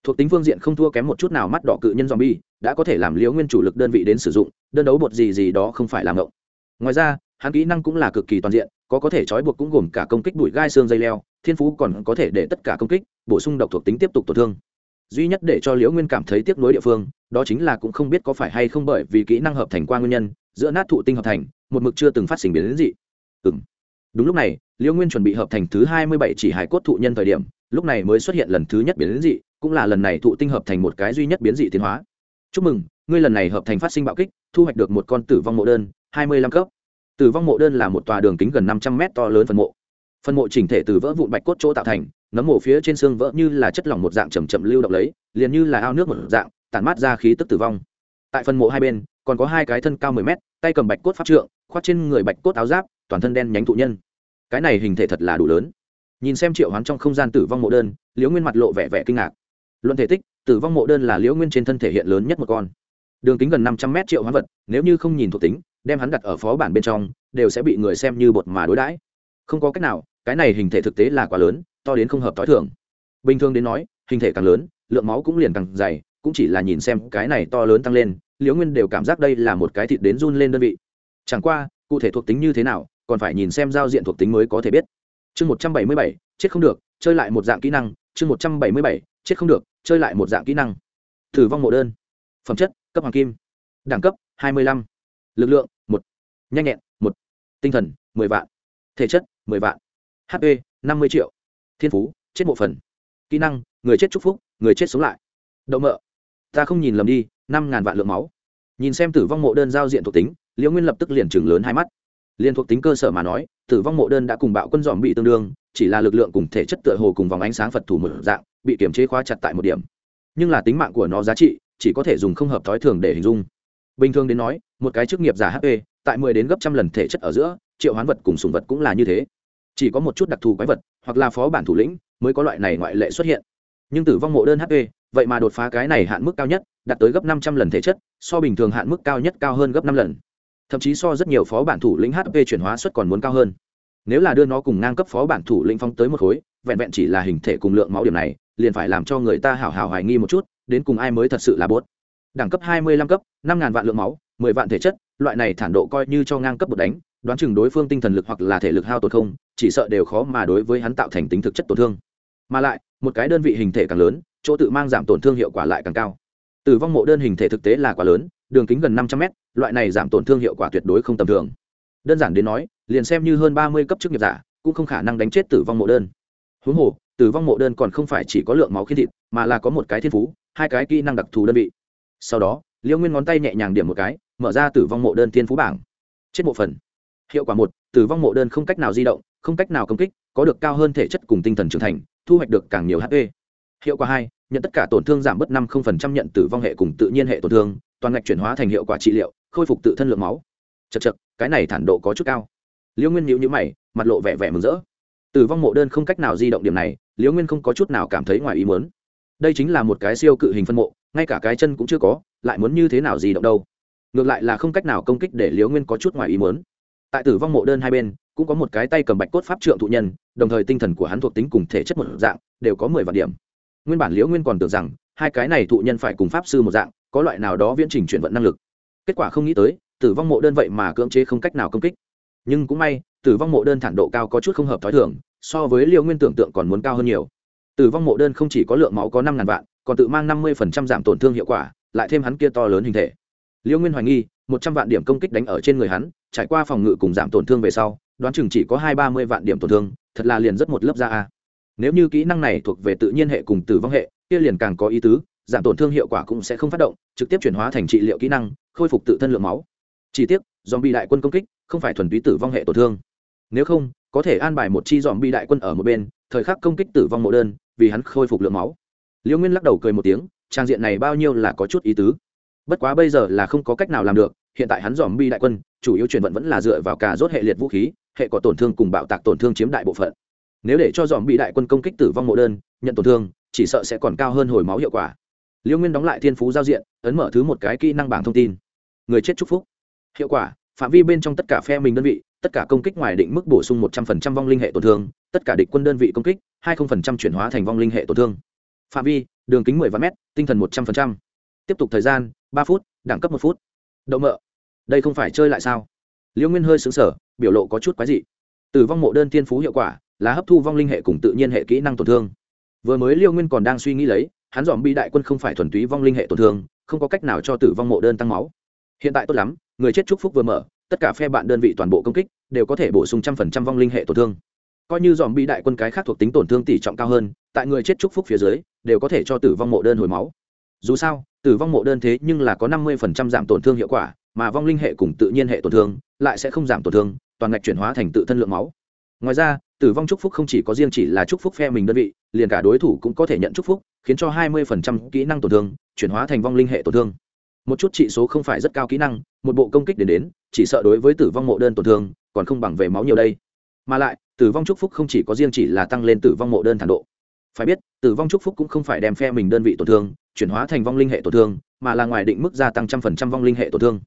thuộc tính phương diện không thua kém một chút nào mắt đỏ cự nhân zombie, đã có thể làm liễu nguyên chủ lực đơn vị đến sử dụng, đơn đấu bột gì gì đó không phải là ngộng. Ngoài ra, hắn kỹ năng cũng là cực kỳ toàn diện, có có thể trói buộc cũng gồm cả công kích đuổi gai xương dây leo, thiên phú còn có thể để tất cả công kích, bổ sung độc thuộc tính tiếp tục tổn thương. Duy nhất để cho liễu nguyên cảm thấy tiếc nuối địa phương, đó chính là cũng không biết có phải hay không bởi vì kỹ năng hợp thành qua nguyên nhân, giữa nát thụ tinh hợp thành, một mực chưa từng phát sinh biến đến gì ừ. đúng lúc này, liễu nguyên chuẩn bị hợp thành thứ hai mươi bảy chỉ hải cốt thụ nhân thời điểm, lúc này mới xuất hiện lần thứ nhất biến đến dị cũng là lần này thụ tinh hợp thành một cái duy nhất biến dị tiến hóa. Chúc mừng, ngươi lần này hợp thành phát sinh bạo kích, thu hoạch được một con tử vong mộ đơn, hai mươi lăm cấp. Tử vong mộ đơn là một tòa đường kính gần năm trăm mét to lớn phần mộ. Phần mộ chỉnh thể từ vỡ vụn bạch cốt chỗ tạo thành, nấm mộ phía trên xương vỡ như là chất lỏng một dạng chầm chậm lưu động lấy, liền như là ao nước một dạng, tản mát ra khí tức tử vong. Tại phần mộ hai bên, còn có hai cái thân cao mười mét, tay cầm bạch cốt pháp trượng, khoác trên người bạch cốt áo giáp, toàn thân đen nhánh thụ nhân. Cái này hình thể thật là đủ lớn. Nhìn xem triệu hoán trong không gian tử vong mộ đơn, liễu nguyên mặt lộ vẻ vẻ kinh ngạc luận thể tích, tử vong mộ đơn là liễu nguyên trên thân thể hiện lớn nhất một con. Đường kính gần năm trăm mét triệu hoán vật, nếu như không nhìn thuộc tính, đem hắn đặt ở phó bản bên trong, đều sẽ bị người xem như bột mà đối đãi. Không có cách nào, cái này hình thể thực tế là quá lớn, to đến không hợp t h i thường. Bình thường đến nói, hình thể càng lớn, lượng máu cũng liền càng dày, cũng chỉ là nhìn xem cái này to lớn tăng lên, liễu nguyên đều cảm giác đây là một cái thịt đến run lên đơn vị. Chẳng qua, cụ thể thuộc tính như thế nào, còn phải nhìn xem giao diện thuộc tính mới có thể biết. Chương một trăm bảy mươi bảy, chết không được, chơi lại một dạng kỹ năng, chương một trăm bảy mươi bảy chết không được, chơi lại một dạng kỹ năng. Thử vong mộ đơn. Phẩm chất, cấp hoàng kim. Đẳng cấp, hai mươi lăm. Lực lượng, một. Nhanh nhẹn, một. Tinh thần, mười vạn. Thể chất, mười vạn. Hp năm mươi triệu. Thiên phú, chết bộ phần. Kỹ năng, người chết chúc phúc, người chết sống lại. Đậu mợ. Ta không nhìn lầm đi, năm ngàn vạn lượng máu. Nhìn xem tử vong mộ đơn giao diện thuộc tính, liễu nguyên lập tức liền chừng lớn hai mắt. Liên thuộc tính cơ sở mà nói, tử vong mộ đơn đã cùng bạo quân dòm bị tương đương chỉ là lực lượng cùng thể chất tựa hồ cùng vòng ánh sáng phật thủ một dạng, bị kiểm chế khóa chặt tại một điểm. Nhưng là tính mạng của nó giá trị, chỉ có thể dùng không hợp thói thường để hình dung. Bình thường đến nói, một cái chức nghiệp giả hp tại mười đến gấp trăm lần thể chất ở giữa, triệu hoán vật cùng sùng vật cũng là như thế. Chỉ có một chút đặc thù quái vật, hoặc là phó bản thủ lĩnh, mới có loại này ngoại lệ xuất hiện. Nhưng tử vong mộ đơn hp vậy mà đột phá cái này hạn mức cao nhất, đạt tới gấp năm trăm lần thể chất, so bình thường hạn mức cao nhất cao hơn gấp năm lần. Thậm chí so rất nhiều phó bản thủ lĩnh hp chuyển hóa suất còn muốn cao hơn nếu là đưa nó cùng ngang cấp phó bản thủ lĩnh phong tới một khối, vẹn vẹn chỉ là hình thể cùng lượng máu điểm này, liền phải làm cho người ta hảo hảo hoài nghi một chút, đến cùng ai mới thật sự là bốt. Đẳng cấp hai mươi lăm cấp, năm ngàn vạn lượng máu, mười vạn thể chất, loại này thản độ coi như cho ngang cấp bột đánh, đoán chừng đối phương tinh thần lực hoặc là thể lực hao tổn không, chỉ sợ đều khó mà đối với hắn tạo thành tính thực chất tổn thương. Mà lại, một cái đơn vị hình thể càng lớn, chỗ tự mang giảm tổn thương hiệu quả lại càng cao. Tử vong mộ đơn hình thể thực tế là quá lớn, đường kính gần năm trăm mét, loại này giảm tổn thương hiệu quả tuyệt đối không tầm thường đơn giản đến nói, liền xem như hơn ba mươi cấp chức nghiệp giả, cũng không khả năng đánh chết tử vong mộ đơn. Huống hồ, tử vong mộ đơn còn không phải chỉ có lượng máu khiên thịt, mà là có một cái thiên phú, hai cái kỹ năng đặc thù đơn vị. Sau đó, liêu nguyên ngón tay nhẹ nhàng điểm một cái, mở ra tử vong mộ đơn thiên phú bảng. Chết bộ phần. Hiệu quả một, tử vong mộ đơn không cách nào di động, không cách nào công kích, có được cao hơn thể chất cùng tinh thần trưởng thành, thu hoạch được càng nhiều hp hiệu quả hai, nhận tất cả tổn thương giảm bớt năm nhận tử vong hệ cùng tự nhiên hệ tổn thương, toàn ngạch chuyển hóa thành hiệu quả trị liệu, khôi phục tự thân lượng máu. Chật chật cái này thản độ có chút cao. Liễu nguyên nhíu nhíu mày, mặt lộ vẻ vẻ mừng rỡ. Tử vong mộ đơn không cách nào di động điểm này liễu nguyên không có chút nào cảm thấy ngoài ý muốn. Đây chính là một cái siêu cự hình phân mộ, ngay cả cái chân cũng chưa có, lại muốn như thế nào di động đâu? Ngược lại là không cách nào công kích để liễu nguyên có chút ngoài ý muốn. Tại tử vong mộ đơn hai bên, cũng có một cái tay cầm bạch cốt pháp trượng thụ nhân, đồng thời tinh thần của hắn thuộc tính cùng thể chất một dạng, đều có mười vạn điểm. Nguyên bản liễu nguyên còn tưởng rằng, hai cái này thụ nhân phải cùng pháp sư một dạng, có loại nào đó viễn trình chuyển vận năng lực. Kết quả không nghĩ tới tử vong mộ đơn vậy mà cưỡng chế không cách nào công kích. Nhưng cũng may, tử vong mộ đơn thản độ cao có chút không hợp t h ó i thường, so với liều nguyên tưởng tượng còn muốn cao hơn nhiều. Tử vong mộ đơn không chỉ có lượng máu có năm ngàn vạn, còn tự mang năm mươi phần trăm giảm tổn thương hiệu quả, lại thêm hắn kia to lớn hình thể. Liêu nguyên hoài nghi, một trăm vạn điểm công kích đánh ở trên người hắn, trải qua phòng ngự cùng giảm tổn thương về sau, đoán chừng chỉ có hai ba mươi vạn điểm tổn thương, thật là liền rất một lớp da a. Nếu như kỹ năng này thuộc về tự nhiên hệ cùng tử vong hệ, kia liền càng có ý tứ, giảm tổn thương hiệu quả cũng sẽ không phát động, trực tiếp chuyển hóa thành trị liệu kỹ năng, khôi phục tự thân lượng máu chi tiết dòm bị đại quân công kích không phải thuần túy tử vong hệ tổn thương. Nếu không, có thể an bài một chi dòm bị đại quân ở một bên, thời khắc công kích tử vong mộ đơn, vì hắn khôi phục lượng máu. Liễu nguyên lắc đầu cười một tiếng, trang diện này bao nhiêu là có chút ý tứ. Bất quá bây giờ là không có cách nào làm được, hiện tại hắn dòm bi đại quân, chủ yếu chuyển vận vẫn là dựa vào cả rốt hệ liệt vũ khí, hệ có tổn thương cùng bạo tạc tổn thương chiếm đại bộ phận. Nếu để cho dòm bi đại quân công kích tử vong mộ đơn, nhận tổn thương, chỉ sợ sẽ còn cao hơn hồi máu hiệu quả. Liêu nguyên đóng lại thiên phú giao diện, ấn mở thứ một cái kỹ năng bảng thông tin. Người chết chúc phúc hiệu quả, phạm vi bên trong tất cả phe mình đơn vị, tất cả công kích ngoài định mức bổ sung một trăm phần trăm vong linh hệ tổn thương, tất cả địch quân đơn vị công kích, hai phần trăm chuyển hóa thành vong linh hệ tổn thương. Phạm vi, đường kính mười vạn m tinh thần một trăm phần trăm. Tiếp tục thời gian, ba phút, đẳng cấp một phút. Đậu mợ. Đây không phải chơi lại sao? Liễu nguyên hơi xứng sở biểu lộ có chút quái dị. Từ vong mộ đơn thiên phú hiệu quả, là hấp thu vong linh hệ cùng tự nhiên hệ kỹ năng tổn thương. Vừa mới liêu nguyên còn đang suy nghĩ lấy, hắn dòm bi đại quân không phải thuần túy vong linh hệ tổn thương, không có cách nào cho tử vong mộ đơn tăng máu. Hiện tại tốt lắm người chết chúc phúc vừa mở, tất cả phe bạn đơn vị toàn bộ công kích, đều có thể bổ sung trăm phần trăm vong linh hệ tổn thương. Coi như dòm bi đại quân cái khác thuộc tính tổn thương tỷ trọng cao hơn, tại người chết chúc phúc phía dưới, đều có thể cho tử vong mộ đơn hồi máu. Dù sao, tử vong mộ đơn thế nhưng là có năm mươi phần trăm giảm tổn thương hiệu quả, mà vong linh hệ cùng tự nhiên hệ tổn thương lại sẽ không giảm tổn thương, toàn ngạch chuyển hóa thành tự thân lượng máu. Ngoài ra, tử vong chúc phúc không chỉ có riêng chỉ là chúc phúc phe mình đơn vị, liền cả đối thủ cũng có thể nhận chúc phúc, khiến cho hai mươi phần trăm kỹ năng tổn thương chuyển hóa thành vong linh hệ tổn thương một chút trị số không phải rất cao kỹ năng, một bộ công kích đến đến, chỉ sợ đối với tử vong mộ đơn tổn thương, còn không bằng về máu nhiều đây. Mà lại, tử vong chúc phúc không chỉ có riêng chỉ là tăng lên tử vong mộ đơn thản độ. Phải biết, tử vong chúc phúc cũng không phải đem phe mình đơn vị tổn thương, chuyển hóa thành vong linh hệ tổn thương, mà là ngoài định mức gia tăng trăm phần trăm vong linh hệ tổn thương.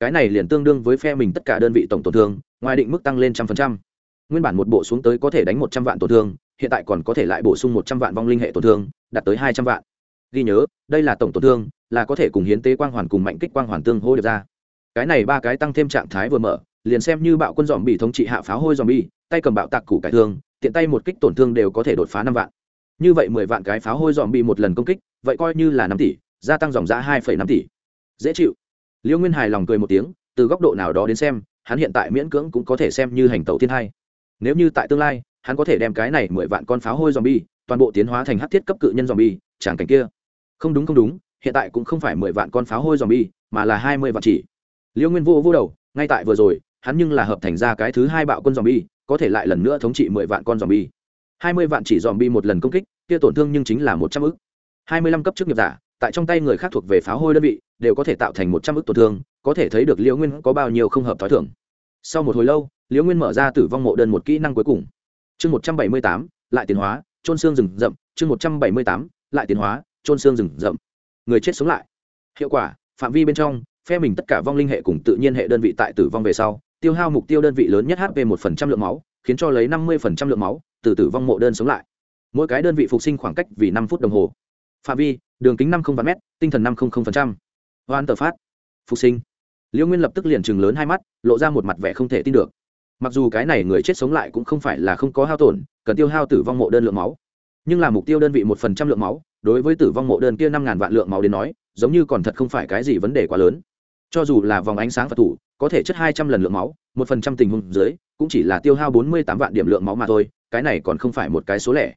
Cái này liền tương đương với phe mình tất cả đơn vị tổng tổn thương, ngoài định mức tăng lên trăm phần trăm. Nguyên bản một bộ xuống tới có thể đánh một trăm vạn tổn thương, hiện tại còn có thể lại bổ sung một trăm vạn vong linh hệ tổn thương, đạt tới hai trăm vạn ghi nhớ, đây là tổng tổn thương, là có thể cùng hiến tế quang hoàn cùng mạnh kích quang hoàn tương hô được ra. Cái này ba cái tăng thêm trạng thái vừa mở, liền xem như bạo quân dòm bị thống trị hạ pháo hôi dòm bi tay cầm bạo tạc củ cải thương, tiện tay một kích tổn thương đều có thể đột phá năm vạn. Như vậy mười vạn cái pháo hôi dòm bị một lần công kích, vậy coi như là năm tỷ, gia tăng dòng giá hai phẩy năm tỷ. Dễ chịu. Liễu nguyên hài lòng cười một tiếng, từ góc độ nào đó đến xem, hắn hiện tại miễn cưỡng cũng có thể xem như hành tẩu thiên hai. Nếu như tại tương lai, hắn có thể đem cái này mười vạn con pháo hôi dòm bi toàn bộ tiến hóa thành hát thiết cấp cự nhân dòm bi tràng cảnh kia không đúng không đúng, hiện tại cũng không phải mười vạn con pháo hôi dòm bi mà là hai mươi vạn chỉ. Liễu nguyên vô vô đầu, ngay tại vừa rồi, hắn nhưng là hợp thành ra cái thứ hai bạo quân dòm bi có thể lại lần nữa thống trị mười vạn con dòm bi hai mươi vạn chỉ dòm bi một lần công kích, kia tổn thương nhưng chính là một trăm ức. Hai mươi lăm cấp chức nghiệp giả, tại trong tay người khác thuộc về pháo hôi đơn vị, đều có thể tạo thành một trăm ức tổn thương, có thể thấy được liễu nguyên có bao nhiêu không hợp t h ó i thưởng sau một hồi lâu liễu nguyên mở ra tử vong mộ đơn một kỹ năng cuối cùng. Chương một trăm bảy mươi tám, lại tiến hóa trôn xương rừng rậm, chương một trăm bảy mươi tám, lại tiến hóa trôn xương rừng rậm. Người chết sống lại. Hiệu quả, phạm vi bên trong, phe mình tất cả vong linh hệ cùng tự nhiên hệ đơn vị tại tử vong về sau, tiêu hao mục tiêu đơn vị lớn nhất hp một phần trăm lượng máu, khiến cho lấy năm mươi phần trăm lượng máu, từ tử vong mộ đơn sống lại. Mỗi cái đơn vị phục sinh khoảng cách vì năm phút đồng hồ. Phạm vi, đường kính năm không vạn m tinh thần năm không không hoan tờ phát. Phục sinh. Liễu nguyên lập tức liền chừng lớn hai mắt, lộ ra một mặt vẻ không thể tin được. Mặc dù cái này người chết sống lại cũng không phải là không có hao tổn, cần tiêu hao tử vong mộ đơn lượng máu. Nhưng là mục tiêu đơn vị một phần trăm lượng máu đối với tử vong mộ đơn kia năm ngàn vạn lượng máu đến nói, giống như còn thật không phải cái gì vấn đề quá lớn. Cho dù là vòng ánh sáng phật thủ, có thể chất hai trăm lần lượng máu, một phần trăm tình huống dưới, cũng chỉ là tiêu hao bốn mươi tám vạn điểm lượng máu mà thôi, cái này còn không phải một cái số lẻ.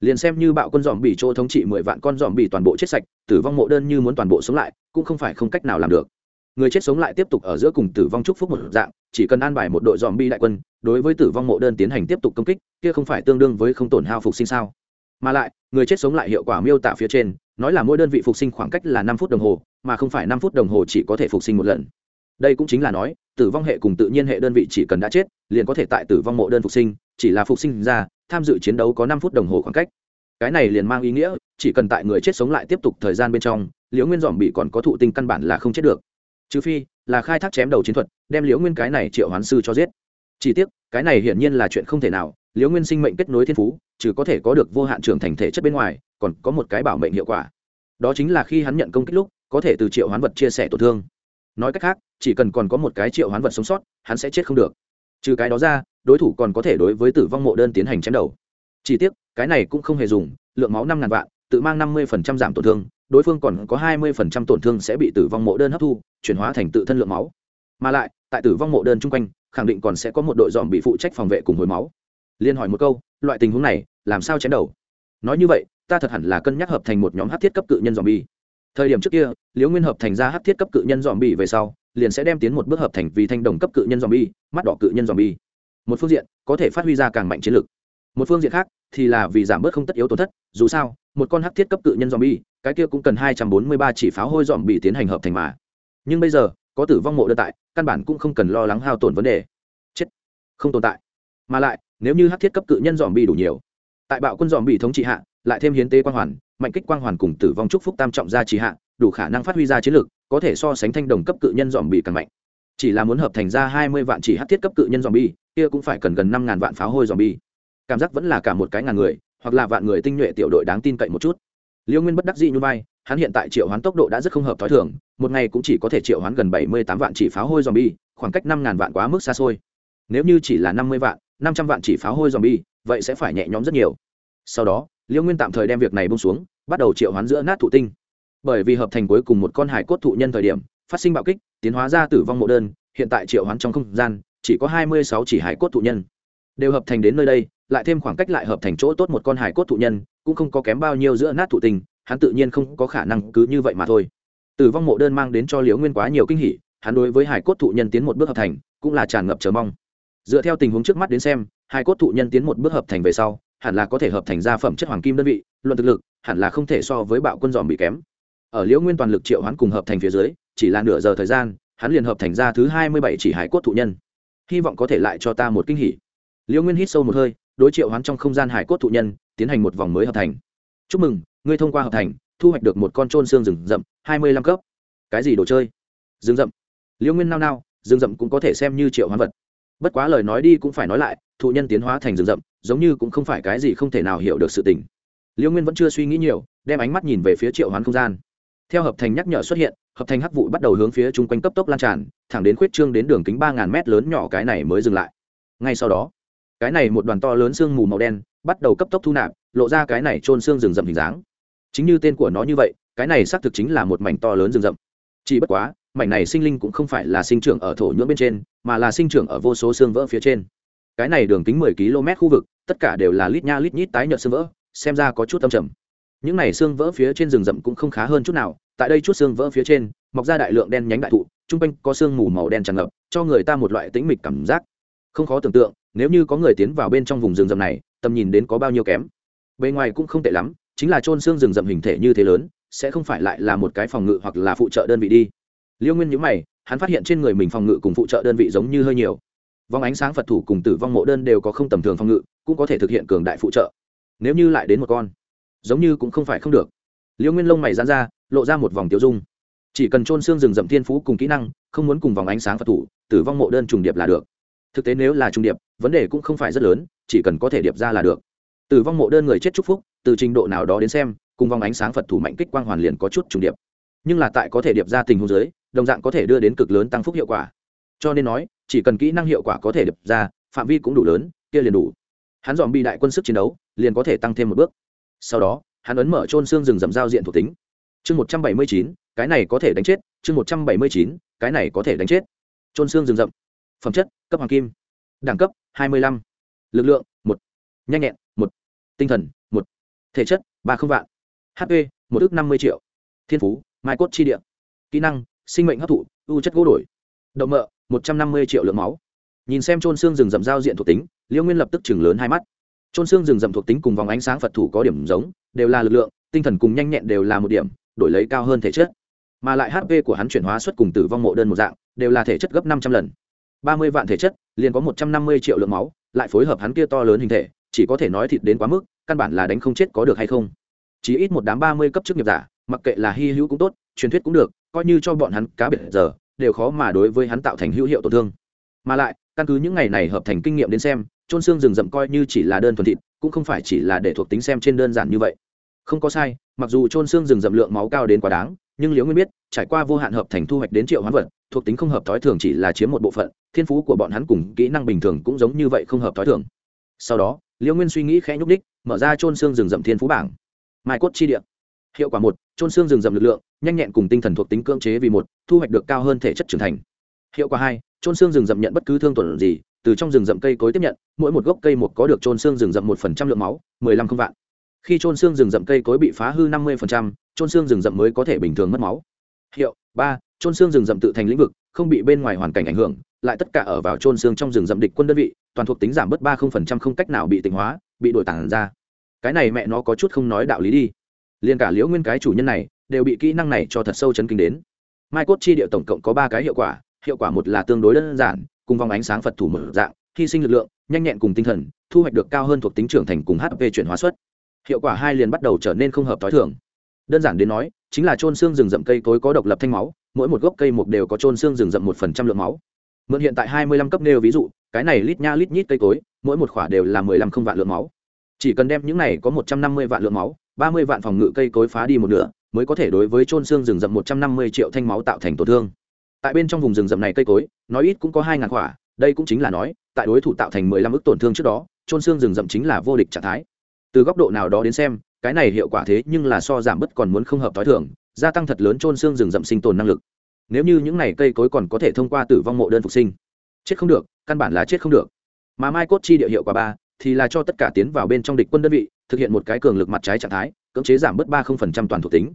Liền xem như bạo quân dòm bị chỗ thống trị mười vạn con dòm bị toàn bộ chết sạch, tử vong mộ đơn như muốn toàn bộ sống lại, cũng không phải không cách nào làm được. Người chết sống lại tiếp tục ở giữa cùng tử vong chúc phúc một dạng, chỉ cần an bài một đội dòm bi đại quân, đối với tử vong mộ đơn tiến hành tiếp tục công kích, kia không phải tương đương với không tổn hao phục sinh sao? Mà lại, người chết sống lại hiệu quả miêu tả phía trên, nói là mỗi đơn vị phục sinh khoảng cách là năm phút đồng hồ, mà không phải năm phút đồng hồ chỉ có thể phục sinh một lần. Đây cũng chính là nói, tử vong hệ cùng tự nhiên hệ đơn vị chỉ cần đã chết, liền có thể tại tử vong mộ đơn phục sinh, chỉ là phục sinh ra, tham dự chiến đấu có năm phút đồng hồ khoảng cách. Cái này liền mang ý nghĩa, chỉ cần tại người chết sống lại tiếp tục thời gian bên trong, liễu nguyên dòm bị còn có thụ tinh căn bản là không chết được. Trừ phi, là khai thác chém đầu chiến thuật, đem liễu nguyên cái này triệu hoán sư cho giết. Chỉ tiếc, cái này hiển nhiên là chuyện không thể nào liễu nguyên sinh mệnh kết nối thiên phú chứ có thể có được vô hạn trưởng thành thể chất bên ngoài, còn có một cái bảo mệnh hiệu quả. Đó chính là khi hắn nhận công kích lúc, có thể từ triệu hoán vật chia sẻ tổn thương. Nói cách khác, chỉ cần còn có một cái triệu hoán vật sống sót, hắn sẽ chết không được. Trừ cái đó ra, đối thủ còn có thể đối với tử vong mộ đơn tiến hành chém đầu. Chỉ tiếc, cái này cũng không hề dùng, lượng máu năm ngàn vạn, tự mang năm mươi phần trăm giảm tổn thương, đối phương còn có hai mươi phần trăm tổn thương sẽ bị tử vong mộ đơn hấp thu, chuyển hóa thành tự thân lượng máu. Mà lại, tại tử vong mộ đơn chung quanh, khẳng định còn sẽ có một đội dòm bị phụ trách phòng vệ cùng hồi máu liên hỏi một câu, loại tình huống này, làm sao chém đầu? Nói như vậy, ta thật hẳn là cân nhắc hợp thành một nhóm hát thiết cấp cự nhân dòm bi thời điểm trước kia, liễu nguyên hợp thành ra hát thiết cấp cự nhân dòm bi về sau, liền sẽ đem tiến một bước hợp thành vì thanh đồng cấp cự nhân dòm bi mắt đỏ cự nhân dòm bi một phương diện, có thể phát huy ra càng mạnh chiến lực. Một phương diện khác, thì là vì giảm bớt không tất yếu tổn thất, dù sao, một con hắc thiết cấp cự nhân dòm bi cái kia cũng cần hai trăm bốn mươi ba chỉ pháo hôi dòm bị tiến hành hợp thành mà. Nhưng bây giờ, có tử vong mộ đơn tại, căn bản cũng không cần lo lắng hao tổn vấn đề. Chết. Không tồn tại. Mà lại nếu như hát thiết cấp cự nhân dòm bị đủ nhiều, tại bạo quân dòm bị thống trị hạ, lại thêm hiến tế quang hoàn, mạnh kích quang hoàn cùng tử vong chúc phúc tam trọng gia trì hạ, đủ khả năng phát huy ra chiến lược có thể so sánh thanh đồng cấp cự nhân dòm bị càng mạnh. Chỉ là muốn hợp thành ra hai mươi vạn chỉ hát thiết cấp cự nhân dòm bi kia cũng phải cần gần năm ngàn vạn pháo hôi dòm bi cảm giác vẫn là cả một cái ngàn người, hoặc là vạn người tinh nhuệ tiểu đội đáng tin cậy một chút. Liêu nguyên bất đắc dĩ như vai, hắn hiện tại triệu hoán tốc độ đã rất không hợp t h ó i thường, một ngày cũng chỉ có thể triệu hoán gần bảy mươi tám vạn chỉ pháo hôi dòm bi khoảng cách năm ngàn vạn quá mức xa xôi. Nếu như chỉ là năm mươi vạn năm trăm vạn chỉ pháo hôi dòm bi vậy sẽ phải nhẹ nhõm rất nhiều. Sau đó Liễu nguyên tạm thời đem việc này bông xuống bắt đầu triệu hoán giữa nát thụ tinh. Bởi vì hợp thành cuối cùng một con hải cốt thụ nhân thời điểm phát sinh bạo kích tiến hóa ra tử vong mộ đơn hiện tại triệu hoán trong không gian chỉ có hai mươi sáu chỉ hải cốt thụ nhân. Đều hợp thành đến nơi đây lại thêm khoảng cách lại hợp thành chỗ tốt một con hải cốt thụ nhân cũng không có kém bao nhiêu giữa nát thụ tinh, hắn tự nhiên không có khả năng cứ như vậy mà thôi. Tử vong mộ đơn mang đến cho liễu nguyên quá nhiều kinh hỉ hắn đối với hải cốt thụ nhân tiến một bước hợp thành cũng là tràn ngập chờ mong dựa theo tình huống trước mắt đến xem, hai cốt thụ nhân tiến một bước hợp thành về sau, hẳn là có thể hợp thành ra phẩm chất hoàng kim đơn vị, luận thực lực, hẳn là không thể so với bạo quân dòm bị kém. Ở liễu nguyên toàn lực triệu hắn cùng hợp thành phía dưới, chỉ là nửa giờ thời gian, hắn liền hợp thành ra thứ hai mươi bảy chỉ hải cốt thụ nhân. Hy vọng có thể lại cho ta một kinh hỉ. Liễu nguyên hít sâu một hơi, đối triệu hắn trong không gian hải cốt thụ nhân, tiến hành một vòng mới hợp thành. Chúc mừng, ngươi thông qua hợp thành, thu hoạch được một con trôn xương rừng rậm, hai mươi lăm cấp. Cái gì đồ chơi? Rừng rậm. Liễu nguyên nao nao, rừng rậm cũng có thể xem như triệu hoán vật bất quá lời nói đi cũng phải nói lại, thụ nhân tiến hóa thành rừng rậm, giống như cũng không phải cái gì không thể nào hiểu được sự tình. Liêu nguyên vẫn chưa suy nghĩ nhiều, đem ánh mắt nhìn về phía triệu hoán không gian. Theo hợp thành nhắc nhở xuất hiện, hợp thành hắc vụ bắt đầu hướng phía chung quanh cấp tốc lan tràn, thẳng đến khuyết trương đến đường kính ba ngàn mét lớn nhỏ cái này mới dừng lại. Ngay sau đó, cái này một đoàn to lớn sương mù màu đen bắt đầu cấp tốc thu nạp, lộ ra cái này trôn xương rừng rậm hình dáng. Chính như tên của nó như vậy, cái này xác thực chính là một mảnh to lớn rừng rậm. Chỉ bất quá mảnh này sinh linh cũng không phải là sinh trưởng ở thổ nhưỡng bên trên, mà là sinh trưởng ở vô số xương vỡ phía trên. Cái này đường kính mười km khu vực, tất cả đều là lít nha lít nhít tái nhợt xương vỡ, xem ra có chút âm trầm. Những này xương vỡ phía trên rừng rậm cũng không khá hơn chút nào, tại đây chút xương vỡ phía trên, mọc ra đại lượng đen nhánh đại thụ trung quanh có sương mù màu đen tràn ngập, cho người ta một loại tĩnh mịch cảm giác. Không khó tưởng tượng, nếu như có người tiến vào bên trong vùng rừng rậm này, tầm nhìn đến có bao nhiêu kém. Bề ngoài cũng không tệ lắm, chính là trôn xương rừng rậm hình thể như thế lớn, sẽ không phải lại là một cái phòng ngự hoặc là phụ trợ đơn vị đi liêu nguyên nhữ mày, hắn phát hiện trên người mình phòng ngự cùng phụ trợ đơn vị giống như hơi nhiều. Vòng ánh sáng phật thủ cùng tử vong mộ đơn đều có không tầm thường phòng ngự, cũng có thể thực hiện cường đại phụ trợ. Nếu như lại đến một con, giống như cũng không phải không được. Liêu nguyên lông mày dán ra, lộ ra một vòng tiêu dung. Chỉ cần trôn xương rừng rậm thiên phú cùng kỹ năng, không muốn cùng vòng ánh sáng phật thủ, tử vong mộ đơn trùng điệp là được. Thực tế nếu là trùng điệp, vấn đề cũng không phải rất lớn, chỉ cần có thể điệp ra là được. Tử vong mộ đơn người chết chúc phúc, từ trình độ nào đó đến xem, cùng vòng ánh sáng phật thủ mạnh kích quang hoàn liền có chút trùng điệp. Nhưng là tại có thể điệp ra tình huống giới đồng dạng có thể đưa đến cực lớn tăng phúc hiệu quả. Cho nên nói, chỉ cần kỹ năng hiệu quả có thể đập ra, phạm vi cũng đủ lớn, kia liền đủ. Hắn dòm bị đại quân sức chiến đấu, liền có thể tăng thêm một bước. Sau đó, hắn ấn mở trôn xương rừng rậm giao diện thuộc tính. Chương một trăm bảy mươi chín, cái này có thể đánh chết. Chương một trăm bảy mươi chín, cái này có thể đánh chết. Trôn xương rừng rậm. Phẩm chất, cấp hoàng kim. Đẳng cấp, hai mươi lăm. Lực lượng, một. Nhanh nhẹn, một. Tinh thần, một. Thể chất, ba không vạn. Hp một ước năm mươi triệu. Thiên phú, mai cốt chi địa. Kỹ năng sinh mệnh hấp thụ, ưu chất gỗ đổi. Động mợ, một trăm năm mươi triệu lượng máu. Nhìn xem trôn xương rừng rậm giao diện thuộc tính liễu nguyên lập tức chừng lớn hai mắt. Trôn xương rừng rậm thuộc tính cùng vòng ánh sáng phật thủ có điểm giống, đều là lực lượng, tinh thần cùng nhanh nhẹn đều là một điểm, đổi lấy cao hơn thể chất. Mà lại hp của hắn chuyển hóa xuất cùng tử vong mộ đơn một dạng, đều là thể chất gấp năm trăm lần. ba mươi vạn thể chất, liền có một trăm năm mươi triệu lượng máu, lại phối hợp hắn kia to lớn hình thể, chỉ có thể nói thịt đến quá mức, căn bản là đánh không chết có được hay không. Chỉ ít một đám ba mươi cấp chức nghiệp giả, mặc kệ là hy hữu cũng tốt, truyền thuyết cũng được coi như cho bọn hắn cá biệt giờ, đều khó mà đối với hắn tạo thành hữu hiệu tổn thương. Mà lại, căn cứ những ngày này hợp thành kinh nghiệm đến xem trôn xương rừng rậm coi như chỉ là đơn thuần thịt, cũng không phải chỉ là để thuộc tính xem trên đơn giản như vậy. Không có sai, mặc dù trôn xương rừng rậm lượng máu cao đến quá đáng, nhưng liễu nguyên biết, trải qua vô hạn hợp thành thu hoạch đến triệu hoán vật, thuộc tính không hợp thói thường chỉ là chiếm một bộ phận, thiên phú của bọn hắn cùng kỹ năng bình thường cũng giống như vậy không hợp thói thường. Sau đó, liễu nguyên suy nghĩ khẽ nhúc đích mở ra trôn xương rừng rậm thiên phú bảng. Mai cốt chi địa hiệu quả một trôn xương rừng rậm lực lượng, nhanh nhẹn cùng tinh thần thuộc tính cưỡng chế vì một, thu hoạch được cao hơn thể chất trưởng thành. Hiệu quả hai trôn xương rừng rậm nhận bất cứ thương tổn gì, từ trong rừng rậm cây cối tiếp nhận, mỗi một gốc cây một có được trôn xương rừng rậm một phần trăm lượng máu, mười lăm không vạn. Khi trôn xương rừng rậm cây cối bị phá hư năm mươi phần trăm trôn xương rừng rậm mới có thể bình thường mất máu. Hiệu ba trôn xương rừng rậm tự thành lĩnh vực, không bị bên ngoài hoàn cảnh ảnh hưởng, lại tất cả ở vào trôn xương trong rừng rậm địch quân đơn vị, toàn thuộc tính giảm bớt ba không phần trăm không cách nào bị tỉnh hóa, bị đổi tản ra. Cái này mẹ nó có chút không nói đạo lý đi liền cả liễu nguyên cái chủ nhân này đều bị kỹ năng này cho thật sâu chấn kinh đến. Mai cốt chi địa tổng cộng có ba cái hiệu quả hiệu quả một là tương đối đơn giản, cùng vòng ánh sáng phật thủ mở dạng, hy sinh lực lượng, nhanh nhẹn cùng tinh thần, thu hoạch được cao hơn thuộc tính trưởng thành cùng hp chuyển hóa suất. Hiệu quả hai liền bắt đầu trở nên không hợp t h o i thường. Đơn giản đến nói, chính là trôn xương rừng rậm cây cối có độc lập thanh máu, mỗi một gốc cây mục đều có trôn xương rừng rậm một phần trăm lượng máu. Mượn hiện tại hai mươi lăm cấp nêu ví dụ, cái này lít nha lít nhít cây cối, mỗi một khỏa đều là mười lăm không vạn lượng máu. Chỉ cần đem những này có một trăm năm mươi vạn lượng máu ba mươi vạn phòng ngự cây cối phá đi một nửa, mới có thể đối với trôn xương rừng rậm một trăm năm mươi triệu thanh máu tạo thành tổn thương. Tại bên trong vùng rừng rậm này cây cối, nói ít cũng có hai ngàn quả, đây cũng chính là nói, tại đối thủ tạo thành mười lăm ức tổn thương trước đó trôn xương rừng rậm chính là vô địch trạng thái. Từ góc độ nào đó đến xem, cái này hiệu quả thế nhưng là so giảm bất còn muốn không hợp t h o i thường, gia tăng thật lớn trôn xương rừng rậm sinh tồn năng lực. Nếu như những này cây cối còn có thể thông qua tử vong mộ đơn phục sinh, chết không được, căn bản là chết không được. Mà mai cốt chi địa hiệu quả ba thì là cho tất cả tiến vào bên trong địch quân đơn vị thực hiện một cái cường lực mặt trái trạng thái, cưỡng chế giảm bớt ba toàn thuộc tính.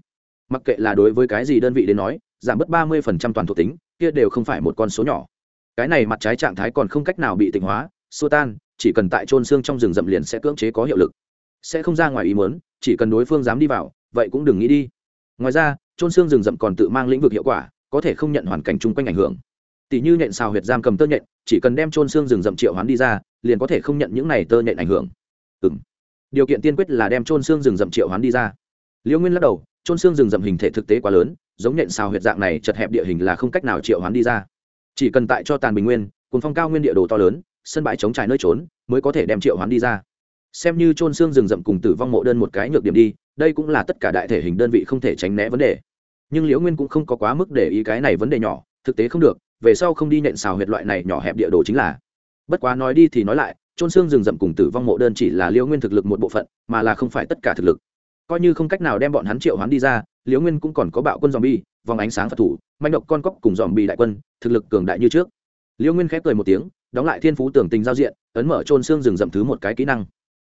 Mặc kệ là đối với cái gì đơn vị đến nói, giảm bớt ba mươi toàn thuộc tính, kia đều không phải một con số nhỏ. Cái này mặt trái trạng thái còn không cách nào bị tịnh hóa, xua tan, chỉ cần tại trôn xương trong rừng rậm liền sẽ cưỡng chế có hiệu lực. Sẽ không ra ngoài ý muốn, chỉ cần đối phương dám đi vào, vậy cũng đừng nghĩ đi. Ngoài ra trôn xương rừng rậm còn tự mang lĩnh vực hiệu quả, có thể không nhận hoàn cảnh chung quanh ảnh hưởng. Tỷ như nhện xào huyệt giam cầm tơ nhện, chỉ cần đem trôn xương rừng rậm triệu hoán đi ra, liền có thể không nhận những này tơ nhện ảnh hưởng. Ừ m điều kiện tiên quyết là đem trôn xương rừng rậm triệu hoán đi ra. Liễu nguyên lắc đầu trôn xương rừng rậm hình thể thực tế quá lớn, giống nhện xào huyệt dạng này chật hẹp địa hình là không cách nào triệu hoán đi ra. Chỉ cần tại cho tàn bình nguyên cùng phong cao nguyên địa đồ to lớn, sân bãi chống trải nơi trốn, mới có thể đem triệu hoán đi ra. Xem như trôn xương rừng rậm cùng tử vong mộ đơn một cái nhược điểm đi, đây cũng là tất cả đại thể hình đơn vị không thể tránh né vấn đề. Nhưng liễu nguyên cũng không có quá mức để ý cái này vấn đề nhỏ, thực tế không được, về sau không đi nhện xào huyệt loại này nhỏ hẹp địa đồ chính là. Bất quá nói đi thì nói lại trôn xương rừng rậm cùng tử vong mộ đơn chỉ là liễu nguyên thực lực một bộ phận, mà là không phải tất cả thực lực. Coi như không cách nào đem bọn hắn triệu hoán đi ra, liễu nguyên cũng còn có bạo quân dòm bi vòng ánh sáng phật thủ manh động con cóc cùng dòm bi đại quân, thực lực cường đại như trước. Liễu nguyên khép cười một tiếng, đóng lại thiên phú tưởng tình giao diện, ấn mở trôn xương rừng rậm thứ một cái kỹ năng.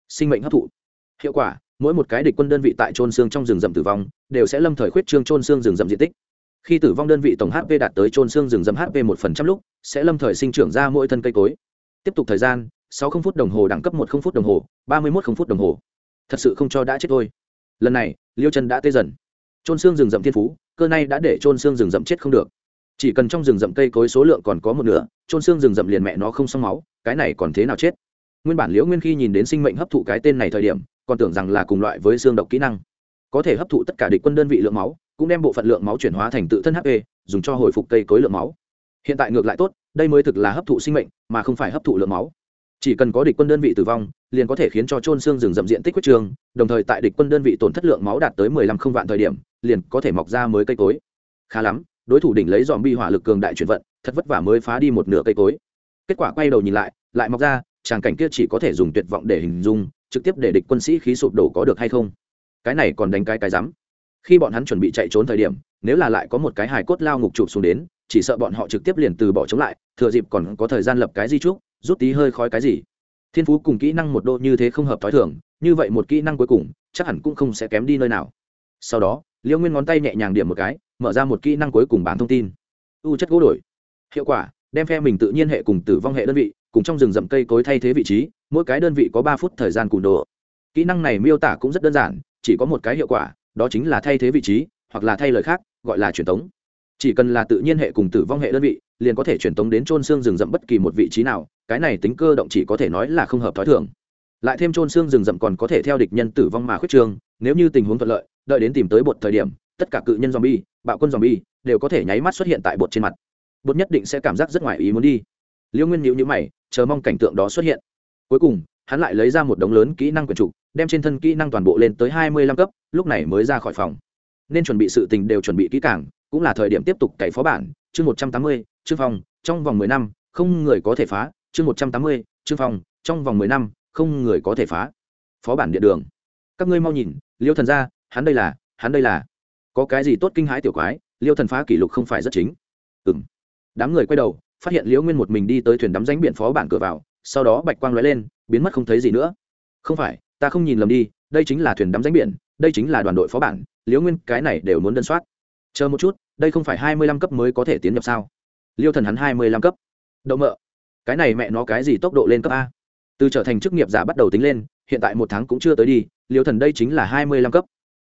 Sinh mệnh hấp thụ. Hiệu quả, mỗi một cái địch quân đơn vị tại trôn xương trong rừng rậm tử vong, đều sẽ lâm thời khuyết trương trôn xương rừng rậm diện tích. Khi tử vong đơn vị tổng hp đạt tới trôn xương rừng rậm hp một phần trăm lúc, sẽ lâm thời sinh trưởng ra mỗi thân cây cối. Tiếp tục thời gian sáu phút đồng hồ đẳng cấp một phút đồng hồ, ba mươi một phút đồng hồ. Thật sự không cho đã chết thôi. Lần này, liêu chân đã tê dần. Trôn xương rừng rậm thiên phú, cơ này đã để trôn xương rừng rậm chết không được. Chỉ cần trong rừng rậm cây cối số lượng còn có một nửa trôn xương rừng rậm liền mẹ nó không xong máu, cái này còn thế nào chết? Nguyên bản liễu nguyên khi nhìn đến sinh mệnh hấp thụ cái tên này thời điểm, còn tưởng rằng là cùng loại với xương độc kỹ năng. Có thể hấp thụ tất cả địch quân đơn vị lượng máu, cũng đem bộ phận lượng máu chuyển hóa thành tự thân hp dùng cho hồi phục cây cối lượng máu. Hiện tại ngược lại tốt, đây mới thực là hấp thụ sinh mệnh, mà không phải hấp thụ lượng máu chỉ cần có địch quân đơn vị tử vong, liền có thể khiến cho trôn xương rừng rậm diện tích quyết trường, đồng thời tại địch quân đơn vị tổn thất lượng máu đạt tới mười lăm không vạn thời điểm, liền có thể mọc ra mới cây cối. Khá lắm, đối thủ đỉnh lấy dòm bi hỏa lực cường đại chuyển vận, thật vất vả mới phá đi một nửa cây cối. Kết quả quay đầu nhìn lại lại mọc ra, tràng cảnh kia chỉ có thể dùng tuyệt vọng để hình dung, trực tiếp để địch quân sĩ khí sụp đổ có được hay không. Cái này còn đánh cái cái rắm. Khi bọn hắn chuẩn bị chạy trốn thời điểm, nếu là lại có một cái hài cốt lao ngục chụp xuống đến, chỉ sợ bọn họ trực tiếp liền từ bỏ chống lại, thừa dịp còn có thời gian lập cái di trúc rút tí hơi khói cái gì. Thiên phú cùng kỹ năng một độ như thế không hợp t h ó i thường, như vậy một kỹ năng cuối cùng, chắc hẳn cũng không sẽ kém đi nơi nào. Sau đó, liễu nguyên ngón tay nhẹ nhàng điểm một cái, mở ra một kỹ năng cuối cùng bán thông tin. U chất gỗ đổi. Hiệu quả, đem phe mình tự nhiên hệ cùng tử vong hệ đơn vị, cùng trong rừng rậm cây cối thay thế vị trí, mỗi cái đơn vị có ba phút thời gian cùn đồ kỹ năng này miêu tả cũng rất đơn giản, chỉ có một cái hiệu quả, đó chính là thay thế vị trí, hoặc là thay lời khác, gọi là truyền tống. Chỉ cần là tự nhiên hệ cùng tử vong hệ đơn vị, liền có thể truyền tống đến trôn xương rừng rậm bất kỳ một vị trí nào cái này tính cơ động chỉ có thể nói là không hợp thói thường. Lại thêm trôn xương rừng rậm còn có thể theo địch nhân tử vong mà khuyết trương, nếu như tình huống thuận lợi, đợi đến tìm tới bột thời điểm, tất cả cự nhân z o m bi e bạo quân z o m bi e đều có thể nháy mắt xuất hiện tại bột trên mặt. Bột nhất định sẽ cảm giác rất ngoài ý muốn đi. Liêu nguyên nhịu nhữ mày, chờ mong cảnh tượng đó xuất hiện. Cuối cùng, hắn lại lấy ra một đống lớn kỹ năng quyền trục đem trên thân kỹ năng toàn bộ lên tới hai mươi lăm cấp, lúc này mới ra khỏi phòng. Nên chuẩn bị sự tình đều chuẩn bị kỹ càng, cũng là thời điểm tiếp tục cày phó bản, chương một trăm tám mươi, chương phòng trong vòng mười năm, không người có thể phá chương một trăm tám mươi, chương phòng, trong vòng mười năm, không người có thể phá. Phó bản địa đường. Các ngươi mau nhìn, liêu thần ra, hắn đây là, hắn đây là. Có cái gì tốt kinh hãi tiểu quái, liêu thần phá kỷ lục không phải rất chính. Ừ m đám người quay đầu, phát hiện liễu nguyên một mình đi tới thuyền đắm danh biển phó bản cửa vào, sau đó bạch quang lóe lên, biến mất không thấy gì nữa. Không phải, ta không nhìn lầm đi, đây chính là thuyền đắm danh biển, đây chính là đoàn đội phó bản liễu nguyên cái này đều muốn đơn soát. Chờ một chút, đây không phải hai mươi lăm cấp mới có thể tiến nhập sao? Liêu thần hắn hai mươi lăm cấp. Đậu mợ cái này mẹ nó cái gì tốc độ lên cấp a? Từ trở thành chức nghiệp giả bắt đầu tính lên, hiện tại một tháng cũng chưa tới đi, liêu thần đây chính là hai mươi lăm cấp.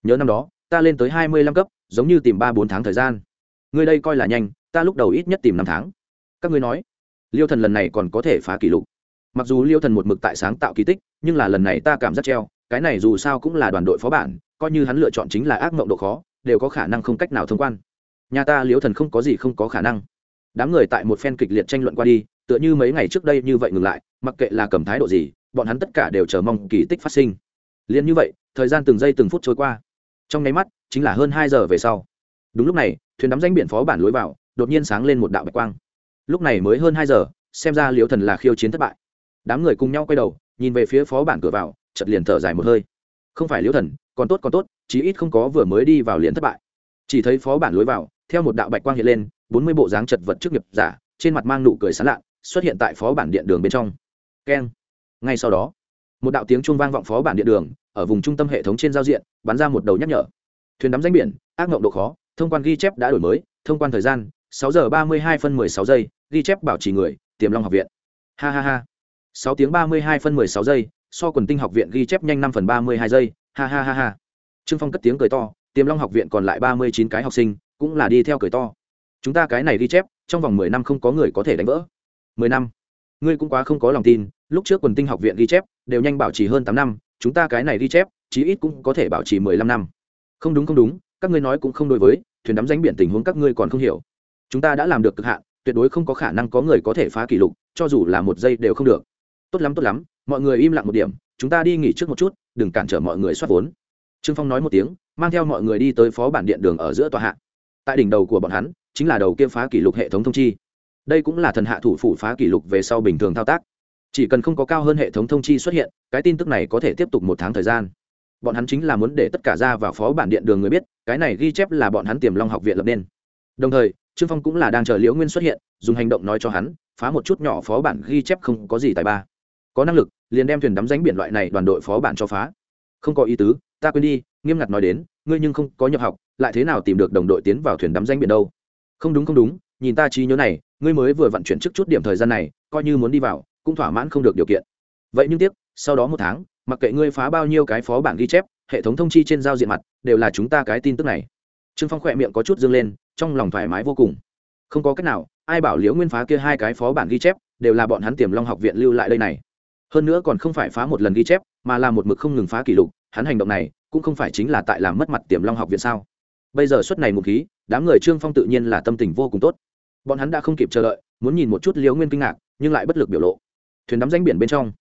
Nhớ năm đó, ta lên tới hai mươi lăm cấp, giống như tìm ba bốn tháng thời gian. Người đây coi là nhanh, ta lúc đầu ít nhất tìm năm tháng. Các ngươi nói, liêu thần lần này còn có thể phá kỷ lục. Mặc dù liêu thần một mực tại sáng tạo kỳ tích, nhưng là lần này ta cảm giác treo, cái này dù sao cũng là đoàn đội phó bản, coi như hắn lựa chọn chính là ác mộng độ khó, đều có khả năng không cách nào thông quan. Nhà ta liêu thần không có gì không có khả năng. Đám người tại một phen kịch liệt tranh luận qua đi tựa như mấy ngày trước đây như vậy ngừng lại, mặc kệ là cầm thái độ gì, bọn hắn tất cả đều chờ mong kỳ tích phát sinh. Liền như vậy, thời gian từng giây từng phút trôi qua. Trong nháy mắt, chính là hơn hai giờ về sau. Đúng lúc này, thuyền đắm danh biển phó bản lối vào, đột nhiên sáng lên một đạo bạch quang. Lúc này mới hơn hai giờ, xem ra liễu thần là khiêu chiến thất bại. Đám người cùng nhau quay đầu, nhìn về phía phó bản cửa vào chật liền thở dài một hơi. Không phải liễu thần, còn tốt còn tốt, chí ít không có vừa mới đi vào liền thất bại. Chỉ thấy phó bản lối vào, theo một đạo bạch quang hiện lên, bốn mươi bộ dáng chật vật trước nghiệp giả, trên mặt mang nụ cười sán lạ xuất hiện tại phó bản điện đường bên trong. Keng. Ngay sau đó, một đạo tiếng chuông vang vọng phó bản điện đường, ở vùng trung tâm hệ thống trên giao diện, bắn ra một đầu nhắc nhở. Thuyền đắm danh biển, ác mộng độ khó, thông quan ghi chép đã đổi mới, thông quan thời gian, sáu giờ ba mươi hai phân mười sáu giây, ghi chép bảo trì người, tiềm long học viện. Ha ha ha. Sáu tiếng ba mươi hai phân mười sáu giây, so quần tinh học viện ghi chép nhanh năm phần ba mươi hai giây, ha ha ha ha. Trương phong cất tiếng cười to, tiềm long học viện còn lại ba mươi chín cái học sinh, cũng là đi theo cười to. Chúng ta cái này ghi chép, trong vòng mười năm không có người có thể đánh vỡ mười năm. Ngươi cũng quá không có lòng tin, lúc trước quần tinh học viện ghi chép, đều nhanh bảo trì hơn tám năm, chúng ta cái này ghi chép, chí ít cũng có thể bảo trì mười lăm năm. Không đúng không đúng, các ngươi nói cũng không đối với, thuyền đắm danh biển tình huống các ngươi còn không hiểu. Chúng ta đã làm được cực hạn, tuyệt đối không có khả năng có người có thể phá kỷ lục, cho dù là một giây đều không được. Tốt lắm tốt lắm, mọi người im lặng một điểm, chúng ta đi nghỉ trước một chút, đừng cản trở mọi người soát vốn. Trương phong nói một tiếng, mang theo mọi người đi tới phó bản điện đường ở giữa tòa hạ. Tại đỉnh đầu của bọn hắn, chính là đầu kia phá kỷ lục hệ thống thông chi đây cũng là thần hạ thủ phủ phá kỷ lục về sau bình thường thao tác. Chỉ cần không có cao hơn hệ thống thông chi xuất hiện, cái tin tức này có thể tiếp tục một tháng thời gian. Bọn hắn chính là muốn để tất cả ra vào phó bản điện đường người biết, cái này ghi chép là bọn hắn tiềm long học viện lập nên. Đồng thời, trương phong cũng là đang chờ liễu nguyên xuất hiện, dùng hành động nói cho hắn, phá một chút nhỏ phó bản ghi chép không có gì tài ba. Có năng lực, liền đem thuyền đắm ránh biển loại này đoàn đội phó bản cho phá. Không có ý tứ, ta quên đi, nghiêm ngặt nói đến, ngươi nhưng không có nhập học, lại thế nào tìm được đồng đội tiến vào thuyền đắm ránh biển đâu? Không đúng không đúng nhìn ta trí nhớ này, ngươi mới vừa vận chuyển trước chút điểm thời gian này, coi như muốn đi vào, cũng thỏa mãn không được điều kiện. Vậy nhưng tiếp sau đó một tháng, mặc kệ ngươi phá bao nhiêu cái phó bản ghi chép, hệ thống thông chi trên giao diện mặt, đều là chúng ta cái tin tức này. Trương phong khỏe miệng có chút dương lên, trong lòng thoải mái vô cùng. Không có cách nào, ai bảo liễu nguyên phá kia hai cái phó bản ghi chép, đều là bọn hắn tiềm long học viện lưu lại đây này. Hơn nữa còn không phải phá một lần ghi chép, mà là một mực không ngừng phá kỷ lục, hắn hành động này, cũng không phải chính là tại làm mất mặt tiềm long học viện sao? Bây giờ suất này một khí, đám người trương phong tự nhiên là tâm tình vô cùng tốt bọn hắn đã không kịp chờ đợi, muốn nhìn một chút liễu nguyên kinh ngạc, nhưng lại bất lực biểu lộ. Thuyền đắm danh biển bên trong.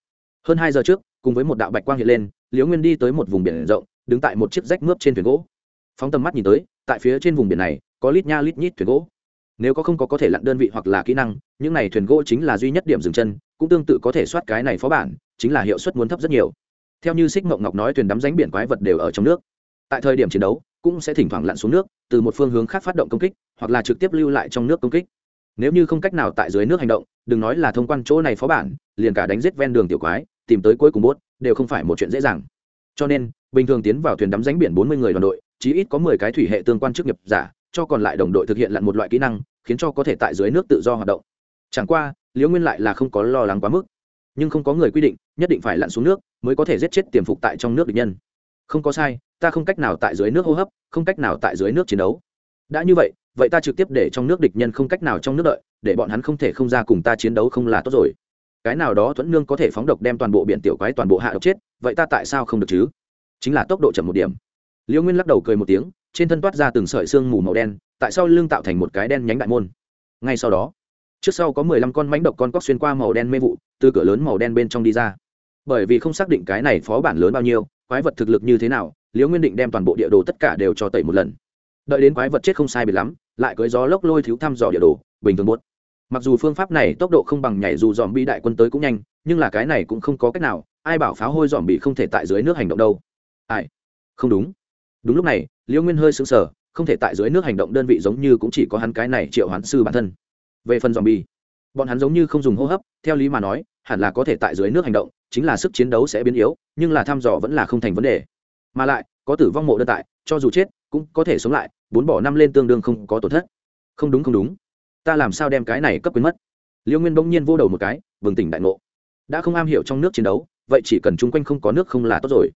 Hơn hai giờ trước, cùng với một đạo bạch quang hiện lên, liễu nguyên đi tới một vùng biển rộng, đứng tại một chiếc rách mướp trên thuyền gỗ. Phóng tầm mắt nhìn tới, tại phía trên vùng biển này, có lít nha lít nhít thuyền gỗ. Nếu có không có có thể lặn đơn vị hoặc là kỹ năng, những này thuyền gỗ chính là duy nhất điểm dừng chân, cũng tương tự có thể soát cái này phó bản, chính là hiệu suất muốn thấp rất nhiều. Theo như xích mộng ngọc nói thuyền đắm ránh biển quái vật đều ở trong nước. Tại thời điểm chiến đấu cũng sẽ thỉnh thoảng lặn xuống nước, từ một phương hướng khác phát động công kích, hoặc là trực tiếp lưu lại trong nước công kích. Nếu như không cách nào tại dưới nước hành động, đừng nói là thông quan chỗ này phó bản, liền cả đánh giết ven đường tiểu quái, tìm tới cuối cùng bốt, đều không phải một chuyện dễ dàng. Cho nên, bình thường tiến vào thuyền đắm ránh biển bốn mươi người đoàn đội, chí ít có mười cái thủy hệ tương quan chức nghiệp giả, cho còn lại đồng đội thực hiện lặn một loại kỹ năng, khiến cho có thể tại dưới nước tự do hoạt động. Chẳng qua, liễu nguyên lại là không có lo lắng quá mức. Nhưng không có người quy định, nhất định phải lặn xuống nước, mới có thể giết chết tiềm phục tại trong nước địch nhân. Không có sai ta không cách nào tại dưới nước hô hấp, không cách nào tại dưới nước chiến đấu. Đã như vậy vậy ta trực tiếp để trong nước địch nhân không cách nào trong nước đợi, để bọn hắn không thể không ra cùng ta chiến đấu không là tốt rồi. Cái nào đó thuẫn nương có thể phóng độc đem toàn bộ biển tiểu quái, toàn bộ hạ độc chết, vậy ta tại sao không được chứ? Chính là tốc độ chậm một điểm. Liễu nguyên lắc đầu cười một tiếng, trên thân toát ra từng sợi xương mù màu đen, tại sao lưng tạo thành một cái đen nhánh đại môn. Ngay sau đó, trước sau có mười lăm con mánh độc con cóc xuyên qua màu đen mê vụ, từ cửa lớn màu đen bên trong đi ra. Bởi vì không xác định cái này phó bản lớn bao nhiêu, quái vật thực lực như thế nào liễu nguyên định đem toàn bộ địa đồ tất cả đều cho tẩy một lần. Đợi đến quái vật chết không sai biệt lắm, lại cưới gió lốc lôi thiếu thăm dò địa đồ, bình thường buốt. Mặc dù phương pháp này tốc độ không bằng nhảy dù dòm bi đại quân tới cũng nhanh, nhưng là cái này cũng không có cách nào, ai bảo pháo hôi dòm bị không thể tại dưới nước hành động đâu. Ai? Không đúng. Đúng lúc này, liễu nguyên hơi sững sờ, không thể tại dưới nước hành động đơn vị giống như cũng chỉ có hắn cái này triệu hoán sư bản thân. Về phần dòm bi bọn hắn giống như không dùng hô hấp, theo lý mà nói, hẳn là có thể tại dưới nước hành động, chính là sức chiến đấu sẽ biến yếu, nhưng là thăm dò vẫn là không thành vấn đề mà lại, có tử vong mộ đơn tại, cho dù chết, cũng có thể sống lại, bốn bỏ năm lên tương đương không có tổn thất. Không đúng không đúng. Ta làm sao đem cái này cấp quyến mất? Liêu nguyên bỗng nhiên vô đầu một cái, bừng tỉnh đại ngộ. Đã không am hiểu trong nước chiến đấu, vậy chỉ cần chung quanh không có nước không là tốt rồi.